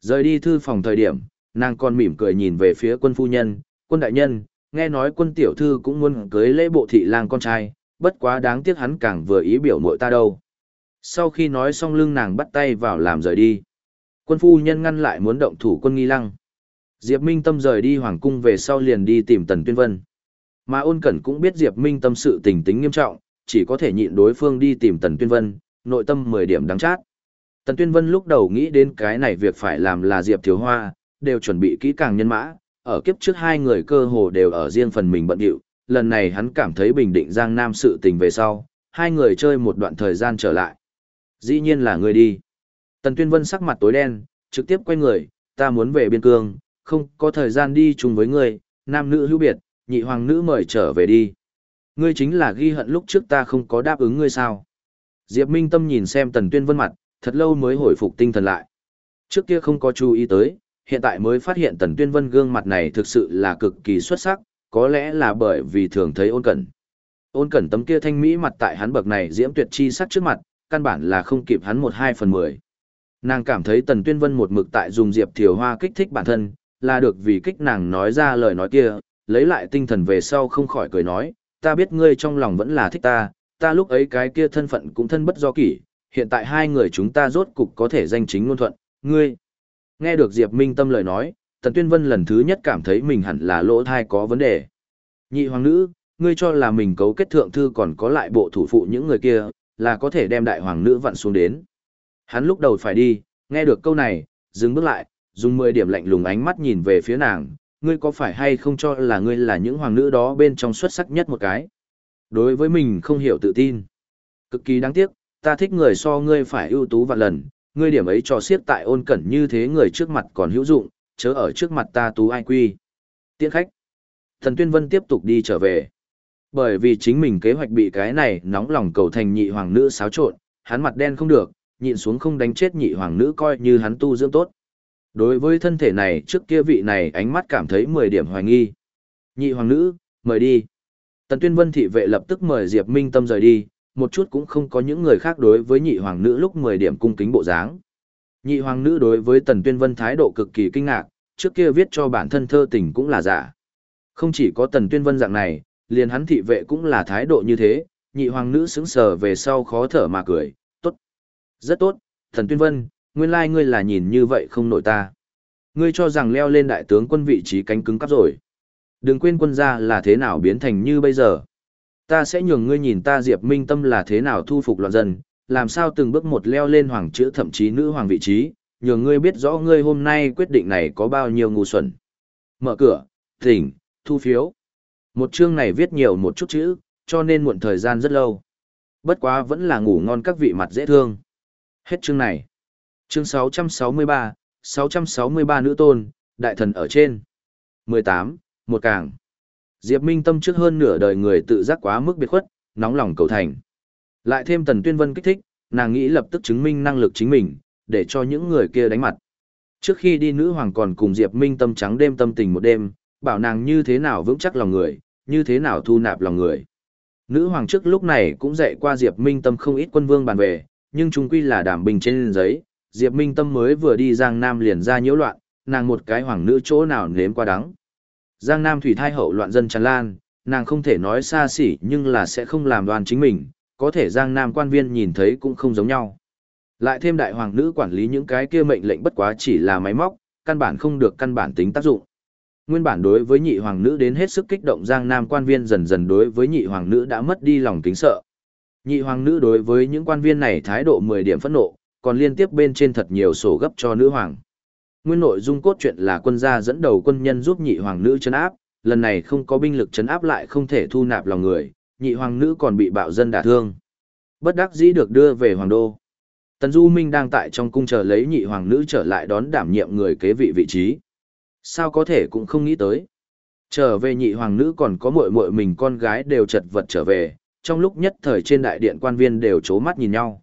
Rời đi thư phòng thời điểm, nàng còn mỉm cười nhìn về phía quân phu nhân, quân đại nhân, nghe nói quân tiểu thư cũng muốn cưới lễ bộ thị lang con trai, bất quá đáng tiếc hắn càng vừa ý biểu mội ta đâu. Sau khi nói xong lưng nàng bắt tay vào làm rời đi. Quân phu nhân ngăn lại muốn động thủ quân nghi lăng. Diệp Minh Tâm rời đi hoàng cung về sau liền đi tìm Tần Tuyên Vân. Mà ôn cẩn cũng biết Diệp Minh tâm sự tình tính nghiêm trọng, chỉ có thể nhịn đối phương đi tìm Tần Tuyên Vân, nội tâm 10 điểm đáng chát. Tần Tuyên Vân lúc đầu nghĩ đến cái này việc phải làm là Diệp Thiếu Hoa, đều chuẩn bị kỹ càng nhân mã, ở kiếp trước hai người cơ hồ đều ở riêng phần mình bận điệu, lần này hắn cảm thấy bình định Giang Nam sự tình về sau, hai người chơi một đoạn thời gian trở lại. Dĩ nhiên là người đi. Tần Tuyên Vân sắc mặt tối đen, trực tiếp quay người, ta muốn về biên cương, không có thời gian đi chung với người, nam nữ hữu biệt, nhị hoàng nữ mời trở về đi. Ngươi chính là ghi hận lúc trước ta không có đáp ứng ngươi sao. Diệp Minh Tâm nhìn xem Tần Tuyên Vân mặt, thật lâu mới hồi phục tinh thần lại. Trước kia không có chú ý tới, hiện tại mới phát hiện Tần Tuyên Vân gương mặt này thực sự là cực kỳ xuất sắc, có lẽ là bởi vì thường thấy ôn cẩn. Ôn cẩn tấm kia thanh mỹ mặt tại hắn bậc này diễm tuyệt chi sắc trước mặt, căn bản là không kịp hắn một hai phần mười. Nàng cảm thấy Tần Tuyên Vân một mực tại dùng Diệp Thiều Hoa kích thích bản thân, là được vì kích nàng nói ra lời nói kia, lấy lại tinh thần về sau không khỏi cười nói, ta biết ngươi trong lòng vẫn là thích ta, ta lúc ấy cái kia thân phận cũng thân bất do kỷ, hiện tại hai người chúng ta rốt cục có thể danh chính ngôn thuận, ngươi. Nghe được Diệp Minh Tâm lời nói, Tần Tuyên Vân lần thứ nhất cảm thấy mình hẳn là lỗ thai có vấn đề. Nhị hoàng nữ, ngươi cho là mình cấu kết thượng thư còn có lại bộ thủ phụ những người kia, là có thể đem đại hoàng nữ vặn xuống đến. Hắn lúc đầu phải đi, nghe được câu này, dừng bước lại, dùng 10 điểm lạnh lùng ánh mắt nhìn về phía nàng, ngươi có phải hay không cho là ngươi là những hoàng nữ đó bên trong xuất sắc nhất một cái. Đối với mình không hiểu tự tin. Cực kỳ đáng tiếc, ta thích người so ngươi phải ưu tú vạn lần, ngươi điểm ấy cho siết tại ôn cẩn như thế người trước mặt còn hữu dụng, chớ ở trước mặt ta tú ai quy. Tiễn khách. Thần Tuyên Vân tiếp tục đi trở về. Bởi vì chính mình kế hoạch bị cái này nóng lòng cầu thành nhị hoàng nữ xáo trộn, hắn mặt đen không được, nhịn xuống không đánh chết nhị hoàng nữ coi như hắn tu dưỡng tốt. Đối với thân thể này trước kia vị này ánh mắt cảm thấy 10 điểm hoài nghi. Nhị hoàng nữ, mời đi. Tần Tuyên Vân thị vệ lập tức mời Diệp Minh Tâm rời đi, một chút cũng không có những người khác đối với nhị hoàng nữ lúc 10 điểm cung kính bộ dáng. Nhị hoàng nữ đối với Tần Tuyên Vân thái độ cực kỳ kinh ngạc, trước kia viết cho bản thân thơ tình cũng là giả. Không chỉ có Tần Tuyên Vân dạng này, liền hắn thị vệ cũng là thái độ như thế, nhị hoàng nữ sững sờ về sau khó thở mà cười, tốt. Rất tốt, Tần Tuyên Vân, nguyên lai ngươi là nhìn như vậy không nổi ta. Ngươi cho rằng leo lên đại tướng quân vị trí cánh cứng cắp rồi. Đừng quên quân gia là thế nào biến thành như bây giờ. Ta sẽ nhường ngươi nhìn ta Diệp Minh Tâm là thế nào thu phục loạn dân, làm sao từng bước một leo lên hoàng chữ thậm chí nữ hoàng vị trí, nhường ngươi biết rõ ngươi hôm nay quyết định này có bao nhiêu ngu xuẩn. Mở cửa, tỉnh, thu phiếu. Một chương này viết nhiều một chút chữ, cho nên muộn thời gian rất lâu. Bất quá vẫn là ngủ ngon các vị mặt dễ thương. Hết chương này. Chương 663, 663 nữ tôn, đại thần ở trên. 18, một càng. Diệp Minh Tâm trước hơn nửa đời người tự giác quá mức biệt khuất, nóng lòng cầu thành. Lại thêm Tần Tuyên Vân kích thích, nàng nghĩ lập tức chứng minh năng lực chính mình, để cho những người kia đánh mặt. Trước khi đi nữ hoàng còn cùng Diệp Minh Tâm trắng đêm tâm tình một đêm, bảo nàng như thế nào vững chắc lòng người, như thế nào thu nạp lòng người. Nữ hoàng trước lúc này cũng dạy qua Diệp Minh Tâm không ít quân vương bàn về, nhưng chúng quy là đảm bình trên giấy, Diệp Minh Tâm mới vừa đi Giang Nam liền ra nhiễu loạn, nàng một cái hoàng nữ chỗ nào nếm qua đắng. Giang Nam thủy thai hậu loạn dân tràn lan, nàng không thể nói xa xỉ nhưng là sẽ không làm đoàn chính mình, có thể Giang Nam quan viên nhìn thấy cũng không giống nhau. Lại thêm đại hoàng nữ quản lý những cái kia mệnh lệnh bất quá chỉ là máy móc, căn bản không được căn bản tính tác dụng. Nguyên bản đối với nhị hoàng nữ đến hết sức kích động Giang Nam quan viên dần dần đối với nhị hoàng nữ đã mất đi lòng kính sợ. Nhị hoàng nữ đối với những quan viên này thái độ 10 điểm phẫn nộ, còn liên tiếp bên trên thật nhiều sổ gấp cho nữ hoàng. Nguyên nội dung cốt truyện là quân gia dẫn đầu quân nhân giúp nhị hoàng nữ chấn áp, lần này không có binh lực chấn áp lại không thể thu nạp lòng người, nhị hoàng nữ còn bị bạo dân đả thương. Bất đắc dĩ được đưa về hoàng đô. Tần Du Minh đang tại trong cung chờ lấy nhị hoàng nữ trở lại đón đảm nhiệm người kế vị vị trí. Sao có thể cũng không nghĩ tới. Trở về nhị hoàng nữ còn có muội muội mình con gái đều chật vật trở về, trong lúc nhất thời trên đại điện quan viên đều chố mắt nhìn nhau.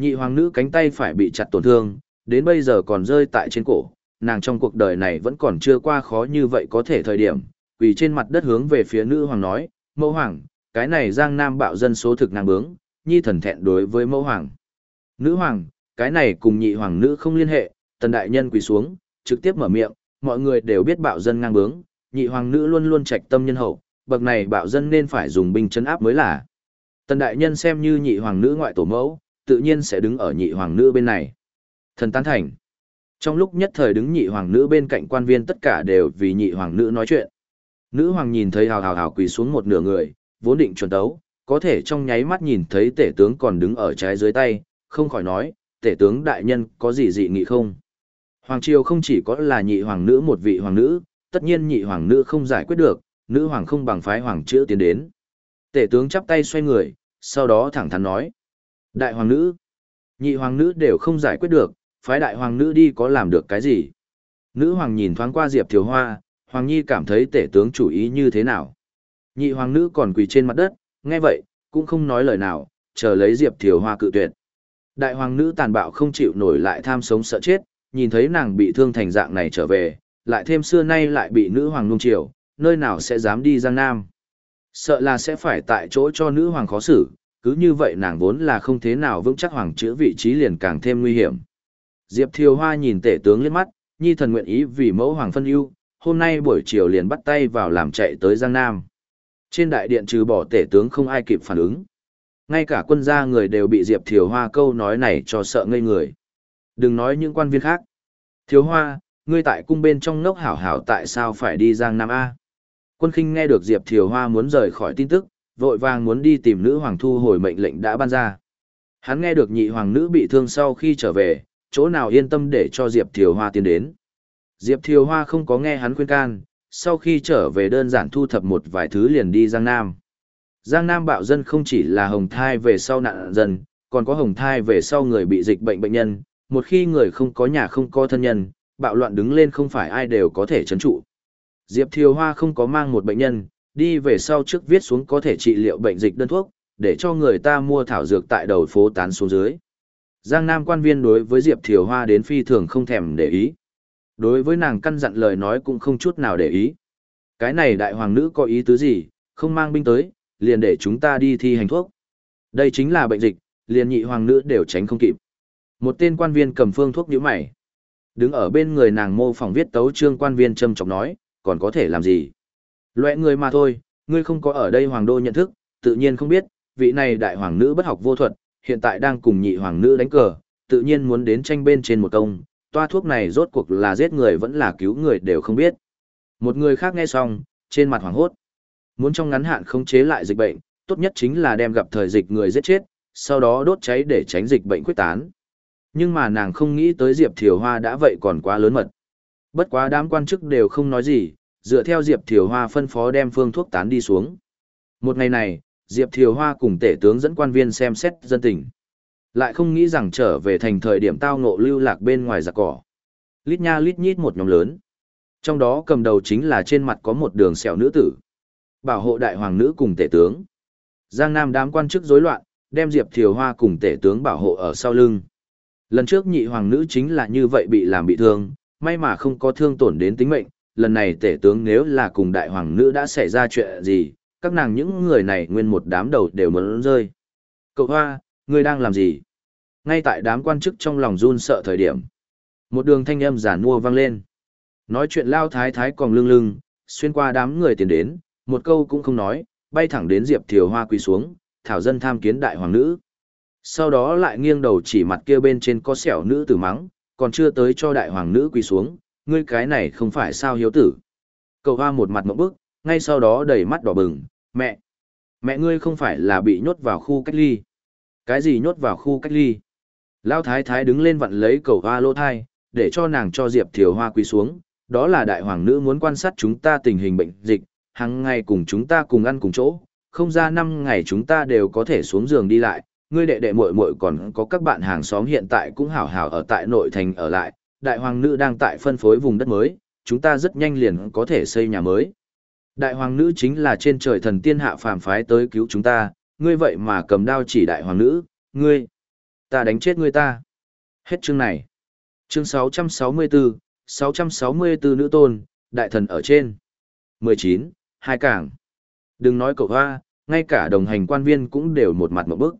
Nhị hoàng nữ cánh tay phải bị chặt tổn thương, đến bây giờ còn rơi tại trên cổ, nàng trong cuộc đời này vẫn còn chưa qua khó như vậy có thể thời điểm, quỳ trên mặt đất hướng về phía nữ hoàng nói, mẫu hoàng, cái này giang nam bạo dân số thực nàng bướng, nhi thần thẹn đối với mẫu hoàng. Nữ hoàng, cái này cùng nhị hoàng nữ không liên hệ, tần đại nhân quỳ xuống, trực tiếp mở miệng, mọi người đều biết bạo dân ngang bướng, nhị hoàng nữ luôn luôn trạch tâm nhân hậu, bậc này bạo dân nên phải dùng binh chấn áp mới là. Tần đại nhân xem như nhị hoàng nữ ngoại tổ mẫu, tự nhiên sẽ đứng ở nhị hoàng nữ bên này. Thần tán thành. Trong lúc nhất thời đứng nhị hoàng nữ bên cạnh quan viên tất cả đều vì nhị hoàng nữ nói chuyện. Nữ hoàng nhìn thấy hào hào hào quỳ xuống một nửa người, vốn định chuẩn đấu, có thể trong nháy mắt nhìn thấy tể tướng còn đứng ở trái dưới tay, không khỏi nói, tể tướng đại nhân có gì dị nghị không? Hoàng triều không chỉ có là nhị hoàng nữ một vị hoàng nữ, tất nhiên nhị hoàng nữ không giải quyết được, nữ hoàng không bằng phái hoàng chữ tiến đến. Tể tướng chắp tay xoay người, sau đó thẳng thắn nói. Đại hoàng nữ, nhị hoàng nữ đều không giải quyết được, phái đại hoàng nữ đi có làm được cái gì? Nữ hoàng nhìn thoáng qua Diệp Thiều Hoa, Hoàng Nhi cảm thấy tể tướng chủ ý như thế nào? Nhị hoàng nữ còn quỳ trên mặt đất, nghe vậy, cũng không nói lời nào, chờ lấy Diệp Thiều Hoa cự tuyệt. Đại hoàng nữ tàn bạo không chịu nổi lại tham sống sợ chết, nhìn thấy nàng bị thương thành dạng này trở về, lại thêm xưa nay lại bị nữ hoàng nung chiều, nơi nào sẽ dám đi Giang Nam. Sợ là sẽ phải tại chỗ cho nữ hoàng khó xử, cứ như vậy nàng vốn là không thế nào vững chắc hoàng chữ vị trí liền càng thêm nguy hiểm. Diệp Thiều Hoa nhìn tể tướng liếc mắt, nhi thần nguyện ý vì mẫu hoàng phân ưu, hôm nay buổi chiều liền bắt tay vào làm chạy tới Giang Nam. Trên đại điện trừ bỏ tể tướng không ai kịp phản ứng. Ngay cả quân gia người đều bị Diệp Thiều Hoa câu nói này cho sợ ngây người. Đừng nói những quan viên khác. Thiều Hoa, ngươi tại cung bên trong ngốc hảo hảo tại sao phải đi Giang Nam A? Quân khinh nghe được Diệp Thiều Hoa muốn rời khỏi tin tức, vội vàng muốn đi tìm nữ hoàng thu hồi mệnh lệnh đã ban ra. Hắn nghe được nhị hoàng nữ bị thương sau khi trở về, chỗ nào yên tâm để cho Diệp Thiều Hoa tiến đến. Diệp Thiều Hoa không có nghe hắn khuyên can, sau khi trở về đơn giản thu thập một vài thứ liền đi Giang Nam. Giang Nam bạo dân không chỉ là hồng thai về sau nạn dân, còn có hồng thai về sau người bị dịch bệnh bệnh nhân, một khi người không có nhà không có thân nhân, bạo loạn đứng lên không phải ai đều có thể chấn trụ. Diệp Thiều Hoa không có mang một bệnh nhân, đi về sau trước viết xuống có thể trị liệu bệnh dịch đơn thuốc, để cho người ta mua thảo dược tại đầu phố tán xuống dưới. Giang Nam quan viên đối với Diệp Thiều Hoa đến phi thường không thèm để ý. Đối với nàng căn dặn lời nói cũng không chút nào để ý. Cái này đại hoàng nữ có ý tứ gì, không mang binh tới, liền để chúng ta đi thi hành thuốc. Đây chính là bệnh dịch, liền nhị hoàng nữ đều tránh không kịp. Một tên quan viên cầm phương thuốc nhíu mày. Đứng ở bên người nàng mô phỏng viết tấu trương quan viên châm chọc nói, còn có thể làm gì? Loại người mà thôi, ngươi không có ở đây hoàng đô nhận thức, tự nhiên không biết, vị này đại hoàng nữ bất học vô thuật, hiện tại đang cùng nhị hoàng nữ đánh cờ, tự nhiên muốn đến tranh bên trên một công, toa thuốc này rốt cuộc là giết người vẫn là cứu người đều không biết. Một người khác nghe xong, trên mặt hoàng hốt. Muốn trong ngắn hạn khống chế lại dịch bệnh, tốt nhất chính là đem gặp thời dịch người giết chết, sau đó đốt cháy để tránh dịch bệnh quyết tán. Nhưng mà nàng không nghĩ tới Diệp Thiều Hoa đã vậy còn quá lớn mật. Bất quá đám quan chức đều không nói gì, dựa theo Diệp Thiều Hoa phân phó đem phương thuốc tán đi xuống. Một ngày này, Diệp Thiều Hoa cùng tể tướng dẫn quan viên xem xét dân tình. Lại không nghĩ rằng trở về thành thời điểm tao ngộ lưu lạc bên ngoài giặc cỏ. Lít nha lít nhít một nhóm lớn. Trong đó cầm đầu chính là trên mặt có một đường sẹo nữ tử. Bảo hộ đại hoàng nữ cùng tể tướng. Giang Nam đám quan chức rối loạn, đem Diệp Thiều Hoa cùng tể tướng bảo hộ ở sau lưng. Lần trước nhị hoàng nữ chính là như vậy bị làm bị thương, may mà không có thương tổn đến tính mệnh, lần này tể tướng nếu là cùng đại hoàng nữ đã xảy ra chuyện gì, các nàng những người này nguyên một đám đầu đều muốn rơi. Cậu Hoa, ngươi đang làm gì? Ngay tại đám quan chức trong lòng run sợ thời điểm. Một đường thanh âm giả mua vang lên. Nói chuyện lao thái thái còn lưng lưng, xuyên qua đám người tiến đến, một câu cũng không nói, bay thẳng đến Diệp Thiều Hoa quỳ xuống, thảo dân tham kiến đại hoàng nữ. Sau đó lại nghiêng đầu chỉ mặt kia bên trên có sẹo nữ tử mắng, còn chưa tới cho đại hoàng nữ quỳ xuống, ngươi cái này không phải sao hiếu tử. Cậu hoa một mặt mộng bức, ngay sau đó đầy mắt đỏ bừng, mẹ, mẹ ngươi không phải là bị nhốt vào khu cách ly. Cái gì nhốt vào khu cách ly? Lao thái thái đứng lên vặn lấy cầu hoa lô thai, để cho nàng cho Diệp Thiều Hoa quỳ xuống, đó là đại hoàng nữ muốn quan sát chúng ta tình hình bệnh dịch, hàng ngày cùng chúng ta cùng ăn cùng chỗ, không ra năm ngày chúng ta đều có thể xuống giường đi lại, ngươi đệ đệ muội muội còn có các bạn hàng xóm hiện tại cũng hảo hảo ở tại nội thành ở lại, đại hoàng nữ đang tại phân phối vùng đất mới, chúng ta rất nhanh liền có thể xây nhà mới. Đại hoàng nữ chính là trên trời thần tiên hạ phàm phái tới cứu chúng ta, ngươi vậy mà cầm đao chỉ đại hoàng nữ, ngươi, ta đánh chết ngươi ta. Hết chương này. Chương 664, 664 nữ tôn, đại thần ở trên. 19, hai cảng. Đừng nói cậu hoa, ngay cả đồng hành quan viên cũng đều một mặt một bức.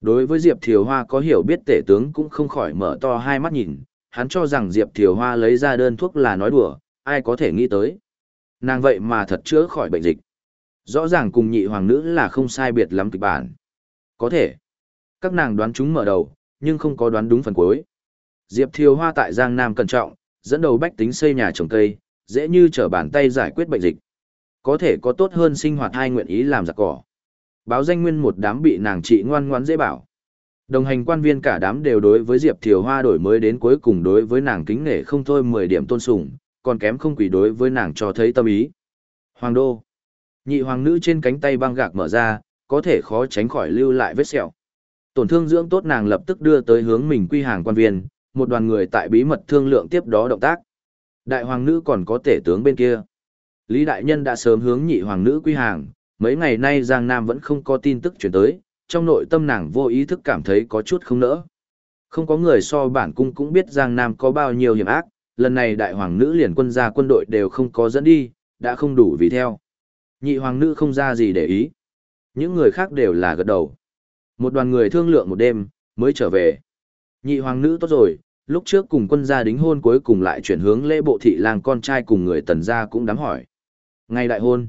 Đối với Diệp Thiều Hoa có hiểu biết tể tướng cũng không khỏi mở to hai mắt nhìn, hắn cho rằng Diệp Thiều Hoa lấy ra đơn thuốc là nói đùa, ai có thể nghĩ tới. Nàng vậy mà thật chữa khỏi bệnh dịch. Rõ ràng cùng nhị hoàng nữ là không sai biệt lắm kịch bản. Có thể. Các nàng đoán chúng mở đầu, nhưng không có đoán đúng phần cuối. Diệp Thiều Hoa tại Giang Nam cẩn trọng, dẫn đầu bách tính xây nhà trồng cây, dễ như trở bàn tay giải quyết bệnh dịch. Có thể có tốt hơn sinh hoạt hai nguyện ý làm giặc cỏ. Báo danh nguyên một đám bị nàng trị ngoan ngoãn dễ bảo. Đồng hành quan viên cả đám đều đối với Diệp Thiều Hoa đổi mới đến cuối cùng đối với nàng kính nể không thôi 10 điểm tôn sùng, còn kém không quỷ đối với nàng cho thấy tâm ý. Hoàng đô. Nhị hoàng nữ trên cánh tay băng gạc mở ra, có thể khó tránh khỏi lưu lại vết sẹo. Tổn thương dưỡng tốt nàng lập tức đưa tới hướng mình quy hàng quan viên, một đoàn người tại bí mật thương lượng tiếp đó động tác. Đại hoàng nữ còn có tể tướng bên kia. Lý đại nhân đã sớm hướng nhị hoàng nữ quy hàng, mấy ngày nay Giang Nam vẫn không có tin tức chuyển tới, trong nội tâm nàng vô ý thức cảm thấy có chút không nỡ. Không có người so bản cung cũng biết Giang Nam có bao nhiêu hiểm ác, lần này đại hoàng nữ liền quân gia quân đội đều không có dẫn đi, đã không đủ vì theo. Nhị hoàng nữ không ra gì để ý. Những người khác đều là gật đầu. Một đoàn người thương lượng một đêm, mới trở về. Nhị hoàng nữ tốt rồi, lúc trước cùng quân gia đính hôn cuối cùng lại chuyển hướng lễ bộ thị lang con trai cùng người tần gia cũng đám hỏi. Ngày đại hôn.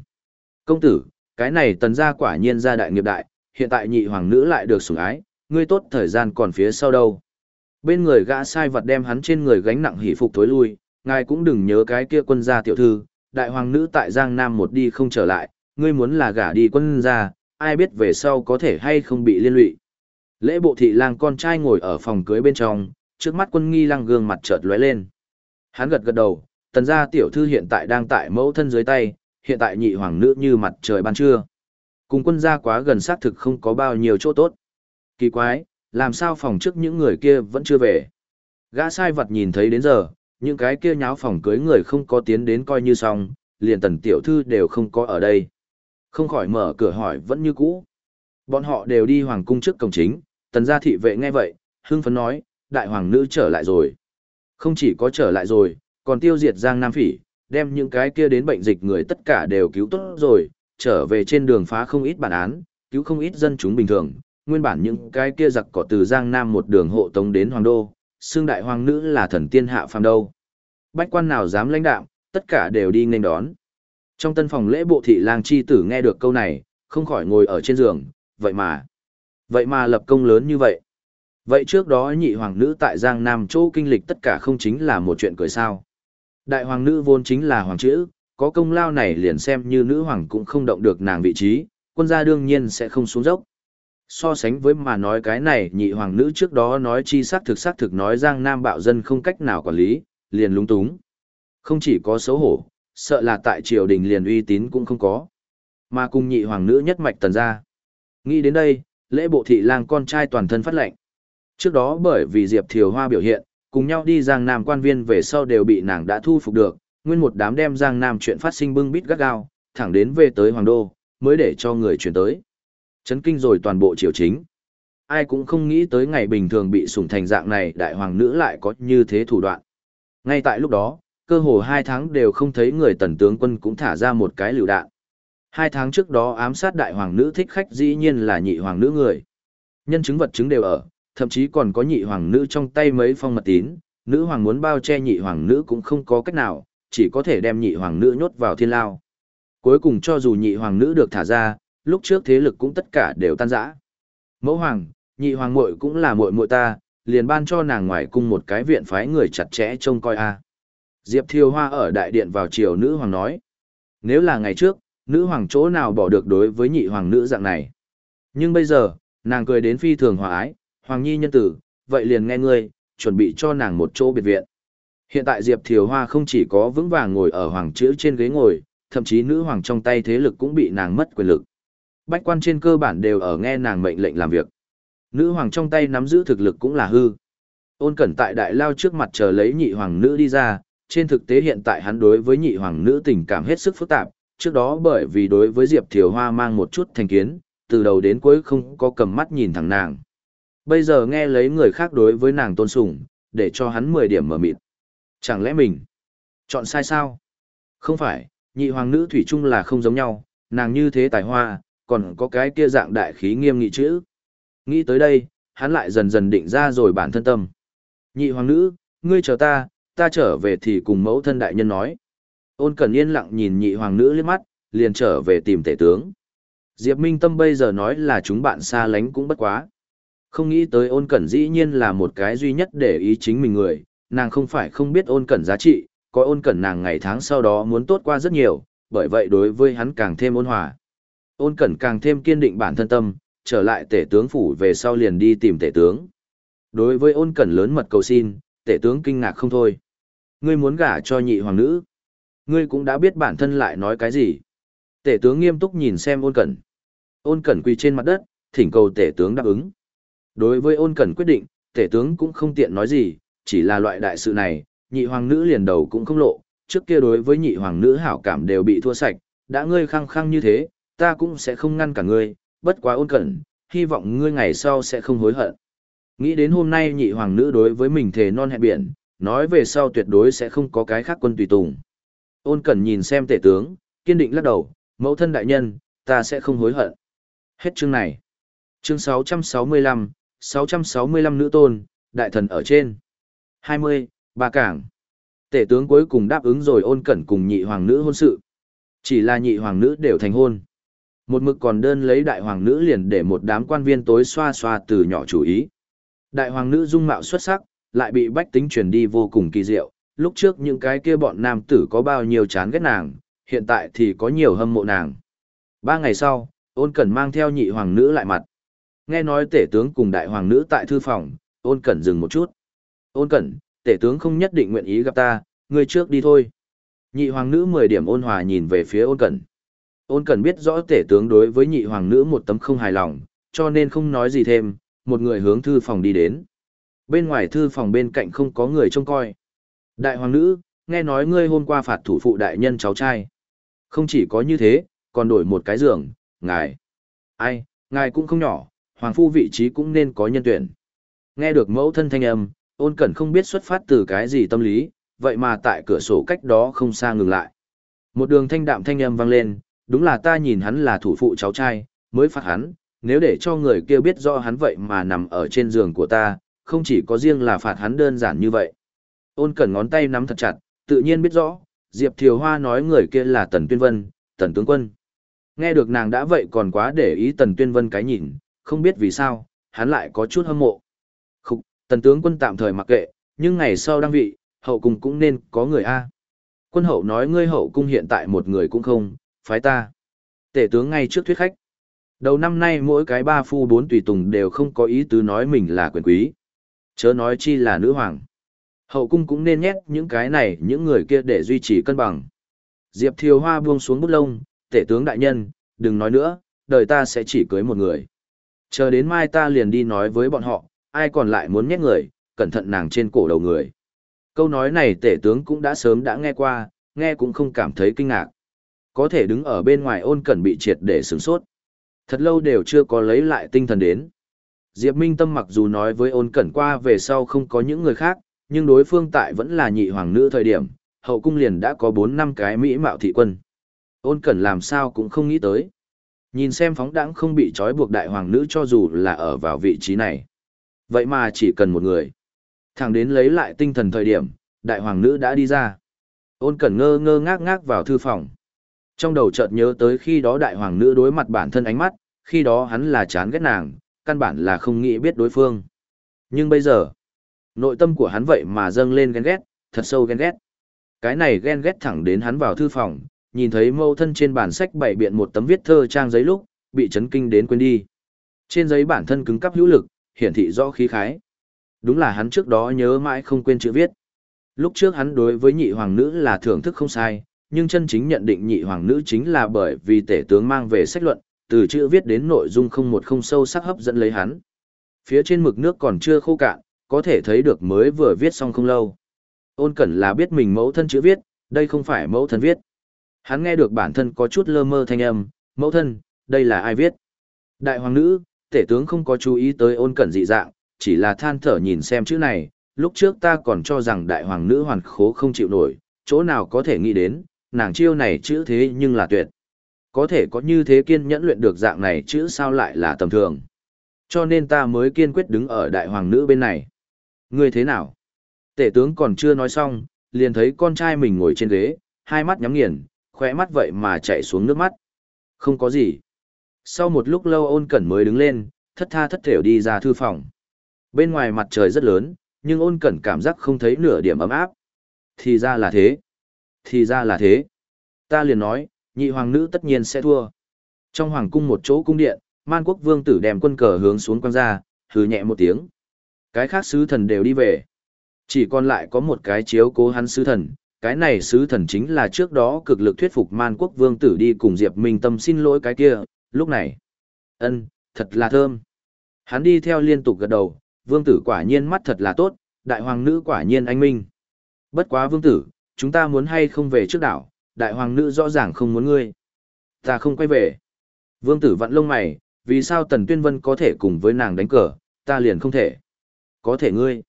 Công tử, cái này tần gia quả nhiên gia đại nghiệp đại, hiện tại nhị hoàng nữ lại được sủng ái, ngươi tốt thời gian còn phía sau đâu. Bên người gã sai vật đem hắn trên người gánh nặng hỉ phục thối lui, ngài cũng đừng nhớ cái kia quân gia tiểu thư, đại hoàng nữ tại Giang Nam một đi không trở lại, ngươi muốn là gả đi quân gia, ai biết về sau có thể hay không bị liên lụy. Lễ bộ thị lang con trai ngồi ở phòng cưới bên trong, trước mắt quân nghi lăng gương mặt chợt lóe lên. Hắn gật gật đầu, tần gia tiểu thư hiện tại đang tại mẫu thân dưới tay, hiện tại nhị hoàng nữ như mặt trời ban trưa. Cùng quân gia quá gần xác thực không có bao nhiêu chỗ tốt. Kỳ quái, làm sao phòng trước những người kia vẫn chưa về. Gã sai vật nhìn thấy đến giờ, những cái kia nháo phòng cưới người không có tiến đến coi như xong, liền tần tiểu thư đều không có ở đây. Không khỏi mở cửa hỏi vẫn như cũ. Bọn họ đều đi hoàng cung trước cổng chính, tần gia thị vệ nghe vậy, hưng phấn nói, đại hoàng nữ trở lại rồi. Không chỉ có trở lại rồi, còn tiêu diệt giang nam phỉ, đem những cái kia đến bệnh dịch người tất cả đều cứu tốt rồi, trở về trên đường phá không ít bản án, cứu không ít dân chúng bình thường, nguyên bản những cái kia giặc cỏ từ Giang Nam một đường hộ tống đến Hoàng Đô, xương đại hoàng nữ là thần tiên hạ phàm đâu. Bách quan nào dám lãnh đạo, tất cả đều đi nghênh đón. Trong tân phòng lễ bộ thị lang chi tử nghe được câu này, không khỏi ngồi ở trên giường, vậy mà, vậy mà lập công lớn như vậy. Vậy trước đó nhị hoàng nữ tại Giang Nam chỗ kinh lịch tất cả không chính là một chuyện cười sao. Đại hoàng nữ vốn chính là hoàng chữ, có công lao này liền xem như nữ hoàng cũng không động được nàng vị trí, quân gia đương nhiên sẽ không xuống dốc. So sánh với mà nói cái này nhị hoàng nữ trước đó nói chi xác thực xác thực nói Giang Nam bạo dân không cách nào quản lý, liền lúng túng. Không chỉ có xấu hổ, sợ là tại triều đình liền uy tín cũng không có. Mà cùng nhị hoàng nữ nhất mạch tần ra. Nghĩ đến đây, lễ bộ thị lang con trai toàn thân phát lệnh. Trước đó bởi vì Diệp Thiều Hoa biểu hiện, cùng nhau đi Giang Nam quan viên về sau đều bị nàng đã thu phục được, nguyên một đám đem Giang Nam chuyện phát sinh bưng bít gắt gao, thẳng đến về tới Hoàng Đô, mới để cho người chuyển tới. Chấn kinh rồi toàn bộ triều chính. Ai cũng không nghĩ tới ngày bình thường bị sủng thành dạng này đại hoàng nữ lại có như thế thủ đoạn. Ngay tại lúc đó, cơ hồ hai tháng đều không thấy người tần tướng quân cũng thả ra một cái lựu đạn. Hai tháng trước đó ám sát đại hoàng nữ thích khách dĩ nhiên là nhị hoàng nữ người. Nhân chứng vật chứng đều ở, thậm chí còn có nhị hoàng nữ trong tay mấy phong mật tín, nữ hoàng muốn bao che nhị hoàng nữ cũng không có cách nào, chỉ có thể đem nhị hoàng nữ nhốt vào thiên lao. Cuối cùng cho dù nhị hoàng nữ được thả ra, lúc trước thế lực cũng tất cả đều tan rã. Mẫu hoàng, nhị hoàng muội cũng là muội muội ta, liền ban cho nàng ngoài cung một cái viện phái người chặt chẽ trông coi a. Diệp Thiều Hoa ở đại điện vào chiều nữ hoàng nói. Nếu là ngày trước, nữ hoàng chỗ nào bỏ được đối với nhị hoàng nữ dạng này. Nhưng bây giờ, nàng cười đến phi thường hòa ái, hoàng nhi nhân tử, vậy liền nghe ngươi, chuẩn bị cho nàng một chỗ biệt viện. Hiện tại Diệp Thiều Hoa không chỉ có vững vàng ngồi ở hoàng chữ trên ghế ngồi, thậm chí nữ hoàng trong tay thế lực cũng bị nàng mất quyền lực. Bách quan trên cơ bản đều ở nghe nàng mệnh lệnh làm việc. Nữ hoàng trong tay nắm giữ thực lực cũng là hư. Ôn cẩn tại đại lao trước mặt chờ lấy nhị hoàng nữ đi ra, trên thực tế hiện tại hắn đối với nhị hoàng nữ tình cảm hết sức phức tạp, trước đó bởi vì đối với Diệp Thiều Hoa mang một chút thành kiến, từ đầu đến cuối không có cầm mắt nhìn thẳng nàng. Bây giờ nghe lấy người khác đối với nàng tôn sùng, để cho hắn 10 điểm mở mịt. Chẳng lẽ mình chọn sai sao? Không phải, nhị hoàng nữ thủy chung là không giống nhau, nàng như thế tài hoa, còn có cái kia dạng đại khí nghiêm nghị chữ. Nghĩ tới đây, hắn lại dần dần định ra rồi bản thân tâm. Nhị hoàng nữ, ngươi chờ ta, ta trở về thì cùng mẫu thân đại nhân nói. Ôn Cẩn yên lặng nhìn nhị hoàng nữ liếc mắt, liền trở về tìm tể tướng. Diệp Minh Tâm bây giờ nói là chúng bạn xa lánh cũng bất quá. Không nghĩ tới ôn cẩn dĩ nhiên là một cái duy nhất để ý chính mình người, nàng không phải không biết ôn cẩn giá trị, có ôn cẩn nàng ngày tháng sau đó muốn tốt qua rất nhiều, bởi vậy đối với hắn càng thêm ôn hòa. Ôn cẩn càng thêm kiên định bản thân tâm, trở lại tể tướng phủ về sau liền đi tìm tể tướng. Đối với ôn cẩn lớn mật cầu xin, tể tướng kinh ngạc không thôi. Ngươi muốn gả cho nhị hoàng nữ. Ngươi cũng đã biết bản thân lại nói cái gì. Tể tướng nghiêm túc nhìn xem ôn cẩn. Ôn cẩn quỳ trên mặt đất, thỉnh cầu tể tướng đáp ứng. Đối với ôn cẩn quyết định, tể tướng cũng không tiện nói gì, chỉ là loại đại sự này, nhị hoàng nữ liền đầu cũng không lộ, trước kia đối với nhị hoàng nữ hảo cảm đều bị thua sạch, đã ngươi khăng khăng như thế, ta cũng sẽ không ngăn cả ngươi, bất quá ôn cẩn, hy vọng ngươi ngày sau sẽ không hối hận. Nghĩ đến hôm nay nhị hoàng nữ đối với mình thề non hẹn biển, nói về sau tuyệt đối sẽ không có cái khác quân tùy tùng. Ôn cẩn nhìn xem tể tướng, kiên định lắc đầu, mẫu thân đại nhân, ta sẽ không hối hận. Hết chương này. Chương 665, 665 nữ tôn, đại thần ở trên. 20, ba cảng. Tể tướng cuối cùng đáp ứng rồi ôn cẩn cùng nhị hoàng nữ hôn sự. Chỉ là nhị hoàng nữ đều thành hôn. Một mực còn đơn lấy đại hoàng nữ liền để một đám quan viên tối xoa xoa từ nhỏ chủ ý. Đại hoàng nữ dung mạo xuất sắc, lại bị bách tính truyền đi vô cùng kỳ diệu. Lúc trước những cái kia bọn nam tử có bao nhiêu chán ghét nàng, hiện tại thì có nhiều hâm mộ nàng. Ba ngày sau, ôn cẩn mang theo nhị hoàng nữ lại mặt. Nghe nói tể tướng cùng đại hoàng nữ tại thư phòng, ôn cẩn dừng một chút. Ôn cẩn, tể tướng không nhất định nguyện ý gặp ta, ngươi trước đi thôi. Nhị hoàng nữ mười điểm ôn hòa nhìn về phía ôn cẩn. Ôn cẩn biết rõ tể tướng đối với nhị hoàng nữ một tấm không hài lòng, cho nên không nói gì thêm, một người hướng thư phòng đi đến. Bên ngoài thư phòng bên cạnh không có người trông coi. Đại hoàng nữ, nghe nói ngươi hôm qua phạt thủ phụ đại nhân cháu trai. Không chỉ có như thế, còn đổi một cái giường, ngài. Ai, ngài cũng không nhỏ, hoàng phu vị trí cũng nên có nhân tuyển. Nghe được mẫu thân thanh âm, ôn cẩn không biết xuất phát từ cái gì tâm lý, vậy mà tại cửa sổ cách đó không xa ngừng lại. Một đường thanh đạm thanh âm vang lên, đúng là ta nhìn hắn là thủ phụ cháu trai, mới phạt hắn, nếu để cho người kia biết rõ hắn vậy mà nằm ở trên giường của ta, không chỉ có riêng là phạt hắn đơn giản như vậy. Ôn cẩn ngón tay nắm thật chặt, tự nhiên biết rõ, Diệp Thiều Hoa nói người kia là Tần Tuyên Vân, Tần Tướng Quân. Nghe được nàng đã vậy còn quá để ý Tần Tuyên Vân cái nhìn, không biết vì sao, hắn lại có chút hâm mộ. Tần Tướng Quân tạm thời mặc kệ, nhưng ngày sau đăng vị, hậu cung cũng nên có người A. Quân hậu nói ngươi hậu cung hiện tại một người cũng không, phái ta. Tể tướng ngay trước thuyết khách. Đầu năm nay mỗi cái ba phu bốn tùy tùng đều không có ý tứ nói mình là quyền quý. Chớ nói chi là nữ hoàng. Hậu cung cũng nên nhét những cái này những người kia để duy trì cân bằng. Diệp Thiều Hoa buông xuống bút lông, tể tướng đại nhân, đừng nói nữa, đời ta sẽ chỉ cưới một người. Chờ đến mai ta liền đi nói với bọn họ, ai còn lại muốn nhét người, cẩn thận nàng trên cổ đầu người. Câu nói này tể tướng cũng đã sớm đã nghe qua, nghe cũng không cảm thấy kinh ngạc. Có thể đứng ở bên ngoài ôn cẩn bị triệt để sửng sốt. Thật lâu đều chưa có lấy lại tinh thần đến. Diệp Minh Tâm mặc dù nói với ôn cẩn qua về sau không có những người khác, nhưng đối phương tại vẫn là nhị hoàng nữ thời điểm, hậu cung liền đã có 4 năm cái mỹ mạo thị quân. Ôn cẩn làm sao cũng không nghĩ tới. Nhìn xem phóng đãng không bị trói buộc đại hoàng nữ cho dù là ở vào vị trí này. Vậy mà chỉ cần một người. thằng đến lấy lại tinh thần thời điểm, đại hoàng nữ đã đi ra. Ôn cẩn ngơ ngơ ngác ngác vào thư phòng. Trong đầu chợt nhớ tới khi đó đại hoàng nữ đối mặt bản thân ánh mắt, khi đó hắn là chán ghét nàng, căn bản là không nghĩ biết đối phương. Nhưng bây giờ, nội tâm của hắn vậy mà dâng lên ghen ghét, thật sâu ghen ghét. Cái này ghen ghét thẳng đến hắn vào thư phòng, nhìn thấy mâu thân trên bản sách bày biện một tấm viết thơ trang giấy lúc, bị chấn kinh đến quên đi. Trên giấy bản thân cứng cắp hữu lực, hiển thị rõ khí khái. Đúng là hắn trước đó nhớ mãi không quên chữ viết. Lúc trước hắn đối với nhị hoàng nữ là thưởng thức không sai, nhưng chân chính nhận định nhị hoàng nữ chính là bởi vì tể tướng mang về sách luận, từ chữ viết đến nội dung không một không sâu sắc hấp dẫn lấy hắn. Phía trên mực nước còn chưa khô cạn, có thể thấy được mới vừa viết xong không lâu. Ôn cẩn là biết mình mẫu thân chữ viết, đây không phải mẫu thân viết. Hắn nghe được bản thân có chút lơ mơ thanh âm, mẫu thân, đây là ai viết? Đại hoàng nữ, tể tướng không có chú ý tới ôn cẩn dị dạng, chỉ là than thở nhìn xem chữ này, lúc trước ta còn cho rằng đại hoàng nữ hoàn khố không chịu nổi, chỗ nào có thể nghĩ đến, nàng chiêu này chữ thế nhưng là tuyệt. Có thể có như thế kiên nhẫn luyện được dạng này chữ sao lại là tầm thường. Cho nên ta mới kiên quyết đứng ở đại hoàng nữ bên này. Ngươi thế nào? Tể tướng còn chưa nói xong, liền thấy con trai mình ngồi trên ghế, hai mắt nhắm nghiền, khóe mắt vậy mà chạy xuống nước mắt. Không có gì. Sau một lúc lâu ôn cẩn mới đứng lên, thất tha thất thểu đi ra thư phòng. Bên ngoài mặt trời rất lớn, nhưng ôn cẩn cảm giác không thấy nửa điểm ấm áp. Thì ra là thế. Thì ra là thế. Ta liền nói, nhị hoàng nữ tất nhiên sẽ thua. Trong hoàng cung một chỗ cung điện, man quốc vương tử đem quân cờ hướng xuống quăng ra, hừ nhẹ một tiếng. Cái khác sứ thần đều đi về. Chỉ còn lại có một cái chiếu cố hắn sứ thần, cái này sứ thần chính là trước đó cực lực thuyết phục man quốc vương tử đi cùng Diệp Minh Tâm xin lỗi cái kia, lúc này. ân thật là thơm. Hắn đi theo liên tục gật đầu, vương tử quả nhiên mắt thật là tốt, đại hoàng nữ quả nhiên anh minh. Bất quá vương tử, chúng ta muốn hay không về trước đảo, đại hoàng nữ rõ ràng không muốn ngươi. Ta không quay về. Vương tử vặn lông mày, vì sao Tần Tuyên Vân có thể cùng với nàng đánh cờ, ta liền không thể. Có thể ngươi.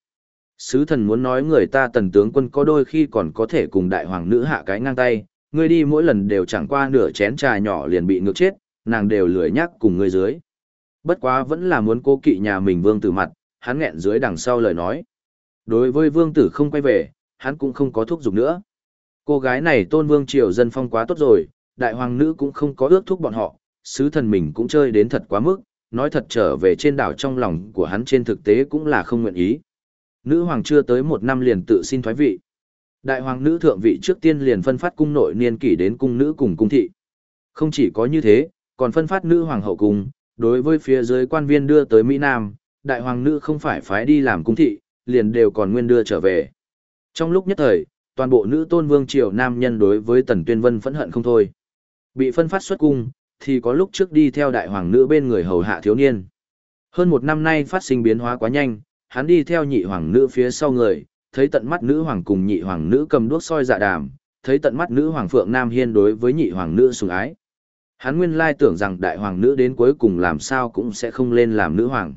Sứ thần muốn nói người ta tần tướng quân có đôi khi còn có thể cùng đại hoàng nữ hạ cái ngang tay, ngươi đi mỗi lần đều chẳng qua nửa chén trà nhỏ liền bị ngược chết, nàng đều lười nhắc cùng ngươi dưới. Bất quá vẫn là muốn cố kỵ nhà mình vương tử mặt, hắn nghẹn dưới đằng sau lời nói. Đối với vương tử không quay về, hắn cũng không có thúc giục nữa. Cô gái này tôn vương triều dân phong quá tốt rồi, đại hoàng nữ cũng không có ước thúc bọn họ, sứ thần mình cũng chơi đến thật quá mức, nói thật trở về trên đảo trong lòng của hắn trên thực tế cũng là không nguyện ý. Nữ hoàng chưa tới một năm liền tự xin thoái vị. Đại hoàng nữ thượng vị trước tiên liền phân phát cung nội niên kỷ đến cung nữ cùng cung thị. Không chỉ có như thế, còn phân phát nữ hoàng hậu cung, đối với phía dưới quan viên đưa tới Mỹ Nam, đại hoàng nữ không phải phái đi làm cung thị, liền đều còn nguyên đưa trở về. Trong lúc nhất thời, toàn bộ nữ tôn vương triều nam nhân đối với Tần Tuyên Vân phẫn hận không thôi. Bị phân phát xuất cung, thì có lúc trước đi theo đại hoàng nữ bên người hầu hạ thiếu niên. Hơn một năm nay phát sinh biến hóa quá nhanh, hắn đi theo nhị hoàng nữ phía sau người, thấy tận mắt nữ hoàng cùng nhị hoàng nữ cầm đuốc soi dạ đàm, thấy tận mắt nữ hoàng phượng nam hiên đối với nhị hoàng nữ sủng ái. Hắn nguyên lai tưởng rằng đại hoàng nữ đến cuối cùng làm sao cũng sẽ không lên làm nữ hoàng.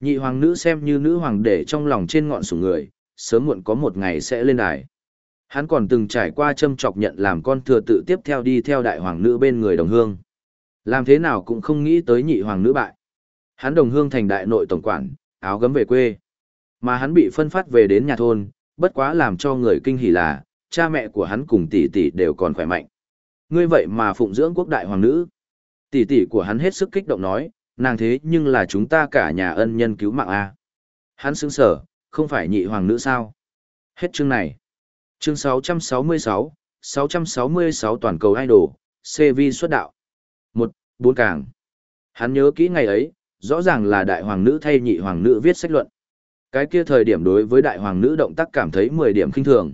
Nhị hoàng nữ xem như nữ hoàng để trong lòng trên ngọn sủng người, sớm muộn có một ngày sẽ lên đài. Hắn còn từng trải qua châm chọc nhận làm con thừa tự tiếp theo đi theo đại hoàng nữ bên người đồng hương. Làm thế nào cũng không nghĩ tới nhị hoàng nữ bại. Hắn đồng hương thành đại nội tổng quản, áo gấm về quê. Mà hắn bị phân phát về đến nhà thôn, bất quá làm cho người kinh hỉ là, cha mẹ của hắn cùng tỷ tỷ đều còn khỏe mạnh. Ngươi vậy mà phụng dưỡng quốc đại hoàng nữ. Tỷ tỷ của hắn hết sức kích động nói, nàng thế nhưng là chúng ta cả nhà ân nhân cứu mạng a. Hắn sững sở, không phải nhị hoàng nữ sao? Hết chương này. Chương 666, 666 toàn cầu idol, CV xuất đạo. Một, bốn càng. Hắn nhớ kỹ ngày ấy, rõ ràng là đại hoàng nữ thay nhị hoàng nữ viết sách luận. Cái kia thời điểm đối với đại hoàng nữ động tác cảm thấy 10 điểm kinh thường.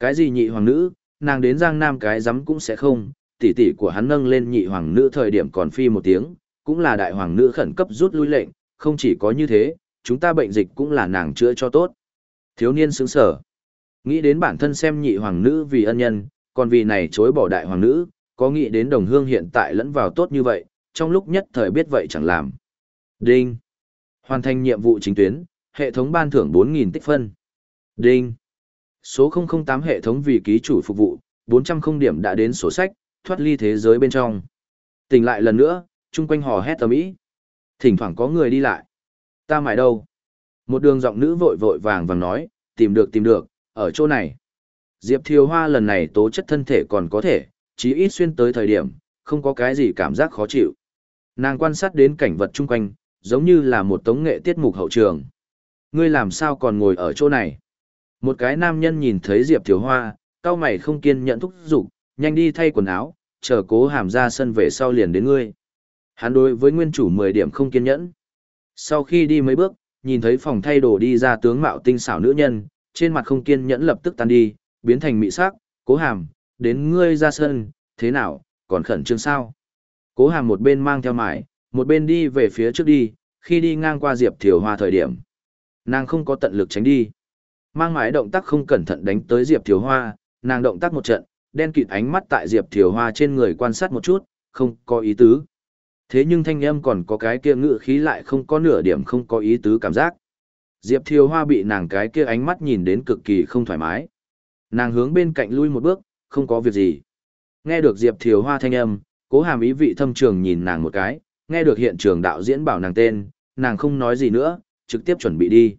Cái gì nhị hoàng nữ, nàng đến giang nam cái rắm cũng sẽ không, tỷ tỷ của hắn nâng lên nhị hoàng nữ thời điểm còn phi một tiếng, cũng là đại hoàng nữ khẩn cấp rút lui lệnh, không chỉ có như thế, chúng ta bệnh dịch cũng là nàng chữa cho tốt. Thiếu niên sướng sở. Nghĩ đến bản thân xem nhị hoàng nữ vì ân nhân, còn vì này chối bỏ đại hoàng nữ, có nghĩ đến đồng hương hiện tại lẫn vào tốt như vậy, trong lúc nhất thời biết vậy chẳng làm. Đinh. Hoàn thành nhiệm vụ chính tuyến, hệ thống ban thưởng 4.000 tích phân. Đinh. Số 008 hệ thống vì ký chủ phục vụ, 400 không điểm đã đến sổ sách, thoát ly thế giới bên trong. Tỉnh lại lần nữa, chung quanh hò hét tầm ý. Thỉnh thoảng có người đi lại. Ta mải đâu? Một đường giọng nữ vội vội vàng vàng nói, tìm được tìm được, ở chỗ này. Diệp Thiều Hoa lần này tố chất thân thể còn có thể, chí ít xuyên tới thời điểm, không có cái gì cảm giác khó chịu. Nàng quan sát đến cảnh vật chung quanh, giống như là một tống nghệ tiết mục hậu trường. Ngươi làm sao còn ngồi ở chỗ này? Một cái nam nhân nhìn thấy Diệp Thiều Hoa, cao mày không kiên nhẫn thúc giục, nhanh đi thay quần áo, chờ cố hàm ra sân về sau liền đến ngươi. Hắn đối với nguyên chủ 10 điểm không kiên nhẫn. Sau khi đi mấy bước, nhìn thấy phòng thay đồ đi ra tướng mạo tinh xảo nữ nhân, trên mặt không kiên nhẫn lập tức tan đi, biến thành mị sắc, cố hàm, đến ngươi ra sân, thế nào, còn khẩn trương sao? Cố hàm một bên mang theo mải, một bên đi về phía trước đi, khi đi ngang qua Diệp Thiều Hoa thời điểm. Nàng không có tận lực tránh đi. Mang mái động tác không cẩn thận đánh tới Diệp Thiều Hoa, nàng động tác một trận, đen kịt ánh mắt tại Diệp Thiều Hoa trên người quan sát một chút, không có ý tứ. Thế nhưng thanh âm còn có cái kia ngự khí lại không có nửa điểm không có ý tứ cảm giác. Diệp Thiều Hoa bị nàng cái kia ánh mắt nhìn đến cực kỳ không thoải mái. Nàng hướng bên cạnh lui một bước, không có việc gì. Nghe được Diệp Thiều Hoa thanh âm, cố hàm ý vị thâm trường nhìn nàng một cái, nghe được hiện trường đạo diễn bảo nàng tên, nàng không nói gì nữa, trực tiếp chuẩn bị đi.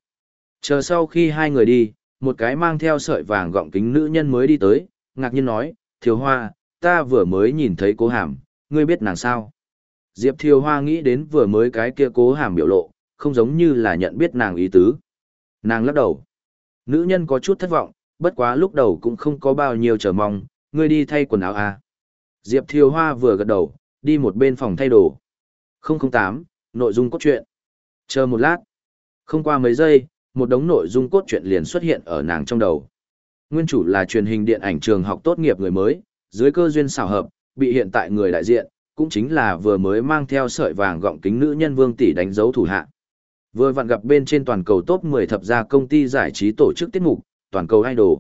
Chờ sau khi hai người đi, một cái mang theo sợi vàng gọng kính nữ nhân mới đi tới, ngạc nhiên nói, Thiều Hoa, ta vừa mới nhìn thấy cố hàm, ngươi biết nàng sao? Diệp Thiều Hoa nghĩ đến vừa mới cái kia cố hàm biểu lộ, không giống như là nhận biết nàng ý tứ. Nàng lắc đầu. Nữ nhân có chút thất vọng, bất quá lúc đầu cũng không có bao nhiêu chờ mong, ngươi đi thay quần áo à. Diệp Thiều Hoa vừa gật đầu, đi một bên phòng thay đồ. 008, nội dung cốt truyện. Chờ một lát. Không qua mấy giây, một đống nội dung cốt truyện liền xuất hiện ở nàng trong đầu. Nguyên chủ là truyền hình điện ảnh trường học tốt nghiệp người mới, dưới cơ duyên xảo hợp, bị hiện tại người đại diện, cũng chính là vừa mới mang theo sợi vàng gọng kính nữ nhân Vương tỷ đánh dấu thủ hạ. Vừa vặn gặp bên trên toàn cầu top 10 thập gia công ty giải trí tổ chức tiết mục, toàn cầu idol.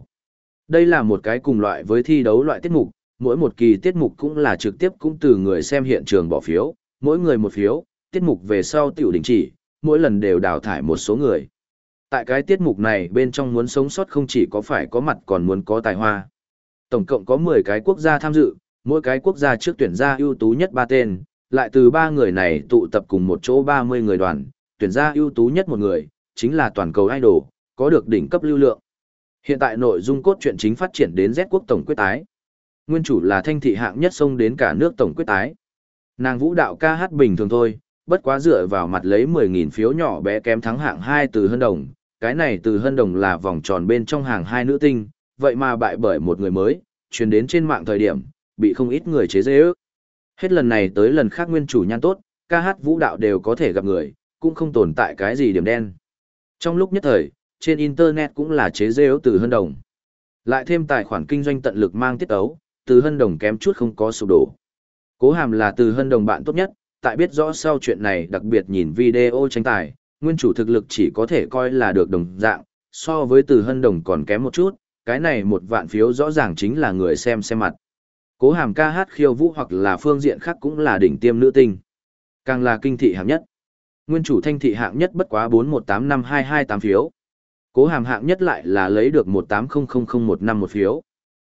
Đây là một cái cùng loại với thi đấu loại tiết mục, mỗi một kỳ tiết mục cũng là trực tiếp cũng từ người xem hiện trường bỏ phiếu, mỗi người một phiếu, tiết mục về sau tiểu đình chỉ, mỗi lần đều đào thải một số người. Tại cái tiết mục này bên trong muốn sống sót không chỉ có phải có mặt còn muốn có tài hoa. Tổng cộng có 10 cái quốc gia tham dự, mỗi cái quốc gia trước tuyển ra ưu tú nhất ba tên, lại từ ba người này tụ tập cùng một chỗ 30 người đoàn, tuyển ra ưu tú nhất một người, chính là toàn cầu idol, có được đỉnh cấp lưu lượng. Hiện tại nội dung cốt truyện chính phát triển đến Z quốc tổng quyết tái. Nguyên chủ là thanh thị hạng nhất xông đến cả nước tổng quyết tái. Nàng vũ đạo ca hát bình thường thôi, bất quá dựa vào mặt lấy 10.000 phiếu nhỏ bé kém thắng hạng 2 từ hơn đồng. Cái này từ hân đồng là vòng tròn bên trong hàng hai nữ tinh, vậy mà bại bởi một người mới, truyền đến trên mạng thời điểm, bị không ít người chế dễ ước. Hết lần này tới lần khác nguyên chủ nhan tốt, ca hát vũ đạo đều có thể gặp người, cũng không tồn tại cái gì điểm đen. Trong lúc nhất thời, trên Internet cũng là chế dễ ước từ hân đồng. Lại thêm tài khoản kinh doanh tận lực mang tiết ấu, từ hân đồng kém chút không có sụp đổ. Cố hàm là từ hân đồng bạn tốt nhất, tại biết rõ sau chuyện này đặc biệt nhìn video tranh tài, nguyên chủ thực lực chỉ có thể coi là được đồng dạng, so với từ hân đồng còn kém một chút, cái này một vạn phiếu rõ ràng chính là người xem xem mặt. Cố hàm ca hát khiêu vũ hoặc là phương diện khác cũng là đỉnh tiêm nữ tinh. Càng là kinh thị hạng nhất. Nguyên chủ thanh thị hạng nhất bất quá 4185228 phiếu. Cố hàm hạng nhất lại là lấy được 1800015 một phiếu.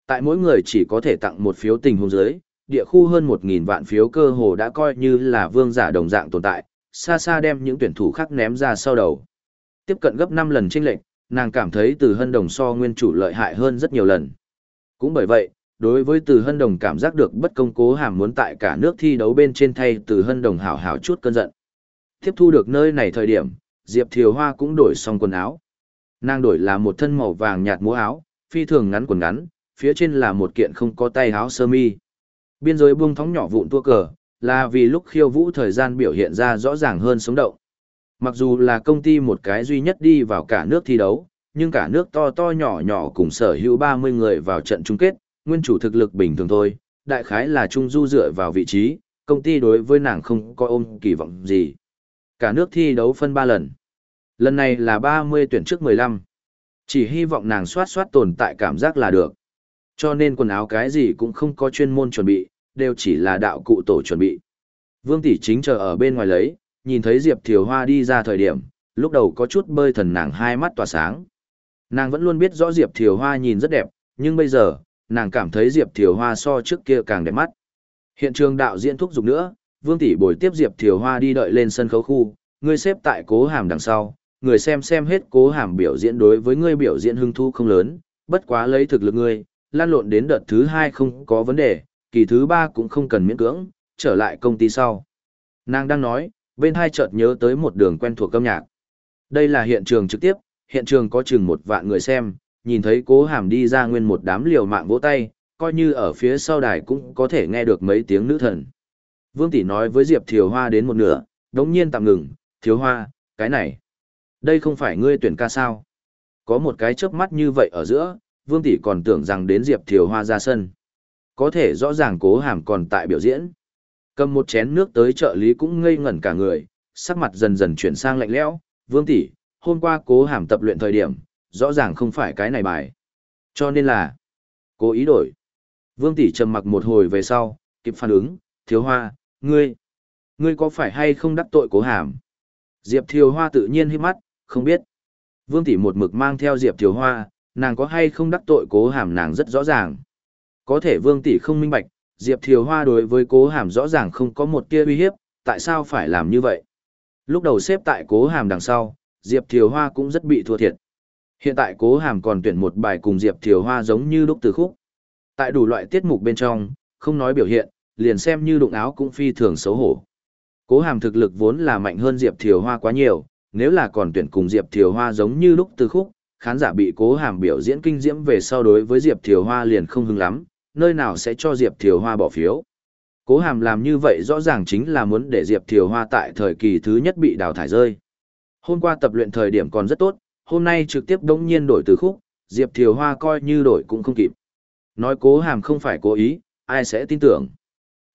Tại mỗi người chỉ có thể tặng một phiếu tình huống dưới địa khu hơn 1.000 vạn phiếu cơ hồ đã coi như là vương giả đồng dạng tồn tại, xa xa đem những tuyển thủ khác ném ra sau đầu. Tiếp cận gấp 5 lần chênh lệnh, nàng cảm thấy từ hân đồng so nguyên chủ lợi hại hơn rất nhiều lần. Cũng bởi vậy, đối với từ hân đồng cảm giác được bất công cố hàm muốn tại cả nước thi đấu bên trên thay từ hân đồng hảo hảo chút cơn giận. Tiếp thu được nơi này thời điểm, Diệp Thiều Hoa cũng đổi xong quần áo. Nàng đổi là một thân màu vàng nhạt múa áo, phi thường ngắn quần ngắn, phía trên là một kiện không có tay áo sơ mi. Biên giới buông thóng nhỏ vụn tua cờ, là vì lúc khiêu vũ thời gian biểu hiện ra rõ ràng hơn sống động. Mặc dù là công ty một cái duy nhất đi vào cả nước thi đấu, nhưng cả nước to to nhỏ nhỏ cùng sở hữu 30 người vào trận chung kết, nguyên chủ thực lực bình thường thôi, đại khái là trung du dựa vào vị trí, công ty đối với nàng không có ôm kỳ vọng gì. Cả nước thi đấu phân 3 lần. Lần này là 30 tuyển trước 15. Chỉ hy vọng nàng soát soát tồn tại cảm giác là được. Cho nên quần áo cái gì cũng không có chuyên môn chuẩn bị, đều chỉ là đạo cụ tổ chuẩn bị. Vương tỷ chính chờ ở bên ngoài lấy, nhìn thấy Diệp Thiều Hoa đi ra thời điểm, lúc đầu có chút bơi thần nàng hai mắt tỏa sáng. Nàng vẫn luôn biết rõ Diệp Thiều Hoa nhìn rất đẹp, nhưng bây giờ, nàng cảm thấy Diệp Thiều Hoa so trước kia càng đẹp mắt. Hiện trường đạo diễn thúc giục nữa, Vương tỷ bồi tiếp Diệp Thiều Hoa đi đợi lên sân khấu khu, người xếp tại cố hàm đằng sau, người xem xem hết cố hàm biểu diễn đối với ngươi biểu diễn hưng thu không lớn, bất quá lấy thực lực ngươi, lan lộn đến đợt thứ hai không có vấn đề, kỳ thứ ba cũng không cần miễn cưỡng, trở lại công ty sau. Nàng đang nói, bên hai chợt nhớ tới một đường quen thuộc âm nhạc. Đây là hiện trường trực tiếp, hiện trường có chừng một vạn người xem, nhìn thấy cố hàm đi ra nguyên một đám liều mạng vỗ tay, coi như ở phía sau đài cũng có thể nghe được mấy tiếng nữ thần. Vương Tỷ nói với Diệp Thiều Hoa đến một nửa, đống nhiên tạm ngừng, Thiếu Hoa, cái này, đây không phải ngươi tuyển ca sao. Có một cái chớp mắt như vậy ở giữa, Vương Tỷ còn tưởng rằng đến Diệp Thiều Hoa ra sân. Có thể rõ ràng cố hàm còn tại biểu diễn. Cầm một chén nước tới trợ lý cũng ngây ngẩn cả người, sắc mặt dần dần chuyển sang lạnh lẽo. Vương Tỷ, hôm qua cố hàm tập luyện thời điểm, rõ ràng không phải cái này bài. Cho nên là, cố ý đổi. Vương Tỷ trầm mặc một hồi về sau, kịp phản ứng, Thiếu Hoa, ngươi, ngươi có phải hay không đắc tội cố hàm? Diệp Thiều Hoa tự nhiên hít mắt, không biết. Vương Tỷ một mực mang theo Diệp Thiều Hoa, nàng có hay không đắc tội cố hàm nàng rất rõ ràng. Có thể vương tỷ không minh bạch, Diệp Thiều Hoa đối với cố hàm rõ ràng không có một tia uy hiếp, tại sao phải làm như vậy? Lúc đầu xếp tại cố hàm đằng sau, Diệp Thiều Hoa cũng rất bị thua thiệt. Hiện tại cố hàm còn tuyển một bài cùng Diệp Thiều Hoa giống như lúc từ khúc. Tại đủ loại tiết mục bên trong, không nói biểu hiện, liền xem như đụng áo cũng phi thường xấu hổ. Cố hàm thực lực vốn là mạnh hơn Diệp Thiều Hoa quá nhiều, nếu là còn tuyển cùng Diệp Thiều Hoa giống như lúc từ khúc, khán giả bị cố hàm biểu diễn kinh diễm về sau đối với Diệp Thiều Hoa liền không hứng lắm, nơi nào sẽ cho Diệp Thiều Hoa bỏ phiếu. Cố hàm làm như vậy rõ ràng chính là muốn để Diệp Thiều Hoa tại thời kỳ thứ nhất bị đào thải rơi. Hôm qua tập luyện thời điểm còn rất tốt, hôm nay trực tiếp đống nhiên đổi từ khúc, Diệp Thiều Hoa coi như đổi cũng không kịp. Nói cố hàm không phải cố ý, ai sẽ tin tưởng.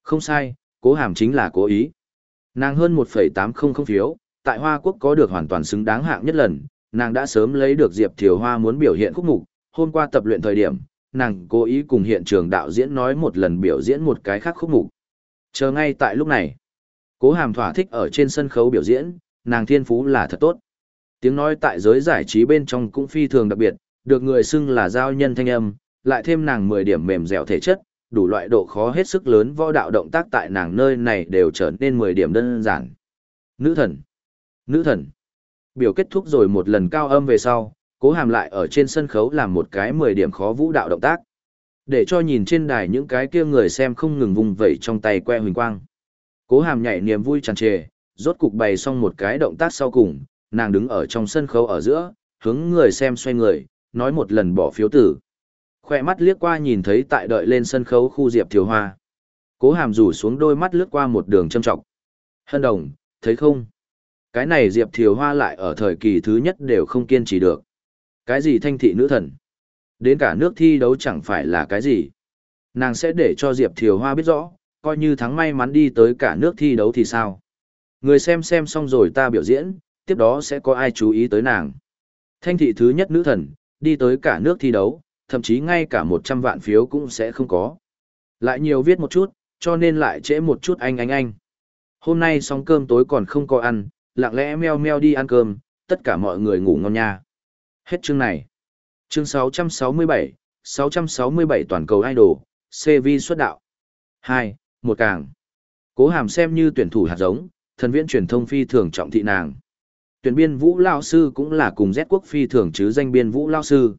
Không sai, cố hàm chính là cố ý. Nàng hơn 1,800 phiếu, tại Hoa Quốc có được hoàn toàn xứng đáng hạng nhất lần, nàng đã sớm lấy được Diệp Thiều Hoa muốn biểu hiện khúc mục, hôm qua tập luyện thời điểm, nàng cố ý cùng hiện trường đạo diễn nói một lần biểu diễn một cái khác khúc mục. Chờ ngay tại lúc này, cố hàm thỏa thích ở trên sân khấu biểu diễn, nàng thiên phú là thật tốt. Tiếng nói tại giới giải trí bên trong cũng phi thường đặc biệt, được người xưng là giao nhân thanh âm, lại thêm nàng 10 điểm mềm dẻo thể chất, đủ loại độ khó hết sức lớn võ đạo động tác tại nàng nơi này đều trở nên 10 điểm đơn giản. Nữ thần! Nữ thần! Biểu kết thúc rồi một lần cao âm về sau, cố hàm lại ở trên sân khấu làm một cái 10 điểm khó vũ đạo động tác. Để cho nhìn trên đài những cái kia người xem không ngừng vùng vẩy trong tay que huỳnh quang. Cố hàm nhảy niềm vui tràn trề, rốt cục bày xong một cái động tác sau cùng, nàng đứng ở trong sân khấu ở giữa, hướng người xem xoay người, nói một lần bỏ phiếu tử. Khoe mắt liếc qua nhìn thấy tại đợi lên sân khấu khu Diệp Thiều Hoa. Cố hàm rủ xuống đôi mắt lướt qua một đường châm trọng. Hân đồng, thấy không? Cái này Diệp Thiều Hoa lại ở thời kỳ thứ nhất đều không kiên trì được. Cái gì thanh thị nữ thần? Đến cả nước thi đấu chẳng phải là cái gì. Nàng sẽ để cho Diệp Thiều Hoa biết rõ, coi như thắng may mắn đi tới cả nước thi đấu thì sao. Người xem xem xong rồi ta biểu diễn, tiếp đó sẽ có ai chú ý tới nàng. Thanh thị thứ nhất nữ thần, đi tới cả nước thi đấu, thậm chí ngay cả 100 vạn phiếu cũng sẽ không có. Lại nhiều viết một chút, cho nên lại trễ một chút anh anh anh. Hôm nay xong cơm tối còn không có ăn, lặng lẽ meo meo đi ăn cơm, tất cả mọi người ngủ ngon nha. Hết chương này. Chương 667, 667 toàn cầu idol, CV xuất đạo. 2. Một càng. Cố hàm xem như tuyển thủ hạt giống, thần viễn truyền thông phi thường trọng thị nàng. Tuyển biên vũ lao sư cũng là cùng Z quốc phi thường chứ danh biên vũ lao sư.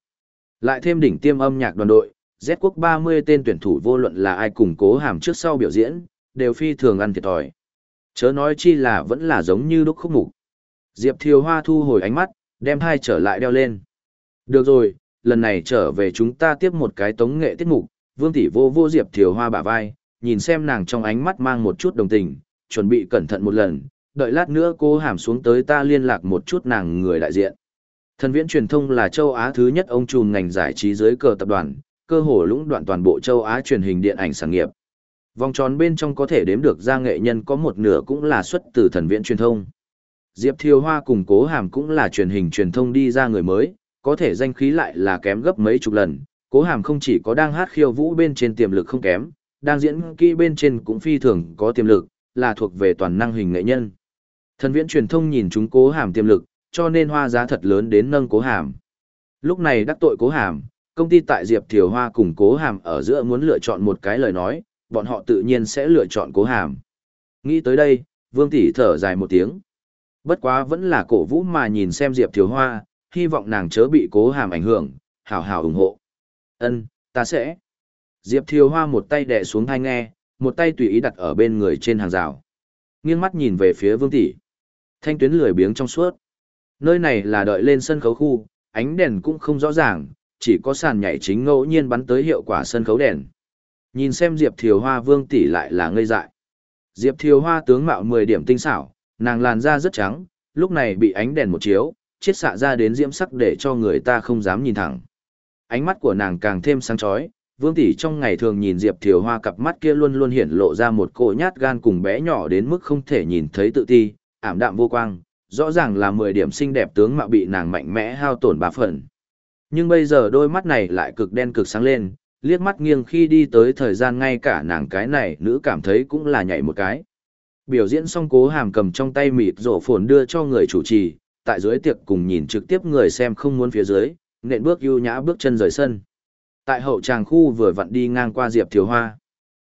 Lại thêm đỉnh tiêm âm nhạc đoàn đội, Z quốc 30 tên tuyển thủ vô luận là ai cùng cố hàm trước sau biểu diễn, đều phi thường ăn thiệt thòi. Chớ nói chi là vẫn là giống như lúc khúc mục. Diệp Thiều Hoa thu hồi ánh mắt, đem hai trở lại đeo lên. Được rồi, lần này trở về chúng ta tiếp một cái tống nghệ tiết mục, Vương tỷ vô vô Diệp Thiều Hoa bả vai, nhìn xem nàng trong ánh mắt mang một chút đồng tình, chuẩn bị cẩn thận một lần, đợi lát nữa cô hàm xuống tới ta liên lạc một chút nàng người đại diện. Thần viễn truyền thông là châu Á thứ nhất ông trùm ngành giải trí dưới cờ tập đoàn, cơ hồ lũng đoạn toàn bộ châu Á truyền hình điện ảnh sản nghiệp. Vòng tròn bên trong có thể đếm được ra nghệ nhân có một nửa cũng là xuất từ thần viễn truyền thông. Diệp Thiều Hoa cùng Cố Hàm cũng là truyền hình truyền thông đi ra người mới, có thể danh khí lại là kém gấp mấy chục lần. Cố Hàm không chỉ có đang hát khiêu vũ bên trên tiềm lực không kém, đang diễn kỹ bên trên cũng phi thường có tiềm lực, là thuộc về toàn năng hình nghệ nhân. Thần viễn truyền thông nhìn chúng Cố Hàm tiềm lực, cho nên hoa giá thật lớn đến nâng Cố Hàm. Lúc này đắc tội Cố Hàm, công ty tại Diệp Thiều Hoa cùng Cố Hàm ở giữa muốn lựa chọn một cái lời nói, bọn họ tự nhiên sẽ lựa chọn cố hàm. Nghĩ tới đây, Vương Tỷ thở dài một tiếng. Bất quá vẫn là cổ vũ mà nhìn xem Diệp Thiếu Hoa, hy vọng nàng chớ bị cố hàm ảnh hưởng, hảo hảo ủng hộ. Ân, ta sẽ. Diệp Thiếu Hoa một tay đè xuống thai nghe, một tay tùy ý đặt ở bên người trên hàng rào. Nghiêng mắt nhìn về phía Vương Tỷ. Thanh tuyến lười biếng trong suốt. Nơi này là đợi lên sân khấu khu, ánh đèn cũng không rõ ràng, chỉ có sàn nhảy chính ngẫu nhiên bắn tới hiệu quả sân khấu đèn. Nhìn xem Diệp Thiều Hoa vương tỷ lại là ngây dại. Diệp Thiều Hoa tướng mạo 10 điểm tinh xảo, nàng làn da rất trắng, lúc này bị ánh đèn một chiếu, chiết xạ ra đến diễm sắc để cho người ta không dám nhìn thẳng. Ánh mắt của nàng càng thêm sáng chói, Vương tỷ trong ngày thường nhìn Diệp Thiều Hoa cặp mắt kia luôn luôn hiện lộ ra một cỗ nhát gan cùng bé nhỏ đến mức không thể nhìn thấy tự ti, ảm đạm vô quang, rõ ràng là 10 điểm xinh đẹp tướng mạo bị nàng mạnh mẽ hao tổn ba phần. Nhưng bây giờ đôi mắt này lại cực đen cực sáng lên, liếc mắt nghiêng khi đi tới thời gian ngay cả nàng cái này nữ cảm thấy cũng là nhảy một cái. Biểu diễn xong cố hàm cầm trong tay mịt rổ phồn đưa cho người chủ trì, tại dưới tiệc cùng nhìn trực tiếp người xem không muốn phía dưới, nện bước ưu nhã bước chân rời sân. Tại hậu tràng khu vừa vặn đi ngang qua Diệp Thiều Hoa.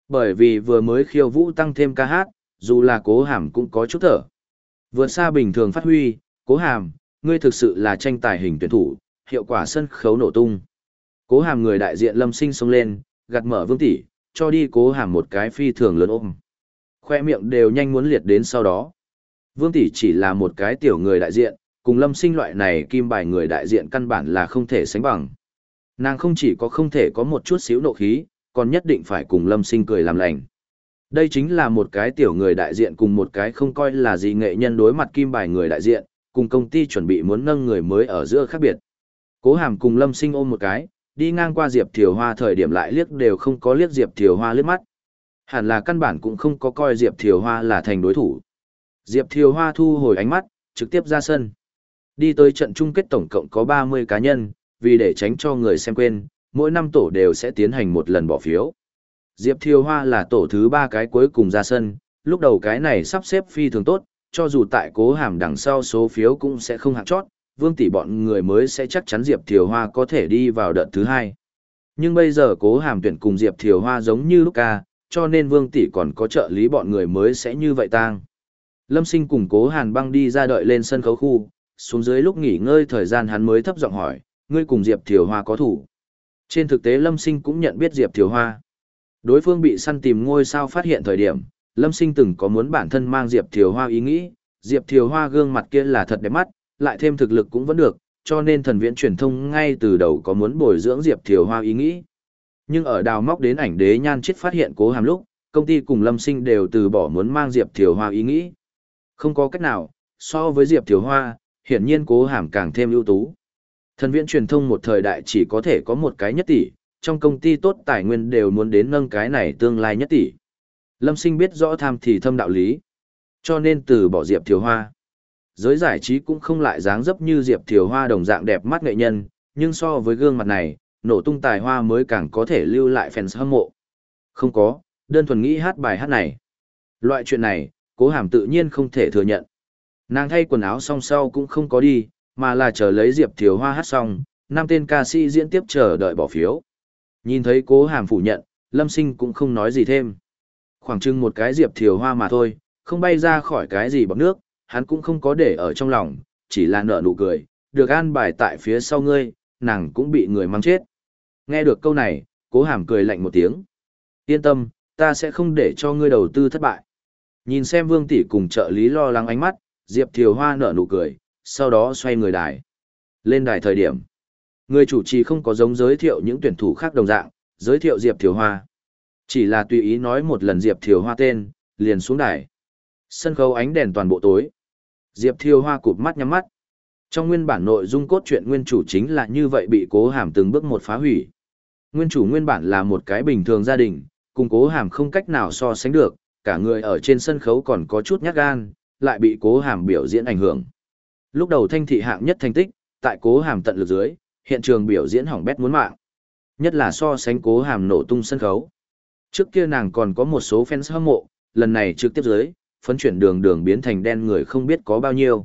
Bởi vì vừa mới khiêu vũ tăng thêm ca hát, dù là cố hàm cũng có chút thở. Vượt xa bình thường phát huy, cố hàm, ngươi thực sự là tranh tài hình tuyển thủ, hiệu quả sân khấu nổ tung. Cố hàm người đại diện lâm sinh xông lên, gạt mở vương tỷ, cho đi cố hàm một cái phi thường lớn ôm. Khoe miệng đều nhanh muốn liệt đến sau đó. Vương tỷ chỉ là một cái tiểu người đại diện, cùng lâm sinh loại này kim bài người đại diện căn bản là không thể sánh bằng. Nàng không chỉ có không thể có một chút xíu nộ khí, còn nhất định phải cùng lâm sinh cười làm lành. Đây chính là một cái tiểu người đại diện cùng một cái không coi là gì nghệ nhân đối mặt kim bài người đại diện, cùng công ty chuẩn bị muốn nâng người mới ở giữa khác biệt. Cố hàm cùng lâm sinh ôm một cái, đi ngang qua Diệp Thiều Hoa thời điểm lại liếc đều không có liếc Diệp Thiều Hoa liếc mắt. Hẳn là căn bản cũng không có coi Diệp Thiều Hoa là thành đối thủ. Diệp Thiều Hoa thu hồi ánh mắt, trực tiếp ra sân. Đi tới trận chung kết tổng cộng có 30 cá nhân, vì để tránh cho người xem quên, mỗi năm tổ đều sẽ tiến hành một lần bỏ phiếu. Diệp Thiều Hoa là tổ thứ ba cái cuối cùng ra sân, lúc đầu cái này sắp xếp phi thường tốt, cho dù tại cố hàm đằng sau số phiếu cũng sẽ không hạng chót, vương tỷ bọn người mới sẽ chắc chắn Diệp Thiều Hoa có thể đi vào đợt thứ hai. Nhưng bây giờ cố hàm tuyển cùng Diệp Thiều Hoa giống như lúc ca, cho nên vương tỷ còn có trợ lý bọn người mới sẽ như vậy tang. Lâm sinh cùng cố hàn băng đi ra đợi lên sân khấu khu, xuống dưới lúc nghỉ ngơi thời gian hắn mới thấp giọng hỏi, ngươi cùng Diệp Thiều Hoa có thủ. Trên thực tế Lâm sinh cũng nhận biết Diệp Thiều Hoa. Đối phương bị săn tìm ngôi sao phát hiện thời điểm, Lâm sinh từng có muốn bản thân mang Diệp Thiều Hoa ý nghĩ, Diệp Thiều Hoa gương mặt kia là thật đẹp mắt, lại thêm thực lực cũng vẫn được, cho nên thần viện truyền thông ngay từ đầu có muốn bồi dưỡng Diệp Thiều Hoa ý nghĩ. Nhưng ở đào móc đến ảnh đế nhan chết phát hiện cố hàm lúc, công ty cùng Lâm Sinh đều từ bỏ muốn mang Diệp Thiều Hoa ý nghĩ. Không có cách nào, so với Diệp Thiều Hoa, hiển nhiên cố hàm càng thêm ưu tú. Thần viễn truyền thông một thời đại chỉ có thể có một cái nhất tỷ, trong công ty tốt tài nguyên đều muốn đến nâng cái này tương lai nhất tỷ. Lâm Sinh biết rõ tham thì thâm đạo lý, cho nên từ bỏ Diệp Thiều Hoa. Giới giải trí cũng không lại dáng dấp như Diệp Thiều Hoa đồng dạng đẹp mắt nghệ nhân, nhưng so với gương mặt này, nổ tung tài hoa mới càng có thể lưu lại fans hâm mộ. Không có, đơn thuần nghĩ hát bài hát này. Loại chuyện này, cố hàm tự nhiên không thể thừa nhận. Nàng thay quần áo xong sau cũng không có đi, mà là chờ lấy Diệp Thiều Hoa hát xong, năm tên ca sĩ diễn tiếp chờ đợi bỏ phiếu. Nhìn thấy cố hàm phủ nhận, Lâm Sinh cũng không nói gì thêm. Khoảng chừng một cái Diệp Thiều Hoa mà thôi, không bay ra khỏi cái gì bọc nước, hắn cũng không có để ở trong lòng, chỉ là nở nụ cười, được an bài tại phía sau ngươi, nàng cũng bị người mang chết. Nghe được câu này, cố hàm cười lạnh một tiếng. Yên tâm, ta sẽ không để cho ngươi đầu tư thất bại. Nhìn xem vương tỷ cùng trợ lý lo lắng ánh mắt, Diệp Thiều Hoa nở nụ cười, sau đó xoay người đài. Lên đài thời điểm, người chủ trì không có giống giới thiệu những tuyển thủ khác đồng dạng, giới thiệu Diệp Thiều Hoa. Chỉ là tùy ý nói một lần Diệp Thiều Hoa tên, liền xuống đài. Sân khấu ánh đèn toàn bộ tối. Diệp Thiều Hoa cụp mắt nhắm mắt. Trong nguyên bản nội dung cốt truyện nguyên chủ chính là như vậy bị cố hàm từng bước một phá hủy. Nguyên chủ nguyên bản là một cái bình thường gia đình, cùng cố hàm không cách nào so sánh được, cả người ở trên sân khấu còn có chút nhát gan, lại bị cố hàm biểu diễn ảnh hưởng. Lúc đầu thanh thị hạng nhất thành tích, tại cố hàm tận lực dưới, hiện trường biểu diễn hỏng bét muốn mạng. Nhất là so sánh cố hàm nổ tung sân khấu. Trước kia nàng còn có một số fans hâm mộ, lần này trực tiếp dưới, phấn chuyển đường đường biến thành đen người không biết có bao nhiêu.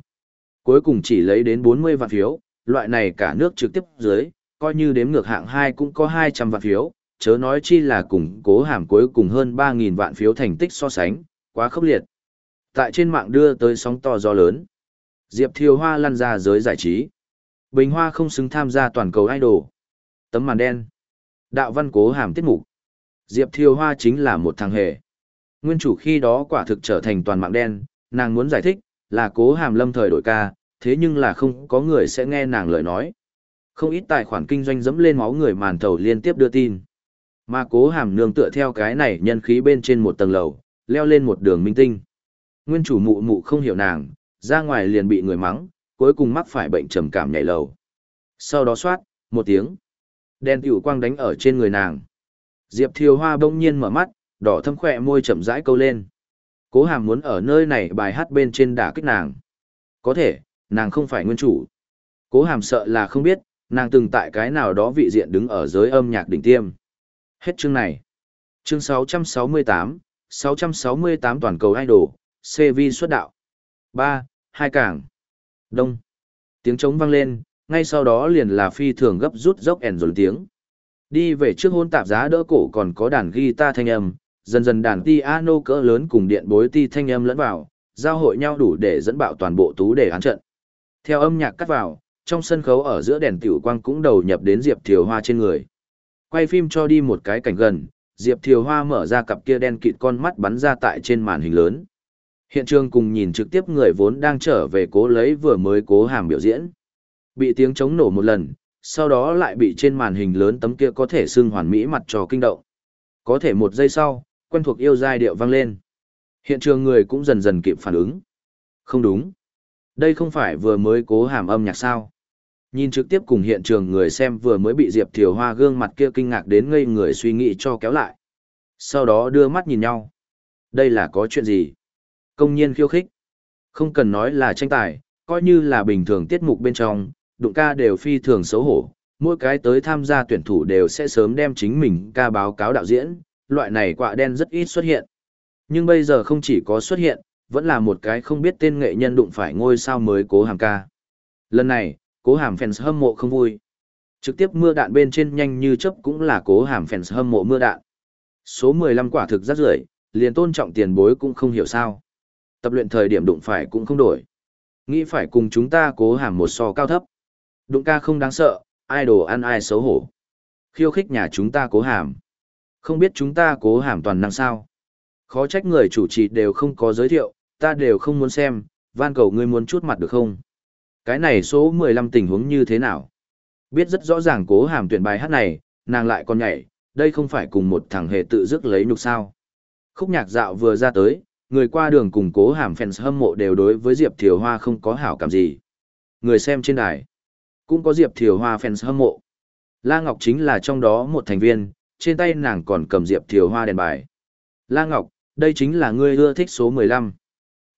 Cuối cùng chỉ lấy đến 40 vạn phiếu, loại này cả nước trực tiếp dưới, coi như đếm ngược hạng 2 cũng có 200 vạn phiếu, chớ nói chi là củng cố hàm cuối cùng hơn 3.000 vạn phiếu thành tích so sánh, quá khốc liệt. Tại trên mạng đưa tới sóng to gió lớn. Diệp Thiều Hoa lăn ra giới giải trí. Bình Hoa không xứng tham gia toàn cầu idol. Tấm màn đen. Đạo văn cố hàm tiết mục. Diệp Thiều Hoa chính là một thằng hề. Nguyên chủ khi đó quả thực trở thành toàn mạng đen, nàng muốn giải thích, là cố hàm lâm thời đổi ca, thế nhưng là không có người sẽ nghe nàng lời nói. Không ít tài khoản kinh doanh dẫm lên máu người màn thầu liên tiếp đưa tin. Mà cố hàm nương tựa theo cái này nhân khí bên trên một tầng lầu, leo lên một đường minh tinh. Nguyên chủ mụ mụ không hiểu nàng, ra ngoài liền bị người mắng, cuối cùng mắc phải bệnh trầm cảm nhảy lầu. Sau đó soát một tiếng. Đèn tiểu quang đánh ở trên người nàng. Diệp Thiều Hoa bỗng nhiên mở mắt, đỏ thâm khỏe môi chậm rãi câu lên. Cố hàm muốn ở nơi này bài hát bên trên đả kích nàng. Có thể, nàng không phải nguyên chủ. Cố hàm sợ là không biết, nàng từng tại cái nào đó vị diện đứng ở giới âm nhạc đỉnh tiêm. Hết chương này. Chương 668, 668 toàn cầu idol, CV xuất đạo. 3. Hai cảng. Đông. Tiếng trống vang lên, ngay sau đó liền là phi thường gấp rút dốc ẻn rồn tiếng. Đi về trước hôn tạp giá đỡ cổ còn có đàn guitar thanh âm, dần dần đàn piano cỡ lớn cùng điện bối ti thanh âm lẫn vào, giao hội nhau đủ để dẫn bạo toàn bộ tú để án trận. Theo âm nhạc cắt vào, trong sân khấu ở giữa đèn tiểu quang cũng đầu nhập đến Diệp Thiều Hoa trên người. Quay phim cho đi một cái cảnh gần, Diệp Thiều Hoa mở ra cặp kia đen kịt con mắt bắn ra tại trên màn hình lớn. Hiện trường cùng nhìn trực tiếp người vốn đang trở về cố lấy vừa mới cố hàm biểu diễn. Bị tiếng chống nổ một lần, sau đó lại bị trên màn hình lớn tấm kia có thể xưng hoàn mỹ mặt trò kinh động. Có thể một giây sau, quen thuộc yêu giai điệu vang lên. Hiện trường người cũng dần dần kịp phản ứng. Không đúng. Đây không phải vừa mới cố hàm âm nhạc sao. Nhìn trực tiếp cùng hiện trường người xem vừa mới bị Diệp Thiều Hoa gương mặt kia kinh ngạc đến ngây người suy nghĩ cho kéo lại. Sau đó đưa mắt nhìn nhau. Đây là có chuyện gì? Công nhiên khiêu khích. Không cần nói là tranh tài, coi như là bình thường tiết mục bên trong, đụng ca đều phi thường xấu hổ, mỗi cái tới tham gia tuyển thủ đều sẽ sớm đem chính mình ca báo cáo đạo diễn, loại này quạ đen rất ít xuất hiện. Nhưng bây giờ không chỉ có xuất hiện, vẫn là một cái không biết tên nghệ nhân đụng phải ngôi sao mới cố hàng ca. Lần này, cố hàm fans hâm mộ không vui. Trực tiếp mưa đạn bên trên nhanh như chớp cũng là cố hàm fans hâm mộ mưa đạn. Số 15 quả thực rất rưởi, liền tôn trọng tiền bối cũng không hiểu sao. Tập luyện thời điểm đụng phải cũng không đổi. Nghĩ phải cùng chúng ta cố hàm một so cao thấp. Đụng ca không đáng sợ, ai đồ ăn ai xấu hổ. Khiêu khích nhà chúng ta cố hàm. Không biết chúng ta cố hàm toàn năng sao. Khó trách người chủ trì đều không có giới thiệu, ta đều không muốn xem, van cầu ngươi muốn chút mặt được không? Cái này số 15 tình huống như thế nào? Biết rất rõ ràng cố hàm tuyển bài hát này, nàng lại còn nhảy, đây không phải cùng một thằng hề tự dứt lấy nhục sao. Khúc nhạc dạo vừa ra tới, người qua đường cùng cố hàm fans hâm mộ đều đối với Diệp Thiều Hoa không có hảo cảm gì. Người xem trên đài, cũng có Diệp Thiều Hoa fans hâm mộ. La Ngọc chính là trong đó một thành viên, trên tay nàng còn cầm Diệp Thiều Hoa đèn bài. La Ngọc, đây chính là ngươi ưa thích số 15.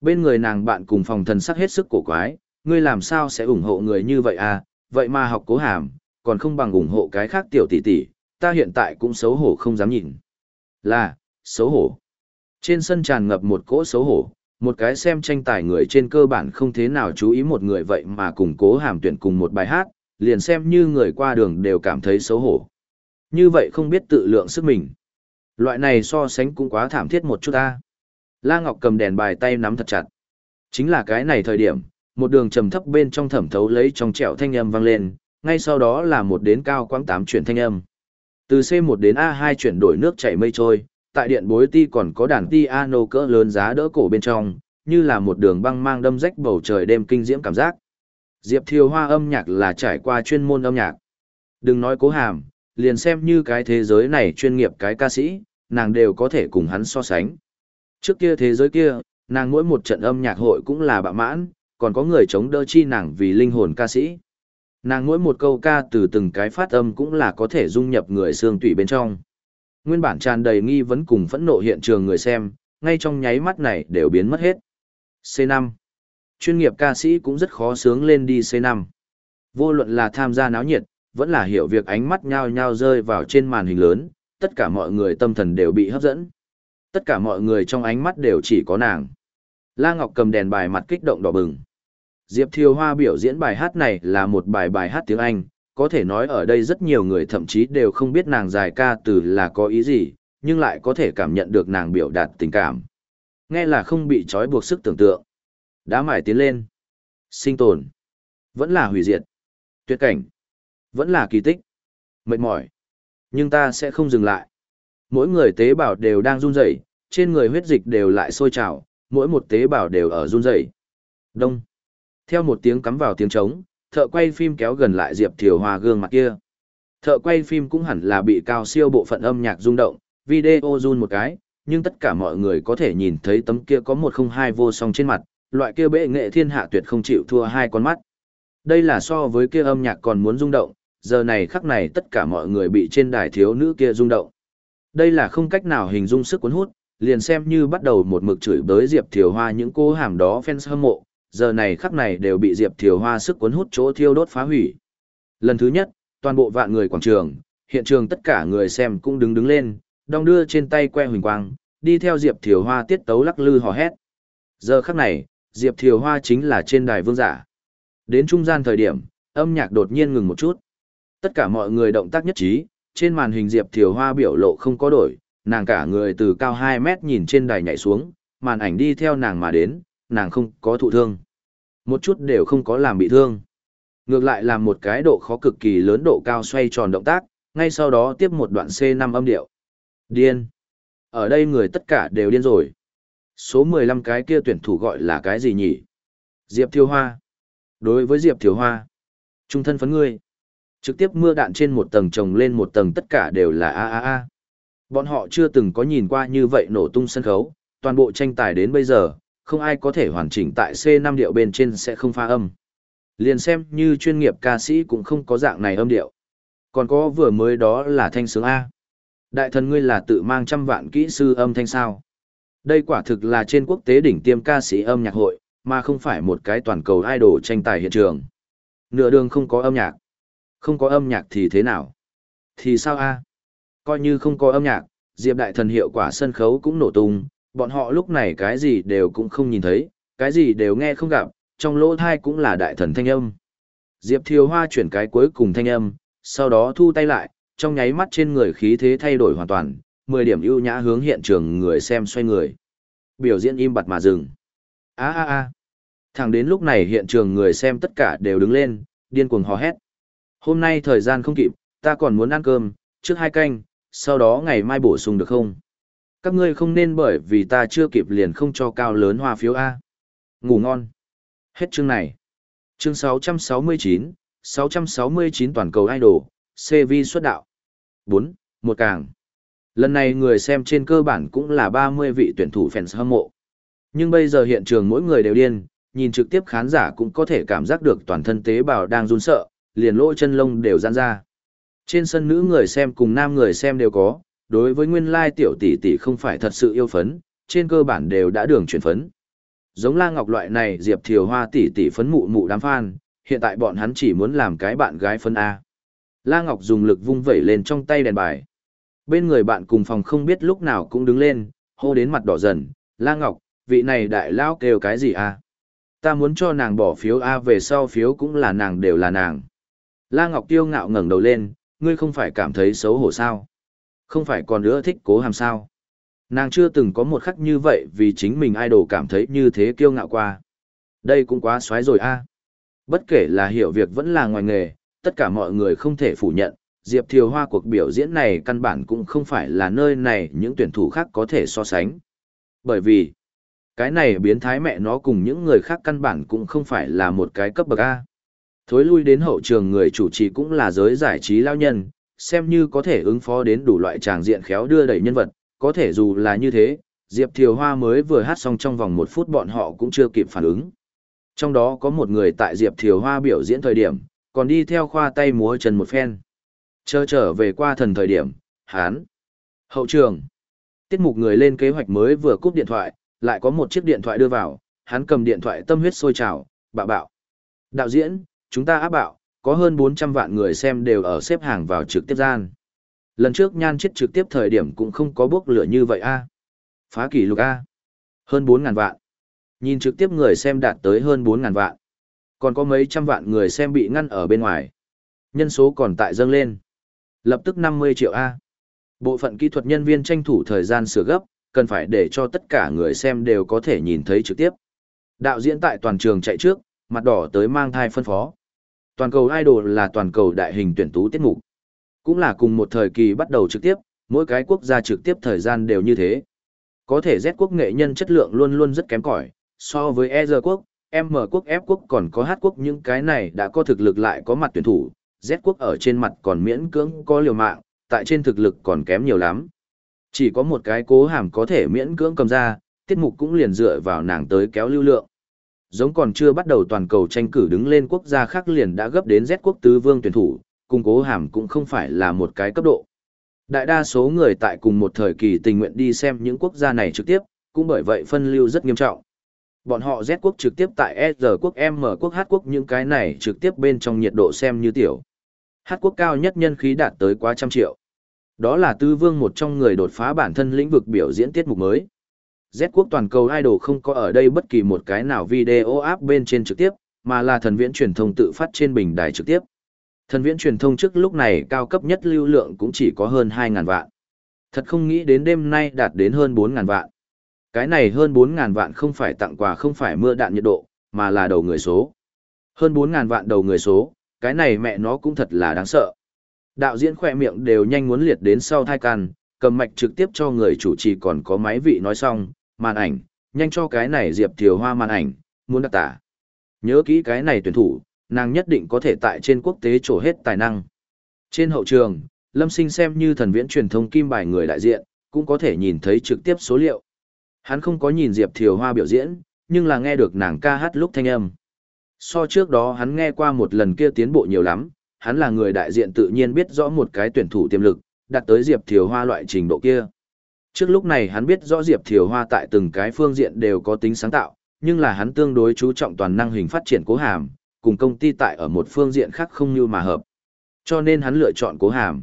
Bên người nàng bạn cùng phòng thần sắc hết sức cổ quái, ngươi làm sao sẽ ủng hộ người như vậy à, vậy mà học cố hàm, còn không bằng ủng hộ cái khác tiểu tỷ tỷ, ta hiện tại cũng xấu hổ không dám nhìn. Là, xấu hổ. Trên sân tràn ngập một cỗ xấu hổ, một cái xem tranh tài người trên cơ bản không thế nào chú ý một người vậy mà cùng cố hàm tuyển cùng một bài hát, liền xem như người qua đường đều cảm thấy xấu hổ. Như vậy không biết tự lượng sức mình. Loại này so sánh cũng quá thảm thiết một chút ta. La Ngọc cầm đèn bài tay nắm thật chặt. Chính là cái này thời điểm, một đường trầm thấp bên trong thẩm thấu lấy trong trẻo thanh âm vang lên, ngay sau đó là một đến cao quãng tám chuyển thanh âm. Từ C1 đến A2 chuyển đổi nước chảy mây trôi, tại điện bối ti còn có đàn ti piano cỡ lớn giá đỡ cổ bên trong, như là một đường băng mang đâm rách bầu trời đêm kinh diễm cảm giác. Diệp Thiều Hoa âm nhạc là trải qua chuyên môn âm nhạc. Đừng nói cố hàm, liền xem như cái thế giới này chuyên nghiệp cái ca sĩ, nàng đều có thể cùng hắn so sánh. Trước kia thế giới kia, nàng mỗi một trận âm nhạc hội cũng là bạ mãn, còn có người chống đỡ chi nàng vì linh hồn ca sĩ. Nàng mỗi một câu ca từ từng cái phát âm cũng là có thể dung nhập người xương tủy bên trong. Nguyên bản tràn đầy nghi vấn cùng phẫn nộ hiện trường người xem, ngay trong nháy mắt này đều biến mất hết. C5. Chuyên nghiệp ca sĩ cũng rất khó sướng lên đi C5. Vô luận là tham gia náo nhiệt, vẫn là hiểu việc ánh mắt nhao nhao rơi vào trên màn hình lớn, tất cả mọi người tâm thần đều bị hấp dẫn. Tất cả mọi người trong ánh mắt đều chỉ có nàng. La Ngọc cầm đèn bài mặt kích động đỏ bừng. Diệp Thiều Hoa biểu diễn bài hát này là một bài bài hát tiếng Anh, có thể nói ở đây rất nhiều người thậm chí đều không biết nàng dài ca từ là có ý gì, nhưng lại có thể cảm nhận được nàng biểu đạt tình cảm. Nghe là không bị trói buộc sức tưởng tượng. Đá mải tiến lên. Sinh tồn. Vẫn là hủy diệt. Tuyệt cảnh. Vẫn là kỳ tích. Mệt mỏi. Nhưng ta sẽ không dừng lại. Mỗi người tế bào đều đang run rẩy, trên người huyết dịch đều lại sôi trào, mỗi một tế bào đều ở run rẩy. Đông. Theo một tiếng cắm vào tiếng trống, thợ quay phim kéo gần lại Diệp Thiều Hoa gương mặt kia. Thợ quay phim cũng hẳn là bị cao siêu bộ phận âm nhạc rung động, video run một cái, nhưng tất cả mọi người có thể nhìn thấy tấm kia có một không hai vô song trên mặt, loại kia bệ nghệ thiên hạ tuyệt không chịu thua hai con mắt. Đây là so với kia âm nhạc còn muốn rung động, giờ này khắc này tất cả mọi người bị trên đài thiếu nữ kia rung động. Đây là không cách nào hình dung sức cuốn hút, liền xem như bắt đầu một mực chửi bới Diệp Thiều Hoa những cô hàm đó fans hâm mộ, giờ này khắc này đều bị Diệp Thiều Hoa sức cuốn hút chỗ thiêu đốt phá hủy. Lần thứ nhất, toàn bộ vạn người quảng trường, hiện trường tất cả người xem cũng đứng đứng lên, đong đưa trên tay que huỳnh quang, đi theo Diệp Thiều Hoa tiết tấu lắc lư hò hét. Giờ khắc này, Diệp Thiều Hoa chính là trên đài vương giả. Đến trung gian thời điểm, âm nhạc đột nhiên ngừng một chút. Tất cả mọi người động tác nhất trí, trên màn hình Diệp Thiều Hoa biểu lộ không có đổi, nàng cả người từ cao 2 mét nhìn trên đài nhảy xuống, màn ảnh đi theo nàng mà đến, nàng không có thụ thương. Một chút đều không có làm bị thương. Ngược lại làm một cái độ khó cực kỳ lớn độ cao xoay tròn động tác, ngay sau đó tiếp một đoạn C5 âm điệu. Điên. Ở đây người tất cả đều điên rồi. Số 15 cái kia tuyển thủ gọi là cái gì nhỉ? Diệp Thiều Hoa. Đối với Diệp Thiều Hoa, trung thân phấn ngươi. Trực tiếp mưa đạn trên một tầng trồng lên một tầng tất cả đều là a a a. Bọn họ chưa từng có nhìn qua như vậy nổ tung sân khấu, toàn bộ tranh tài đến bây giờ, không ai có thể hoàn chỉnh tại C5 điệu bên trên sẽ không pha âm. Liền xem như chuyên nghiệp ca sĩ cũng không có dạng này âm điệu. Còn có vừa mới đó là thanh sướng A. Đại thần ngươi là tự mang trăm vạn kỹ sư âm thanh sao. Đây quả thực là trên quốc tế đỉnh tiêm ca sĩ âm nhạc hội, mà không phải một cái toàn cầu idol tranh tài hiện trường. Nửa đường không có âm nhạc. Không có âm nhạc thì thế nào? Thì sao a? Coi như không có âm nhạc, Diệp Đại Thần hiệu quả sân khấu cũng nổ tung, bọn họ lúc này cái gì đều cũng không nhìn thấy, cái gì đều nghe không gặp, trong lỗ thai cũng là đại thần thanh âm. Diệp Thiều Hoa chuyển cái cuối cùng thanh âm, sau đó thu tay lại, trong nháy mắt trên người khí thế thay đổi hoàn toàn, 10 điểm ưu nhã hướng hiện trường người xem xoay người. Biểu diễn im bặt mà dừng. A a a. Thẳng đến lúc này hiện trường người xem tất cả đều đứng lên, điên cuồng hò hét. Hôm nay thời gian không kịp, ta còn muốn ăn cơm, trước hai canh, sau đó ngày mai bổ sung được không? Các ngươi không nên bởi vì ta chưa kịp liền không cho cao lớn hoa phiếu A. Ngủ ngon. Hết chương này. Chương 669, 669 toàn cầu idol, CV xuất đạo. 4. Một càng. Lần này người xem trên cơ bản cũng là 30 vị tuyển thủ fans hâm mộ. Nhưng bây giờ hiện trường mỗi người đều điên, nhìn trực tiếp khán giả cũng có thể cảm giác được toàn thân tế bào đang run sợ, liền lỗ chân lông đều giãn ra. Trên sân nữ người xem cùng nam người xem đều có, đối với nguyên lai tiểu tỷ tỷ không phải thật sự yêu phấn, trên cơ bản đều đã đường chuyển phấn. Giống La Ngọc loại này Diệp Thiều Hoa tỷ tỷ phấn mụ mụ đám fan, hiện tại bọn hắn chỉ muốn làm cái bạn gái phấn A. La Ngọc dùng lực vung vẩy lên trong tay đèn bài. Bên người bạn cùng phòng không biết lúc nào cũng đứng lên, hô đến mặt đỏ dần, La Ngọc, vị này đại lao kêu cái gì a? Ta muốn cho nàng bỏ phiếu A về sau phiếu cũng là nàng đều là nàng. La Ngọc tiêu ngạo ngẩng đầu lên, ngươi không phải cảm thấy xấu hổ sao? Không phải còn nữa thích cố hàm sao? Nàng chưa từng có một khắc như vậy vì chính mình idol cảm thấy như thế kiêu ngạo qua. Đây cũng quá xoái rồi a. Bất kể là hiểu việc vẫn là ngoài nghề, tất cả mọi người không thể phủ nhận, Diệp Thiều Hoa cuộc biểu diễn này căn bản cũng không phải là nơi này những tuyển thủ khác có thể so sánh. Bởi vì, cái này biến thái mẹ nó cùng những người khác căn bản cũng không phải là một cái cấp bậc A. Thối lui đến hậu trường người chủ trì cũng là giới giải trí lao nhân, xem như có thể ứng phó đến đủ loại tràng diện khéo đưa đẩy nhân vật, có thể dù là như thế, Diệp Thiều Hoa mới vừa hát xong trong vòng một phút bọn họ cũng chưa kịp phản ứng. Trong đó có một người tại Diệp Thiều Hoa biểu diễn thời điểm, còn đi theo khoa tay múa chân một phen. Chờ trở về qua thần thời điểm, hán. Hậu trường. Tiết mục người lên kế hoạch mới vừa cúp điện thoại, lại có một chiếc điện thoại đưa vào, hắn cầm điện thoại tâm huyết sôi trào, bạo bạo. Đạo diễn, chúng ta áp bạo, có hơn 400 vạn người xem đều ở xếp hàng vào trực tiếp gian. Lần trước nhan chết trực tiếp thời điểm cũng không có bốc lửa như vậy a Phá kỷ lục a Hơn 4.000 vạn. Nhìn trực tiếp người xem đạt tới hơn 4.000 vạn. Còn có mấy trăm vạn người xem bị ngăn ở bên ngoài. Nhân số còn tại dâng lên. Lập tức 50 triệu A. Bộ phận kỹ thuật nhân viên tranh thủ thời gian sửa gấp, cần phải để cho tất cả người xem đều có thể nhìn thấy trực tiếp. Đạo diễn tại toàn trường chạy trước, mặt đỏ tới mang thai phân phó. Toàn cầu idol là toàn cầu đại hình tuyển tú tiết mục. Cũng là cùng một thời kỳ bắt đầu trực tiếp, mỗi cái quốc gia trực tiếp thời gian đều như thế. Có thể Z quốc nghệ nhân chất lượng luôn luôn rất kém cỏi, so với E quốc, M quốc F quốc còn có H quốc những cái này đã có thực lực lại có mặt tuyển thủ, Z quốc ở trên mặt còn miễn cưỡng có liều mạng, tại trên thực lực còn kém nhiều lắm. Chỉ có một cái cố hàm có thể miễn cưỡng cầm ra, tiết mục cũng liền dựa vào nàng tới kéo lưu lượng. Giống còn chưa bắt đầu toàn cầu tranh cử đứng lên quốc gia khác liền đã gấp đến Z quốc tứ vương tuyển thủ, cùng cố hàm cũng không phải là một cái cấp độ. Đại đa số người tại cùng một thời kỳ tình nguyện đi xem những quốc gia này trực tiếp, cũng bởi vậy phân lưu rất nghiêm trọng. Bọn họ Z quốc trực tiếp tại E R quốc M quốc H quốc những cái này trực tiếp bên trong nhiệt độ xem như tiểu. Hát quốc cao nhất nhân khí đạt tới quá trăm triệu. Đó là tư vương một trong người đột phá bản thân lĩnh vực biểu diễn tiết mục mới. Z quốc toàn cầu idol không có ở đây bất kỳ một cái nào video áp bên trên trực tiếp, mà là thần viễn truyền thông tự phát trên bình đài trực tiếp. Thần viễn truyền thông trước lúc này cao cấp nhất lưu lượng cũng chỉ có hơn 2.000 vạn. Thật không nghĩ đến đêm nay đạt đến hơn 4.000 vạn. Cái này hơn 4.000 vạn không phải tặng quà không phải mưa đạn nhiệt độ, mà là đầu người số. Hơn 4.000 vạn đầu người số, cái này mẹ nó cũng thật là đáng sợ. Đạo diễn khỏe miệng đều nhanh muốn liệt đến sau thai can, cầm mạch trực tiếp cho người chủ trì còn có máy vị nói xong, màn ảnh, nhanh cho cái này Diệp Thiều Hoa màn ảnh, muốn đặc tả. Nhớ kỹ cái này tuyển thủ, nàng nhất định có thể tại trên quốc tế trổ hết tài năng. Trên hậu trường, Lâm Sinh xem như thần viễn truyền thông kim bài người đại diện, cũng có thể nhìn thấy trực tiếp số liệu. Hắn không có nhìn Diệp Thiều Hoa biểu diễn, nhưng là nghe được nàng ca hát lúc thanh âm. So trước đó hắn nghe qua một lần kia tiến bộ nhiều lắm, hắn là người đại diện tự nhiên biết rõ một cái tuyển thủ tiềm lực, đặt tới Diệp Thiều Hoa loại trình độ kia. Trước lúc này hắn biết rõ Diệp Thiều Hoa tại từng cái phương diện đều có tính sáng tạo, nhưng là hắn tương đối chú trọng toàn năng hình phát triển cố hàm, cùng công ty tại ở một phương diện khác không như mà hợp. Cho nên hắn lựa chọn cố hàm.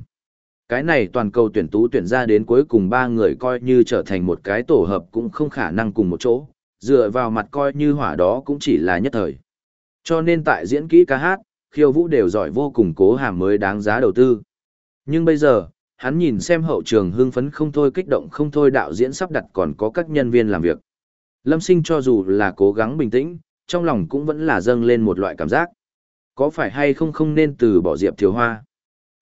Cái này toàn cầu tuyển tú tuyển ra đến cuối cùng ba người coi như trở thành một cái tổ hợp cũng không khả năng cùng một chỗ, dựa vào mặt coi như hỏa đó cũng chỉ là nhất thời. Cho nên tại diễn kỹ ca hát, khiêu vũ đều giỏi vô cùng cố hàm mới đáng giá đầu tư. Nhưng bây giờ, hắn nhìn xem hậu trường hưng phấn không thôi kích động không thôi đạo diễn sắp đặt còn có các nhân viên làm việc. Lâm sinh cho dù là cố gắng bình tĩnh, trong lòng cũng vẫn là dâng lên một loại cảm giác. Có phải hay không không nên từ bỏ Diệp Thiếu Hoa?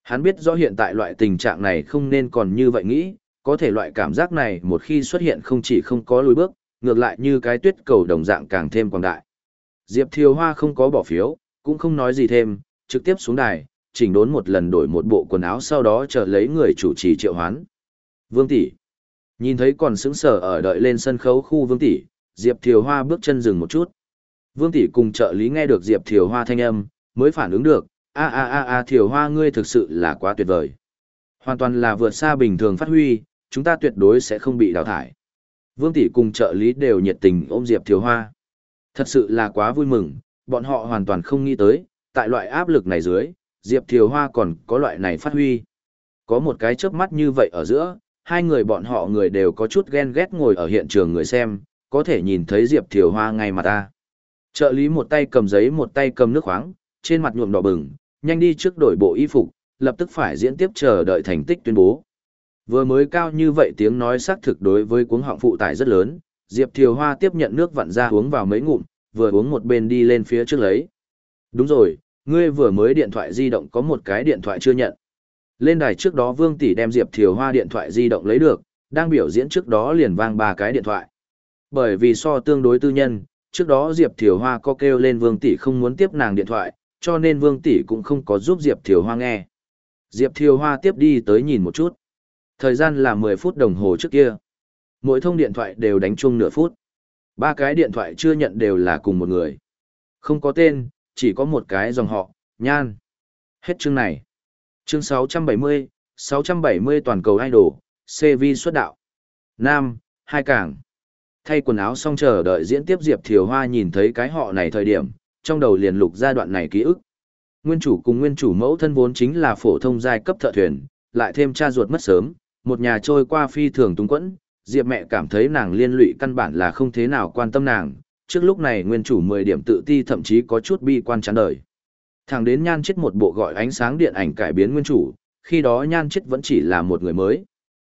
Hắn biết rõ hiện tại loại tình trạng này không nên còn như vậy nghĩ, có thể loại cảm giác này một khi xuất hiện không chỉ không có lùi bước, ngược lại như cái tuyết cầu đồng dạng càng thêm quảng đại. Diệp Thiều Hoa không có bỏ phiếu, cũng không nói gì thêm, trực tiếp xuống đài, chỉnh đốn một lần đổi một bộ quần áo sau đó chờ lấy người chủ trì triệu hoán. Vương tỷ Nhìn thấy còn sững sờ ở đợi lên sân khấu khu Vương tỷ, Diệp Thiều Hoa bước chân dừng một chút. Vương tỷ cùng trợ lý nghe được Diệp Thiều Hoa thanh âm, mới phản ứng được, a a a a Thiều Hoa ngươi thực sự là quá tuyệt vời. Hoàn toàn là vượt xa bình thường phát huy, chúng ta tuyệt đối sẽ không bị đào thải. Vương tỷ cùng trợ lý đều nhiệt tình ôm Diệp Thiều Hoa. Thật sự là quá vui mừng, bọn họ hoàn toàn không nghĩ tới, tại loại áp lực này dưới, Diệp Thiều Hoa còn có loại này phát huy. Có một cái chớp mắt như vậy ở giữa, hai người bọn họ người đều có chút ghen ghét ngồi ở hiện trường người xem, có thể nhìn thấy Diệp Thiều Hoa ngay mà ta. Trợ lý một tay cầm giấy một tay cầm nước khoáng, trên mặt nhuộm đỏ bừng, nhanh đi trước đổi bộ y phục, lập tức phải diễn tiếp chờ đợi thành tích tuyên bố. Vừa mới cao như vậy tiếng nói xác thực đối với cuống họng phụ tải rất lớn, Diệp Thiều Hoa tiếp nhận nước vặn ra uống vào mấy ngụm, vừa uống một bên đi lên phía trước lấy. Đúng rồi, ngươi vừa mới điện thoại di động có một cái điện thoại chưa nhận. Lên đài trước đó Vương Tỷ đem Diệp Thiều Hoa điện thoại di động lấy được, đang biểu diễn trước đó liền vang ba cái điện thoại. Bởi vì so tương đối tư nhân, trước đó Diệp Thiều Hoa có kêu lên Vương Tỷ không muốn tiếp nàng điện thoại, cho nên Vương Tỷ cũng không có giúp Diệp Thiều Hoa nghe. Diệp Thiều Hoa tiếp đi tới nhìn một chút. Thời gian là 10 phút đồng hồ trước kia. Mỗi thông điện thoại đều đánh chung nửa phút. Ba cái điện thoại chưa nhận đều là cùng một người. Không có tên, chỉ có một cái dòng họ, nhan. Hết chương này. Chương 670, 670 toàn cầu idol, CV xuất đạo. Nam, hai cảng. Thay quần áo xong chờ đợi diễn tiếp Diệp Thiều Hoa nhìn thấy cái họ này thời điểm, trong đầu liền lục giai đoạn này ký ức. Nguyên chủ cùng nguyên chủ mẫu thân vốn chính là phổ thông giai cấp thợ thuyền, lại thêm cha ruột mất sớm, một nhà trôi qua phi thường túng quẫn, Diệp mẹ cảm thấy nàng liên lụy căn bản là không thế nào quan tâm nàng, trước lúc này nguyên chủ 10 điểm tự ti thậm chí có chút bi quan chán đời. Thẳng đến nhan chết một bộ gọi ánh sáng điện ảnh cải biến nguyên chủ, khi đó nhan chết vẫn chỉ là một người mới.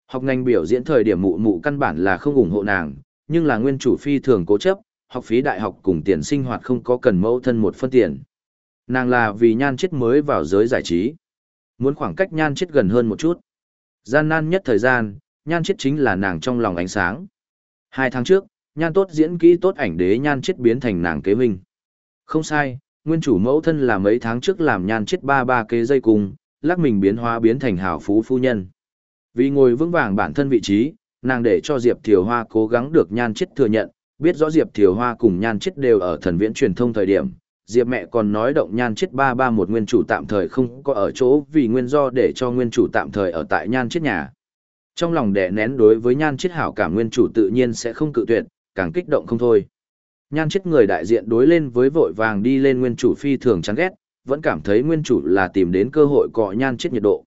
Học ngành biểu diễn thời điểm mụ mụ căn bản là không ủng hộ nàng, nhưng là nguyên chủ phi thường cố chấp, học phí đại học cùng tiền sinh hoạt không có cần mẫu thân một phân tiền. Nàng là vì nhan chết mới vào giới giải trí. Muốn khoảng cách nhan chết gần hơn một chút. Gian nan nhất thời gian, nhan chết chính là nàng trong lòng ánh sáng. Hai tháng trước, nhan tốt diễn kỹ tốt ảnh đế nhan chết biến thành nàng kế huynh. Không sai, nguyên chủ mẫu thân là mấy tháng trước làm nhan chết ba ba kế dây cùng, lắc mình biến hóa biến thành hảo phú phu nhân. Vì ngồi vững vàng bản thân vị trí, nàng để cho Diệp Thiều Hoa cố gắng được nhan chết thừa nhận, biết rõ Diệp Thiều Hoa cùng nhan chết đều ở thần viễn truyền thông thời điểm. Diệp mẹ còn nói động nhan chết ba ba một nguyên chủ tạm thời không có ở chỗ vì nguyên do để cho nguyên chủ tạm thời ở tại nhan chết nhà. Trong lòng đẻ nén đối với nhan chết hảo cảm nguyên chủ tự nhiên sẽ không cự tuyệt, càng kích động không thôi. Nhan chết người đại diện đối lên với vội vàng đi lên nguyên chủ phi thường chán ghét, vẫn cảm thấy nguyên chủ là tìm đến cơ hội cọ nhan chết nhiệt độ.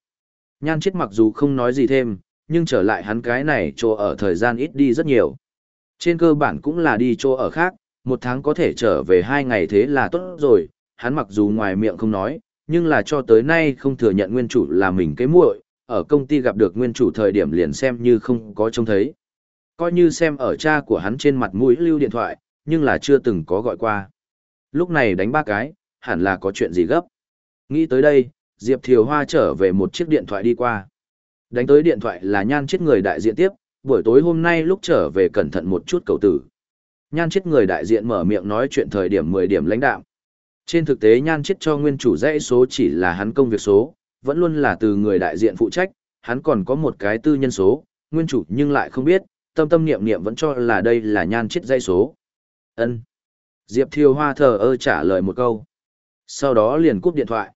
Nhan chết mặc dù không nói gì thêm, nhưng trở lại hắn cái này chỗ ở thời gian ít đi rất nhiều. Trên cơ bản cũng là đi chỗ ở khác, một tháng có thể trở về hai ngày thế là tốt rồi, hắn mặc dù ngoài miệng không nói, nhưng là cho tới nay không thừa nhận nguyên chủ là mình cái muội, ở công ty gặp được nguyên chủ thời điểm liền xem như không có trông thấy. Coi như xem ở cha của hắn trên mặt mũi lưu điện thoại, nhưng là chưa từng có gọi qua. Lúc này đánh ba cái, hẳn là có chuyện gì gấp. Nghĩ tới đây, Diệp Thiều Hoa trở về một chiếc điện thoại đi qua. Đánh tới điện thoại là nhan chết người đại diện tiếp, buổi tối hôm nay lúc trở về cẩn thận một chút cầu tử. Nhan chết người đại diện mở miệng nói chuyện thời điểm 10 điểm lãnh đạo. Trên thực tế nhan chết cho nguyên chủ dãy số chỉ là hắn công việc số, vẫn luôn là từ người đại diện phụ trách, hắn còn có một cái tư nhân số, nguyên chủ nhưng lại không biết, tâm tâm niệm niệm vẫn cho là đây là nhan chết dây số. Ân. Diệp Thiều Hoa thờ ơ trả lời một câu. Sau đó liền cúp điện thoại.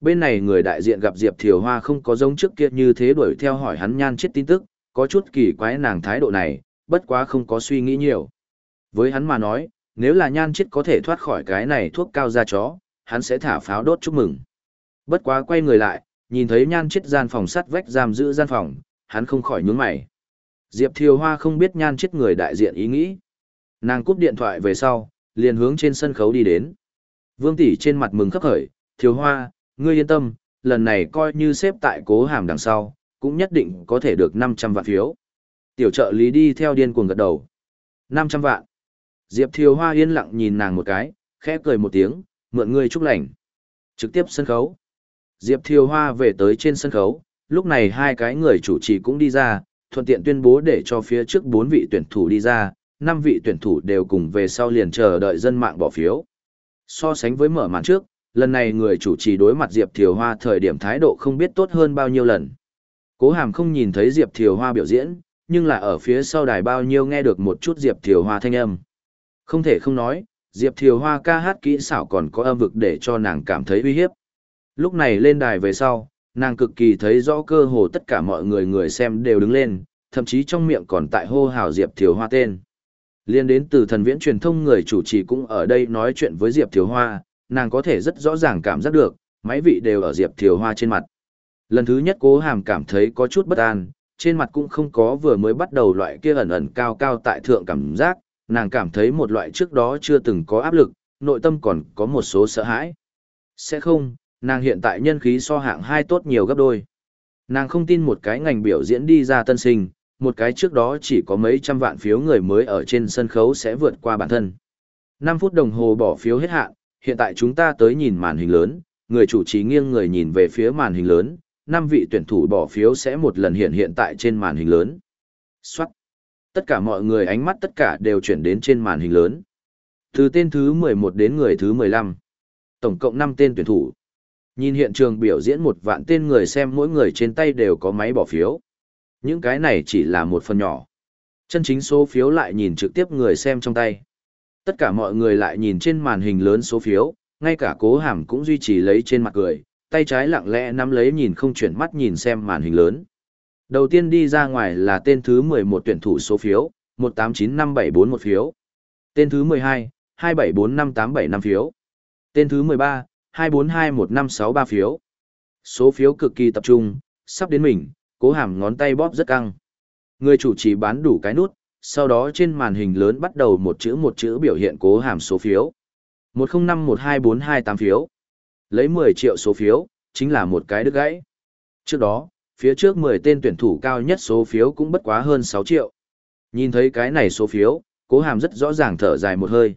Bên này người đại diện gặp Diệp Thiều Hoa không có giống trước kia như thế đuổi theo hỏi hắn nhan chết tin tức, có chút kỳ quái nàng thái độ này, bất quá không có suy nghĩ nhiều. Với hắn mà nói, nếu là nhan chết có thể thoát khỏi cái này thuốc cao ra chó, hắn sẽ thả pháo đốt chúc mừng. Bất quá quay người lại, nhìn thấy nhan chết gian phòng sắt vách giam giữ gian phòng, hắn không khỏi nhướng mày. Diệp Thiều Hoa không biết nhan chết người đại diện ý nghĩ. Nàng cúp điện thoại về sau, liền hướng trên sân khấu đi đến. Vương tỷ trên mặt mừng khấp khởi, Thiều Hoa, ngươi yên tâm, lần này coi như xếp tại cố hàm đằng sau, cũng nhất định có thể được 500 vạn phiếu. Tiểu trợ lý đi theo điên cuồng gật đầu. 500 vạn. Diệp Thiều Hoa yên lặng nhìn nàng một cái, khẽ cười một tiếng, mượn ngươi chúc lành. Trực tiếp sân khấu. Diệp Thiều Hoa về tới trên sân khấu, lúc này hai cái người chủ trì cũng đi ra, thuận tiện tuyên bố để cho phía trước bốn vị tuyển thủ đi ra, năm vị tuyển thủ đều cùng về sau liền chờ đợi dân mạng bỏ phiếu. So sánh với mở màn trước, lần này người chủ trì đối mặt Diệp Thiều Hoa thời điểm thái độ không biết tốt hơn bao nhiêu lần. Cố Hàm không nhìn thấy Diệp Thiều Hoa biểu diễn, nhưng là ở phía sau đài bao nhiêu nghe được một chút Diệp Thiều Hoa thanh âm. Không thể không nói, Diệp Thiều Hoa ca hát kỹ xảo còn có âm vực để cho nàng cảm thấy uy hiếp. Lúc này lên đài về sau, nàng cực kỳ thấy rõ cơ hồ tất cả mọi người người xem đều đứng lên, thậm chí trong miệng còn tại hô hào Diệp Thiều Hoa tên. Liên đến từ thần viễn truyền thông người chủ trì cũng ở đây nói chuyện với Diệp Thiều Hoa, nàng có thể rất rõ ràng cảm giác được, máy vị đều ở Diệp Thiều Hoa trên mặt. Lần thứ nhất cố hàm cảm thấy có chút bất an, trên mặt cũng không có vừa mới bắt đầu loại kia ẩn ẩn cao cao tại thượng cảm giác, nàng cảm thấy một loại trước đó chưa từng có áp lực, nội tâm còn có một số sợ hãi. Sẽ không, nàng hiện tại nhân khí so hạng hai tốt nhiều gấp đôi. Nàng không tin một cái ngành biểu diễn đi ra tân sinh, một cái trước đó chỉ có mấy trăm vạn phiếu người mới ở trên sân khấu sẽ vượt qua bản thân. 5 phút đồng hồ bỏ phiếu hết hạn, hiện tại chúng ta tới nhìn màn hình lớn, người chủ trì nghiêng người nhìn về phía màn hình lớn, năm vị tuyển thủ bỏ phiếu sẽ một lần hiện hiện tại trên màn hình lớn. Xoát. Tất cả mọi người ánh mắt tất cả đều chuyển đến trên màn hình lớn. Từ tên thứ 11 đến người thứ 15. Tổng cộng 5 tên tuyển thủ. Nhìn hiện trường biểu diễn một vạn tên người xem mỗi người trên tay đều có máy bỏ phiếu. Những cái này chỉ là một phần nhỏ. Chân chính số phiếu lại nhìn trực tiếp người xem trong tay. Tất cả mọi người lại nhìn trên màn hình lớn số phiếu, ngay cả cố hàm cũng duy trì lấy trên mặt cười, tay trái lặng lẽ nắm lấy nhìn không chuyển mắt nhìn xem màn hình lớn. Đầu tiên đi ra ngoài là tên thứ 11 tuyển thủ số phiếu, 1895574 một phiếu. Tên thứ 12, 2745875 phiếu. Tên thứ 13, 2421563 phiếu. Số phiếu cực kỳ tập trung, sắp đến mình, cố hàm ngón tay bóp rất căng. Người chủ trì bán đủ cái nút, sau đó trên màn hình lớn bắt đầu một chữ một chữ biểu hiện cố hàm số phiếu. 1051248 phiếu. Lấy 10 triệu số phiếu, chính là một cái đứt gãy. Trước đó, phía trước 10 tên tuyển thủ cao nhất số phiếu cũng bất quá hơn 6 triệu. Nhìn thấy cái này số phiếu, cố hàm rất rõ ràng thở dài một hơi.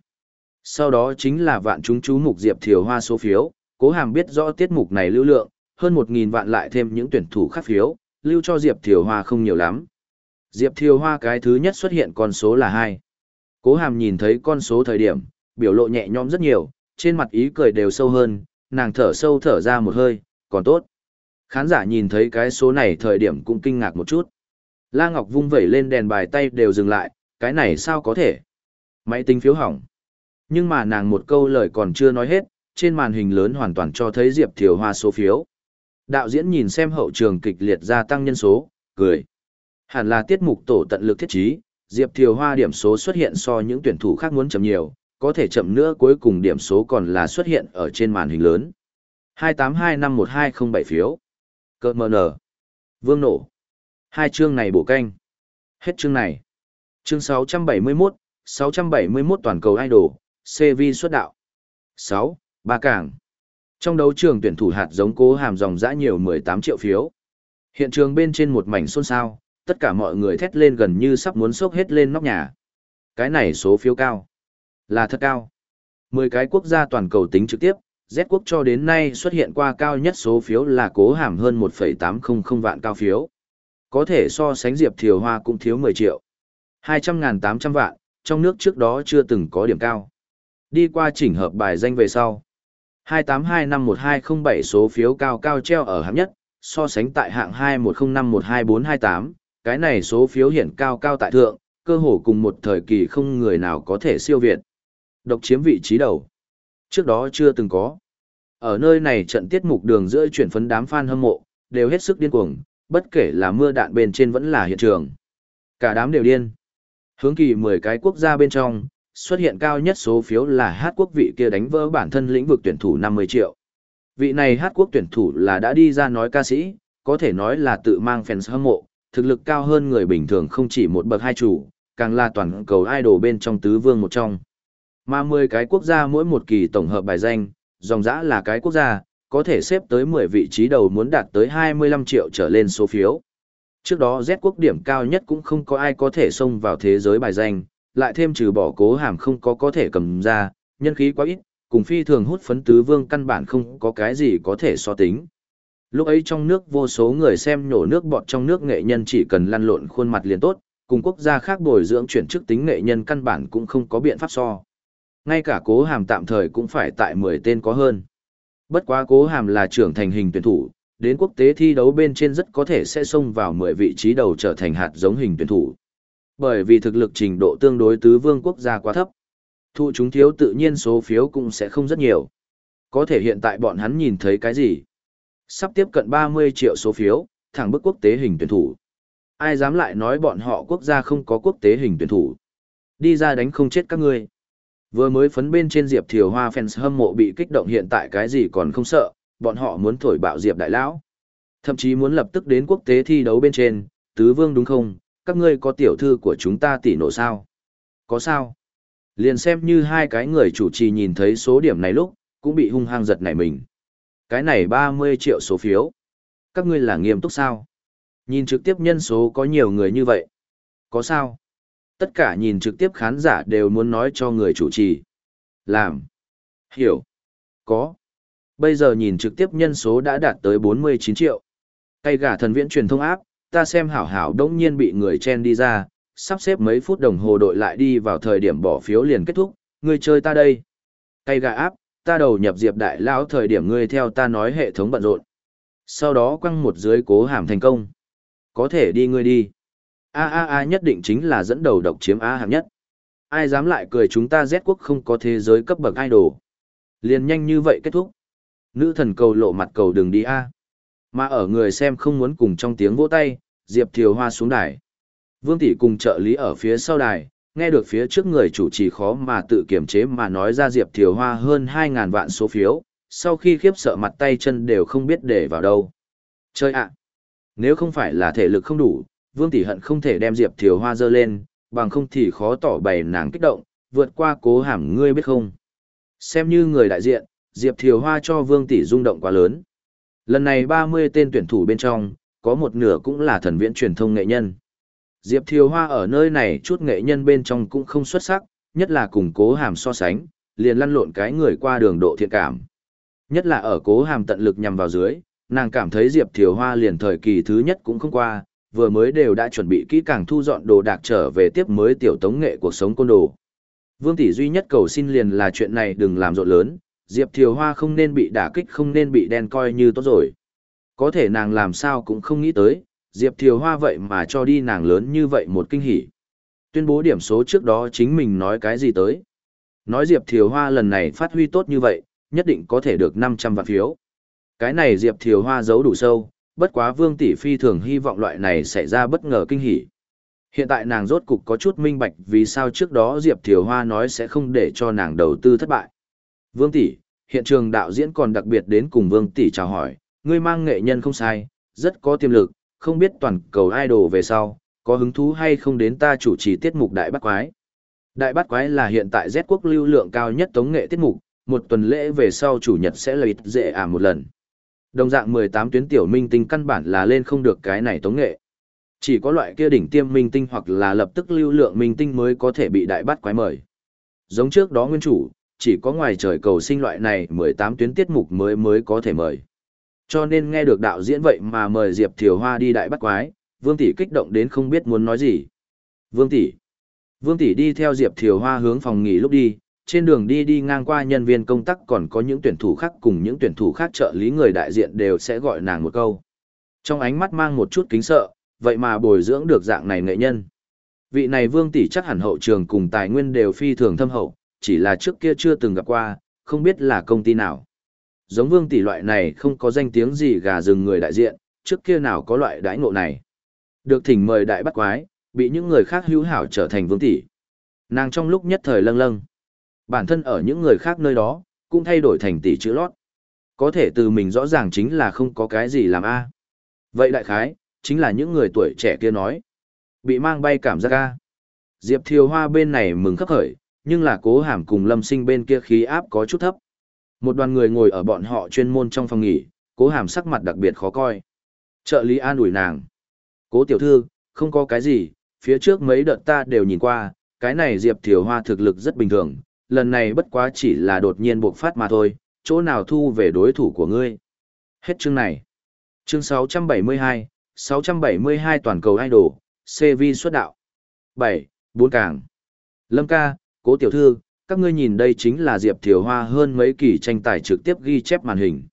Sau đó chính là vạn chúng chú mục Diệp Thiều Hoa số phiếu, cố hàm biết rõ tiết mục này lưu lượng, hơn 1.000 vạn lại thêm những tuyển thủ khác phiếu, lưu cho Diệp Thiều Hoa không nhiều lắm. Diệp Thiều Hoa cái thứ nhất xuất hiện con số là 2. Cố hàm nhìn thấy con số thời điểm, biểu lộ nhẹ nhõm rất nhiều, trên mặt ý cười đều sâu hơn, nàng thở sâu thở ra một hơi, còn tốt. Khán giả nhìn thấy cái số này thời điểm cũng kinh ngạc một chút. La Ngọc vung vẩy lên đèn bài tay đều dừng lại, cái này sao có thể? Máy tính phiếu hỏng. Nhưng mà nàng một câu lời còn chưa nói hết, trên màn hình lớn hoàn toàn cho thấy Diệp Thiều Hoa số phiếu. Đạo diễn nhìn xem hậu trường kịch liệt gia tăng nhân số, cười. Hẳn là tiết mục tổ tận lực thiết trí, Diệp Thiều Hoa điểm số xuất hiện so những tuyển thủ khác muốn chậm nhiều, có thể chậm nữa cuối cùng điểm số còn là xuất hiện ở trên màn hình lớn. 282512007 phiếu. Cơ mờ nở. Vương nổ. Hai chương này bổ canh. Hết chương này. Chương 671, 671 toàn cầu idol, CV xuất đạo. 6. Ba Cảng. Trong đấu trường tuyển thủ hạt giống cố hàm dòng dã nhiều 18 triệu phiếu. Hiện trường bên trên một mảnh xôn xao, tất cả mọi người thét lên gần như sắp muốn sốc hết lên nóc nhà. Cái này số phiếu cao. Là thật cao. 10 cái quốc gia toàn cầu tính trực tiếp, Z quốc cho đến nay xuất hiện qua cao nhất số phiếu là cố hàm hơn 1,800 vạn cao phiếu. Có thể so sánh Diệp Thiều Hoa cũng thiếu 10 triệu. 200.800 vạn, trong nước trước đó chưa từng có điểm cao. Đi qua chỉnh hợp bài danh về sau. 282512007 số phiếu cao cao treo ở hạng nhất, so sánh tại hạng 210512428 cái này số phiếu hiện cao cao tại thượng, cơ hồ cùng một thời kỳ không người nào có thể siêu việt. Độc chiếm vị trí đầu. Trước đó chưa từng có. Ở nơi này trận tiết mục đường giữa chuyển phấn đám fan hâm mộ, đều hết sức điên cuồng, bất kể là mưa đạn bên trên vẫn là hiện trường. Cả đám đều điên. Hướng kỳ 10 cái quốc gia bên trong, xuất hiện cao nhất số phiếu là hát quốc vị kia đánh vỡ bản thân lĩnh vực tuyển thủ 50 triệu. Vị này hát quốc tuyển thủ là đã đi ra nói ca sĩ, có thể nói là tự mang fans hâm mộ, thực lực cao hơn người bình thường không chỉ một bậc hai chủ, càng là toàn cầu idol bên trong tứ vương một trong. Mà 10 cái quốc gia mỗi một kỳ tổng hợp bài danh, dòng dã là cái quốc gia, có thể xếp tới 10 vị trí đầu muốn đạt tới 25 triệu trở lên số phiếu. Trước đó Z quốc điểm cao nhất cũng không có ai có thể xông vào thế giới bài danh, lại thêm trừ bỏ cố hàm không có có thể cầm ra, nhân khí quá ít, cùng phi thường hút phấn tứ vương căn bản không có cái gì có thể so tính. Lúc ấy trong nước vô số người xem nhổ nước bọt trong nước nghệ nhân chỉ cần lăn lộn khuôn mặt liền tốt, cùng quốc gia khác bồi dưỡng chuyển chức tính nghệ nhân căn bản cũng không có biện pháp so. Ngay cả cố hàm tạm thời cũng phải tại 10 tên có hơn. Bất quá cố hàm là trưởng thành hình tuyển thủ, đến quốc tế thi đấu bên trên rất có thể sẽ xông vào 10 vị trí đầu trở thành hạt giống hình tuyển thủ. Bởi vì thực lực trình độ tương đối tứ vương quốc gia quá thấp. Thu chúng thiếu tự nhiên số phiếu cũng sẽ không rất nhiều. Có thể hiện tại bọn hắn nhìn thấy cái gì? Sắp tiếp cận 30 triệu số phiếu, thẳng bức quốc tế hình tuyển thủ. Ai dám lại nói bọn họ quốc gia không có quốc tế hình tuyển thủ. Đi ra đánh không chết các ngươi. Vừa mới phấn bên trên Diệp Thiều Hoa fans hâm mộ bị kích động hiện tại cái gì còn không sợ, bọn họ muốn thổi bạo Diệp Đại Lão. Thậm chí muốn lập tức đến quốc tế thi đấu bên trên, tứ vương đúng không, các ngươi có tiểu thư của chúng ta tỷ nộ sao? Có sao? Liền xem như hai cái người chủ trì nhìn thấy số điểm này lúc, cũng bị hung hăng giật nảy mình. Cái này 30 triệu số phiếu. Các ngươi là nghiêm túc sao? Nhìn trực tiếp nhân số có nhiều người như vậy. Có sao? Tất cả nhìn trực tiếp khán giả đều muốn nói cho người chủ trì. Làm. Hiểu. Có. Bây giờ nhìn trực tiếp nhân số đã đạt tới 49 triệu. Cây gà thần viễn truyền thông áp, ta xem hảo hảo đống nhiên bị người chen đi ra, sắp xếp mấy phút đồng hồ đội lại đi vào thời điểm bỏ phiếu liền kết thúc, người chơi ta đây. Cây gà áp, ta đầu nhập diệp đại lão thời điểm ngươi theo ta nói hệ thống bận rộn. Sau đó quăng một dưới cố hàm thành công. Có thể đi ngươi đi. A A A nhất định chính là dẫn đầu độc chiếm A hạng nhất. Ai dám lại cười chúng ta Z quốc không có thế giới cấp bậc idol. Liền nhanh như vậy kết thúc. Nữ thần cầu lộ mặt cầu đừng đi A. Mà ở người xem không muốn cùng trong tiếng vỗ tay, Diệp Thiều Hoa xuống đài. Vương Tỷ cùng trợ lý ở phía sau đài, nghe được phía trước người chủ trì khó mà tự kiểm chế mà nói ra Diệp Thiều Hoa hơn 2.000 vạn số phiếu, sau khi khiếp sợ mặt tay chân đều không biết để vào đâu. Chơi ạ! Nếu không phải là thể lực không đủ, Vương Tỷ hận không thể đem Diệp Thiều Hoa dơ lên, bằng không thì khó tỏ bày nàng kích động, vượt qua cố hàm ngươi biết không. Xem như người đại diện, Diệp Thiều Hoa cho Vương Tỷ rung động quá lớn. Lần này 30 tên tuyển thủ bên trong, có một nửa cũng là thần viễn truyền thông nghệ nhân. Diệp Thiều Hoa ở nơi này chút nghệ nhân bên trong cũng không xuất sắc, nhất là cùng cố hàm so sánh, liền lăn lộn cái người qua đường độ thiện cảm. Nhất là ở cố hàm tận lực nhằm vào dưới, nàng cảm thấy Diệp Thiều Hoa liền thời kỳ thứ nhất cũng không qua, vừa mới đều đã chuẩn bị kỹ càng thu dọn đồ đạc trở về tiếp mới tiểu tống nghệ cuộc sống côn đồ. Vương tỷ duy nhất cầu xin liền là chuyện này đừng làm rộn lớn, Diệp Thiều Hoa không nên bị đả kích không nên bị đen coi như tốt rồi. Có thể nàng làm sao cũng không nghĩ tới, Diệp Thiều Hoa vậy mà cho đi nàng lớn như vậy một kinh hỉ. Tuyên bố điểm số trước đó chính mình nói cái gì tới. Nói Diệp Thiều Hoa lần này phát huy tốt như vậy, nhất định có thể được 500 vạn phiếu. Cái này Diệp Thiều Hoa giấu đủ sâu, bất quá Vương Tỷ Phi thường hy vọng loại này xảy ra bất ngờ kinh hỉ. Hiện tại nàng rốt cục có chút minh bạch vì sao trước đó Diệp Thiều Hoa nói sẽ không để cho nàng đầu tư thất bại. Vương Tỷ, hiện trường đạo diễn còn đặc biệt đến cùng Vương Tỷ chào hỏi, ngươi mang nghệ nhân không sai, rất có tiềm lực, không biết toàn cầu idol về sau, có hứng thú hay không đến ta chủ trì tiết mục Đại Bát Quái. Đại Bát Quái là hiện tại Z quốc lưu lượng cao nhất tống nghệ tiết mục, một tuần lễ về sau chủ nhật sẽ lợi dễ à một lần. Đồng dạng 18 tuyến tiểu minh tinh căn bản là lên không được cái này tống nghệ. Chỉ có loại kia đỉnh tiêm minh tinh hoặc là lập tức lưu lượng minh tinh mới có thể bị đại Bát quái mời. Giống trước đó nguyên chủ, chỉ có ngoài trời cầu sinh loại này 18 tuyến tiết mục mới mới có thể mời. Cho nên nghe được đạo diễn vậy mà mời Diệp Thiều Hoa đi đại bắt quái, Vương Tỷ kích động đến không biết muốn nói gì. Vương Tỷ. Vương Tỷ đi theo Diệp Thiều Hoa hướng phòng nghỉ lúc đi, trên đường đi đi ngang qua nhân viên công tác còn có những tuyển thủ khác cùng những tuyển thủ khác trợ lý người đại diện đều sẽ gọi nàng một câu. Trong ánh mắt mang một chút kính sợ, vậy mà bồi dưỡng được dạng này nghệ nhân. Vị này Vương Tỷ chắc hẳn hậu trường cùng tài nguyên đều phi thường thâm hậu, chỉ là trước kia chưa từng gặp qua, không biết là công ty nào giống vương tỷ loại này không có danh tiếng gì gà rừng người đại diện, trước kia nào có loại đãi ngộ này. Được thỉnh mời đại bắt quái, bị những người khác hữu hảo trở thành vương tỷ. Nàng trong lúc nhất thời lâng lâng. Bản thân ở những người khác nơi đó, cũng thay đổi thành tỷ chữ lót. có thể từ mình rõ ràng chính là không có cái gì làm a. Vậy đại khái, chính là những người tuổi trẻ kia nói. Bị mang bay cảm giác a. Diệp Thiều Hoa bên này mừng khắc khởi, nhưng là cố hàm cùng lâm sinh bên kia khí áp có chút thấp. Một đoàn người ngồi ở bọn họ chuyên môn trong phòng nghỉ, cố hàm sắc mặt đặc biệt khó coi. Trợ lý an ủi nàng. Cố tiểu thư, không có cái gì, phía trước mấy đợt ta đều nhìn qua, cái này Diệp Thiều Hoa thực lực rất bình thường, lần này bất quá chỉ là đột nhiên bộc phát mà thôi, chỗ nào thu về đối thủ của ngươi. Hết chương này. Chương 672, 672 toàn cầu idol, CV xuất đạo. 7, bốn càng. Lâm ca, cố tiểu thư, các ngươi nhìn đây chính là Diệp Thiều Hoa hơn mấy kỳ tranh tài trực tiếp ghi chép màn hình.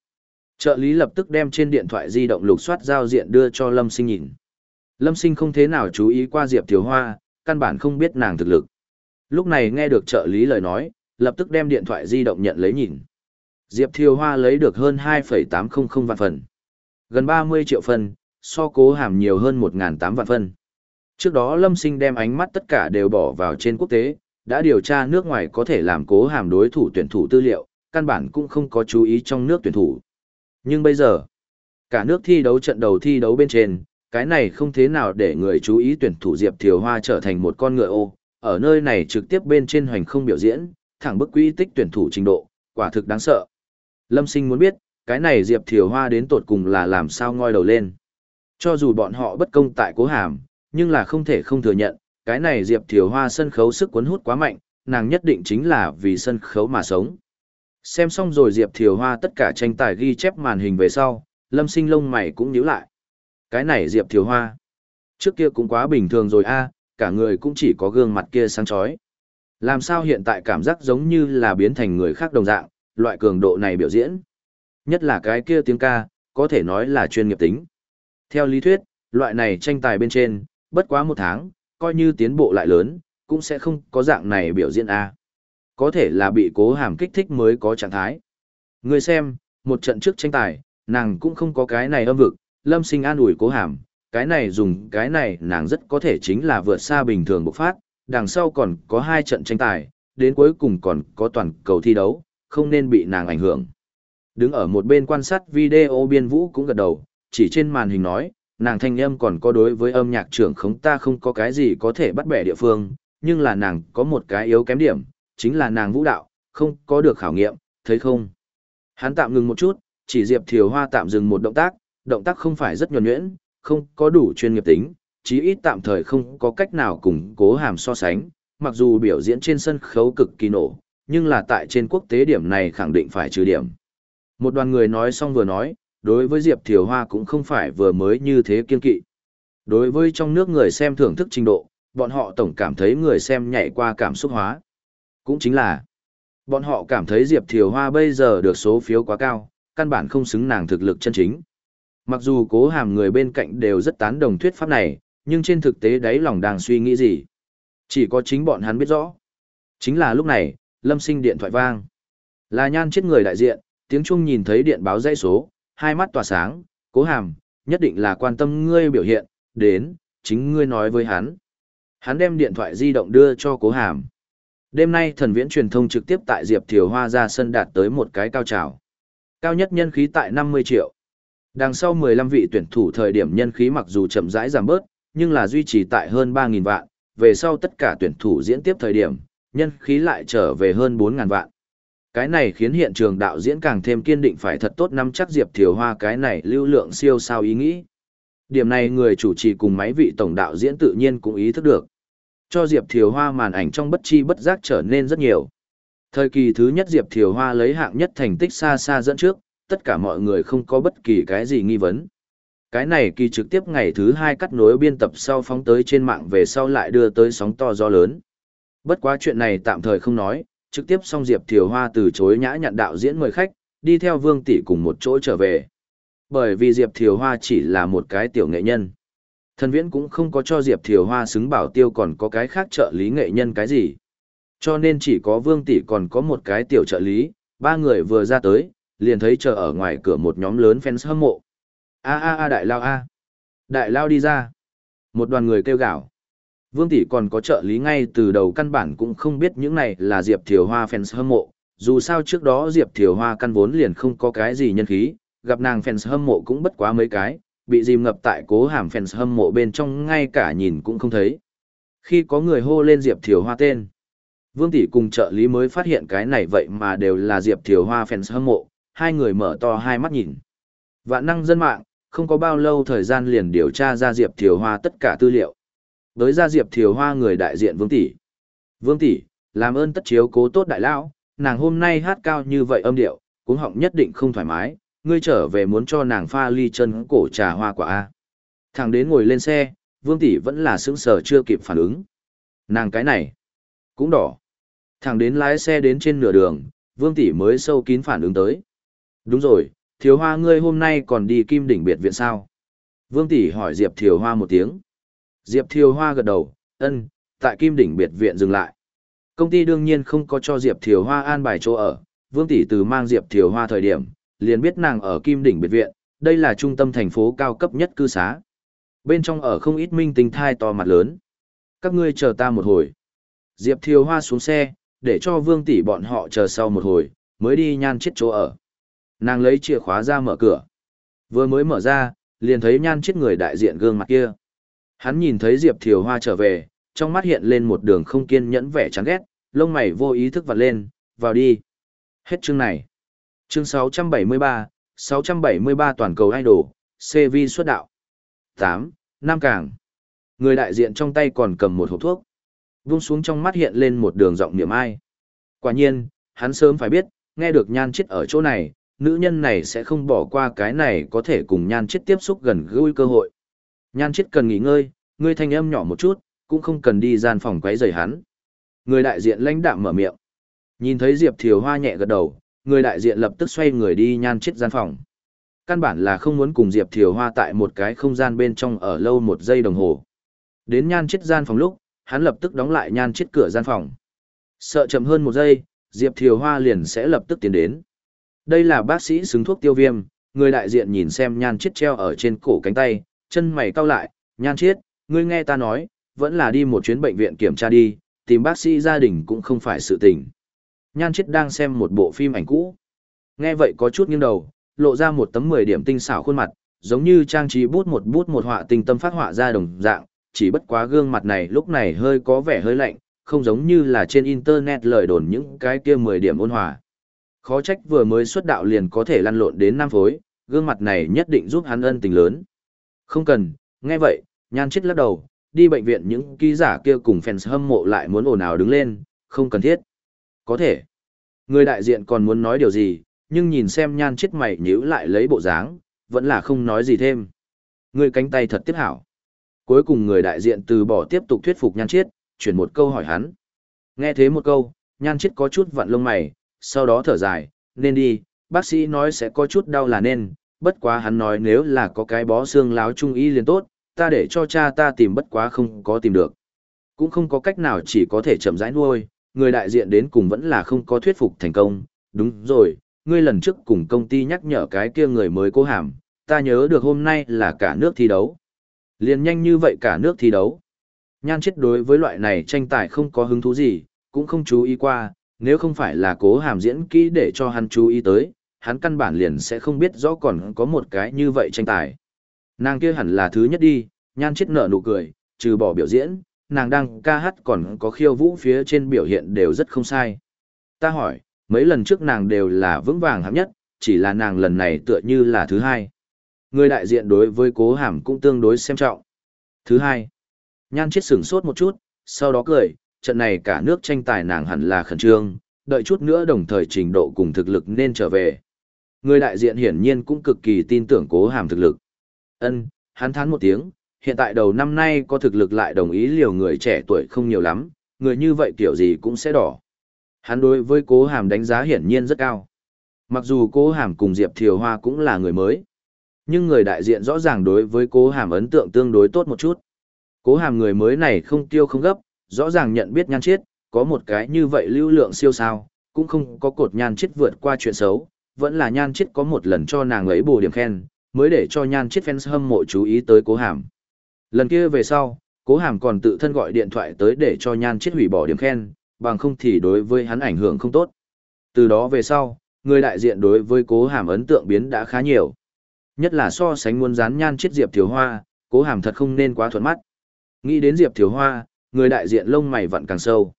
Trợ lý lập tức đem trên điện thoại di động lục soát giao diện đưa cho Lâm Sinh nhìn. Lâm Sinh không thế nào chú ý qua Diệp Thiều Hoa, căn bản không biết nàng thực lực. Lúc này nghe được trợ lý lời nói, lập tức đem điện thoại di động nhận lấy nhìn. Diệp Thiều Hoa lấy được hơn 2,800 vạn phần. Gần 30 triệu phần, so cố hàm nhiều hơn 1.800 vạn phần. Trước đó Lâm Sinh đem ánh mắt tất cả đều bỏ vào trên quốc tế, đã điều tra nước ngoài có thể làm cố hàm đối thủ tuyển thủ tư liệu, căn bản cũng không có chú ý trong nước tuyển thủ. Nhưng bây giờ, cả nước thi đấu trận đầu thi đấu bên trên, cái này không thế nào để người chú ý tuyển thủ Diệp Thiều Hoa trở thành một con ngựa ô, ở nơi này trực tiếp bên trên hoành không biểu diễn, thẳng bức quỹ tích tuyển thủ trình độ, quả thực đáng sợ. Lâm Sinh muốn biết, cái này Diệp Thiều Hoa đến tột cùng là làm sao ngoi đầu lên. Cho dù bọn họ bất công tại cố hàm, nhưng là không thể không thừa nhận, cái này Diệp Thiều Hoa sân khấu sức cuốn hút quá mạnh, nàng nhất định chính là vì sân khấu mà sống. Xem xong rồi Diệp Thiều Hoa tất cả tranh tài ghi chép màn hình về sau, Lâm Sinh lông mày cũng nhíu lại. Cái này Diệp Thiều Hoa, trước kia cũng quá bình thường rồi a, cả người cũng chỉ có gương mặt kia sáng chói. Làm sao hiện tại cảm giác giống như là biến thành người khác đồng dạng, loại cường độ này biểu diễn. Nhất là cái kia tiếng ca, có thể nói là chuyên nghiệp tính. Theo lý thuyết, loại này tranh tài bên trên, bất quá một tháng, coi như tiến bộ lại lớn, cũng sẽ không có dạng này biểu diễn A. Có thể là bị cố hàm kích thích mới có trạng thái. Người xem, một trận trước tranh tài, nàng cũng không có cái này âm vực, lâm sinh an ủi cố hàm, cái này dùng cái này nàng rất có thể chính là vượt xa bình thường bộc phát, đằng sau còn có hai trận tranh tài, đến cuối cùng còn có toàn cầu thi đấu, không nên bị nàng ảnh hưởng. Đứng ở một bên quan sát video biên vũ cũng gật đầu, chỉ trên màn hình nói, nàng thanh âm còn có đối với âm nhạc trưởng khống ta không có cái gì có thể bắt bẻ địa phương, nhưng là nàng có một cái yếu kém điểm, chính là nàng vũ đạo, không có được khảo nghiệm, thấy không? Hắn tạm ngừng một chút, chỉ Diệp Thiều Hoa tạm dừng một động tác, động tác không phải rất nhuần nhuyễn, không có đủ chuyên nghiệp tính, chí ít tạm thời không có cách nào cùng cố hàm so sánh, mặc dù biểu diễn trên sân khấu cực kỳ nổ, nhưng là tại trên quốc tế điểm này khẳng định phải trừ điểm. Một đoàn người nói xong vừa nói, đối với Diệp Thiều Hoa cũng không phải vừa mới như thế kiên kỵ. Đối với trong nước người xem thưởng thức trình độ, bọn họ tổng cảm thấy người xem nhảy qua cảm xúc hóa. Cũng chính là, bọn họ cảm thấy Diệp Thiều Hoa bây giờ được số phiếu quá cao, căn bản không xứng nàng thực lực chân chính. Mặc dù cố hàm người bên cạnh đều rất tán đồng thuyết pháp này, nhưng trên thực tế đáy lòng đang suy nghĩ gì. Chỉ có chính bọn hắn biết rõ. Chính là lúc này, lâm sinh điện thoại vang. Là nhan chết người đại diện, tiếng chuông nhìn thấy điện báo dãy số, hai mắt tỏa sáng, cố hàm, nhất định là quan tâm ngươi biểu hiện, đến, chính ngươi nói với hắn. Hắn đem điện thoại di động đưa cho cố hàm. Đêm nay thần viễn truyền thông trực tiếp tại Diệp Thiều Hoa ra sân đạt tới một cái cao trào. Cao nhất nhân khí tại 50 triệu. Đằng sau 15 vị tuyển thủ thời điểm nhân khí mặc dù chậm rãi giảm bớt, nhưng là duy trì tại hơn 3.000 vạn, về sau tất cả tuyển thủ diễn tiếp thời điểm, nhân khí lại trở về hơn 4.000 vạn. Cái này khiến hiện trường đạo diễn càng thêm kiên định phải thật tốt nắm chắc Diệp Thiều Hoa cái này lưu lượng siêu sao ý nghĩ. Điểm này người chủ trì cùng máy vị tổng đạo diễn tự nhiên cũng ý thức được. Cho Diệp Thiều Hoa màn ảnh trong bất chi bất giác trở nên rất nhiều. Thời kỳ thứ nhất Diệp Thiều Hoa lấy hạng nhất thành tích xa xa dẫn trước, tất cả mọi người không có bất kỳ cái gì nghi vấn. Cái này kỳ trực tiếp ngày thứ hai cắt nối biên tập sau phóng tới trên mạng về sau lại đưa tới sóng to gió lớn. Bất quá chuyện này tạm thời không nói, trực tiếp xong Diệp Thiều Hoa từ chối nhã nhặn đạo diễn mời khách, đi theo Vương Tỷ cùng một chỗ trở về. Bởi vì Diệp Thiều Hoa chỉ là một cái tiểu nghệ nhân. Thần Viễn cũng không có cho Diệp Thiều Hoa xứng bảo tiêu còn có cái khác trợ lý nghệ nhân cái gì. Cho nên chỉ có Vương Tỷ còn có một cái tiểu trợ lý, ba người vừa ra tới, liền thấy chờ ở ngoài cửa một nhóm lớn fans hâm mộ. A a a đại lao a. Đại lao đi ra. Một đoàn người kêu gào. Vương tỷ còn có trợ lý ngay từ đầu căn bản cũng không biết những này là Diệp Thiều Hoa fans hâm mộ, dù sao trước đó Diệp Thiều Hoa căn vốn liền không có cái gì nhân khí, gặp nàng fans hâm mộ cũng bất quá mấy cái, bị dìm ngập tại cố hàm fans hâm mộ bên trong ngay cả nhìn cũng không thấy. Khi có người hô lên Diệp Thiều Hoa tên, Vương Tỷ cùng trợ lý mới phát hiện cái này vậy mà đều là Diệp Thiều Hoa fans hâm mộ, hai người mở to hai mắt nhìn. Vạn năng dân mạng, không có bao lâu thời gian liền điều tra ra Diệp Thiều Hoa tất cả tư liệu. Với gia Diệp Thiều Hoa người đại diện Vương Tỷ. Vương Tỷ, làm ơn tất chiếu cố tốt đại lão, nàng hôm nay hát cao như vậy âm điệu, cuống họng nhất định không thoải mái, ngươi trở về muốn cho nàng pha ly chân cổ trà hoa quả a. Thằng đến ngồi lên xe, Vương tỷ vẫn là sững sờ chưa kịp phản ứng. Nàng cái này cũng đỏ. Thằng đến lái xe đến trên nửa đường, Vương tỷ mới sâu kín phản ứng tới. Đúng rồi, Thiếu Hoa ngươi hôm nay còn đi Kim đỉnh biệt viện sao? Vương tỷ hỏi Diệp Thiều Hoa một tiếng. Diệp Thiều Hoa gật đầu, ân, tại Kim đỉnh biệt viện dừng lại. Công ty đương nhiên không có cho Diệp Thiều Hoa an bài chỗ ở, Vương tỷ từ mang Diệp Thiều Hoa thời điểm, liền biết nàng ở Kim đỉnh biệt viện, đây là trung tâm thành phố cao cấp nhất cư xá. Bên trong ở không ít minh tinh thai to mặt lớn. Các ngươi chờ ta một hồi. Diệp Thiều Hoa xuống xe, để cho Vương tỷ bọn họ chờ sau một hồi, mới đi nhan chết chỗ ở. Nàng lấy chìa khóa ra mở cửa. Vừa mới mở ra, liền thấy nhan chết người đại diện gương mặt kia. Hắn nhìn thấy Diệp Thiều Hoa trở về, trong mắt hiện lên một đường không kiên nhẫn vẻ chán ghét, lông mày vô ý thức vặt lên, vào đi. Hết chương này. Chương 673, 673 toàn cầu idol, CV xuất đạo. 8. Nam Cảng. Người đại diện trong tay còn cầm một hộp thuốc. Vung xuống trong mắt hiện lên một đường giọng niệm ai. Quả nhiên, hắn sớm phải biết, nghe được nhan chết ở chỗ này, nữ nhân này sẽ không bỏ qua cái này có thể cùng nhan chết tiếp xúc gần gũi cơ hội. Nhan chết cần nghỉ ngơi, ngươi thanh âm nhỏ một chút, cũng không cần đi gian phòng quấy rầy hắn. Người đại diện lãnh đạm mở miệng. Nhìn thấy Diệp Thiều Hoa nhẹ gật đầu, người đại diện lập tức xoay người đi nhan chết gian phòng. Căn bản là không muốn cùng Diệp Thiều Hoa tại một cái không gian bên trong ở lâu một giây đồng hồ. Đến nhan chết gian phòng lúc, hắn lập tức đóng lại nhan chết cửa gian phòng. Sợ chậm hơn một giây, Diệp Thiều Hoa liền sẽ lập tức tiến đến. Đây là bác sĩ xứng thuốc tiêu viêm, người đại diện nhìn xem nhan chết treo ở trên cổ cánh tay, chân mày cau lại, nhan chết, ngươi nghe ta nói, vẫn là đi một chuyến bệnh viện kiểm tra đi, tìm bác sĩ gia đình cũng không phải sự tình. Nhan chết đang xem một bộ phim ảnh cũ. Nghe vậy có chút nghiêng đầu, lộ ra một tấm 10 điểm tinh xảo khuôn mặt, giống như trang trí bút một bút một họa tinh tâm phát họa ra đồng dạng, chỉ bất quá gương mặt này lúc này hơi có vẻ hơi lạnh, không giống như là trên internet lời đồn những cái kia 10 điểm ôn hòa. Khó trách vừa mới xuất đạo liền có thể lăn lộn đến năm phối, gương mặt này nhất định giúp hắn ân tình lớn. Không cần, nghe vậy, nhan chết lắc đầu, đi bệnh viện những ký giả kia cùng fans hâm mộ lại muốn ồn ào đứng lên, không cần thiết. Có thể. Người đại diện còn muốn nói điều gì, nhưng nhìn xem nhan chết mày nhíu lại lấy bộ dáng, vẫn là không nói gì thêm. Người cánh tay thật tiếp hảo. Cuối cùng người đại diện từ bỏ tiếp tục thuyết phục nhan chết, chuyển một câu hỏi hắn. Nghe thế một câu, nhan chết có chút vặn lông mày, sau đó thở dài, nên đi, bác sĩ nói sẽ có chút đau là nên, bất quá hắn nói nếu là có cái bó xương láo trung y liền tốt, ta để cho cha ta tìm bất quá không có tìm được. Cũng không có cách nào chỉ có thể chậm rãi nuôi, người đại diện đến cùng vẫn là không có thuyết phục thành công, đúng rồi, ngươi lần trước cùng công ty nhắc nhở cái kia người mới cố hàm, ta nhớ được hôm nay là cả nước thi đấu. Liền nhanh như vậy cả nước thi đấu. Nhan chết đối với loại này tranh tài không có hứng thú gì, cũng không chú ý qua, nếu không phải là cố hàm diễn kỹ để cho hắn chú ý tới, hắn căn bản liền sẽ không biết rõ còn có một cái như vậy tranh tài. Nàng kia hẳn là thứ nhất đi, nhan chết nở nụ cười, trừ bỏ biểu diễn, nàng đang ca hát còn có khiêu vũ phía trên biểu hiện đều rất không sai. Ta hỏi, mấy lần trước nàng đều là vững vàng hạng nhất, chỉ là nàng lần này tựa như là thứ hai. Người đại diện đối với cố hàm cũng tương đối xem trọng. Thứ hai, nhan chết sửng sốt một chút, sau đó cười, trận này cả nước tranh tài nàng hẳn là khẩn trương, đợi chút nữa đồng thời trình độ cùng thực lực nên trở về. Người đại diện hiển nhiên cũng cực kỳ tin tưởng cố hàm thực lực. Ân, hắn thán một tiếng, hiện tại đầu năm nay có thực lực lại đồng ý liều người trẻ tuổi không nhiều lắm, người như vậy kiểu gì cũng sẽ đỏ. Hắn đối với cố hàm đánh giá hiển nhiên rất cao. Mặc dù cố hàm cùng Diệp Thiều Hoa cũng là người mới, nhưng người đại diện rõ ràng đối với cố hàm ấn tượng tương đối tốt một chút. Cố hàm người mới này không tiêu không gấp, rõ ràng nhận biết nhan chết, có một cái như vậy lưu lượng siêu sao, cũng không có cột nhan chết vượt qua chuyện xấu, vẫn là nhan chết có một lần cho nàng ấy bù điểm khen, mới để cho nhan chết fans hâm mộ chú ý tới cố hàm. Lần kia về sau, cố hàm còn tự thân gọi điện thoại tới để cho nhan chết hủy bỏ điểm khen, bằng không thì đối với hắn ảnh hưởng không tốt. Từ đó về sau, người đại diện đối với cố hàm ấn tượng biến đã khá nhiều. Nhất là so sánh muốn dán nhan chết Diệp Thiều Hoa, cố hàm thật không nên quá thuận mắt. Nghĩ đến Diệp Thiều Hoa, người đại diện lông mày vặn càng sâu.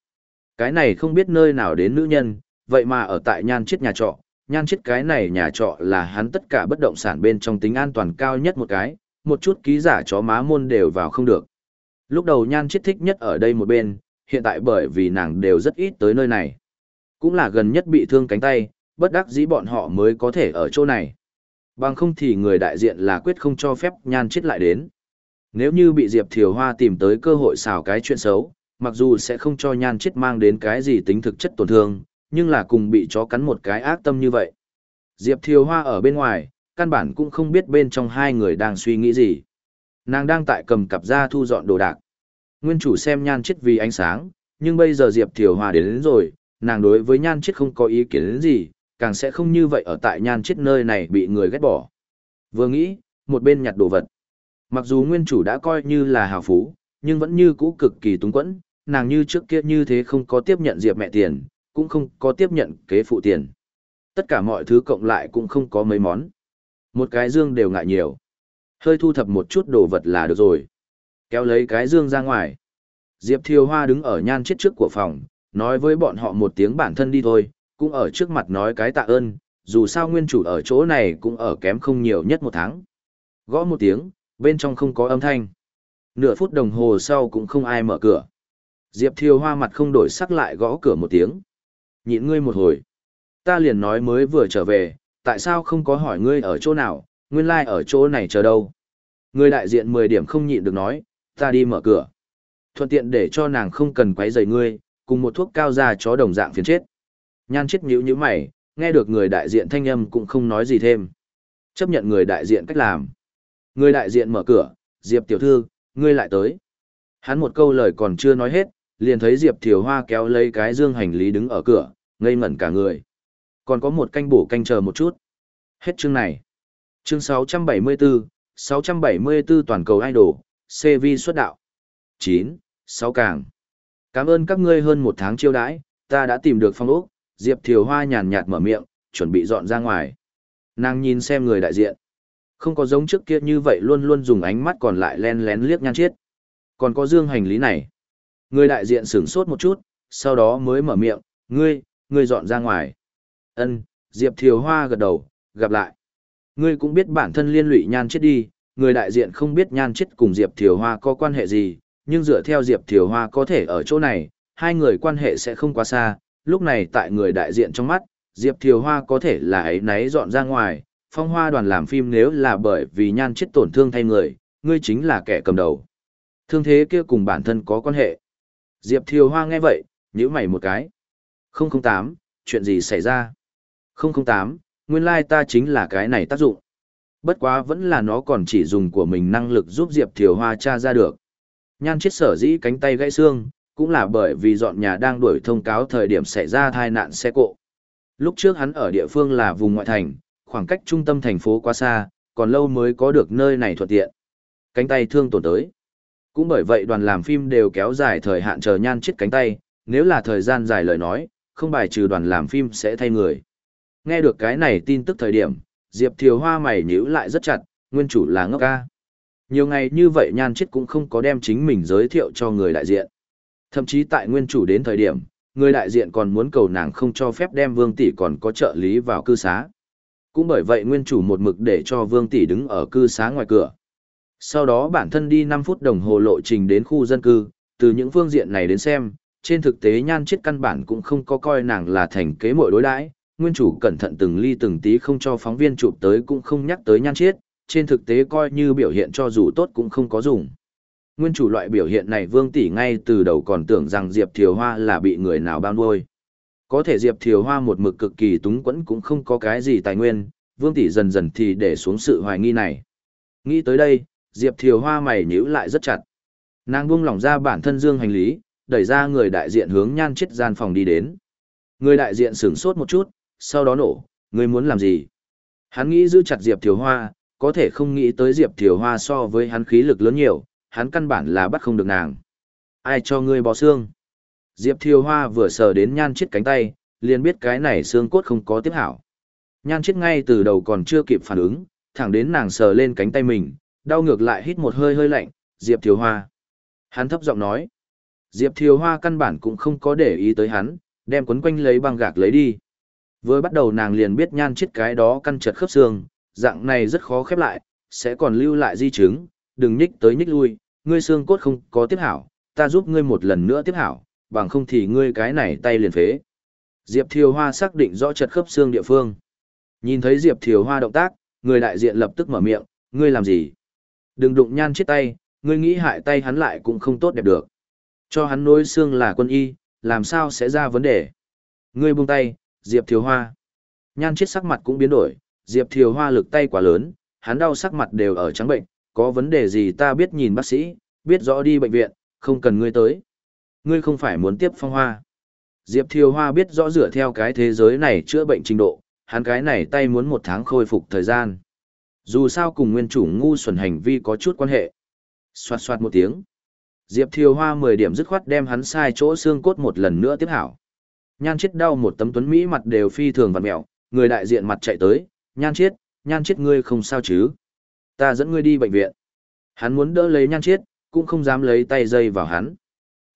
Cái này không biết nơi nào đến nữ nhân, vậy mà ở tại nhan chết nhà trọ, nhan chết cái này nhà trọ là hắn tất cả bất động sản bên trong tính an toàn cao nhất một cái, một chút ký giả chó má môn đều vào không được. Lúc đầu nhan chết thích nhất ở đây một bên, hiện tại bởi vì nàng đều rất ít tới nơi này. Cũng là gần nhất bị thương cánh tay, bất đắc dĩ bọn họ mới có thể ở chỗ này. Bằng không thì người đại diện là quyết không cho phép nhan chết lại đến. Nếu như bị Diệp Thiều Hoa tìm tới cơ hội xào cái chuyện xấu, mặc dù sẽ không cho nhan chết mang đến cái gì tính thực chất tổn thương, nhưng là cùng bị chó cắn một cái ác tâm như vậy. Diệp Thiều Hoa ở bên ngoài, căn bản cũng không biết bên trong hai người đang suy nghĩ gì. Nàng đang tại cầm cặp ra thu dọn đồ đạc. Nguyên chủ xem nhan chết vì ánh sáng, nhưng bây giờ Diệp Thiều Hoa đến, đến rồi, nàng đối với nhan chết không có ý kiến đến gì, càng sẽ không như vậy ở tại nhan chết nơi này bị người ghét bỏ. Vừa nghĩ, một bên nhặt đồ vật. Mặc dù nguyên chủ đã coi như là hào phú, nhưng vẫn như cũ cực kỳ túng quẫn, nàng như trước kia như thế không có tiếp nhận Diệp mẹ tiền, cũng không có tiếp nhận kế phụ tiền. Tất cả mọi thứ cộng lại cũng không có mấy món. Một cái dương đều ngại nhiều. Hơi thu thập một chút đồ vật là được rồi. Kéo lấy cái dương ra ngoài. Diệp Thiều Hoa đứng ở nhan chết trước của phòng, nói với bọn họ một tiếng bản thân đi thôi, cũng ở trước mặt nói cái tạ ơn, dù sao nguyên chủ ở chỗ này cũng ở kém không nhiều nhất một tháng. Gõ một tiếng, bên trong không có âm thanh. Nửa phút đồng hồ sau cũng không ai mở cửa. Diệp Thiều Hoa mặt không đổi sắc lại gõ cửa một tiếng. Nhịn ngươi một hồi. Ta liền nói mới vừa trở về, tại sao không có hỏi ngươi ở chỗ nào, nguyên lai like ở chỗ này chờ đâu. Người đại diện 10 điểm không nhịn được nói, ta đi mở cửa. Thuận tiện để cho nàng không cần quấy rầy ngươi, cùng một thuốc cao ra chó đồng dạng phiền chết. Nhan chết nhíu nhíu mày, nghe được người đại diện thanh âm cũng không nói gì thêm. Chấp nhận người đại diện cách làm. Người đại diện mở cửa, Diệp tiểu thư, ngươi lại tới. Hắn một câu lời còn chưa nói hết, liền thấy Diệp Thiều Hoa kéo lấy cái dương hành lý đứng ở cửa, ngây ngẩn cả người. Còn có một canh bổ canh chờ một chút. Hết chương này. Chương 674, 674 toàn cầu idol, CV xuất đạo. 9, 6 càng. Cảm ơn các ngươi hơn một tháng chiêu đãi, ta đã tìm được phong ốc, Diệp Thiều Hoa nhàn nhạt mở miệng, chuẩn bị dọn ra ngoài. Nàng nhìn xem người đại diện. Không có giống trước kia như vậy luôn luôn dùng ánh mắt còn lại len lén liếc nhan chiết. Còn có dương hành lý này. Người đại diện sửng sốt một chút, sau đó mới mở miệng, ngươi, ngươi dọn ra ngoài. Ân, Diệp Thiều Hoa gật đầu, gặp lại. Ngươi cũng biết bản thân liên lụy nhan chết đi, người đại diện không biết nhan chết cùng Diệp Thiều Hoa có quan hệ gì, nhưng dựa theo Diệp Thiều Hoa có thể ở chỗ này, hai người quan hệ sẽ không quá xa, lúc này tại người đại diện trong mắt, Diệp Thiều Hoa có thể là ấy náy dọn ra ngoài, phong hoa đoàn làm phim nếu là bởi vì nhan chết tổn thương thay người, ngươi chính là kẻ cầm đầu. Thương thế kia cùng bản thân có quan hệ. Diệp Thiều Hoa nghe vậy, nhíu mày một cái. 008, chuyện gì xảy ra? 008, nguyên lai ta chính là cái này tác dụng. Bất quá vẫn là nó còn chỉ dùng của mình năng lực giúp Diệp Thiều Hoa tra ra được. Nhan chết sở dĩ cánh tay gãy xương, cũng là bởi vì dọn nhà đang đuổi thông cáo thời điểm xảy ra tai nạn xe cộ. Lúc trước hắn ở địa phương là vùng ngoại thành, khoảng cách trung tâm thành phố quá xa, còn lâu mới có được nơi này thuận tiện. Cánh tay thương tổn tới. Cũng bởi vậy đoàn làm phim đều kéo dài thời hạn chờ nhan chết cánh tay, nếu là thời gian dài lời nói, không bài trừ đoàn làm phim sẽ thay người. Nghe được cái này tin tức thời điểm, Diệp Thiều Hoa mày nhíu lại rất chặt, nguyên chủ là ngốc ca. Nhiều ngày như vậy nhan chết cũng không có đem chính mình giới thiệu cho người đại diện. Thậm chí tại nguyên chủ đến thời điểm, người đại diện còn muốn cầu nàng không cho phép đem vương tỷ còn có trợ lý vào cư xá. Cũng bởi vậy nguyên chủ một mực để cho vương tỷ đứng ở cư xá ngoài cửa. Sau đó bản thân đi 5 phút đồng hồ lộ trình đến khu dân cư, từ những phương diện này đến xem, trên thực tế nhan chết căn bản cũng không có coi nàng là thành kế mội đối đãi nguyên chủ cẩn thận từng ly từng tí không cho phóng viên chụp tới cũng không nhắc tới nhan chết, trên thực tế coi như biểu hiện cho dù tốt cũng không có dùng. Nguyên chủ loại biểu hiện này Vương Tỷ ngay từ đầu còn tưởng rằng Diệp Thiều Hoa là bị người nào bao nuôi. Có thể Diệp Thiều Hoa một mực cực kỳ túng quẫn cũng không có cái gì tài nguyên, Vương Tỷ dần dần thì để xuống sự hoài nghi này. Nghĩ tới đây, Diệp Thiều Hoa mày nhíu lại rất chặt. Nàng buông lỏng ra bản thân dương hành lý, đẩy ra người đại diện hướng nhan chết gian phòng đi đến. Người đại diện sửng sốt một chút, sau đó nổ, người muốn làm gì? Hắn nghĩ giữ chặt Diệp Thiều Hoa, có thể không nghĩ tới Diệp Thiều Hoa so với hắn khí lực lớn nhiều, hắn căn bản là bắt không được nàng. Ai cho ngươi bó xương? Diệp Thiều Hoa vừa sờ đến nhan chết cánh tay, liền biết cái này xương cốt không có tiếp hảo. Nhan chết ngay từ đầu còn chưa kịp phản ứng, thẳng đến nàng sờ lên cánh tay mình, đau ngược lại hít một hơi hơi lạnh, Diệp Thiều Hoa. Hắn thấp giọng nói. Diệp Thiều Hoa căn bản cũng không có để ý tới hắn, đem quấn quanh lấy băng gạc lấy đi. Vừa bắt đầu nàng liền biết nhan chết cái đó căn chật khớp xương, dạng này rất khó khép lại, sẽ còn lưu lại di chứng, đừng nhích tới nhích lui, ngươi xương cốt không có tiếp hảo, ta giúp ngươi một lần nữa tiếp hảo, bằng không thì ngươi cái này tay liền phế. Diệp Thiều Hoa xác định rõ chật khớp xương địa phương. Nhìn thấy Diệp Thiều Hoa động tác, người đại diện lập tức mở miệng, ngươi làm gì? Đừng đụng nhan chết tay, ngươi nghĩ hại tay hắn lại cũng không tốt đẹp được. Cho hắn nối xương là quân y, làm sao sẽ ra vấn đề? Ngươi buông tay, Diệp Thiều Hoa. Nhan chết sắc mặt cũng biến đổi, Diệp Thiều Hoa lực tay quá lớn, hắn đau sắc mặt đều ở trắng bệnh, có vấn đề gì ta biết nhìn bác sĩ, biết rõ đi bệnh viện, không cần ngươi tới. Ngươi không phải muốn tiếp phong hoa. Diệp Thiều Hoa biết rõ dựa theo cái thế giới này chữa bệnh trình độ, hắn cái này tay muốn một tháng khôi phục thời gian. Dù sao cùng nguyên chủ ngu xuẩn hành vi có chút quan hệ. Xoạt xoạt một tiếng. Diệp Thiều Hoa 10 điểm dứt khoát đem hắn sai chỗ xương cốt một lần nữa tiếp hảo. Nhan chết đau một tấm tuấn Mỹ mặt đều phi thường vặn mẹo, người đại diện mặt chạy tới, nhan chết, nhan chết ngươi không sao chứ. Ta dẫn ngươi đi bệnh viện. Hắn muốn đỡ lấy nhan chết, cũng không dám lấy tay dây vào hắn.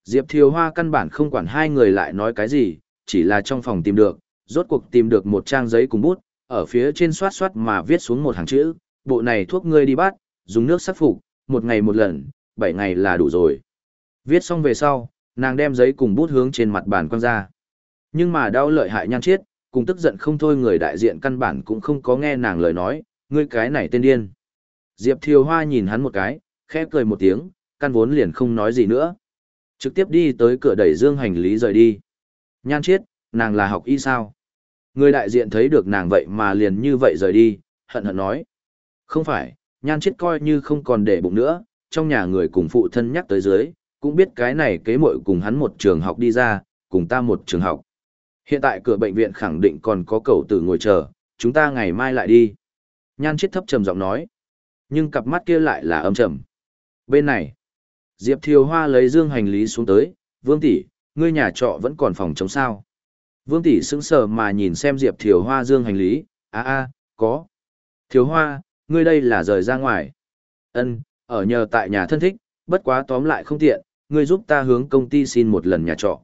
Diệp Thiều Hoa căn bản không quản hai người lại nói cái gì, chỉ là trong phòng tìm được, rốt cuộc tìm được một trang giấy cùng bút, ở phía trên soát soát mà viết xuống một hàng chữ, bộ này thuốc ngươi đi bắt, dùng nước sắc phục, một ngày một lần, bảy ngày là đủ rồi. Viết xong về sau, nàng đem giấy cùng bút hướng trên mặt bàn quăng ra. Nhưng mà đau lợi hại nhan chết, cùng tức giận không thôi người đại diện căn bản cũng không có nghe nàng lời nói, ngươi cái này tên điên. Diệp Thiều Hoa nhìn hắn một cái, khẽ cười một tiếng, căn vốn liền không nói gì nữa. Trực tiếp đi tới cửa đẩy dương hành lý rời đi. Nhan chết, nàng là học y sao? Người đại diện thấy được nàng vậy mà liền như vậy rời đi, hận hận nói. Không phải, nhan chết coi như không còn để bụng nữa, trong nhà người cùng phụ thân nhắc tới dưới, cũng biết cái này kế muội cùng hắn một trường học đi ra, cùng ta một trường học. Hiện tại cửa bệnh viện khẳng định còn có cầu tử ngồi chờ, chúng ta ngày mai lại đi. Nhan chết thấp trầm giọng nói. Nhưng cặp mắt kia lại là âm trầm. Bên này, Diệp Thiều Hoa lấy dương hành lý xuống tới, Vương tỷ, ngươi nhà trọ vẫn còn phòng chống sao. Vương tỷ sững sờ mà nhìn xem Diệp Thiều Hoa dương hành lý, a a, có. Thiều Hoa, ngươi đây là rời ra ngoài. Ân, ở nhờ tại nhà thân thích, bất quá tóm lại không tiện, ngươi giúp ta hướng công ty xin một lần nhà trọ.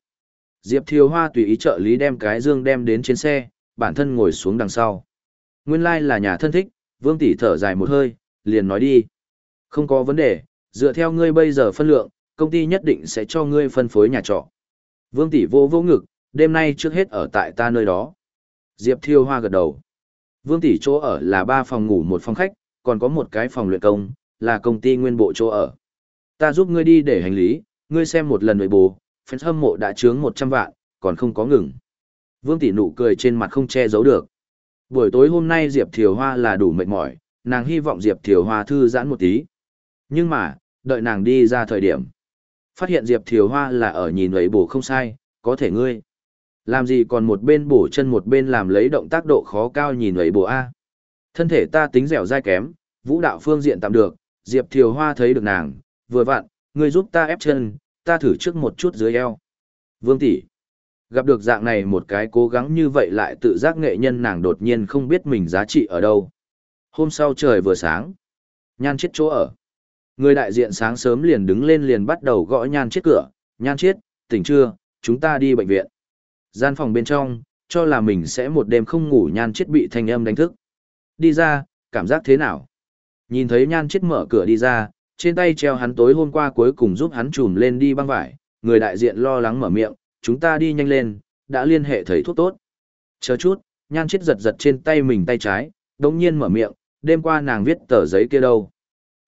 Diệp Thiều Hoa tùy ý trợ lý đem cái dương đem đến trên xe, bản thân ngồi xuống đằng sau. Nguyên lai like là nhà thân thích, Vương tỷ thở dài một hơi, liền nói đi. Không có vấn đề, dựa theo ngươi bây giờ phân lượng, công ty nhất định sẽ cho ngươi phân phối nhà trọ. Vương tỷ vô vô ngực, đêm nay trước hết ở tại ta nơi đó. Diệp Thiêu Hoa gật đầu. Vương tỷ chỗ ở là ba phòng ngủ một phòng khách, còn có một cái phòng luyện công, là công ty nguyên bộ chỗ ở. Ta giúp ngươi đi để hành lý, ngươi xem một lần nội bù, fans hâm mộ đã trướng 100 vạn, còn không có ngừng. Vương tỷ nụ cười trên mặt không che giấu được. Buổi tối hôm nay Diệp Thiều Hoa là đủ mệt mỏi, nàng hy vọng Diệp Thiều Hoa thư giãn một tí. Nhưng mà, đợi nàng đi ra thời điểm. Phát hiện Diệp Thiều Hoa là ở nhìn ấy bổ không sai, có thể ngươi. Làm gì còn một bên bổ chân một bên làm lấy động tác độ khó cao nhìn ấy bổ A. Thân thể ta tính dẻo dai kém, vũ đạo phương diện tạm được, Diệp Thiều Hoa thấy được nàng, vừa vặn, người giúp ta ép chân, ta thử trước một chút dưới eo. Vương tỷ Gặp được dạng này một cái cố gắng như vậy lại tự giác nghệ nhân nàng đột nhiên không biết mình giá trị ở đâu. Hôm sau trời vừa sáng. Nhan chết chỗ ở. Người đại diện sáng sớm liền đứng lên liền bắt đầu gõ nhan chết cửa. Nhan chết, tỉnh chưa, chúng ta đi bệnh viện. Gian phòng bên trong, cho là mình sẽ một đêm không ngủ nhan chết bị thanh âm đánh thức. Đi ra, cảm giác thế nào? Nhìn thấy nhan chết mở cửa đi ra, trên tay treo hắn tối hôm qua cuối cùng giúp hắn trùm lên đi băng vải. Người đại diện lo lắng mở miệng, chúng ta đi nhanh lên, đã liên hệ thầy thuốc tốt. Chờ chút, nhan chết giật giật trên tay mình tay trái, đồng nhiên mở miệng, đêm qua nàng viết tờ giấy kia đâu.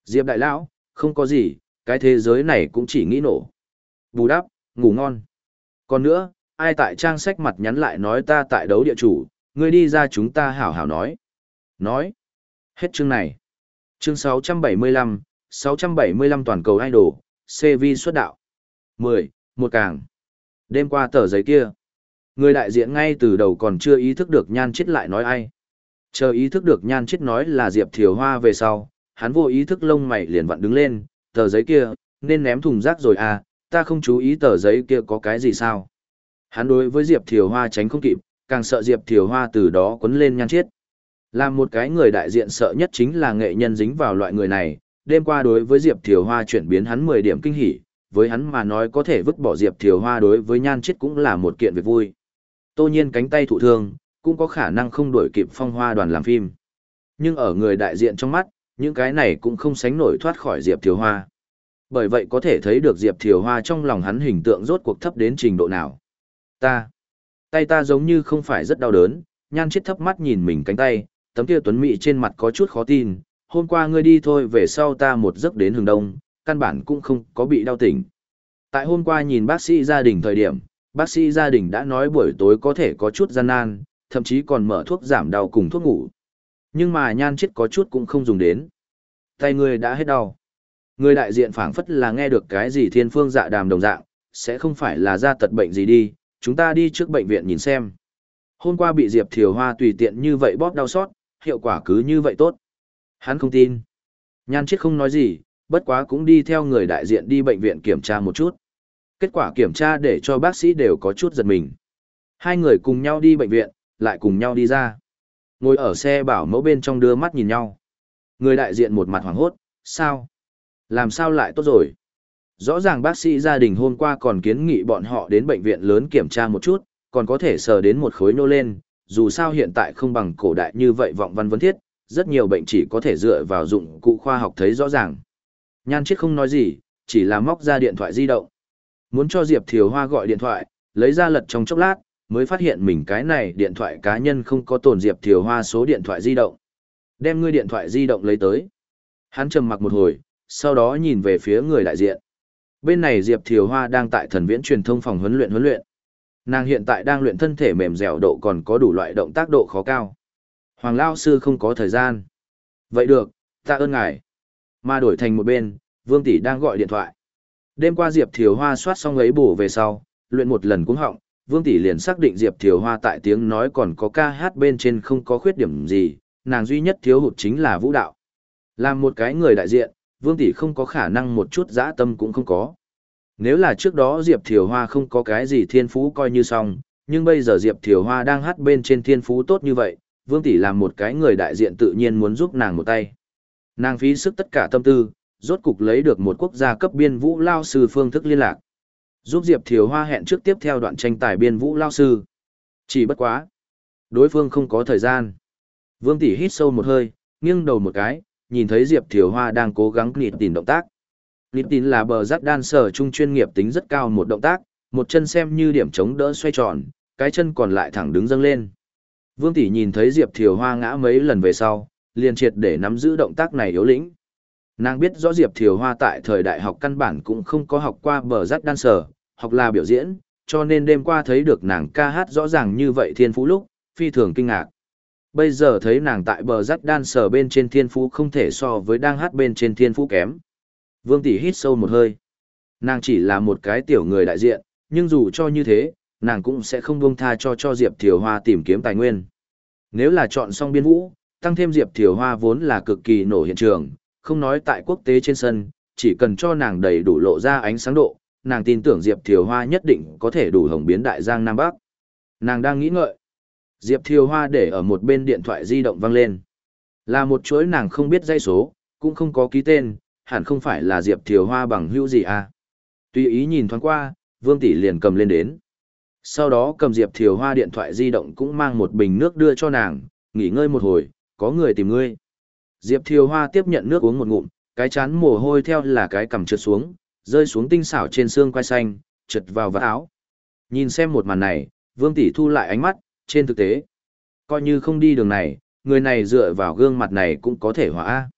Diệp đại lão, không có gì, cái thế giới này cũng chỉ nghĩ nổ. Bù đắp, ngủ ngon. Còn nữa, ai tại trang sách mặt nhắn lại nói ta tại đấu địa chủ, ngươi đi ra chúng ta hảo hảo nói. Nói. Hết chương này. Chương 675, 675 toàn cầu idol, CV xuất đạo. 10. Một càng. Đêm qua tờ giấy kia. Người đại diện ngay từ đầu còn chưa ý thức được nhan chết lại nói ai. Chờ ý thức được nhan chết nói là Diệp Thiều Hoa về sau, hắn vô ý thức lông mày liền vặn đứng lên, tờ giấy kia, nên ném thùng rác rồi à, ta không chú ý tờ giấy kia có cái gì sao. Hắn đối với Diệp Thiều Hoa tránh không kịp, càng sợ Diệp Thiều Hoa từ đó quấn lên nhan chết. Làm một cái người đại diện sợ nhất chính là nghệ nhân dính vào loại người này, đêm qua đối với Diệp Thiều Hoa chuyển biến hắn 10 điểm kinh hỉ, với hắn mà nói có thể vứt bỏ Diệp Thiều Hoa đối với nhan chết cũng là một kiện việc vui. Tô nhiên cánh tay thụ thương, cũng có khả năng không đuổi kịp phong hoa đoàn làm phim. Nhưng ở người đại diện trong mắt, những cái này cũng không sánh nổi thoát khỏi Diệp Thiều Hoa. Bởi vậy có thể thấy được Diệp Thiều Hoa trong lòng hắn hình tượng rốt cuộc thấp đến trình độ nào. Ta, tay ta giống như không phải rất đau đớn, nhan chết thấp mắt nhìn mình cánh tay, tấm kia tuấn mỹ trên mặt có chút khó tin, hôm qua ngươi đi thôi về sau ta một giấc đến hừng đông, căn bản cũng không có bị đau tỉnh. Tại hôm qua nhìn bác sĩ gia đình thời điểm, bác sĩ gia đình đã nói buổi tối có thể có chút gian nan, thậm chí còn mở thuốc giảm đau cùng thuốc ngủ. Nhưng mà nhan chết có chút cũng không dùng đến. Tay ngươi đã hết đau. Người đại diện phảng phất là nghe được cái gì thiên phương dạ đàm đồng dạng, sẽ không phải là ra tật bệnh gì đi, chúng ta đi trước bệnh viện nhìn xem. Hôm qua bị Diệp Thiều Hoa tùy tiện như vậy bóp đau xót, hiệu quả cứ như vậy tốt. Hắn không tin. Nhan chết không nói gì, bất quá cũng đi theo người đại diện đi bệnh viện kiểm tra một chút. Kết quả kiểm tra để cho bác sĩ đều có chút giật mình. Hai người cùng nhau đi bệnh viện, lại cùng nhau đi ra. Ngồi ở xe bảo mẫu bên trong đưa mắt nhìn nhau. Người đại diện một mặt hoảng hốt, sao? Làm sao lại tốt rồi? Rõ ràng bác sĩ gia đình hôm qua còn kiến nghị bọn họ đến bệnh viện lớn kiểm tra một chút, còn có thể sờ đến một khối nô lên, dù sao hiện tại không bằng cổ đại như vậy vọng văn vấn thiết, rất nhiều bệnh chỉ có thể dựa vào dụng cụ khoa học thấy rõ ràng. Nhan Chiết không nói gì, chỉ là móc ra điện thoại di động. Muốn cho Diệp Thiều Hoa gọi điện thoại, lấy ra lật trong chốc lát, mới phát hiện mình cái này điện thoại cá nhân không có tồn Diệp Thiều Hoa số điện thoại di động. Đem ngươi điện thoại di động lấy tới. Hắn trầm mặc một hồi, sau đó nhìn về phía người đại diện. Bên này Diệp Thiều Hoa đang tại thần viễn truyền thông phòng huấn luyện huấn luyện. Nàng hiện tại đang luyện thân thể mềm dẻo độ còn có đủ loại động tác độ khó cao. Hoàng Lao Sư không có thời gian. Vậy được, ta ơn ngài. Mà đổi thành một bên, Vương Tỷ đang gọi điện thoại. Đêm qua Diệp Thiều Hoa soát xong ấy bổ về sau, luyện một lần cũng họng, Vương Tỷ liền xác định Diệp Thiều Hoa tại tiếng nói còn có ca hát bên trên không có khuyết điểm gì, nàng duy nhất thiếu hụt chính là vũ đạo. Làm một cái người đại diện, Vương Tỷ không có khả năng một chút dã tâm cũng không có. Nếu là trước đó Diệp Thiều Hoa không có cái gì thiên phú coi như xong, nhưng bây giờ Diệp Thiều Hoa đang hát bên trên thiên phú tốt như vậy, Vương Tỷ làm một cái người đại diện tự nhiên muốn giúp nàng một tay. Nàng phí sức tất cả tâm tư, rốt cục lấy được một quốc gia cấp biên vũ lao sư phương thức liên lạc. Giúp Diệp Thiều Hoa hẹn trước tiếp theo đoạn tranh tài biên vũ lao sư. Chỉ bất quá. Đối phương không có thời gian. Vương Tỷ hít sâu một hơi, nghiêng đầu một cái, nhìn thấy Diệp Thiều Hoa đang cố gắng nịt tìm động tác. Nịt tìm là bờ rắc đan sở trung chuyên nghiệp tính rất cao một động tác, một chân xem như điểm chống đỡ xoay tròn, cái chân còn lại thẳng đứng dâng lên. Vương Tỷ nhìn thấy Diệp Thiều Hoa ngã mấy lần về sau, liền triệt để nắm giữ động tác này yếu lĩnh. Nàng biết rõ Diệp Thiều Hoa tại thời đại học căn bản cũng không có học qua bờ rắc đan sở, học là biểu diễn, cho nên đêm qua thấy được nàng ca hát rõ ràng như vậy thiên phú lúc, phi thường kinh ngạc. Bây giờ thấy nàng tại bờ rắc đan sở bên trên thiên phú không thể so với đang hát bên trên thiên phú kém. Vương Tỷ hít sâu một hơi. Nàng chỉ là một cái tiểu người đại diện, nhưng dù cho như thế, nàng cũng sẽ không buông tha cho cho Diệp Thiều Hoa tìm kiếm tài nguyên. Nếu là chọn xong biên vũ, tăng thêm Diệp Thiều Hoa vốn là cực kỳ nổ hiện trường, không nói tại quốc tế trên sân, chỉ cần cho nàng đầy đủ lộ ra ánh sáng độ, nàng tin tưởng Diệp Thiều Hoa nhất định có thể đủ hồng biến đại giang Nam Bắc. Nàng đang nghĩ ngợi. Diệp Thiều Hoa để ở một bên điện thoại di động vang lên. Là một chuỗi nàng không biết dây số, cũng không có ký tên, hẳn không phải là Diệp Thiều Hoa bằng hữu gì à. Tuy ý nhìn thoáng qua, Vương Tỷ liền cầm lên đến. Sau đó cầm Diệp Thiều Hoa điện thoại di động cũng mang một bình nước đưa cho nàng, nghỉ ngơi một hồi, có người tìm ngươi. Diệp Thiều Hoa tiếp nhận nước uống một ngụm, cái chán mồ hôi theo là cái cầm trượt xuống, rơi xuống tinh xảo trên xương quai xanh, trượt vào vạt áo. Nhìn xem một màn này, Vương Tỷ thu lại ánh mắt, trên thực tế. Coi như không đi đường này, người này dựa vào gương mặt này cũng có thể hóa.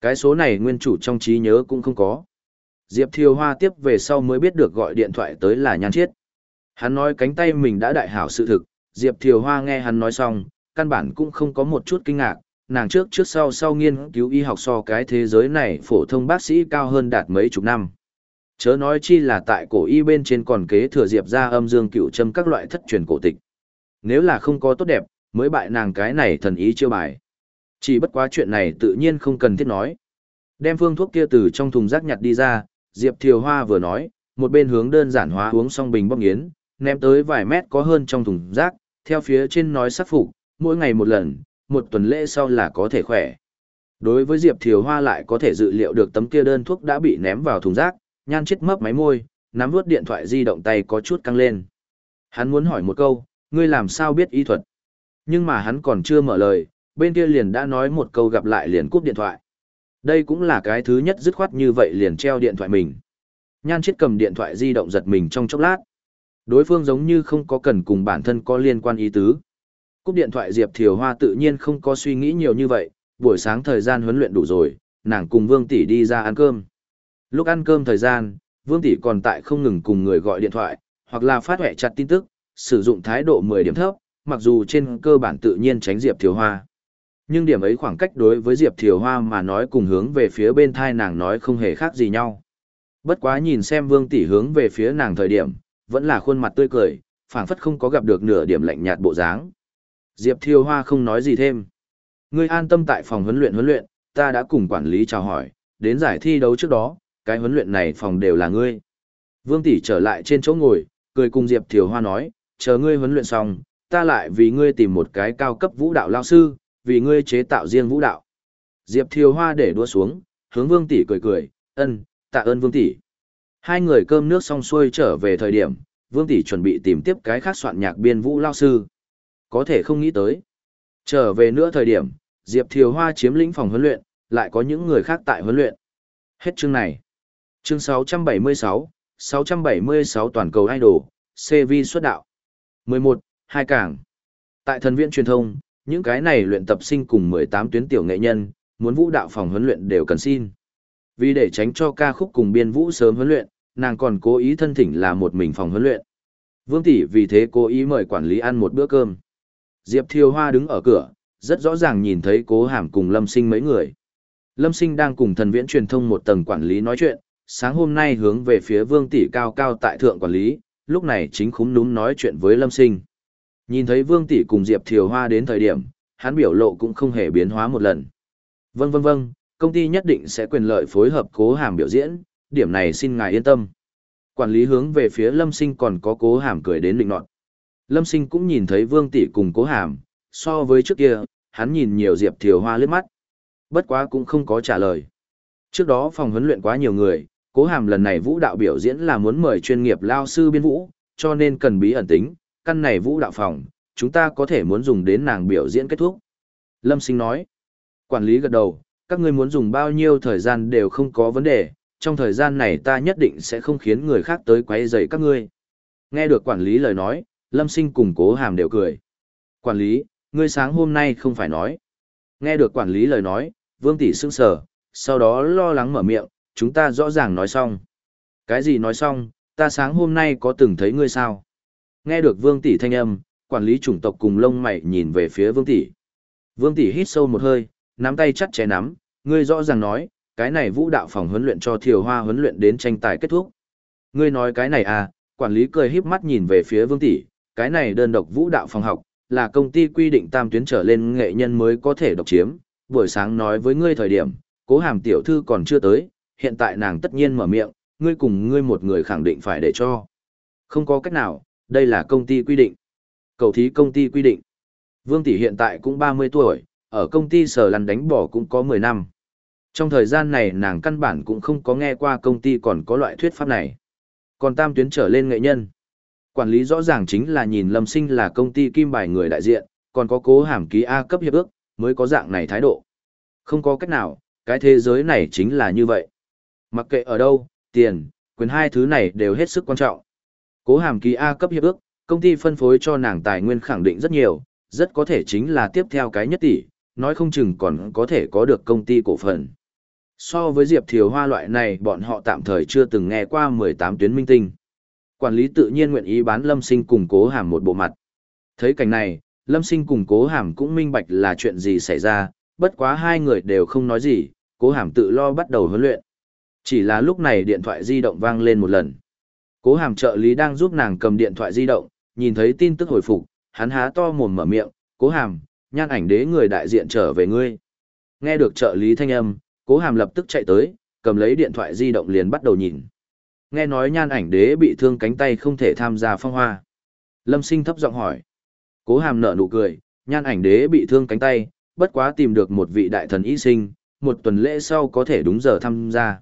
Cái số này nguyên chủ trong trí nhớ cũng không có. Diệp Thiều Hoa tiếp về sau mới biết được gọi điện thoại tới là nhan chiết. Hắn nói cánh tay mình đã đại hảo sự thực, Diệp Thiều Hoa nghe hắn nói xong, căn bản cũng không có một chút kinh ngạc, nàng trước trước sau sau nghiên cứu y học so cái thế giới này phổ thông bác sĩ cao hơn đạt mấy chục năm. Chớ nói chi là tại cổ y bên trên còn kế thừa Diệp ra âm dương cựu châm các loại thất truyền cổ tịch. Nếu là không có tốt đẹp, mới bại nàng cái này thần ý chiêu bài. Chỉ bất quá chuyện này tự nhiên không cần thiết nói. Đem phương thuốc kia từ trong thùng rác nhặt đi ra, Diệp Thiều Hoa vừa nói, một bên hướng đơn giản hóa uống xong bình bóc nghiến, ném tới vài mét có hơn trong thùng rác, theo phía trên nói sắc phục, mỗi ngày một lần, một tuần lễ sau là có thể khỏe. Đối với Diệp Thiều Hoa lại có thể dự liệu được tấm kia đơn thuốc đã bị ném vào thùng rác, nhan chết mấp máy môi, nắm vuốt điện thoại di động tay có chút căng lên. Hắn muốn hỏi một câu, ngươi làm sao biết y thuật? Nhưng mà hắn còn chưa mở lời, bên kia liền đã nói một câu gặp lại liền cúp điện thoại. Đây cũng là cái thứ nhất dứt khoát như vậy liền treo điện thoại mình. Nhan chết cầm điện thoại di động giật mình trong chốc lát. Đối phương giống như không có cần cùng bản thân có liên quan ý tứ. Cúp điện thoại Diệp Thiều Hoa tự nhiên không có suy nghĩ nhiều như vậy, buổi sáng thời gian huấn luyện đủ rồi, nàng cùng Vương Tỷ đi ra ăn cơm. Lúc ăn cơm thời gian, Vương Tỷ còn tại không ngừng cùng người gọi điện thoại, hoặc là phát hệ chặt tin tức, sử dụng thái độ 10 điểm thấp, mặc dù trên cơ bản tự nhiên tránh Diệp Thiều Hoa. Nhưng điểm ấy khoảng cách đối với Diệp Thiều Hoa mà nói cùng hướng về phía bên thai nàng nói không hề khác gì nhau. Bất quá nhìn xem Vương Tỷ hướng về phía nàng thời điểm, vẫn là khuôn mặt tươi cười, phảng phất không có gặp được nửa điểm lạnh nhạt bộ dáng. Diệp Thiều Hoa không nói gì thêm. Ngươi an tâm tại phòng huấn luyện huấn luyện, ta đã cùng quản lý chào hỏi, đến giải thi đấu trước đó, cái huấn luyện này phòng đều là ngươi. Vương Tỷ trở lại trên chỗ ngồi, cười cùng Diệp Thiều Hoa nói, chờ ngươi huấn luyện xong, ta lại vì ngươi tìm một cái cao cấp vũ đạo lao sư, vì ngươi chế tạo riêng vũ đạo. Diệp Thiều Hoa để đua xuống, hướng Vương Tỷ cười cười, ân, tạ ơn Vương Tỷ. Hai người cơm nước xong xuôi trở về thời điểm, Vương Tỷ chuẩn bị tìm tiếp cái khác soạn nhạc biên vũ lao sư. Có thể không nghĩ tới. Trở về nữa thời điểm, Diệp Thiều Hoa chiếm lĩnh phòng huấn luyện, lại có những người khác tại huấn luyện. Hết chương này. Chương 676, 676 toàn cầu idol, CV xuất đạo. 11. Hai cảng. Tại thần viện truyền thông, những cái này luyện tập sinh cùng 18 tuyến tiểu nghệ nhân, muốn vũ đạo phòng huấn luyện đều cần xin. Vì để tránh cho ca khúc cùng biên vũ sớm huấn luyện, nàng còn cố ý thân thỉnh là một mình phòng huấn luyện. Vương tỷ vì thế cố ý mời quản lý ăn một bữa cơm. Diệp Thiều Hoa đứng ở cửa, rất rõ ràng nhìn thấy cố hàm cùng Lâm Sinh mấy người. Lâm Sinh đang cùng thần viễn truyền thông một tầng quản lý nói chuyện, sáng hôm nay hướng về phía Vương tỷ cao cao tại thượng quản lý, lúc này chính khúm núm nói chuyện với Lâm Sinh. Nhìn thấy Vương tỷ cùng Diệp Thiều Hoa đến thời điểm, hắn biểu lộ cũng không hề biến hóa một lần. Vâng vâng vâng, công ty nhất định sẽ quyền lợi phối hợp cố hàm biểu diễn, điểm này xin ngài yên tâm. Quản lý hướng về phía Lâm Sinh còn có cố hàm cười đến định nọt. Lâm Sinh cũng nhìn thấy Vương tỷ cùng cố hàm, so với trước kia, hắn nhìn nhiều Diệp Thiều Hoa lướt mắt. Bất quá cũng không có trả lời. Trước đó phòng huấn luyện quá nhiều người, cố hàm lần này vũ đạo biểu diễn là muốn mời chuyên nghiệp lao sư biên vũ, cho nên cần bí ẩn tính, căn này vũ đạo phòng, chúng ta có thể muốn dùng đến nàng biểu diễn kết thúc. Lâm Sinh nói, quản lý gật đầu, các ngươi muốn dùng bao nhiêu thời gian đều không có vấn đề, trong thời gian này ta nhất định sẽ không khiến người khác tới quấy rầy các ngươi. Nghe được quản lý lời nói, Lâm Sinh cùng cố hàm đều cười. Quản lý, ngươi sáng hôm nay không phải nói. Nghe được quản lý lời nói, Vương Tỷ sững sờ, sau đó lo lắng mở miệng, chúng ta rõ ràng nói xong. Cái gì nói xong, ta sáng hôm nay có từng thấy ngươi sao? Nghe được Vương Tỷ thanh âm, quản lý chủng tộc cùng lông mày nhìn về phía Vương Tỷ. Vương Tỷ hít sâu một hơi, nắm tay chặt chẽ nắm, ngươi rõ ràng nói, cái này vũ đạo phòng huấn luyện cho Thiều Hoa huấn luyện đến tranh tài kết thúc. Ngươi nói cái này à, quản lý cười híp mắt nhìn về phía Vương Tỷ, cái này đơn độc vũ đạo phòng học, là công ty quy định tam tuyến trở lên nghệ nhân mới có thể độc chiếm. Buổi sáng nói với ngươi thời điểm, cố hàm tiểu thư còn chưa tới, hiện tại nàng tất nhiên mở miệng, ngươi cùng ngươi một người khẳng định phải để cho. Không có cách nào, đây là công ty quy định. Cầu thí công ty quy định. Vương Tỷ hiện tại cũng 30 tuổi, ở công ty sở lăn đánh bỏ cũng có 10 năm. Trong thời gian này nàng căn bản cũng không có nghe qua công ty còn có loại thuyết pháp này. Còn tam tuyến trở lên nghệ nhân. Quản lý rõ ràng chính là nhìn Lâm Sinh là công ty kim bài người đại diện, còn có cố hàm ký A cấp hiệp ước, mới có dạng này thái độ. Không có cách nào, cái thế giới này chính là như vậy. Mặc kệ ở đâu, tiền, quyền hai thứ này đều hết sức quan trọng. Cố hàm ký A cấp hiệp ước, công ty phân phối cho nàng tài nguyên khẳng định rất nhiều, rất có thể chính là tiếp theo cái nhất tỷ, nói không chừng còn có thể có được công ty cổ phần. So với Diệp Thiều Hoa loại này bọn họ tạm thời chưa từng nghe qua 18 tuyến minh tinh. Quản lý tự nhiên nguyện ý bán Lâm Sinh cùng Cố Hàm một bộ mặt. Thấy cảnh này, Lâm Sinh cùng Cố Hàm cũng minh bạch là chuyện gì xảy ra, bất quá hai người đều không nói gì, Cố Hàm tự lo bắt đầu huấn luyện. Chỉ là lúc này điện thoại di động vang lên một lần. Cố Hàm trợ lý đang giúp nàng cầm điện thoại di động, nhìn thấy tin tức hồi phục, hắn há to mồm mở miệng, "Cố Hàm, nhan ảnh đế người đại diện trở về ngươi." Nghe được trợ lý thanh âm, Cố Hàm lập tức chạy tới, cầm lấy điện thoại di động liền bắt đầu nhìn. Nghe nói nhan ảnh đế bị thương cánh tay không thể tham gia phong hoa. Lâm sinh thấp giọng hỏi. Cố hàm nở nụ cười, nhan ảnh đế bị thương cánh tay, bất quá tìm được một vị đại thần y sinh, một tuần lễ sau có thể đúng giờ tham gia.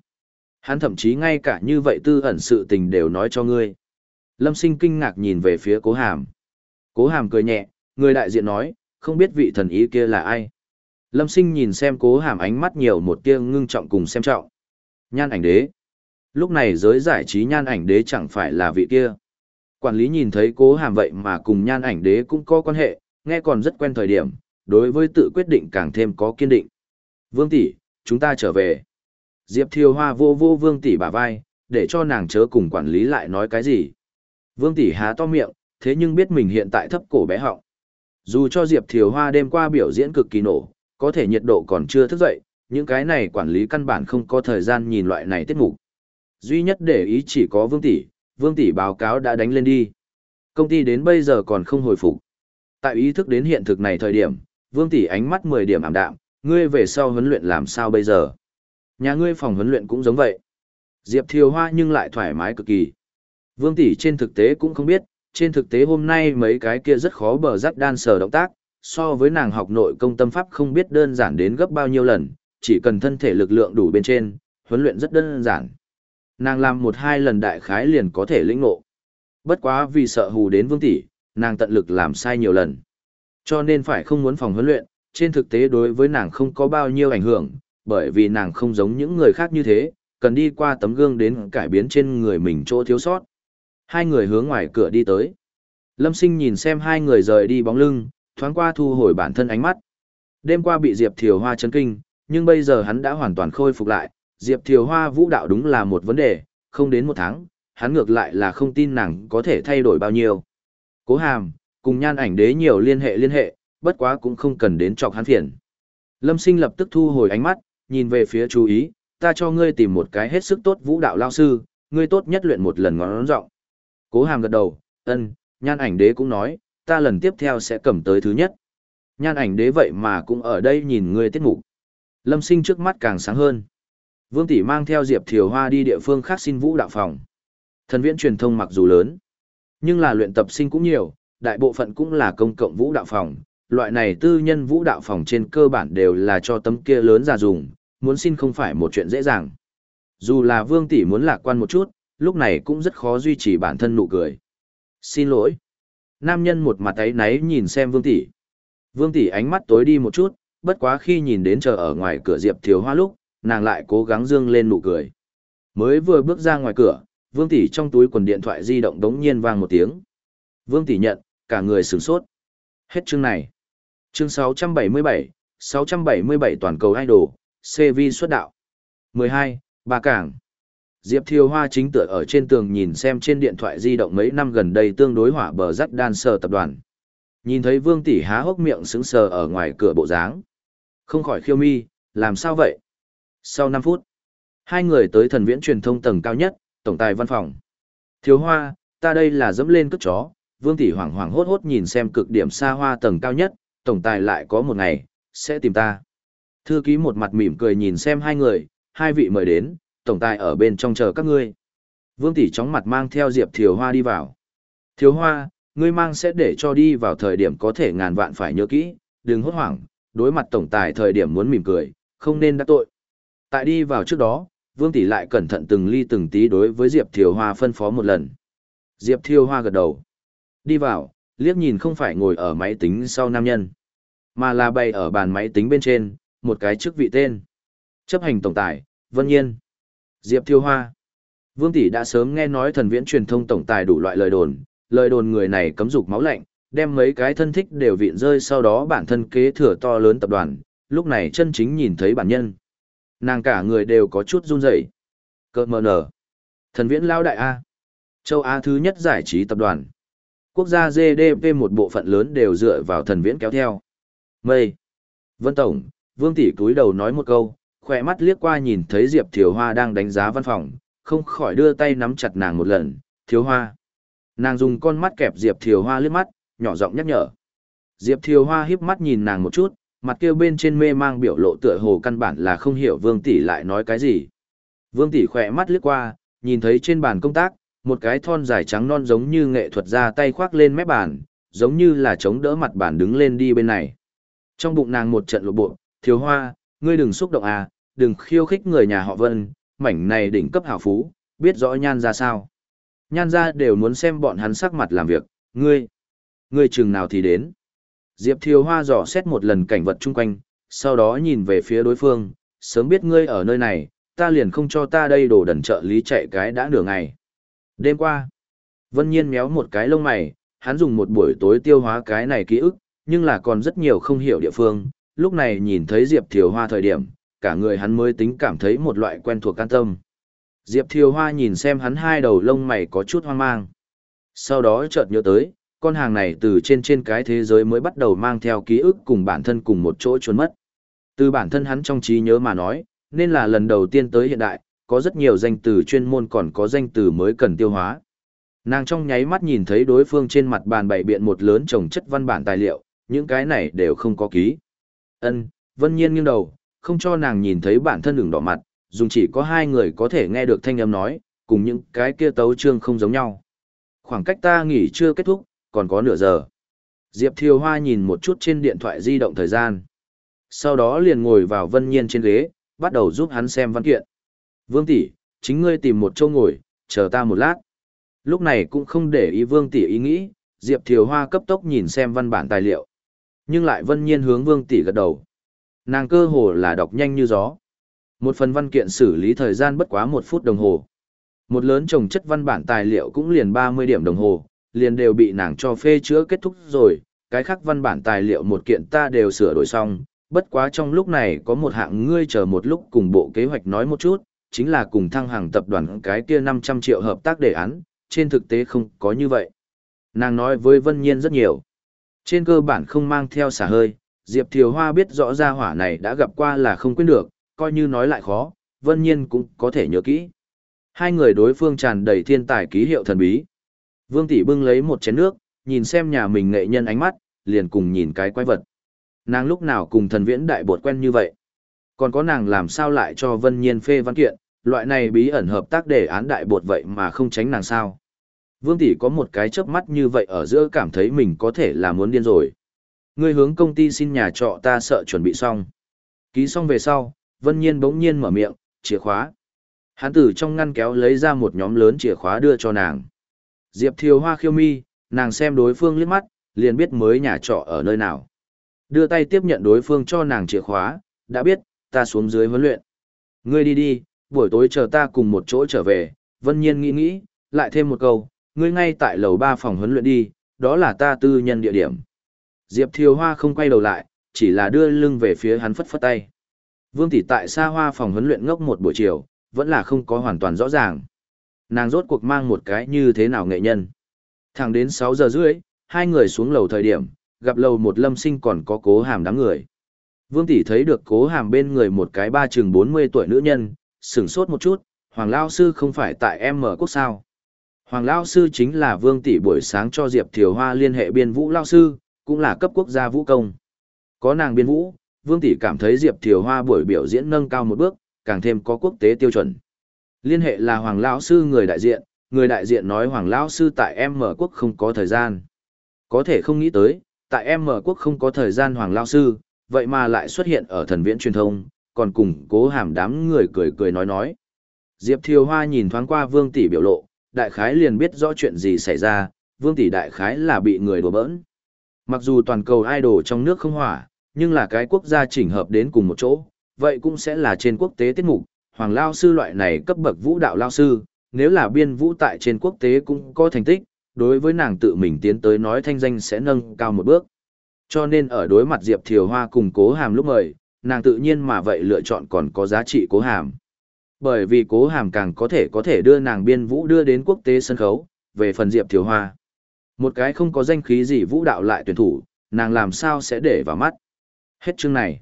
Hắn thậm chí ngay cả như vậy tư ẩn sự tình đều nói cho ngươi. Lâm sinh kinh ngạc nhìn về phía cố hàm. Cố hàm cười nhẹ, người đại diện nói, không biết vị thần ý kia là ai. Lâm sinh nhìn xem cố hàm ánh mắt nhiều một tia ngưng trọng cùng xem trọng. Nhan ảnh đế. Lúc này giới giải trí nhan ảnh đế chẳng phải là vị kia. Quản lý nhìn thấy cố hàm vậy mà cùng nhan ảnh đế cũng có quan hệ, nghe còn rất quen thời điểm, đối với tự quyết định càng thêm có kiên định. Vương tỷ, chúng ta trở về. Diệp Thiều Hoa vô vô Vương tỷ bả vai, để cho nàng chớ cùng quản lý lại nói cái gì. Vương tỷ há to miệng, thế nhưng biết mình hiện tại thấp cổ bé họng. Dù cho Diệp Thiều Hoa đêm qua biểu diễn cực kỳ nổ, có thể nhiệt độ còn chưa thức dậy, những cái này quản lý căn bản không có thời gian nhìn loại này tiết mục. Duy nhất để ý chỉ có Vương tỷ, Vương tỷ báo cáo đã đánh lên đi. Công ty đến bây giờ còn không hồi phục. Tại ý thức đến hiện thực này thời điểm, Vương tỷ ánh mắt 10 điểm ảm đạm, ngươi về sau huấn luyện làm sao bây giờ? Nhà ngươi phòng huấn luyện cũng giống vậy. Diệp Thiều Hoa nhưng lại thoải mái cực kỳ. Vương tỷ trên thực tế cũng không biết, trên thực tế hôm nay mấy cái kia rất khó bờ rắc đan sờ động tác, so với nàng học nội công tâm pháp không biết đơn giản đến gấp bao nhiêu lần, chỉ cần thân thể lực lượng đủ bên trên, huấn luyện rất đơn giản. Nàng làm một hai lần đại khái liền có thể lĩnh ngộ. Bất quá vì sợ hù đến vương tỷ, nàng tận lực làm sai nhiều lần. Cho nên phải không muốn phòng huấn luyện, trên thực tế đối với nàng không có bao nhiêu ảnh hưởng, bởi vì nàng không giống những người khác như thế, cần đi qua tấm gương đến cải biến trên người mình chỗ thiếu sót. Hai người hướng ngoài cửa đi tới. Lâm sinh nhìn xem hai người rời đi bóng lưng, thoáng qua thu hồi bản thân ánh mắt. Đêm qua bị Diệp Thiều Hoa chấn kinh, nhưng bây giờ hắn đã hoàn toàn khôi phục lại. Diệp Thiều Hoa vũ đạo đúng là một vấn đề, không đến một tháng, hắn ngược lại là không tin nàng có thể thay đổi bao nhiêu. Cố hàm, cùng nhan ảnh đế nhiều liên hệ liên hệ, bất quá cũng không cần đến chọc hắn phiền. Lâm sinh lập tức thu hồi ánh mắt, nhìn về phía chú ý, ta cho ngươi tìm một cái hết sức tốt vũ đạo lao sư, ngươi tốt nhất luyện một lần ngón rộng. Cố hàm gật đầu, ân, nhan ảnh đế cũng nói, ta lần tiếp theo sẽ cầm tới thứ nhất. Nhan ảnh đế vậy mà cũng ở đây nhìn ngươi tiết mục. Lâm sinh trước mắt càng sáng hơn. Vương Tỷ mang theo Diệp Thiều Hoa đi địa phương khác xin vũ đạo phòng. Thần viễn truyền thông mặc dù lớn, nhưng là luyện tập sinh cũng nhiều, đại bộ phận cũng là công cộng vũ đạo phòng. Loại này tư nhân vũ đạo phòng trên cơ bản đều là cho tấm kia lớn ra dùng, muốn xin không phải một chuyện dễ dàng. Dù là Vương Tỷ muốn lạc quan một chút, lúc này cũng rất khó duy trì bản thân nụ cười. Xin lỗi. Nam nhân một mặt ấy náy nhìn xem Vương Tỷ. Vương Tỷ ánh mắt tối đi một chút, bất quá khi nhìn đến chờ ở ngoài cửa Diệp Thiếu Hoa lúc, nàng lại cố gắng dương lên nụ cười. Mới vừa bước ra ngoài cửa, Vương Tỷ trong túi quần điện thoại di động đống nhiên vang một tiếng. Vương Tỷ nhận, cả người sửng sốt. Hết chương này. Chương 677, 677 toàn cầu idol, CV xuất đạo. 12, Ba Cảng. Diệp Thiều Hoa chính tựa ở trên tường nhìn xem trên điện thoại di động mấy năm gần đây tương đối hỏa bờ rắc đan sờ tập đoàn. Nhìn thấy Vương Tỷ há hốc miệng sững sờ ở ngoài cửa bộ dáng. Không khỏi khiêu mi, làm sao vậy? Sau 5 phút, hai người tới thần viễn truyền thông tầng cao nhất, tổng tài văn phòng. Thiều Hoa, ta đây là dẫm lên cất chó, Vương Tỷ hoảng hoảng hốt hốt nhìn xem cực điểm xa hoa tầng cao nhất, tổng tài lại có một ngày, sẽ tìm ta. Thư ký một mặt mỉm cười nhìn xem hai người, hai vị mời đến, tổng tài ở bên trong chờ các ngươi. Vương tỷ chóng mặt mang theo Diệp Thiều Hoa đi vào. Thiếu Hoa, ngươi mang sẽ để cho đi vào thời điểm có thể ngàn vạn phải nhớ kỹ, đừng hốt hoảng, đối mặt tổng tài thời điểm muốn mỉm cười, không nên đắc tội. Tại đi vào trước đó, Vương tỷ lại cẩn thận từng ly từng tí đối với Diệp Thiều Hoa phân phó một lần. Diệp Thiều Hoa gật đầu. Đi vào, liếc nhìn không phải ngồi ở máy tính sau nam nhân, mà là bày ở bàn máy tính bên trên, một cái chức vị tên. Chấp hành tổng tài, Vân Nhiên. Diệp Thiêu Hoa. Vương Tỷ đã sớm nghe nói thần viễn truyền thông tổng tài đủ loại lời đồn, lời đồn người này cấm dục máu lạnh, đem mấy cái thân thích đều vịn rơi sau đó bản thân kế thừa to lớn tập đoàn, lúc này chân chính nhìn thấy bản nhân. Nàng cả người đều có chút run rẩy. Cơ mờ nở. Thần viễn lao đại A. Châu Á thứ nhất giải trí tập đoàn. Quốc gia GDP một bộ phận lớn đều dựa vào thần viễn kéo theo. Mây. Vân Tổng, Vương Tỷ cúi đầu nói một câu, khỏe mắt liếc qua nhìn thấy Diệp Thiều Hoa đang đánh giá văn phòng, không khỏi đưa tay nắm chặt nàng một lần, Thiều Hoa. Nàng dùng con mắt kẹp Diệp Thiều Hoa liếc mắt, nhỏ giọng nhắc nhở. Diệp Thiều Hoa hiếp mắt nhìn nàng một chút, mặt kia bên trên mê mang biểu lộ tựa hồ căn bản là không hiểu Vương Tỷ lại nói cái gì. Vương Tỷ khỏe mắt liếc qua, nhìn thấy trên bàn công tác, một cái thon dài trắng non giống như nghệ thuật ra tay khoác lên mép bàn, giống như là chống đỡ mặt bàn đứng lên đi bên này. Trong bụng nàng một trận lộ bộ, thiếu hoa, ngươi đừng xúc động à, đừng khiêu khích người nhà họ Vân, mảnh này đỉnh cấp hảo phú, biết rõ nhan ra sao. Nhan ra đều muốn xem bọn hắn sắc mặt làm việc, ngươi, ngươi chừng nào thì đến. Diệp Thiều Hoa dò xét một lần cảnh vật chung quanh, sau đó nhìn về phía đối phương, sớm biết ngươi ở nơi này, ta liền không cho ta đây đổ đần trợ lý chạy cái đã nửa ngày. Đêm qua, Vân Nhiên méo một cái lông mày, hắn dùng một buổi tối tiêu hóa cái này ký ức, nhưng là còn rất nhiều không hiểu địa phương, lúc này nhìn thấy Diệp Thiều Hoa thời điểm, cả người hắn mới tính cảm thấy một loại quen thuộc can tâm. Diệp Thiều Hoa nhìn xem hắn hai đầu lông mày có chút hoang mang. Sau đó chợt nhớ tới, con hàng này từ trên trên cái thế giới mới bắt đầu mang theo ký ức cùng bản thân cùng một chỗ trốn mất. Từ bản thân hắn trong trí nhớ mà nói, nên là lần đầu tiên tới hiện đại, có rất nhiều danh từ chuyên môn còn có danh từ mới cần tiêu hóa. Nàng trong nháy mắt nhìn thấy đối phương trên mặt bàn bày biện một lớn chồng chất văn bản tài liệu, những cái này đều không có ký. Ân, Vân Nhiên nghiêng đầu, không cho nàng nhìn thấy bản thân đường đỏ mặt, dùng chỉ có hai người có thể nghe được thanh âm nói, cùng những cái kia tấu chương không giống nhau. Khoảng cách ta nghỉ chưa kết thúc, còn có nửa giờ. Diệp Thiều Hoa nhìn một chút trên điện thoại di động thời gian. Sau đó liền ngồi vào Vân Nhiên trên ghế, bắt đầu giúp hắn xem văn kiện. Vương tỷ, chính ngươi tìm một chỗ ngồi, chờ ta một lát. Lúc này cũng không để ý Vương tỷ ý nghĩ, Diệp Thiều Hoa cấp tốc nhìn xem văn bản tài liệu. Nhưng lại Vân Nhiên hướng Vương tỷ gật đầu. Nàng cơ hồ là đọc nhanh như gió. Một phần văn kiện xử lý thời gian bất quá một phút đồng hồ. Một lớn trồng chất văn bản tài liệu cũng liền 30 điểm đồng hồ, liền đều bị nàng cho phê chữa kết thúc rồi, cái khác văn bản tài liệu một kiện ta đều sửa đổi xong, bất quá trong lúc này có một hạng ngươi chờ một lúc cùng bộ kế hoạch nói một chút, chính là cùng thăng hàng tập đoàn cái kia 500 triệu hợp tác đề án, trên thực tế không có như vậy. Nàng nói với Vân Nhiên rất nhiều. Trên cơ bản không mang theo xả hơi, Diệp Thiều Hoa biết rõ ra hỏa này đã gặp qua là không quên được, coi như nói lại khó, Vân Nhiên cũng có thể nhớ kỹ. Hai người đối phương tràn đầy thiên tài ký hiệu thần bí. Vương Tỷ bưng lấy một chén nước, nhìn xem nhà mình nghệ nhân ánh mắt, liền cùng nhìn cái quái vật. Nàng lúc nào cùng thần viễn đại bột quen như vậy? Còn có nàng làm sao lại cho Vân Nhiên phê văn kiện, loại này bí ẩn hợp tác đề án đại bột vậy mà không tránh nàng sao? Vương Tỷ có một cái chớp mắt như vậy ở giữa cảm thấy mình có thể là muốn điên rồi. Ngươi hướng công ty xin nhà trọ ta sợ chuẩn bị xong. Ký xong về sau, Vân Nhiên bỗng nhiên mở miệng, chìa khóa. Hán tử trong ngăn kéo lấy ra một nhóm lớn chìa khóa đưa cho nàng. Diệp Thiều Hoa khiêu mi, nàng xem đối phương liếc mắt, liền biết mới nhà trọ ở nơi nào. Đưa tay tiếp nhận đối phương cho nàng chìa khóa, đã biết, ta xuống dưới huấn luyện. Ngươi đi đi, buổi tối chờ ta cùng một chỗ trở về, Vân Nhiên nghĩ nghĩ, lại thêm một câu, ngươi ngay tại lầu ba phòng huấn luyện đi, đó là ta tư nhân địa điểm. Diệp Thiều Hoa không quay đầu lại, chỉ là đưa lưng về phía hắn phất phất tay. Vương tỷ tại xa hoa phòng huấn luyện ngốc một buổi chiều, vẫn là không có hoàn toàn rõ ràng. Nàng rốt cuộc mang một cái như thế nào nghệ nhân. Thẳng đến 6 giờ rưỡi, hai người xuống lầu thời điểm, gặp lầu một lâm sinh còn có cố hàm đám người. Vương tỷ thấy được cố hàm bên người một cái ba chừng 40 tuổi nữ nhân, sửng sốt một chút, Hoàng Lao Sư không phải tại em mở quốc sao. Hoàng Lao Sư chính là Vương tỷ buổi sáng cho Diệp Thiều Hoa liên hệ biên vũ Lao Sư, cũng là cấp quốc gia vũ công. Có nàng biên vũ, Vương tỷ cảm thấy Diệp Thiều Hoa buổi biểu diễn nâng cao một bước, càng thêm có quốc tế tiêu chuẩn. Liên hệ là Hoàng Lão Sư người đại diện, người đại diện nói Hoàng Lão Sư tại em mở quốc không có thời gian. Có thể không nghĩ tới, tại em mở quốc không có thời gian Hoàng Lão Sư, vậy mà lại xuất hiện ở thần viễn truyền thông, còn cùng cố hàm đám người cười cười nói nói. Diệp Thiều Hoa nhìn thoáng qua Vương Tỷ biểu lộ, đại khái liền biết rõ chuyện gì xảy ra, Vương Tỷ đại khái là bị người đùa bỡn. Mặc dù toàn cầu idol trong nước không hỏa, nhưng là cái quốc gia chỉnh hợp đến cùng một chỗ, vậy cũng sẽ là trên quốc tế tiết mục, hoàng lao sư loại này cấp bậc vũ đạo lao sư, nếu là biên vũ tại trên quốc tế cũng có thành tích, đối với nàng tự mình tiến tới nói thanh danh sẽ nâng cao một bước. Cho nên ở đối mặt Diệp Thiều Hoa cùng cố hàm lúc mời, nàng tự nhiên mà vậy lựa chọn còn có giá trị cố hàm. Bởi vì cố hàm càng có thể có thể đưa nàng biên vũ đưa đến quốc tế sân khấu, về phần Diệp Thiều Hoa. Một cái không có danh khí gì vũ đạo lại tuyển thủ, nàng làm sao sẽ để vào mắt. Hết chương này.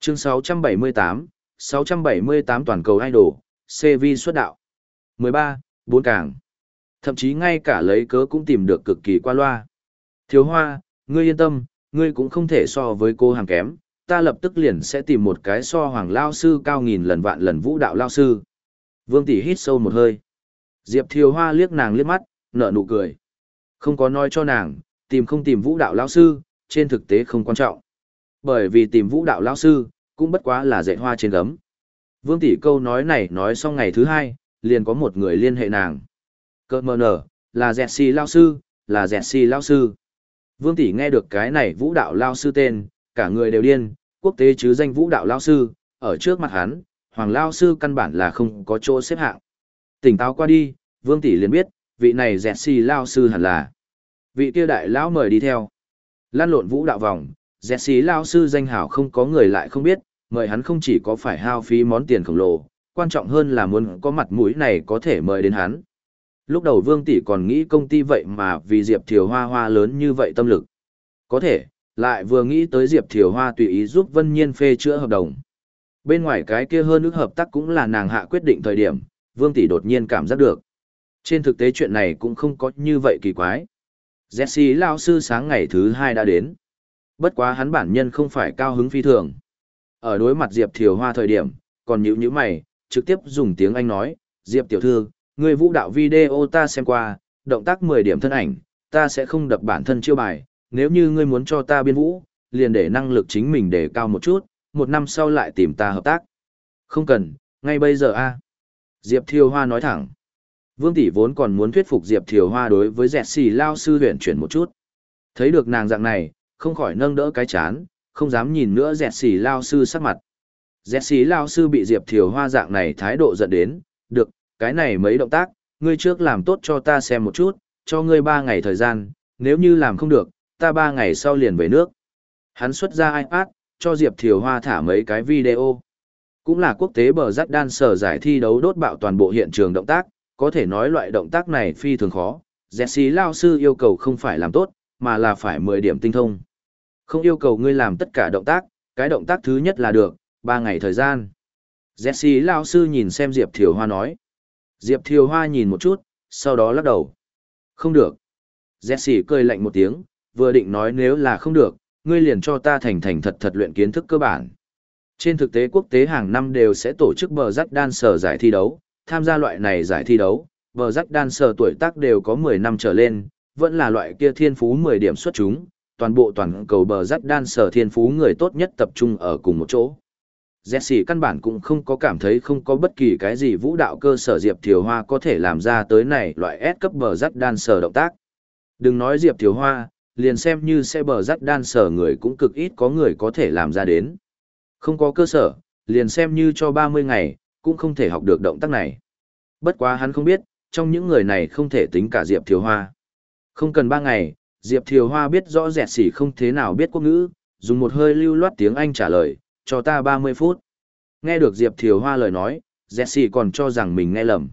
Chương 678, 678 toàn cầu idol, CV xuất đạo. 13, bốn càng. Thậm chí ngay cả lấy cớ cũng tìm được cực kỳ qua loa. Thiếu hoa, ngươi yên tâm, ngươi cũng không thể so với cô hàng kém, ta lập tức liền sẽ tìm một cái so hoàng lao sư cao nghìn lần vạn lần vũ đạo lao sư. Vương tỷ hít sâu một hơi. Diệp Thiều Hoa liếc nàng liếc mắt, nở nụ cười. Không có nói cho nàng, tìm không tìm vũ đạo lao sư, trên thực tế không quan trọng. Bởi vì tìm vũ đạo lao sư, cũng bất quá là dạy hoa trên gấm. Vương tỷ câu nói này nói xong ngày thứ hai, liền có một người liên hệ nàng. Cợt mờ nở, là Jesse lao sư, là Jesse lao sư. Vương tỷ nghe được cái này vũ đạo lao sư tên, cả người đều điên, quốc tế chứ danh vũ đạo lão sư, ở trước mặt hắn, hoàng lão sư căn bản là không có chỗ xếp hạng. Tỉnh táo qua đi, Vương tỷ liền biết, vị này Jesse lão sư hẳn là vị kia đại lão mời đi theo. Lan lộn vũ đạo vòng, Jesse lão sư danh hảo không có người lại không biết, mời hắn không chỉ có phải hao phí món tiền khổng lồ, quan trọng hơn là muốn có mặt mũi này có thể mời đến hắn. Lúc đầu Vương Tỷ còn nghĩ công ty vậy mà vì Diệp Thiều Hoa hoa lớn như vậy tâm lực. Có thể, lại vừa nghĩ tới Diệp Thiều Hoa tùy ý giúp Vân Nhiên phê chữa hợp đồng. Bên ngoài cái kia hơn ước hợp tác cũng là nàng hạ quyết định thời điểm, Vương Tỷ đột nhiên cảm giác được. Trên thực tế chuyện này cũng không có như vậy kỳ quái. Jesse lao sư sáng ngày thứ hai đã đến. Bất quá hắn bản nhân không phải cao hứng phi thường. Ở đối mặt Diệp Thiều Hoa thời điểm, còn nhữ nhữ mày, trực tiếp dùng tiếng Anh nói, Diệp tiểu thư, người vũ đạo video ta xem qua, động tác 10 điểm thân ảnh, ta sẽ không đập bản thân chiêu bài, nếu như ngươi muốn cho ta biên vũ, liền để năng lực chính mình để cao một chút, một năm sau lại tìm ta hợp tác. Không cần, ngay bây giờ a à? Diệp Thiều Hoa nói thẳng. Vương Tỷ vốn còn muốn thuyết phục Diệp Thiều Hoa đối với dẹt xì lao sư huyền chuyển một chút. Thấy được nàng dạng này, không khỏi nâng đỡ cái chán, không dám nhìn nữa dẹt xì lao sư sắc mặt. Dẹt xì lao sư bị Diệp Thiều Hoa dạng này thái độ giận đến, được, cái này mấy động tác, ngươi trước làm tốt cho ta xem một chút, cho ngươi ba ngày thời gian, nếu như làm không được, ta ba ngày sau liền về nước. Hắn xuất ra iPad, cho Diệp Thiều Hoa thả mấy cái video. Cũng là quốc tế bờ rắc đan sở giải thi đấu đốt bạo toàn bộ hiện trường động tác, có thể nói loại động tác này phi thường khó. Jesse Lao sư yêu cầu không phải làm tốt, mà là phải 10 điểm tinh thông. Không yêu cầu ngươi làm tất cả động tác, cái động tác thứ nhất là được, 3 ngày thời gian. Jesse Lao sư nhìn xem Diệp Thiều Hoa nói. Diệp Thiều Hoa nhìn một chút, sau đó lắc đầu. Không được. Jesse cười lạnh một tiếng, vừa định nói nếu là không được, ngươi liền cho ta thành thành thật thật luyện kiến thức cơ bản. Trên thực tế quốc tế hàng năm đều sẽ tổ chức bờ rắc đan sở giải thi đấu, tham gia loại này giải thi đấu, bờ rắc đan sở tuổi tác đều có 10 năm trở lên, vẫn là loại kia thiên phú 10 điểm xuất chúng, toàn bộ toàn cầu bờ rắc đan sở thiên phú người tốt nhất tập trung ở cùng một chỗ. Jesse căn bản cũng không có cảm thấy không có bất kỳ cái gì vũ đạo cơ sở Diệp Thiều Hoa có thể làm ra tới này loại S cấp bờ rắc đan sở động tác. Đừng nói Diệp Thiều Hoa, liền xem như sẽ bờ rắc đan sở người cũng cực ít có người có thể làm ra đến. Không có cơ sở, liền xem như cho 30 ngày, cũng không thể học được động tác này. Bất quá hắn không biết, trong những người này không thể tính cả Diệp Thiều Hoa. Không cần 3 ngày, Diệp Thiều Hoa biết rõ Rẹt xỉ không thế nào biết quốc ngữ, dùng một hơi lưu loát tiếng Anh trả lời, cho ta 30 phút. Nghe được Diệp Thiều Hoa lời nói, Rẹt xỉ còn cho rằng mình nghe lầm.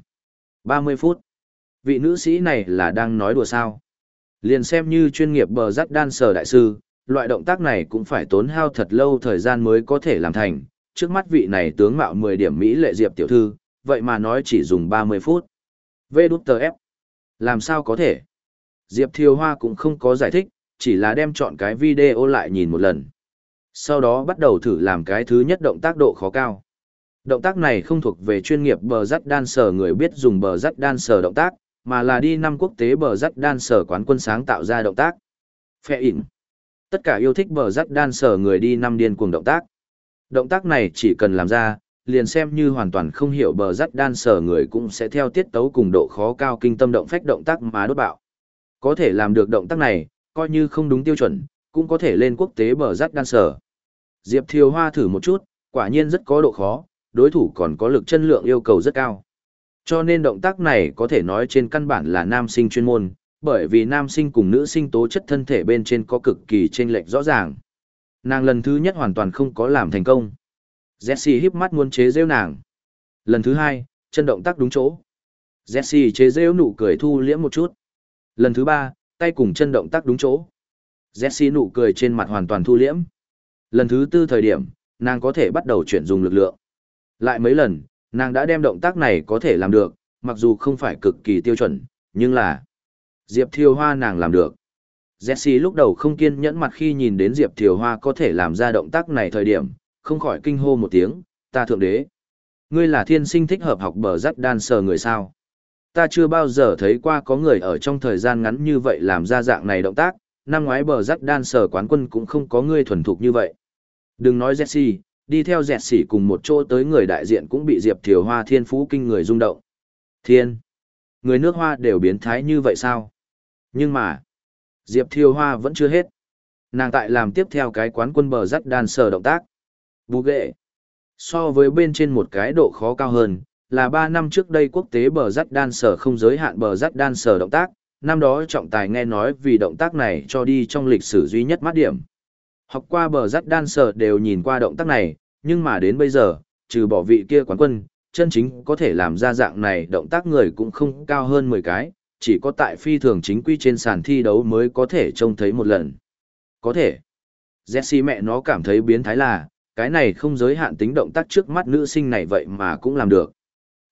30 phút. Vị nữ sĩ này là đang nói đùa sao. Liền xem như chuyên nghiệp bờ rắc đan sở đại sư, loại động tác này cũng phải tốn hao thật lâu thời gian mới có thể làm thành. Trước mắt vị này tướng mạo 10 điểm Mỹ lệ Diệp tiểu thư, vậy mà nói chỉ dùng 30 phút. Vê đút tờ ép. Làm sao có thể? Diệp Thiều Hoa cũng không có giải thích, chỉ là đem chọn cái video lại nhìn một lần. Sau đó bắt đầu thử làm cái thứ nhất động tác độ khó cao. Động tác này không thuộc về chuyên nghiệp bờ rắc đan sở người biết dùng bờ rắc đan sở động tác, mà là đi năm quốc tế bờ rắc đan sở quán quân sáng tạo ra động tác. Phê ỉn. Tất cả yêu thích bờ rắc đan sở người đi năm điên cuồng động tác. Động tác này chỉ cần làm ra, liền xem như hoàn toàn không hiểu bờ rắc đan sở người cũng sẽ theo tiết tấu cùng độ khó cao kinh tâm động phách động tác mà đốt bạo. Có thể làm được động tác này, coi như không đúng tiêu chuẩn, cũng có thể lên quốc tế bờ rắc đan sở. Diệp Thiều Hoa thử một chút, quả nhiên rất có độ khó, đối thủ còn có lực chân lượng yêu cầu rất cao. Cho nên động tác này có thể nói trên căn bản là nam sinh chuyên môn, bởi vì nam sinh cùng nữ sinh tố chất thân thể bên trên có cực kỳ chênh lệch rõ ràng. Nàng lần thứ nhất hoàn toàn không có làm thành công. Jesse híp mắt muốn chế rêu nàng. Lần thứ hai, chân động tác đúng chỗ. Jesse chế rêu nụ cười thu liễm một chút. Lần thứ ba, tay cùng chân động tác đúng chỗ. Jesse nụ cười trên mặt hoàn toàn thu liễm. Lần thứ tư thời điểm, nàng có thể bắt đầu chuyển dùng lực lượng. Lại mấy lần, nàng đã đem động tác này có thể làm được, mặc dù không phải cực kỳ tiêu chuẩn, nhưng là Diệp Thiều Hoa nàng làm được. Jesse lúc đầu không kiên nhẫn mặt khi nhìn đến Diệp Thiều Hoa có thể làm ra động tác này thời điểm, không khỏi kinh hô một tiếng, ta thượng đế. Ngươi là thiên sinh thích hợp học bờ rắc đan sờ người sao. Ta chưa bao giờ thấy qua có người ở trong thời gian ngắn như vậy làm ra dạng này động tác, năm ngoái bờ rắc đan sở quán quân cũng không có ngươi thuần thục như vậy. Đừng nói Jesse, đi theo Jesse cùng một chỗ tới người đại diện cũng bị Diệp Thiều Hoa thiên phú kinh người rung động. Thiên! Người nước hoa đều biến thái như vậy sao? Nhưng mà, Diệp Thiều Hoa vẫn chưa hết. Nàng tại làm tiếp theo cái quán quân bờ rắt đan sở động tác. bù ghệ. So với bên trên một cái độ khó cao hơn, là ba năm trước đây quốc tế bờ rắt đan sở không giới hạn bờ rắt đan sở động tác, năm đó trọng tài nghe nói vì động tác này cho đi trong lịch sử duy nhất mát điểm. Học qua bờ rắt đan sở đều nhìn qua động tác này, nhưng mà đến bây giờ, trừ bỏ vị kia quán quân, chân chính có thể làm ra dạng này động tác người cũng không cao hơn 10 cái, chỉ có tại phi thường chính quy trên sàn thi đấu mới có thể trông thấy một lần. Có thể. Jesse mẹ nó cảm thấy biến thái là, cái này không giới hạn tính động tác trước mắt nữ sinh này vậy mà cũng làm được.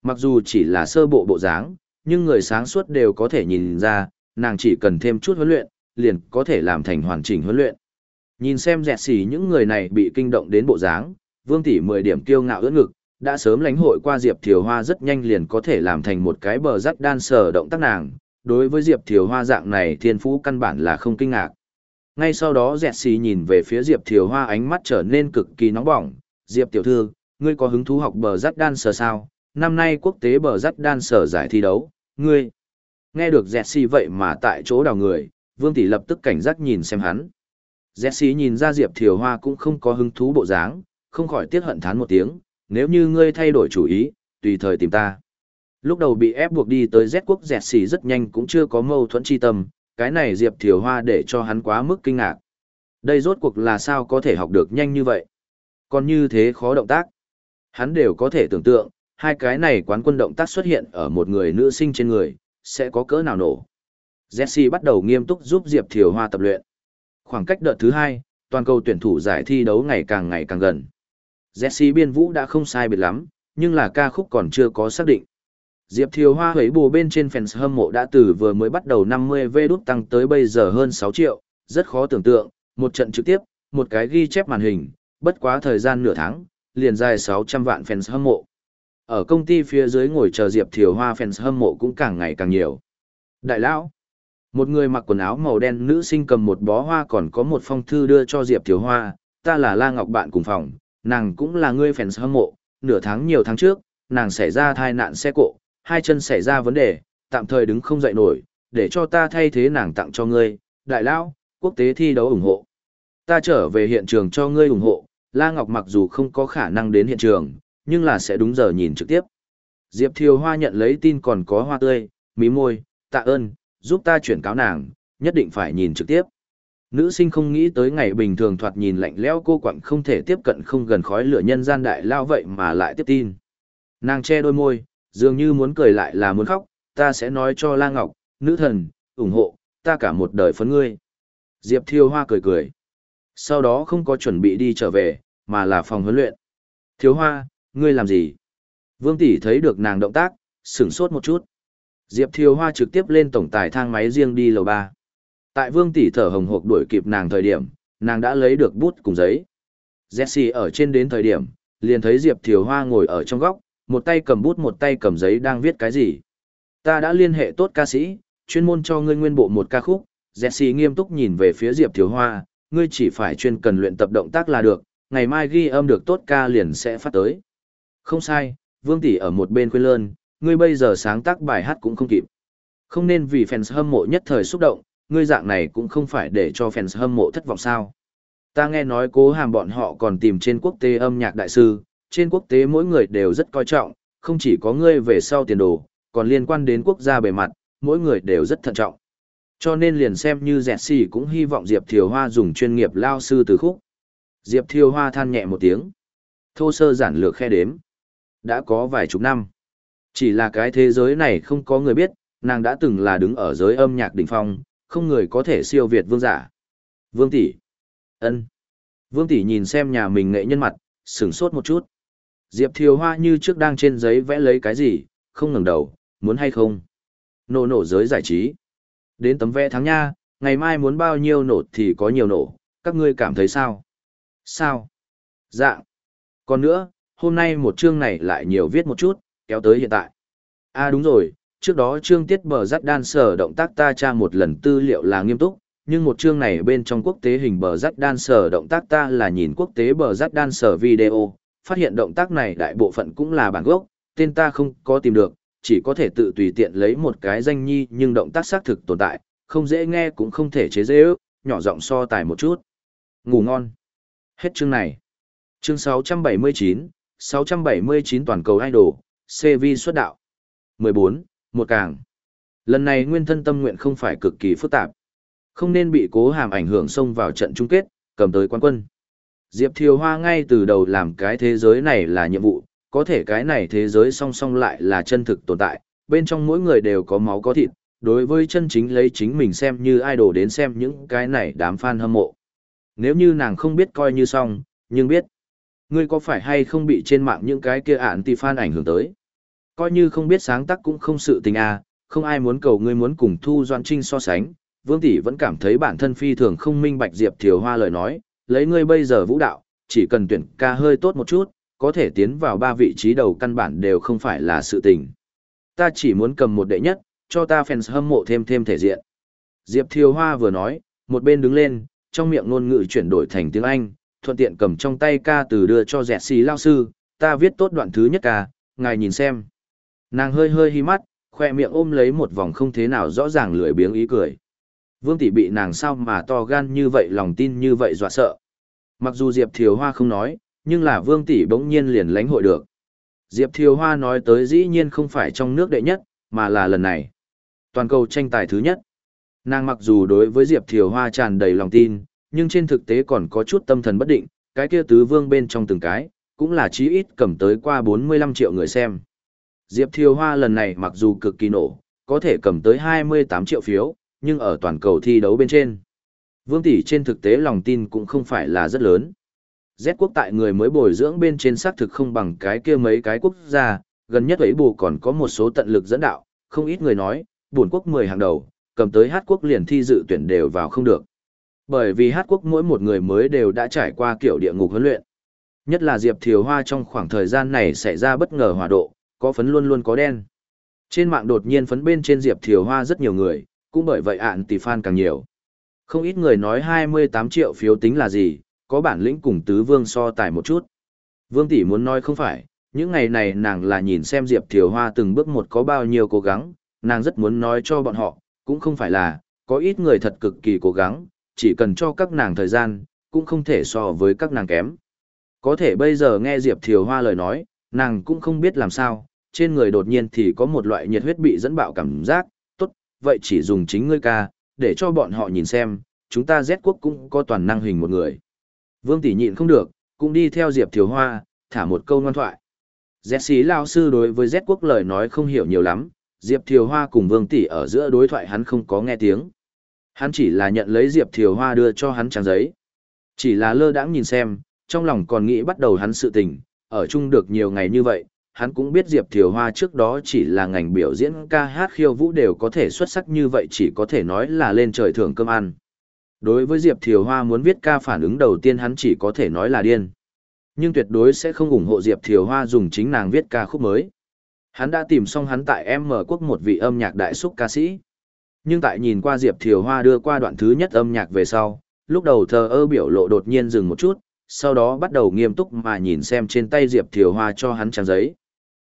Mặc dù chỉ là sơ bộ bộ dáng, nhưng người sáng suốt đều có thể nhìn ra, nàng chỉ cần thêm chút huấn luyện, liền có thể làm thành hoàn chỉnh huấn luyện. Nhìn xem dẹt xỉ những người này bị kinh động đến bộ dáng, vương tỷ 10 điểm kiêu ngạo ưỡn ngực, đã sớm lãnh hội qua Diệp Thiều Hoa rất nhanh liền có thể làm thành một cái bờ rắc đan sở động tác nàng. Đối với Diệp Thiều Hoa dạng này thiên phú căn bản là không kinh ngạc. Ngay sau đó dẹt xì nhìn về phía Diệp Thiều Hoa ánh mắt trở nên cực kỳ nóng bỏng. Diệp tiểu thư, ngươi có hứng thú học bờ rắc đan sở sao? Năm nay quốc tế bờ rắc đan sở giải thi đấu, ngươi. Nghe được dẹt xì vậy mà tại chỗ đào người, Vương Tỷ lập tức cảnh giác nhìn xem hắn. Dẹt xì nhìn ra Diệp Thiều Hoa cũng không có hứng thú bộ dáng, không khỏi tiếc hận thán một tiếng, nếu như ngươi thay đổi chủ ý, tùy thời tìm ta. Lúc đầu bị ép buộc đi tới Z quốc dẹt xì rất nhanh cũng chưa có mâu thuẫn chi tâm, cái này Diệp Thiều Hoa để cho hắn quá mức kinh ngạc. Đây rốt cuộc là sao có thể học được nhanh như vậy? Còn như thế khó động tác. Hắn đều có thể tưởng tượng, hai cái này quán quân động tác xuất hiện ở một người nữ sinh trên người, sẽ có cỡ nào nổ. Jesse bắt đầu nghiêm túc giúp Diệp Thiều Hoa tập luyện. Khoảng cách đợt thứ hai, toàn cầu tuyển thủ giải thi đấu ngày càng ngày càng gần. Jesse biên vũ đã không sai biệt lắm, nhưng là ca khúc còn chưa có xác định. Diệp Thiều Hoa hấy bù bên trên fans hâm mộ đã từ vừa mới bắt đầu 50 V đút tăng tới bây giờ hơn 6 triệu, rất khó tưởng tượng, một trận trực tiếp, một cái ghi chép màn hình, bất quá thời gian nửa tháng, liền dài 600 vạn fans hâm mộ. Ở công ty phía dưới ngồi chờ Diệp Thiều Hoa fans hâm mộ cũng càng ngày càng nhiều. Đại lão, một người mặc quần áo màu đen nữ sinh cầm một bó hoa còn có một phong thư đưa cho Diệp Thiều Hoa, ta là La Ngọc bạn cùng phòng, nàng cũng là người fans hâm mộ, nửa tháng nhiều tháng trước, nàng xảy ra thai nạn xe cộ, hai chân xảy ra vấn đề, tạm thời đứng không dậy nổi, để cho ta thay thế nàng tặng cho ngươi, đại lão, quốc tế thi đấu ủng hộ. Ta trở về hiện trường cho ngươi ủng hộ, La Ngọc mặc dù không có khả năng đến hiện trường, nhưng là sẽ đúng giờ nhìn trực tiếp. Diệp Thiều Hoa nhận lấy tin còn có hoa tươi, mí môi, tạ ơn, giúp ta chuyển cáo nàng, nhất định phải nhìn trực tiếp. Nữ sinh không nghĩ tới ngày bình thường thoạt nhìn lạnh lẽo cô quạnh không thể tiếp cận không gần khói lửa nhân gian đại lao vậy mà lại tiếp tin. Nàng che đôi môi, dường như muốn cười lại là muốn khóc, ta sẽ nói cho La Ngọc, nữ thần, ủng hộ, ta cả một đời phấn ngươi. Diệp Thiêu Hoa cười cười. Sau đó không có chuẩn bị đi trở về, mà là phòng huấn luyện. Thiếu Hoa, ngươi làm gì? Vương Tỷ thấy được nàng động tác, sửng sốt một chút. Diệp Thiêu Hoa trực tiếp lên tổng tài thang máy riêng đi lầu ba. Tại Vương Tỷ thở hồng hộc đuổi kịp nàng thời điểm, nàng đã lấy được bút cùng giấy. Jesse ở trên đến thời điểm, liền thấy Diệp Thiều Hoa ngồi ở trong góc, một tay cầm bút một tay cầm giấy đang viết cái gì. Ta đã liên hệ tốt ca sĩ, chuyên môn cho ngươi nguyên bộ một ca khúc, Jesse nghiêm túc nhìn về phía Diệp Thiều Hoa, ngươi chỉ phải chuyên cần luyện tập động tác là được, ngày mai ghi âm được tốt ca liền sẽ phát tới. Không sai, Vương Tỷ ở một bên quên lơn, ngươi bây giờ sáng tác bài hát cũng không kịp. Không nên vì fans hâm mộ nhất thời xúc động, ngươi dạng này cũng không phải để cho fans hâm mộ thất vọng sao. Ta nghe nói cố hàm bọn họ còn tìm trên quốc tế âm nhạc đại sư, trên quốc tế mỗi người đều rất coi trọng, không chỉ có ngươi về sau tiền đồ, còn liên quan đến quốc gia bề mặt, mỗi người đều rất thận trọng. Cho nên liền xem như dẹt xì cũng hy vọng Diệp Thiều Hoa dùng chuyên nghiệp lao sư từ khúc. Diệp Thiều Hoa than nhẹ một tiếng. Thô sơ giản lược khe đếm. Đã có vài chục năm. Chỉ là cái thế giới này không có người biết, nàng đã từng là đứng ở giới âm nhạc đỉnh phong, không người có thể siêu việt vương giả. Vương tỷ, ân. Vương tỷ nhìn xem nhà mình nghệ nhân mặt, sửng sốt một chút. Diệp Thiều Hoa như trước đang trên giấy vẽ lấy cái gì, không ngẩng đầu, muốn hay không. Nổ nổ giới giải trí. Đến tấm vẽ tháng nha, ngày mai muốn bao nhiêu nổ thì có nhiều nổ, các ngươi cảm thấy sao? Sao? Dạ. Còn nữa, hôm nay một chương này lại nhiều viết một chút, kéo tới hiện tại. À đúng rồi, trước đó chương tiết bờ rắt đan sở động tác ta tra một lần tư liệu là nghiêm túc, nhưng một chương này bên trong quốc tế hình bờ rắt đan sở động tác ta là nhìn quốc tế bờ rắt đan sở video, phát hiện động tác này đại bộ phận cũng là bản gốc, tên ta không có tìm được, chỉ có thể tự tùy tiện lấy một cái danh nhi nhưng động tác xác thực tồn tại, không dễ nghe cũng không thể chế dễ ước, nhỏ giọng so tài một chút. Ngủ ngon. Hết chương này. Chương 679, 679 toàn cầu idol, CV xuất đạo. 14, một càng. Lần này nguyên thân tâm nguyện không phải cực kỳ phức tạp. Không nên bị cố hàm ảnh hưởng xông vào trận chung kết, cầm tới quán quân. Diệp Thiều Hoa ngay từ đầu làm cái thế giới này là nhiệm vụ, có thể cái này thế giới song song lại là chân thực tồn tại, bên trong mỗi người đều có máu có thịt, đối với chân chính lấy chính mình xem như idol đến xem những cái này đám fan hâm mộ. Nếu như nàng không biết coi như xong, nhưng biết, ngươi có phải hay không bị trên mạng những cái kia ản ti fan ảnh hưởng tới. Coi như không biết sáng tác cũng không sự tình à, không ai muốn cầu ngươi muốn cùng Thu Doan Trinh so sánh, Vương Tỷ vẫn cảm thấy bản thân phi thường không minh bạch Diệp Thiều Hoa lời nói, lấy ngươi bây giờ vũ đạo, chỉ cần tuyển ca hơi tốt một chút, có thể tiến vào ba vị trí đầu căn bản đều không phải là sự tình. Ta chỉ muốn cầm một đệ nhất, cho ta fans hâm mộ thêm thêm thể diện. Diệp Thiều Hoa vừa nói, một bên đứng lên, trong miệng ngôn ngữ chuyển đổi thành tiếng Anh, thuận tiện cầm trong tay ca từ đưa cho dẹt xì lao sư, ta viết tốt đoạn thứ nhất ca, ngài nhìn xem. Nàng hơi hơi hi mắt, khoe miệng ôm lấy một vòng không thế nào rõ ràng lười biếng ý cười. Vương tỷ bị nàng sao mà to gan như vậy lòng tin như vậy dọa sợ. Mặc dù Diệp Thiều Hoa không nói, nhưng là Vương tỷ bỗng nhiên liền lánh hội được. Diệp Thiều Hoa nói tới dĩ nhiên không phải trong nước đệ nhất, mà là lần này. Toàn cầu tranh tài thứ nhất. Nàng mặc dù đối với Diệp Thiều Hoa tràn đầy lòng tin, nhưng trên thực tế còn có chút tâm thần bất định, cái kia tứ vương bên trong từng cái, cũng là chí ít cầm tới qua 45 triệu người xem. Diệp Thiều Hoa lần này mặc dù cực kỳ nổ, có thể cầm tới 28 triệu phiếu, nhưng ở toàn cầu thi đấu bên trên. Vương tỷ trên thực tế lòng tin cũng không phải là rất lớn. Z quốc tại người mới bồi dưỡng bên trên xác thực không bằng cái kia mấy cái quốc gia, gần nhất ấy bù còn có một số tận lực dẫn đạo, không ít người nói, buồn quốc 10 hàng đầu, cầm tới hát quốc liền thi dự tuyển đều vào không được. Bởi vì hát quốc mỗi một người mới đều đã trải qua kiểu địa ngục huấn luyện. Nhất là Diệp Thiều Hoa trong khoảng thời gian này xảy ra bất ngờ hòa độ, có phấn luôn luôn có đen. Trên mạng đột nhiên phấn bên trên Diệp Thiều Hoa rất nhiều người, cũng bởi vậy ạn tỷ fan càng nhiều. Không ít người nói 28 triệu phiếu tính là gì, có bản lĩnh cùng tứ vương so tài một chút. Vương tỷ muốn nói không phải, những ngày này nàng là nhìn xem Diệp Thiều Hoa từng bước một có bao nhiêu cố gắng, nàng rất muốn nói cho bọn họ, cũng không phải là, có ít người thật cực kỳ cố gắng, chỉ cần cho các nàng thời gian, cũng không thể so với các nàng kém. Có thể bây giờ nghe Diệp Thiều Hoa lời nói, nàng cũng không biết làm sao, trên người đột nhiên thì có một loại nhiệt huyết bị dẫn bạo cảm giác, tốt, vậy chỉ dùng chính ngươi ca, để cho bọn họ nhìn xem, chúng ta Z quốc cũng có toàn năng hình một người. Vương tỷ nhịn không được, cũng đi theo Diệp Thiều Hoa, thả một câu ngoan thoại. Z xí lao sư đối với Z quốc lời nói không hiểu nhiều lắm, Diệp Thiều Hoa cùng Vương tỷ ở giữa đối thoại hắn không có nghe tiếng. Hắn chỉ là nhận lấy Diệp Thiều Hoa đưa cho hắn trang giấy. Chỉ là lơ đãng nhìn xem, trong lòng còn nghĩ bắt đầu hắn sự tình, ở chung được nhiều ngày như vậy, hắn cũng biết Diệp Thiều Hoa trước đó chỉ là ngành biểu diễn ca hát khiêu vũ đều có thể xuất sắc như vậy chỉ có thể nói là lên trời thưởng cơm ăn. Đối với Diệp Thiều Hoa muốn viết ca phản ứng đầu tiên hắn chỉ có thể nói là điên. Nhưng tuyệt đối sẽ không ủng hộ Diệp Thiều Hoa dùng chính nàng viết ca khúc mới. Hắn đã tìm xong hắn tại M quốc một vị âm nhạc đại xúc ca sĩ. Nhưng tại nhìn qua Diệp Thiều Hoa đưa qua đoạn thứ nhất âm nhạc về sau, lúc đầu thờ ơ biểu lộ đột nhiên dừng một chút, sau đó bắt đầu nghiêm túc mà nhìn xem trên tay Diệp Thiều Hoa cho hắn trang giấy.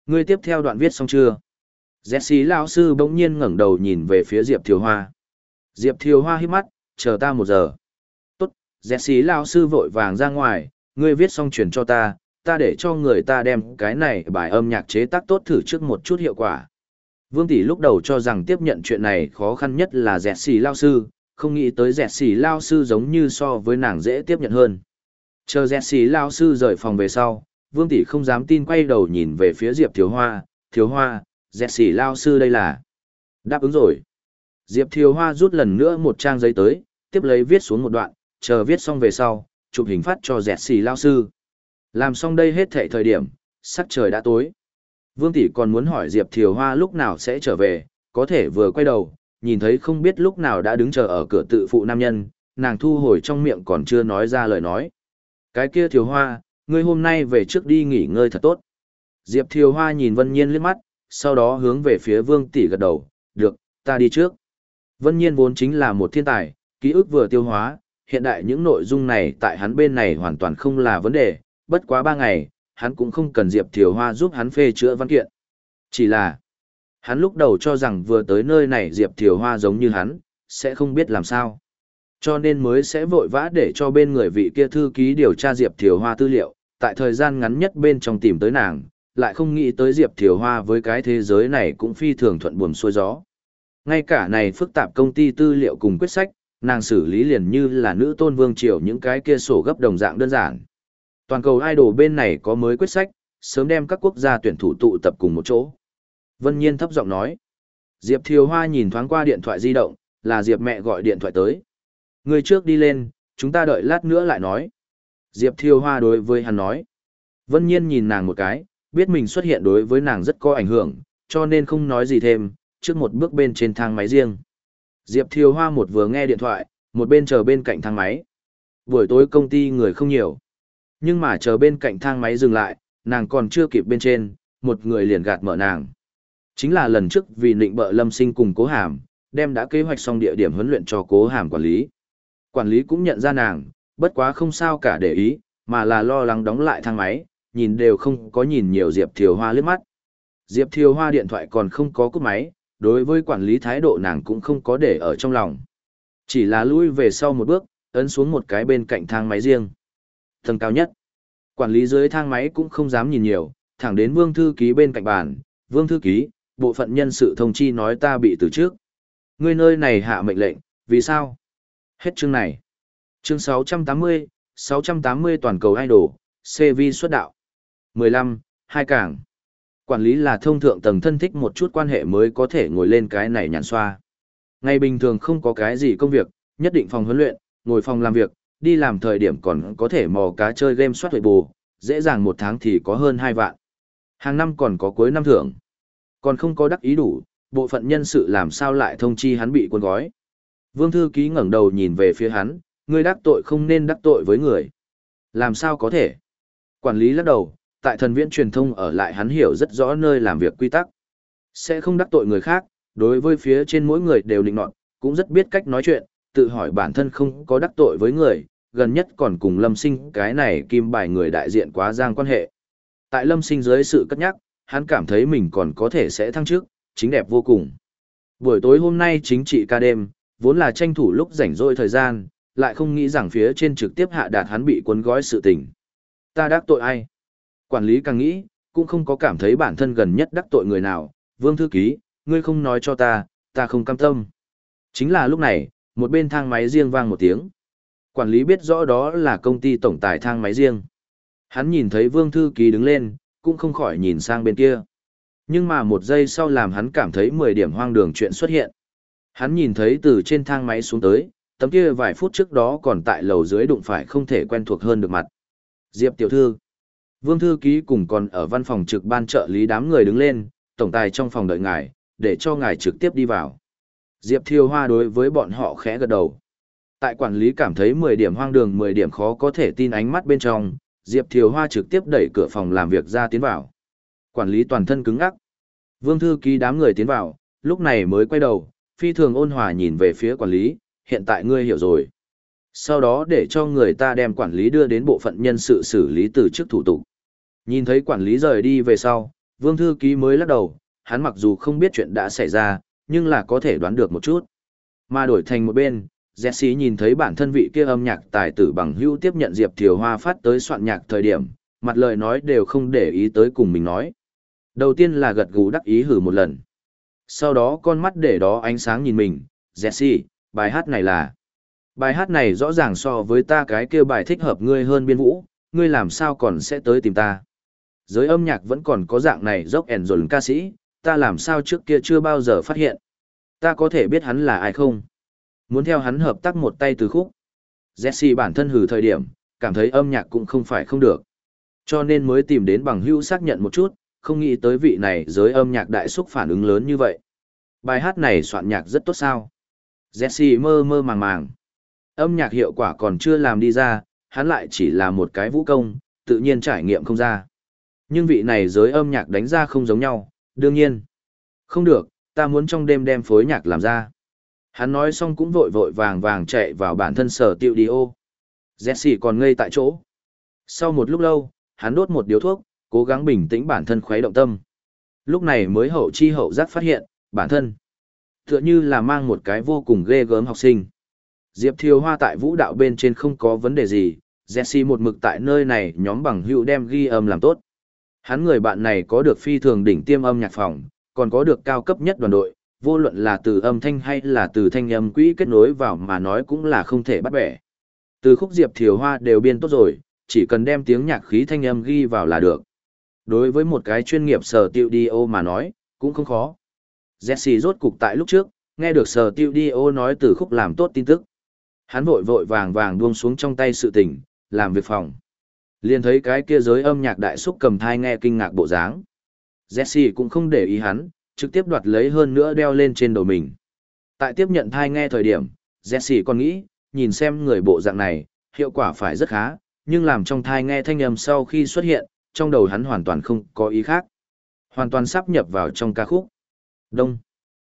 Ngươi tiếp theo đoạn viết xong chưa? Jesse lão sư bỗng nhiên ngẩng đầu nhìn về phía Diệp Thiều Hoa. Diệp Thiều Hoa hít mắt, chờ ta một giờ. Tốt, Jesse lão sư vội vàng ra ngoài, ngươi viết xong truyền cho ta, ta để cho người ta đem cái này bài âm nhạc chế tác tốt thử trước một chút hiệu quả. Vương Tỷ lúc đầu cho rằng tiếp nhận chuyện này khó khăn nhất là dẹt xì lao sư, không nghĩ tới dẹt xì lao sư giống như so với nàng dễ tiếp nhận hơn. Chờ Jesse xì lao sư rời phòng về sau, Vương Tỷ không dám tin quay đầu nhìn về phía Diệp Thiếu Hoa, Thiếu Hoa, Jesse xì lao sư đây là... Đáp ứng rồi. Diệp Thiếu Hoa rút lần nữa một trang giấy tới, tiếp lấy viết xuống một đoạn, chờ viết xong về sau, chụp hình phát cho Jesse xì lao sư. Làm xong đây hết thệ thời điểm, sắc trời đã tối. Vương Tỷ còn muốn hỏi Diệp Thiều Hoa lúc nào sẽ trở về, có thể vừa quay đầu, nhìn thấy không biết lúc nào đã đứng chờ ở cửa tự phụ nam nhân, nàng thu hồi trong miệng còn chưa nói ra lời nói. Cái kia Thiều Hoa, ngươi hôm nay về trước đi nghỉ ngơi thật tốt. Diệp Thiều Hoa nhìn Vân Nhiên liếc mắt, sau đó hướng về phía Vương tỷ gật đầu, "Được, ta đi trước." Vân Nhiên vốn chính là một thiên tài, ký ức vừa tiêu hóa, hiện đại những nội dung này tại hắn bên này hoàn toàn không là vấn đề, bất quá ba ngày, hắn cũng không cần Diệp Thiều Hoa giúp hắn phê chữa văn kiện. Chỉ là, hắn lúc đầu cho rằng vừa tới nơi này Diệp Thiều Hoa giống như hắn, sẽ không biết làm sao. Cho nên mới sẽ vội vã để cho bên người vị kia thư ký điều tra Diệp Thiều Hoa tư liệu, tại thời gian ngắn nhất bên trong tìm tới nàng, lại không nghĩ tới Diệp Thiều Hoa với cái thế giới này cũng phi thường thuận buồm xuôi gió. Ngay cả này phức tạp công ty tư liệu cùng quyết sách, nàng xử lý liền như là nữ tôn vương triều những cái kia sổ gấp đồng dạng đơn giản. Toàn cầu idol bên này có mới quyết sách, sớm đem các quốc gia tuyển thủ tụ tập cùng một chỗ. Vân Nhiên thấp giọng nói. Diệp Thiều Hoa nhìn thoáng qua điện thoại di động, là Diệp mẹ gọi điện thoại tới. Người trước đi lên, chúng ta đợi lát nữa lại nói. Diệp Thiều Hoa đối với hắn nói. Vân Nhiên nhìn nàng một cái, biết mình xuất hiện đối với nàng rất có ảnh hưởng, cho nên không nói gì thêm, trước một bước bên trên thang máy riêng. Diệp Thiều Hoa một vừa nghe điện thoại, một bên chờ bên cạnh thang máy. Buổi tối công ty người không nhiều. Nhưng mà chờ bên cạnh thang máy dừng lại, nàng còn chưa kịp bên trên, một người liền gạt mở nàng. Chính là lần trước vì định bợ lâm sinh cùng cố hàm, đem đã kế hoạch xong địa điểm huấn luyện cho cố hàm quản lý. Quản lý cũng nhận ra nàng, bất quá không sao cả để ý, mà là lo lắng đóng lại thang máy, nhìn đều không có nhìn nhiều Diệp Thiều Hoa liếc mắt. Diệp Thiều Hoa điện thoại còn không có cúp máy, đối với quản lý thái độ nàng cũng không có để ở trong lòng. Chỉ là lui về sau một bước, ấn xuống một cái bên cạnh thang máy riêng. Tầng cao nhất. Quản lý dưới thang máy cũng không dám nhìn nhiều, thẳng đến Vương Thư Ký bên cạnh bàn. Vương Thư Ký, bộ phận nhân sự thông chi nói ta bị từ trước. Ngươi nơi này hạ mệnh lệnh, vì sao? Hết chương này. Chương 680, 680 toàn cầu idol, CV xuất đạo. 15, hai cảng. Quản lý là thông thượng tầng thân thích một chút quan hệ mới có thể ngồi lên cái này nhàn xoa. Ngày bình thường không có cái gì công việc, nhất định phòng huấn luyện, ngồi phòng làm việc, đi làm thời điểm còn có thể mò cá chơi game soát huệ bù, dễ dàng một tháng thì có hơn 2 vạn. Hàng năm còn có cuối năm thưởng. Còn không có đắc ý đủ, bộ phận nhân sự làm sao lại thông chi hắn bị cuốn gói. Vương thư ký ngẩng đầu nhìn về phía hắn, người đắc tội không nên đắc tội với người. Làm sao có thể? Quản lý lắc đầu, tại thần viễn truyền thông ở lại hắn hiểu rất rõ nơi làm việc quy tắc. Sẽ không đắc tội người khác, đối với phía trên mỗi người đều định nọt, cũng rất biết cách nói chuyện, tự hỏi bản thân không có đắc tội với người, gần nhất còn cùng lâm sinh cái này kim bài người đại diện quá giang quan hệ. Tại lâm sinh dưới sự cất nhắc, hắn cảm thấy mình còn có thể sẽ thăng chức, chính đẹp vô cùng. Buổi tối hôm nay chính trị ca đêm, vốn là tranh thủ lúc rảnh rỗi thời gian, lại không nghĩ rằng phía trên trực tiếp hạ đạt hắn bị cuốn gói sự tình. Ta đắc tội ai? Quản lý càng nghĩ, cũng không có cảm thấy bản thân gần nhất đắc tội người nào. Vương thư ký, ngươi không nói cho ta, ta không cam tâm. Chính là lúc này, một bên thang máy riêng vang một tiếng. Quản lý biết rõ đó là công ty tổng tài thang máy riêng. Hắn nhìn thấy vương thư ký đứng lên, cũng không khỏi nhìn sang bên kia. Nhưng mà một giây sau làm hắn cảm thấy 10 điểm hoang đường chuyện xuất hiện. Hắn nhìn thấy từ trên thang máy xuống tới, tấm kia vài phút trước đó còn tại lầu dưới đụng phải không thể quen thuộc hơn được mặt. Diệp tiểu thư. Vương thư ký cùng còn ở văn phòng trực ban trợ lý đám người đứng lên, tổng tài trong phòng đợi ngài, để cho ngài trực tiếp đi vào. Diệp Thiêu Hoa đối với bọn họ khẽ gật đầu. Tại quản lý cảm thấy 10 điểm hoang đường 10 điểm khó có thể tin ánh mắt bên trong, Diệp Thiều Hoa trực tiếp đẩy cửa phòng làm việc ra tiến vào. Quản lý toàn thân cứng ngắc. Vương thư ký đám người tiến vào, lúc này mới quay đầu, phi thường ôn hòa nhìn về phía quản lý, hiện tại ngươi hiểu rồi. Sau đó để cho người ta đem quản lý đưa đến bộ phận nhân sự xử lý từ chức thủ tục. Nhìn thấy quản lý rời đi về sau, vương thư ký mới lắc đầu, hắn mặc dù không biết chuyện đã xảy ra, nhưng là có thể đoán được một chút. Mà đổi thành một bên, Jesse nhìn thấy bản thân vị kia âm nhạc tài tử bằng hữu tiếp nhận Diệp Thiều Hoa phát tới soạn nhạc thời điểm, mặt lời nói đều không để ý tới cùng mình nói. Đầu tiên là gật gù đắc ý hử một lần. Sau đó con mắt để đó ánh sáng nhìn mình, Jesse, bài hát này là... Bài hát này rõ ràng so với ta cái kia bài thích hợp ngươi hơn biên vũ, ngươi làm sao còn sẽ tới tìm ta. Giới âm nhạc vẫn còn có dạng này dốc ẻn dồn ca sĩ, ta làm sao trước kia chưa bao giờ phát hiện. Ta có thể biết hắn là ai không? Muốn theo hắn hợp tác một tay từ khúc. Jesse bản thân hử thời điểm, cảm thấy âm nhạc cũng không phải không được. Cho nên mới tìm đến bằng hữu xác nhận một chút, không nghĩ tới vị này giới âm nhạc đại xúc phản ứng lớn như vậy. Bài hát này soạn nhạc rất tốt sao. Jesse mơ mơ màng màng. Âm nhạc hiệu quả còn chưa làm đi ra, hắn lại chỉ là một cái vũ công, tự nhiên trải nghiệm không ra. Nhưng vị này giới âm nhạc đánh ra không giống nhau, Đương nhiên. Không được, ta muốn trong đêm đem phối nhạc làm ra. Hắn nói xong cũng vội vội vàng vàng chạy vào bản thân sở tiệu đi ô. Jesse còn ngây tại chỗ. Sau một lúc lâu, hắn đốt một điếu thuốc, cố gắng bình tĩnh bản thân khuấy động tâm. Lúc này mới hậu chi hậu giác phát hiện, bản thân tựa như là mang một cái vô cùng ghê gớm học sinh. Diệp Thiều Hoa tại vũ đạo bên trên không có vấn đề gì, Jesse một mực tại nơi này nhóm bằng hữu đem ghi âm làm tốt. Hắn người bạn này có được phi thường đỉnh tiêm âm nhạc phòng, còn có được cao cấp nhất đoàn đội, vô luận là từ âm thanh hay là từ thanh âm quỹ kết nối vào mà nói cũng là không thể bắt bẻ. Từ khúc Diệp Thiều Hoa đều biên tốt rồi, chỉ cần đem tiếng nhạc khí thanh âm ghi vào là được. Đối với một cái chuyên nghiệp sở tiêu đi ô mà nói, cũng không khó. Jesse rốt cục tại lúc trước, nghe được sở tiêu đi ô nói từ khúc làm tốt tin tức. Hắn vội vội vàng vàng buông xuống trong tay sự tình, làm việc phòng. Liền thấy cái kia giới âm nhạc đại xúc cầm thai nghe kinh ngạc bộ dáng. Jesse cũng không để ý hắn, trực tiếp đoạt lấy hơn nữa đeo lên trên đầu mình. Tại tiếp nhận thai nghe thời điểm, Jesse còn nghĩ, nhìn xem người bộ dạng này, hiệu quả phải rất khá, nhưng làm trong thai nghe thanh âm sau khi xuất hiện, trong đầu hắn hoàn toàn không có ý khác. Hoàn toàn sắp nhập vào trong ca khúc. Đông.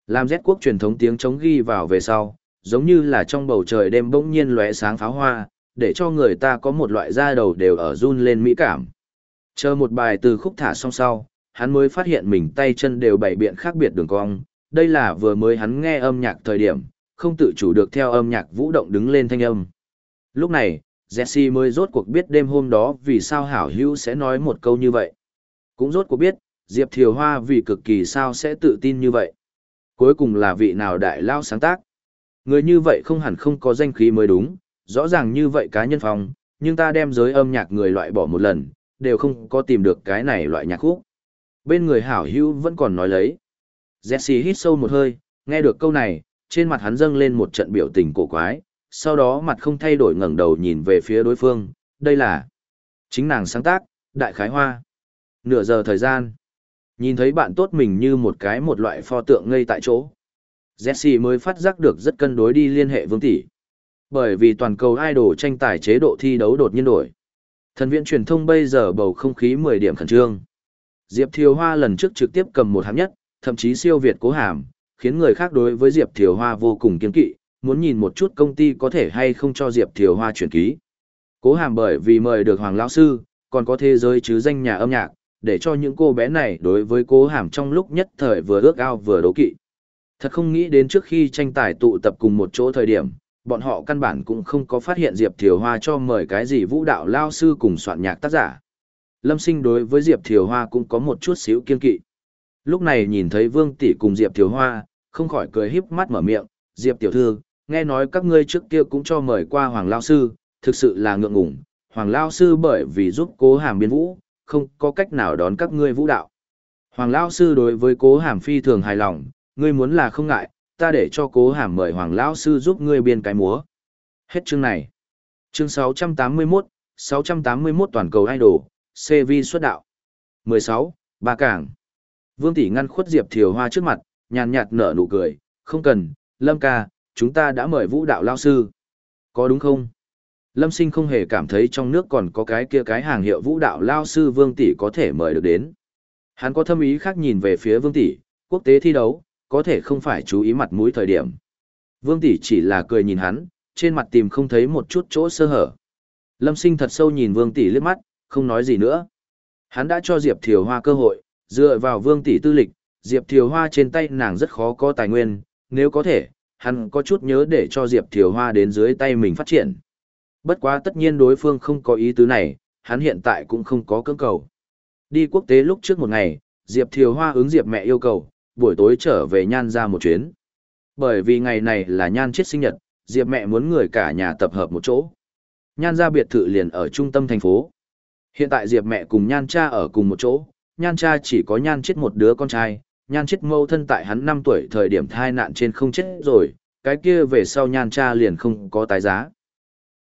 Làm Z quốc truyền thống tiếng chống ghi vào về sau, giống như là trong bầu trời đêm bỗng nhiên lóe sáng pháo hoa, để cho người ta có một loại da đầu đều ở run lên mỹ cảm. Chờ một bài từ khúc thả xong sau, hắn mới phát hiện mình tay chân đều bảy biện khác biệt đường cong. Đây là vừa mới hắn nghe âm nhạc thời điểm, không tự chủ được theo âm nhạc vũ động đứng lên thanh âm. Lúc này, Jesse mới rốt cuộc biết đêm hôm đó vì sao hảo hữu sẽ nói một câu như vậy. Cũng rốt cuộc biết, Diệp Thiều Hoa vì cực kỳ sao sẽ tự tin như vậy. Cuối cùng là vị nào đại lao sáng tác. Người như vậy không hẳn không có danh khí mới đúng, rõ ràng như vậy cá nhân phòng, nhưng ta đem giới âm nhạc người loại bỏ một lần, đều không có tìm được cái này loại nhạc khúc. Bên người hảo hữu vẫn còn nói lấy. Jesse hít sâu một hơi, nghe được câu này, trên mặt hắn dâng lên một trận biểu tình cổ quái, sau đó mặt không thay đổi ngẩng đầu nhìn về phía đối phương, đây là chính nàng sáng tác, đại khái hoa. Nửa giờ thời gian, nhìn thấy bạn tốt mình như một cái một loại pho tượng ngây tại chỗ. Jesse mới phát giác được rất cân đối đi liên hệ vương tỷ. Bởi vì toàn cầu idol tranh tài chế độ thi đấu đột nhiên đổi. Thần viện truyền thông bây giờ bầu không khí 10 điểm khẩn trương. Diệp Thiều Hoa lần trước trực tiếp cầm một hạng nhất, thậm chí siêu việt cố hàm, khiến người khác đối với Diệp Thiều Hoa vô cùng kiên kỵ, muốn nhìn một chút công ty có thể hay không cho Diệp Thiều Hoa chuyển ký. Cố hàm bởi vì mời được Hoàng Lão Sư, còn có thế giới chứ danh nhà âm nhạc, để cho những cô bé này đối với cố hàm trong lúc nhất thời vừa ước ao vừa đấu kỵ. Thật không nghĩ đến trước khi tranh tài tụ tập cùng một chỗ thời điểm, bọn họ căn bản cũng không có phát hiện Diệp Thiều Hoa cho mời cái gì vũ đạo lao sư cùng soạn nhạc tác giả. Lâm sinh đối với Diệp Thiều Hoa cũng có một chút xíu kiên kỵ. Lúc này nhìn thấy Vương Tỷ cùng Diệp Thiều Hoa, không khỏi cười híp mắt mở miệng, Diệp Tiểu Thư, nghe nói các ngươi trước kia cũng cho mời qua Hoàng Lao Sư, thực sự là ngượng ngủng. Hoàng Lao Sư bởi vì giúp cố hàm biên vũ, không có cách nào đón các ngươi vũ đạo. Hoàng Lao Sư đối với cố hàm phi thường hài lòng, ngươi muốn là không ngại, ta để cho cố hàm mời Hoàng Lao Sư giúp ngươi biên cái múa. Hết chương này. Chương 681, 681 toàn cầu idol, CV xuất đạo. 16. Ba Cảng. Vương Tỷ ngăn khuất Diệp Thiều Hoa trước mặt, nhàn nhạt nở nụ cười, không cần, Lâm ca, chúng ta đã mời vũ đạo lao sư. Có đúng không? Lâm sinh không hề cảm thấy trong nước còn có cái kia cái hàng hiệu vũ đạo lao sư Vương Tỷ có thể mời được đến. Hắn có thâm ý khác nhìn về phía Vương Tỷ, quốc tế thi đấu, có thể không phải chú ý mặt mũi thời điểm. Vương Tỷ chỉ là cười nhìn hắn, trên mặt tìm không thấy một chút chỗ sơ hở. Lâm sinh thật sâu nhìn Vương Tỷ liếc mắt, không nói gì nữa. Hắn đã cho Diệp Thiều Hoa cơ hội, dựa vào Vương Tỷ tư lịch, Diệp Thiều Hoa trên tay nàng rất khó có tài nguyên, nếu có thể, hắn có chút nhớ để cho Diệp Thiều Hoa đến dưới tay mình phát triển. Bất quá tất nhiên đối phương không có ý tứ này, hắn hiện tại cũng không có cưỡng cầu. Đi quốc tế lúc trước một ngày, Diệp Thiều Hoa ứng Diệp mẹ yêu cầu, buổi tối trở về nhan ra một chuyến. Bởi vì ngày này là nhan chết sinh nhật, Diệp mẹ muốn người cả nhà tập hợp một chỗ. Nhan ra biệt thự liền ở trung tâm thành phố. Hiện tại Diệp mẹ cùng nhan cha ở cùng một chỗ, nhan cha chỉ có nhan chết một đứa con trai, nhan chết mâu thân tại hắn 5 tuổi thời điểm thai nạn trên không chết rồi, cái kia về sau nhan cha liền không có tái giá.